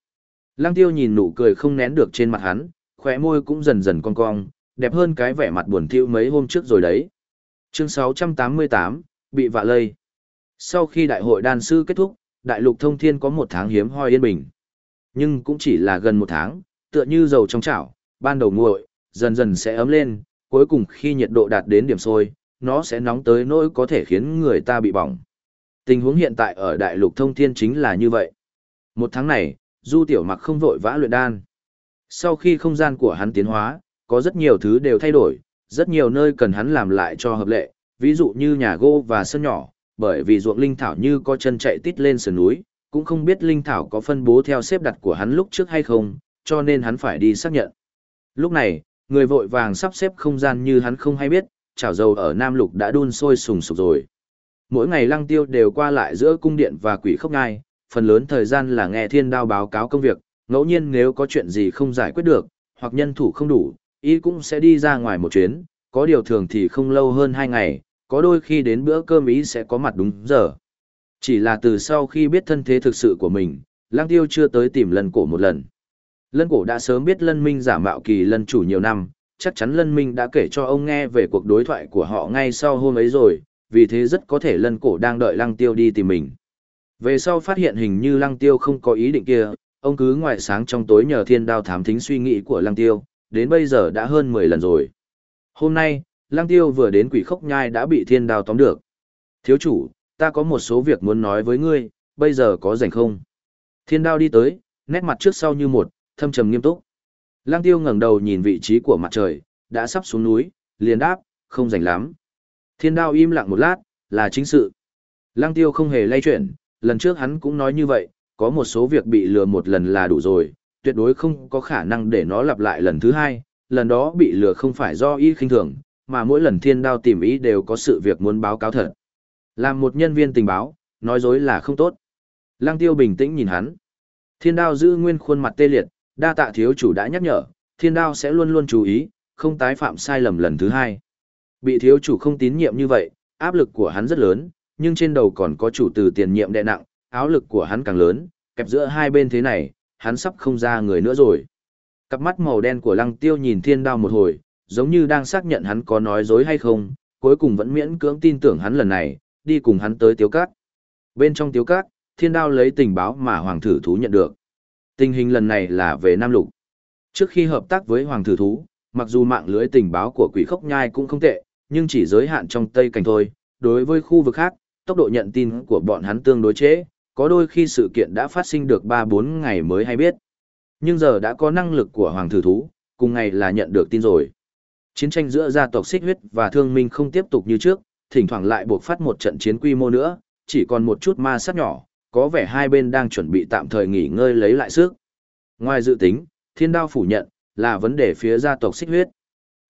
Speaker 1: Lăng Tiêu nhìn nụ cười không nén được trên mặt hắn, khóe môi cũng dần dần cong cong, đẹp hơn cái vẻ mặt buồn thiu mấy hôm trước rồi đấy. Chương 688, bị vạ lây. Sau khi đại hội đan sư kết thúc, đại lục thông thiên có một tháng hiếm hoi yên bình. Nhưng cũng chỉ là gần một tháng, tựa như dầu trong chảo, ban đầu nguội, dần dần sẽ ấm lên, cuối cùng khi nhiệt độ đạt đến điểm sôi, nó sẽ nóng tới nỗi có thể khiến người ta bị bỏng. Tình huống hiện tại ở đại lục thông thiên chính là như vậy. Một tháng này, Du Tiểu Mặc không vội vã luyện đan. Sau khi không gian của hắn tiến hóa, có rất nhiều thứ đều thay đổi, rất nhiều nơi cần hắn làm lại cho hợp lệ, ví dụ như nhà gỗ và sân nhỏ, bởi vì ruộng linh thảo như có chân chạy tít lên sườn núi, cũng không biết linh thảo có phân bố theo xếp đặt của hắn lúc trước hay không, cho nên hắn phải đi xác nhận. Lúc này, người vội vàng sắp xếp không gian như hắn không hay biết, chảo dầu ở Nam Lục đã đun sôi sùng sục rồi. Mỗi ngày lăng tiêu đều qua lại giữa cung điện và quỷ khốc ngai, phần lớn thời gian là nghe thiên đao báo cáo công việc, ngẫu nhiên nếu có chuyện gì không giải quyết được, hoặc nhân thủ không đủ, y cũng sẽ đi ra ngoài một chuyến, có điều thường thì không lâu hơn hai ngày, có đôi khi đến bữa cơm ý sẽ có mặt đúng giờ. Chỉ là từ sau khi biết thân thế thực sự của mình, lang tiêu chưa tới tìm lần cổ một lần. Lân cổ đã sớm biết lân minh giả mạo kỳ lân chủ nhiều năm, chắc chắn lân minh đã kể cho ông nghe về cuộc đối thoại của họ ngay sau hôm ấy rồi, vì thế rất có thể lân cổ đang đợi lăng tiêu đi tìm mình. Về sau phát hiện hình như lăng tiêu không có ý định kia, ông cứ ngoại sáng trong tối nhờ thiên đao thám thính suy nghĩ của lăng tiêu, đến bây giờ đã hơn 10 lần rồi. Hôm nay, lăng tiêu vừa đến quỷ khốc nhai đã bị thiên đao tóm được. Thiếu chủ, ta có một số việc muốn nói với ngươi, bây giờ có rảnh không? Thiên đao đi tới, nét mặt trước sau như một, thâm trầm nghiêm túc. Lăng tiêu ngẩng đầu nhìn vị trí của mặt trời, đã sắp xuống núi, liền đáp, không rảnh lắm. Thiên đao im lặng một lát, là chính sự. Lăng tiêu không hề lay chuyển, lần trước hắn cũng nói như vậy, có một số việc bị lừa một lần là đủ rồi, tuyệt đối không có khả năng để nó lặp lại lần thứ hai, lần đó bị lừa không phải do y khinh thường, mà mỗi lần thiên đao tìm ý đều có sự việc muốn báo cáo thật. Làm một nhân viên tình báo, nói dối là không tốt. Lăng tiêu bình tĩnh nhìn hắn. Thiên đao giữ nguyên khuôn mặt tê liệt, đa tạ thiếu chủ đã nhắc nhở, thiên đao sẽ luôn luôn chú ý, không tái phạm sai lầm lần thứ hai. Bị thiếu chủ không tín nhiệm như vậy, áp lực của hắn rất lớn, nhưng trên đầu còn có chủ từ tiền nhiệm đè nặng, áo lực của hắn càng lớn, kẹp giữa hai bên thế này, hắn sắp không ra người nữa rồi. Cặp mắt màu đen của lăng tiêu nhìn thiên đao một hồi, giống như đang xác nhận hắn có nói dối hay không, cuối cùng vẫn miễn cưỡng tin tưởng hắn lần này, đi cùng hắn tới tiếu cát. Bên trong tiếu cát, thiên đao lấy tình báo mà hoàng thử thú nhận được. Tình hình lần này là về Nam Lục. Trước khi hợp tác với hoàng thử thú, mặc dù mạng lưới tình báo của quỷ khốc nhai cũng không tệ, nhưng chỉ giới hạn trong Tây Cảnh thôi. Đối với khu vực khác, tốc độ nhận tin của bọn hắn tương đối chế, có đôi khi sự kiện đã phát sinh được 3-4 ngày mới hay biết. Nhưng giờ đã có năng lực của hoàng thử thú, cùng ngày là nhận được tin rồi. Chiến tranh giữa gia tộc xích huyết và thương minh không tiếp tục như trước, thỉnh thoảng lại buộc phát một trận chiến quy mô nữa, chỉ còn một chút ma sát nhỏ, có vẻ hai bên đang chuẩn bị tạm thời nghỉ ngơi lấy lại sức. Ngoài dự tính, thiên đao phủ nhận, là vấn đề phía gia tộc xích huyết.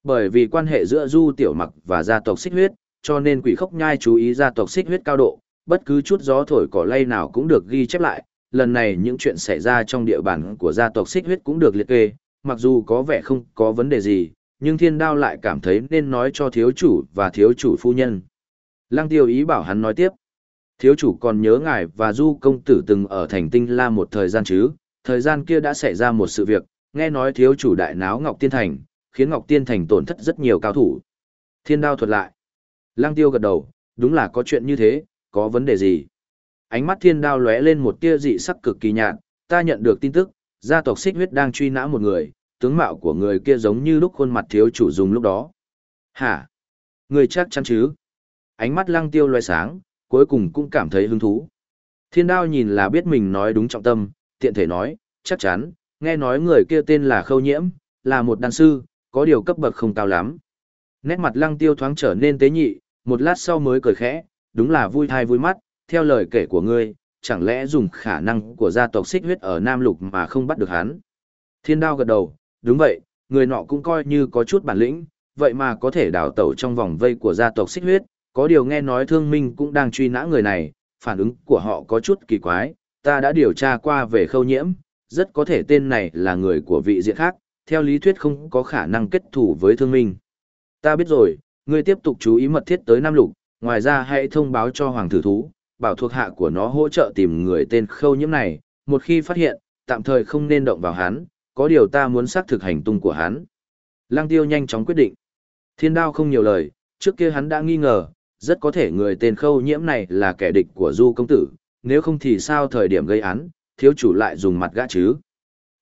Speaker 1: Bởi vì quan hệ giữa du tiểu mặc và gia tộc xích huyết, cho nên quỷ khốc nhai chú ý gia tộc xích huyết cao độ, bất cứ chút gió thổi cỏ lay nào cũng được ghi chép lại. Lần này những chuyện xảy ra trong địa bàn của gia tộc xích huyết cũng được liệt kê, mặc dù có vẻ không có vấn đề gì, nhưng thiên đao lại cảm thấy nên nói cho thiếu chủ và thiếu chủ phu nhân. Lăng tiêu ý bảo hắn nói tiếp. Thiếu chủ còn nhớ ngài và du công tử từng ở thành tinh la một thời gian chứ, thời gian kia đã xảy ra một sự việc, nghe nói thiếu chủ đại náo Ngọc Tiên Thành, khiến Ngọc Tiên Thành tổn thất rất nhiều cao thủ. Thiên đao thuật lại. lang tiêu gật đầu, đúng là có chuyện như thế, có vấn đề gì? Ánh mắt thiên đao lóe lên một tia dị sắc cực kỳ nhạt, ta nhận được tin tức, gia tộc xích huyết đang truy nã một người, tướng mạo của người kia giống như lúc khuôn mặt thiếu chủ dùng lúc đó. Hả? Người chắc chắn chứ? Ánh mắt lăng tiêu loe sáng, cuối cùng cũng cảm thấy hứng thú. Thiên đao nhìn là biết mình nói đúng trọng tâm, tiện thể nói, chắc chắn, nghe nói người kia tên là Khâu Nhiễm, là một đàn sư, có điều cấp bậc không cao lắm. Nét mặt lăng tiêu thoáng trở nên tế nhị, một lát sau mới cười khẽ, đúng là vui thai vui mắt, theo lời kể của ngươi, chẳng lẽ dùng khả năng của gia tộc xích huyết ở Nam Lục mà không bắt được hắn. Thiên đao gật đầu, đúng vậy, người nọ cũng coi như có chút bản lĩnh, vậy mà có thể đào tẩu trong vòng vây của gia tộc xích huyết, có điều nghe nói thương minh cũng đang truy nã người này, phản ứng của họ có chút kỳ quái, ta đã điều tra qua về khâu nhiễm, rất có thể tên này là người của vị diện khác, theo lý thuyết không có khả năng kết thủ với thương minh. Ta biết rồi, ngươi tiếp tục chú ý mật thiết tới Nam Lục, ngoài ra hãy thông báo cho Hoàng Thử Thú, bảo thuộc hạ của nó hỗ trợ tìm người tên khâu nhiễm này, một khi phát hiện, tạm thời không nên động vào hắn, có điều ta muốn xác thực hành tung của hắn. Lăng tiêu nhanh chóng quyết định. Thiên đao không nhiều lời, trước kia hắn đã nghi ngờ, rất có thể người tên khâu nhiễm này là kẻ địch của du công tử, nếu không thì sao thời điểm gây án, thiếu chủ lại dùng mặt gã chứ.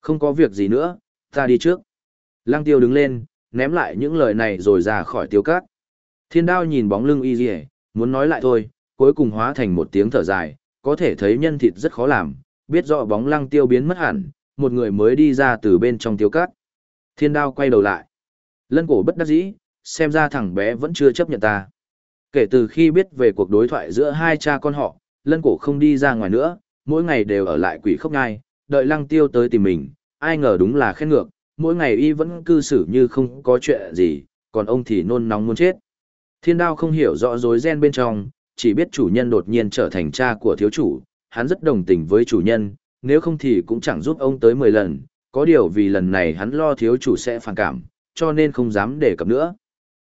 Speaker 1: Không có việc gì nữa, ta đi trước. Lăng tiêu đứng lên, ném lại những lời này rồi ra khỏi tiêu cát. Thiên đao nhìn bóng lưng y dì muốn nói lại thôi, cuối cùng hóa thành một tiếng thở dài, có thể thấy nhân thịt rất khó làm, biết rõ bóng lăng tiêu biến mất hẳn, một người mới đi ra từ bên trong tiêu cát. Thiên đao quay đầu lại. Lân cổ bất đắc dĩ, xem ra thằng bé vẫn chưa chấp nhận ta. Kể từ khi biết về cuộc đối thoại giữa hai cha con họ, lân cổ không đi ra ngoài nữa, mỗi ngày đều ở lại quỷ khốc ngai, đợi lăng tiêu tới tìm mình, ai ngờ đúng là khen ngược, mỗi ngày y vẫn cư xử như không có chuyện gì, còn ông thì nôn nóng muốn chết. Thiên đao không hiểu rõ rối ren bên trong, chỉ biết chủ nhân đột nhiên trở thành cha của thiếu chủ, hắn rất đồng tình với chủ nhân, nếu không thì cũng chẳng giúp ông tới 10 lần, có điều vì lần này hắn lo thiếu chủ sẽ phản cảm, cho nên không dám đề cập nữa.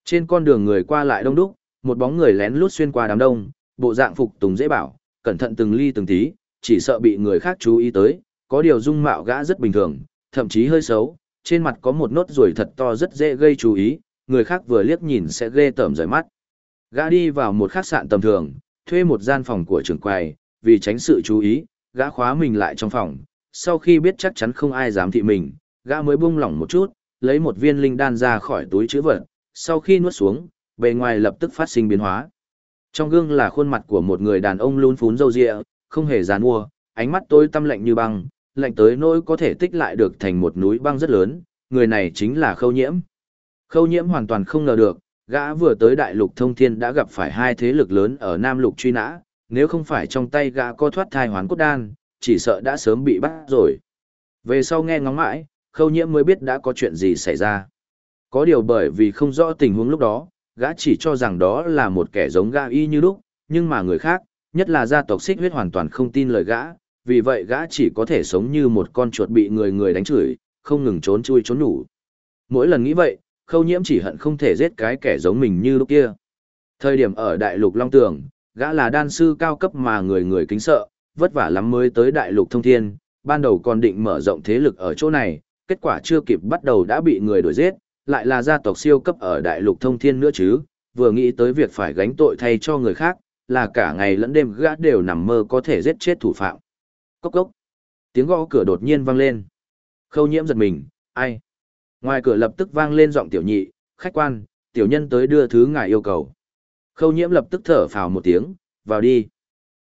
Speaker 1: Trên con đường người qua lại đông đúc, một bóng người lén lút xuyên qua đám đông, bộ dạng phục tùng dễ bảo, cẩn thận từng ly từng tí, chỉ sợ bị người khác chú ý tới, có điều dung mạo gã rất bình thường, thậm chí hơi xấu, trên mặt có một nốt ruồi thật to rất dễ gây chú ý, người khác vừa liếc nhìn sẽ ghê tởm rời mắt. Gã đi vào một khách sạn tầm thường, thuê một gian phòng của trưởng quầy, vì tránh sự chú ý, gã khóa mình lại trong phòng. Sau khi biết chắc chắn không ai dám thị mình, gã mới buông lỏng một chút, lấy một viên linh đan ra khỏi túi chữ vật. Sau khi nuốt xuống, bề ngoài lập tức phát sinh biến hóa. Trong gương là khuôn mặt của một người đàn ông lún phún râu ria, không hề giàn mua, ánh mắt tối tăm lạnh như băng, lạnh tới nỗi có thể tích lại được thành một núi băng rất lớn, người này chính là Khâu Nhiễm. Khâu Nhiễm hoàn toàn không ngờ được, gã vừa tới đại lục thông thiên đã gặp phải hai thế lực lớn ở Nam lục truy nã, nếu không phải trong tay gã có thoát thai hoán cốt đan, chỉ sợ đã sớm bị bắt rồi. Về sau nghe ngóng mãi, Khâu Nhiễm mới biết đã có chuyện gì xảy ra. Có điều bởi vì không rõ tình huống lúc đó, gã chỉ cho rằng đó là một kẻ giống gã y như lúc, nhưng mà người khác, nhất là gia tộc xích huyết hoàn toàn không tin lời gã, vì vậy gã chỉ có thể sống như một con chuột bị người người đánh chửi, không ngừng trốn chui trốn nhủ. Mỗi lần nghĩ vậy, khâu nhiễm chỉ hận không thể giết cái kẻ giống mình như lúc kia. Thời điểm ở đại lục Long Tường, gã là đan sư cao cấp mà người người kính sợ, vất vả lắm mới tới đại lục thông thiên, ban đầu còn định mở rộng thế lực ở chỗ này, kết quả chưa kịp bắt đầu đã bị người đuổi giết, lại là gia tộc siêu cấp ở đại lục thông thiên nữa chứ, vừa nghĩ tới việc phải gánh tội thay cho người khác, là cả ngày lẫn đêm gã đều nằm mơ có thể giết chết thủ phạm. Cốc cốc. Tiếng gõ cửa đột nhiên vang lên. Khâu nhiễm giật mình, ai? Ngoài cửa lập tức vang lên giọng tiểu nhị, khách quan, tiểu nhân tới đưa thứ ngài yêu cầu. Khâu nhiễm lập tức thở phào một tiếng, vào đi.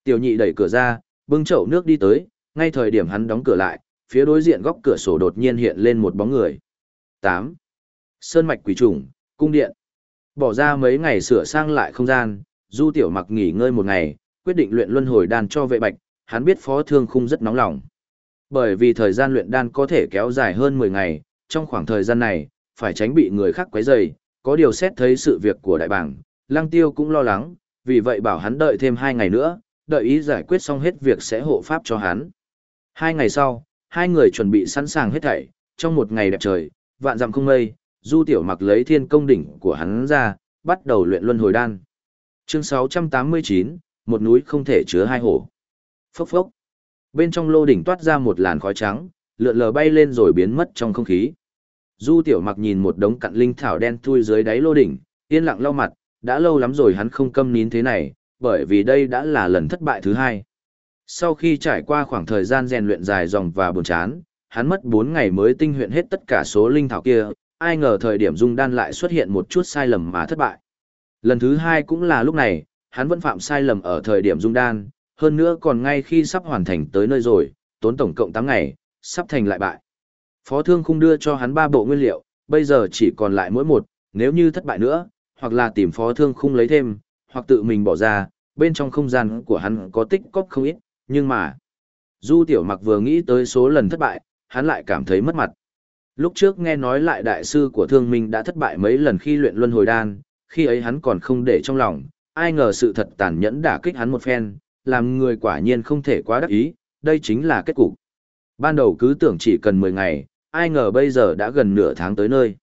Speaker 1: Tiểu nhị đẩy cửa ra, bưng chậu nước đi tới, ngay thời điểm hắn đóng cửa lại, phía đối diện góc cửa sổ đột nhiên hiện lên một bóng người. 8. Sơn mạch quỷ trùng, cung điện. Bỏ ra mấy ngày sửa sang lại không gian, Du Tiểu Mặc nghỉ ngơi một ngày, quyết định luyện luân hồi đan cho vệ bạch, hắn biết phó thương khung rất nóng lòng. Bởi vì thời gian luyện đan có thể kéo dài hơn 10 ngày, trong khoảng thời gian này, phải tránh bị người khác quấy rầy, có điều xét thấy sự việc của đại bảng, Lăng Tiêu cũng lo lắng, vì vậy bảo hắn đợi thêm 2 ngày nữa, đợi ý giải quyết xong hết việc sẽ hộ pháp cho hắn. Hai ngày sau, hai người chuẩn bị sẵn sàng hết thảy, trong một ngày đẹp trời, vạn dặm không mây, Du Tiểu Mặc lấy thiên công đỉnh của hắn ra, bắt đầu luyện luân hồi đan. Chương 689, một núi không thể chứa hai hổ. Phốc phốc. Bên trong lô đỉnh toát ra một làn khói trắng, lượn lờ bay lên rồi biến mất trong không khí. Du Tiểu Mặc nhìn một đống cặn linh thảo đen thui dưới đáy lô đỉnh, yên lặng lau mặt, đã lâu lắm rồi hắn không câm nín thế này, bởi vì đây đã là lần thất bại thứ hai. Sau khi trải qua khoảng thời gian rèn luyện dài dòng và buồn chán, hắn mất 4 ngày mới tinh luyện hết tất cả số linh thảo kia, ai ngờ thời điểm dung đan lại xuất hiện một chút sai lầm mà thất bại. Lần thứ hai cũng là lúc này, hắn vẫn phạm sai lầm ở thời điểm dung đan, hơn nữa còn ngay khi sắp hoàn thành tới nơi rồi, tốn tổng cộng 8 ngày, sắp thành lại bại. Phó thương khung đưa cho hắn ba bộ nguyên liệu, bây giờ chỉ còn lại mỗi một, nếu như thất bại nữa, hoặc là tìm phó thương khung lấy thêm, hoặc tự mình bỏ ra, bên trong không gian của hắn có tích cóp không ít, nhưng mà... Du tiểu mặc vừa nghĩ tới số lần thất bại, hắn lại cảm thấy mất mặt. Lúc trước nghe nói lại đại sư của thương minh đã thất bại mấy lần khi luyện luân hồi đan, khi ấy hắn còn không để trong lòng, ai ngờ sự thật tàn nhẫn đả kích hắn một phen, làm người quả nhiên không thể quá đắc ý, đây chính là kết cục. Ban đầu cứ tưởng chỉ cần 10 ngày, ai ngờ bây giờ đã gần nửa tháng tới nơi.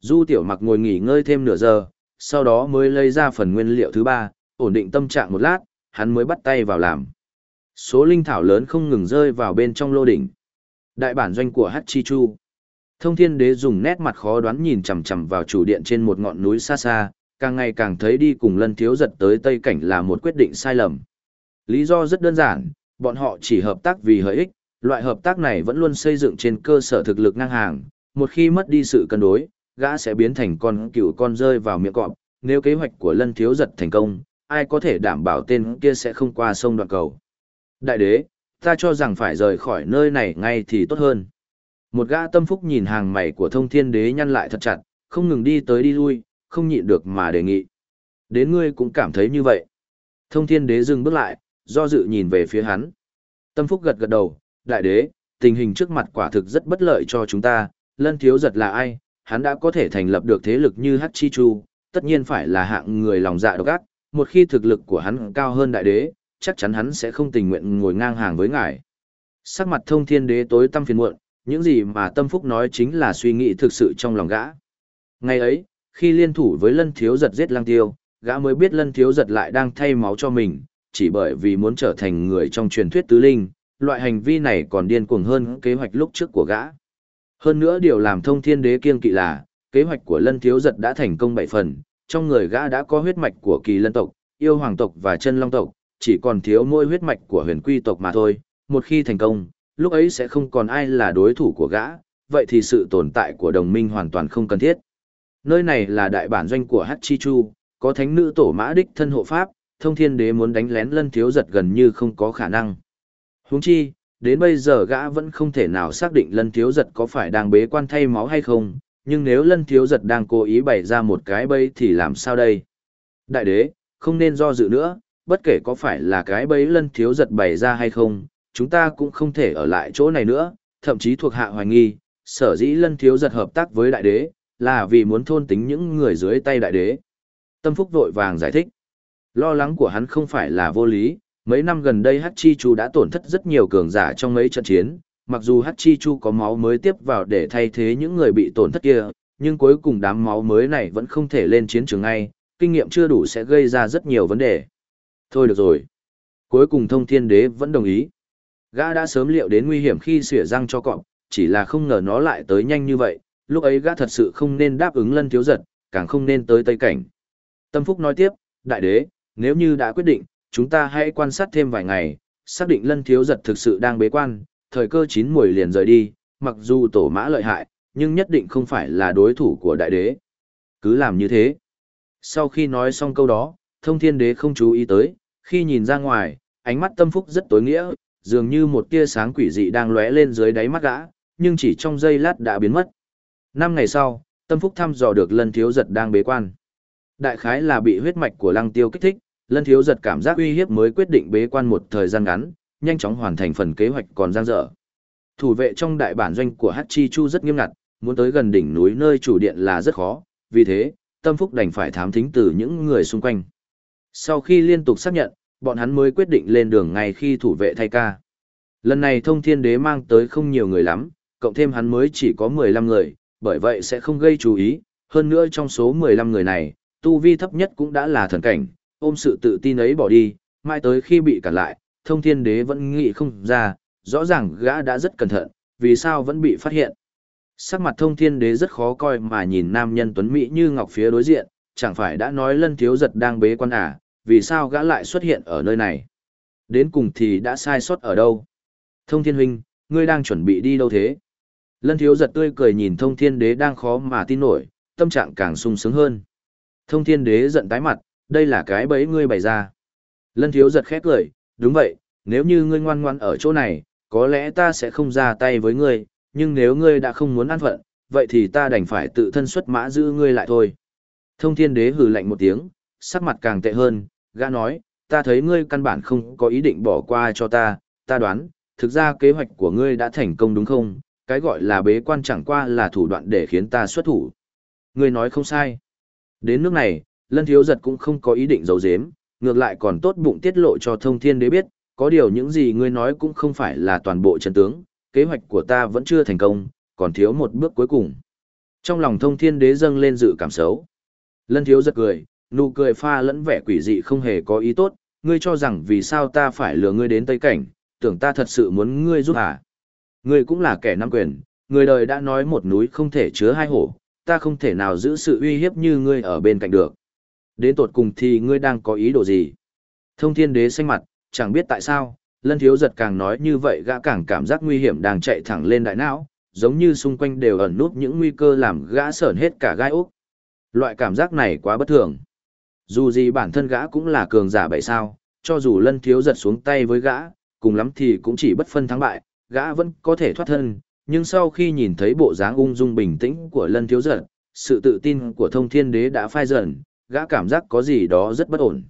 Speaker 1: Du tiểu mặc ngồi nghỉ ngơi thêm nửa giờ, sau đó mới lấy ra phần nguyên liệu thứ ba, ổn định tâm trạng một lát, hắn mới bắt tay vào làm. Số linh thảo lớn không ngừng rơi vào bên trong lô đỉnh. Đại bản doanh của Hachichu. Thông thiên đế dùng nét mặt khó đoán nhìn chằm chằm vào chủ điện trên một ngọn núi xa xa, càng ngày càng thấy đi cùng lân thiếu giật tới Tây Cảnh là một quyết định sai lầm. Lý do rất đơn giản, bọn họ chỉ hợp tác vì lợi ích, loại hợp tác này vẫn luôn xây dựng trên cơ sở thực lực ngang hàng, một khi mất đi sự cân đối, gã sẽ biến thành con cựu con rơi vào miệng cọp, nếu kế hoạch của lân thiếu giật thành công, ai có thể đảm bảo tên kia sẽ không qua sông đoạn cầu. Đại đế, ta cho rằng phải rời khỏi nơi này ngay thì tốt hơn. Một gã tâm phúc nhìn hàng mày của thông thiên đế nhăn lại thật chặt, không ngừng đi tới đi lui, không nhịn được mà đề nghị. Đến ngươi cũng cảm thấy như vậy. Thông thiên đế dừng bước lại, do dự nhìn về phía hắn. Tâm phúc gật gật đầu, đại đế, tình hình trước mặt quả thực rất bất lợi cho chúng ta, lân thiếu giật là ai, hắn đã có thể thành lập được thế lực như Hát Chi Chu, tất nhiên phải là hạng người lòng dạ độc ác, một khi thực lực của hắn cao hơn đại đế, chắc chắn hắn sẽ không tình nguyện ngồi ngang hàng với ngài. Sắc mặt thông thiên đế tối tăm phiền muộn, những gì mà tâm phúc nói chính là suy nghĩ thực sự trong lòng gã. Ngày ấy, khi liên thủ với lân thiếu giật giết lang tiêu, gã mới biết lân thiếu giật lại đang thay máu cho mình, chỉ bởi vì muốn trở thành người trong truyền thuyết tứ linh, loại hành vi này còn điên cuồng hơn kế hoạch lúc trước của gã. Hơn nữa điều làm thông thiên đế kiên kỵ là, kế hoạch của lân thiếu giật đã thành công bảy phần, trong người gã đã có huyết mạch của kỳ lân tộc, yêu hoàng tộc và chân long tộc, chỉ còn thiếu mỗi huyết mạch của huyền quy tộc mà thôi, một khi thành công, lúc ấy sẽ không còn ai là đối thủ của gã, vậy thì sự tồn tại của đồng minh hoàn toàn không cần thiết. Nơi này là đại bản doanh của Hát Chi Chu, có thánh nữ tổ mã đích thân hộ pháp, thông thiên đế muốn đánh lén lân thiếu giật gần như không có khả năng. Huống chi, đến bây giờ gã vẫn không thể nào xác định lân thiếu giật có phải đang bế quan thay máu hay không, nhưng nếu lân thiếu giật đang cố ý bày ra một cái bẫy thì làm sao đây? Đại đế, không nên do dự nữa, bất kể có phải là cái bẫy lân thiếu giật bày ra hay không, chúng ta cũng không thể ở lại chỗ này nữa, thậm chí thuộc hạ hoài nghi, sở dĩ lân thiếu giật hợp tác với đại đế, là vì muốn thôn tính những người dưới tay đại đế. Tâm Phúc vội vàng giải thích. Lo lắng của hắn không phải là vô lý, mấy năm gần đây Hắc Chi Chu đã tổn thất rất nhiều cường giả trong mấy trận chiến, mặc dù Hắc Chi Chu có máu mới tiếp vào để thay thế những người bị tổn thất kia, nhưng cuối cùng đám máu mới này vẫn không thể lên chiến trường ngay, kinh nghiệm chưa đủ sẽ gây ra rất nhiều vấn đề. Thôi được rồi. Cuối cùng thông thiên đế vẫn đồng ý. Gã đã sớm liệu đến nguy hiểm khi xỉa răng cho cọp, chỉ là không ngờ nó lại tới nhanh như vậy, lúc ấy gã thật sự không nên đáp ứng lân thiếu giật, càng không nên tới Tây Cảnh. Tâm Phúc nói tiếp, đại đế, nếu như đã quyết định, chúng ta hãy quan sát thêm vài ngày, xác định lân thiếu giật thực sự đang bế quan, thời cơ chín mùi liền rời đi, mặc dù tổ mã lợi hại, nhưng nhất định không phải là đối thủ của đại đế. Cứ làm như thế. Sau khi nói xong câu đó, thông thiên đế không chú ý tới, khi nhìn ra ngoài, ánh mắt tâm phúc rất tối nghĩa, dường như một tia sáng quỷ dị đang lóe lên dưới đáy mắt gã, nhưng chỉ trong giây lát đã biến mất. Năm ngày sau, tâm phúc thăm dò được lân thiếu giật đang bế quan. Đại khái là bị huyết mạch của lăng tiêu kích thích, lân thiếu giật cảm giác uy hiếp mới quyết định bế quan một thời gian ngắn, nhanh chóng hoàn thành phần kế hoạch còn dang dở. Thủ vệ trong đại bản doanh của Hachi Chu rất nghiêm ngặt, muốn tới gần đỉnh núi nơi chủ điện là rất khó, vì thế, tâm phúc đành phải thám thính từ những người xung quanh. Sau khi liên tục xác nhận, bọn hắn mới quyết định lên đường ngay khi thủ vệ thay ca. Lần này thông thiên đế mang tới không nhiều người lắm, cộng thêm hắn mới chỉ có 15 người, bởi vậy sẽ không gây chú ý, hơn nữa trong số 15 người này, tu vi thấp nhất cũng đã là thần cảnh, ôm sự tự tin ấy bỏ đi, mai tới khi bị cản lại, thông thiên đế vẫn nghĩ không ra, rõ ràng gã đã rất cẩn thận, vì sao vẫn bị phát hiện. Sắc mặt thông thiên đế rất khó coi mà nhìn nam nhân tuấn mỹ như ngọc phía đối diện, chẳng phải đã nói lân thiếu giật đang bế quan à, vì sao gã lại xuất hiện ở nơi này. Đến cùng thì đã sai sót ở đâu. Thông thiên huynh, ngươi đang chuẩn bị đi đâu thế? Lân thiếu giật tươi cười nhìn thông thiên đế đang khó mà tin nổi, tâm trạng càng sung sướng hơn. Thông thiên đế giận tái mặt, đây là cái bẫy ngươi bày ra. Lân thiếu giật khét cười, đúng vậy, nếu như ngươi ngoan ngoan ở chỗ này, có lẽ ta sẽ không ra tay với ngươi, nhưng nếu ngươi đã không muốn ăn phận, vậy thì ta đành phải tự thân xuất mã giữ ngươi lại thôi. Thông thiên đế hừ lạnh một tiếng, sắc mặt càng tệ hơn, gã nói, ta thấy ngươi căn bản không có ý định bỏ qua cho ta, ta đoán, thực ra kế hoạch của ngươi đã thành công đúng không, cái gọi là bế quan chẳng qua là thủ đoạn để khiến ta xuất thủ. Ngươi nói không sai. Đến nước này, lân thiếu giật cũng không có ý định giấu giếm, ngược lại còn tốt bụng tiết lộ cho thông thiên đế biết, có điều những gì ngươi nói cũng không phải là toàn bộ chân tướng, kế hoạch của ta vẫn chưa thành công, còn thiếu một bước cuối cùng. Trong lòng thông thiên đế dâng lên dự cảm xấu. Lân thiếu giật cười, nụ cười pha lẫn vẻ quỷ dị không hề có ý tốt, ngươi cho rằng vì sao ta phải lừa ngươi đến Tây Cảnh, tưởng ta thật sự muốn ngươi giúp à. Ngươi cũng là kẻ nam quyền, người đời đã nói một núi không thể chứa hai hổ, ta không thể nào giữ sự uy hiếp như ngươi ở bên cạnh được. Đến tột cùng thì ngươi đang có ý đồ gì? Thông thiên đế xanh mặt, chẳng biết tại sao, lân thiếu giật càng nói như vậy gã càng cảm giác nguy hiểm đang chạy thẳng lên đại não, giống như xung quanh đều ẩn nút những nguy cơ làm gã sởn hết cả gai úc. Loại cảm giác này quá bất thường. Dù gì bản thân gã cũng là cường giả bảy sao, cho dù lân thiếu giật xuống tay với gã, cùng lắm thì cũng chỉ bất phân thắng bại, gã vẫn có thể thoát thân, nhưng sau khi nhìn thấy bộ dáng ung dung bình tĩnh của lân thiếu giật, sự tự tin của thông thiên đế đã phai dần, gã cảm giác có gì đó rất bất ổn.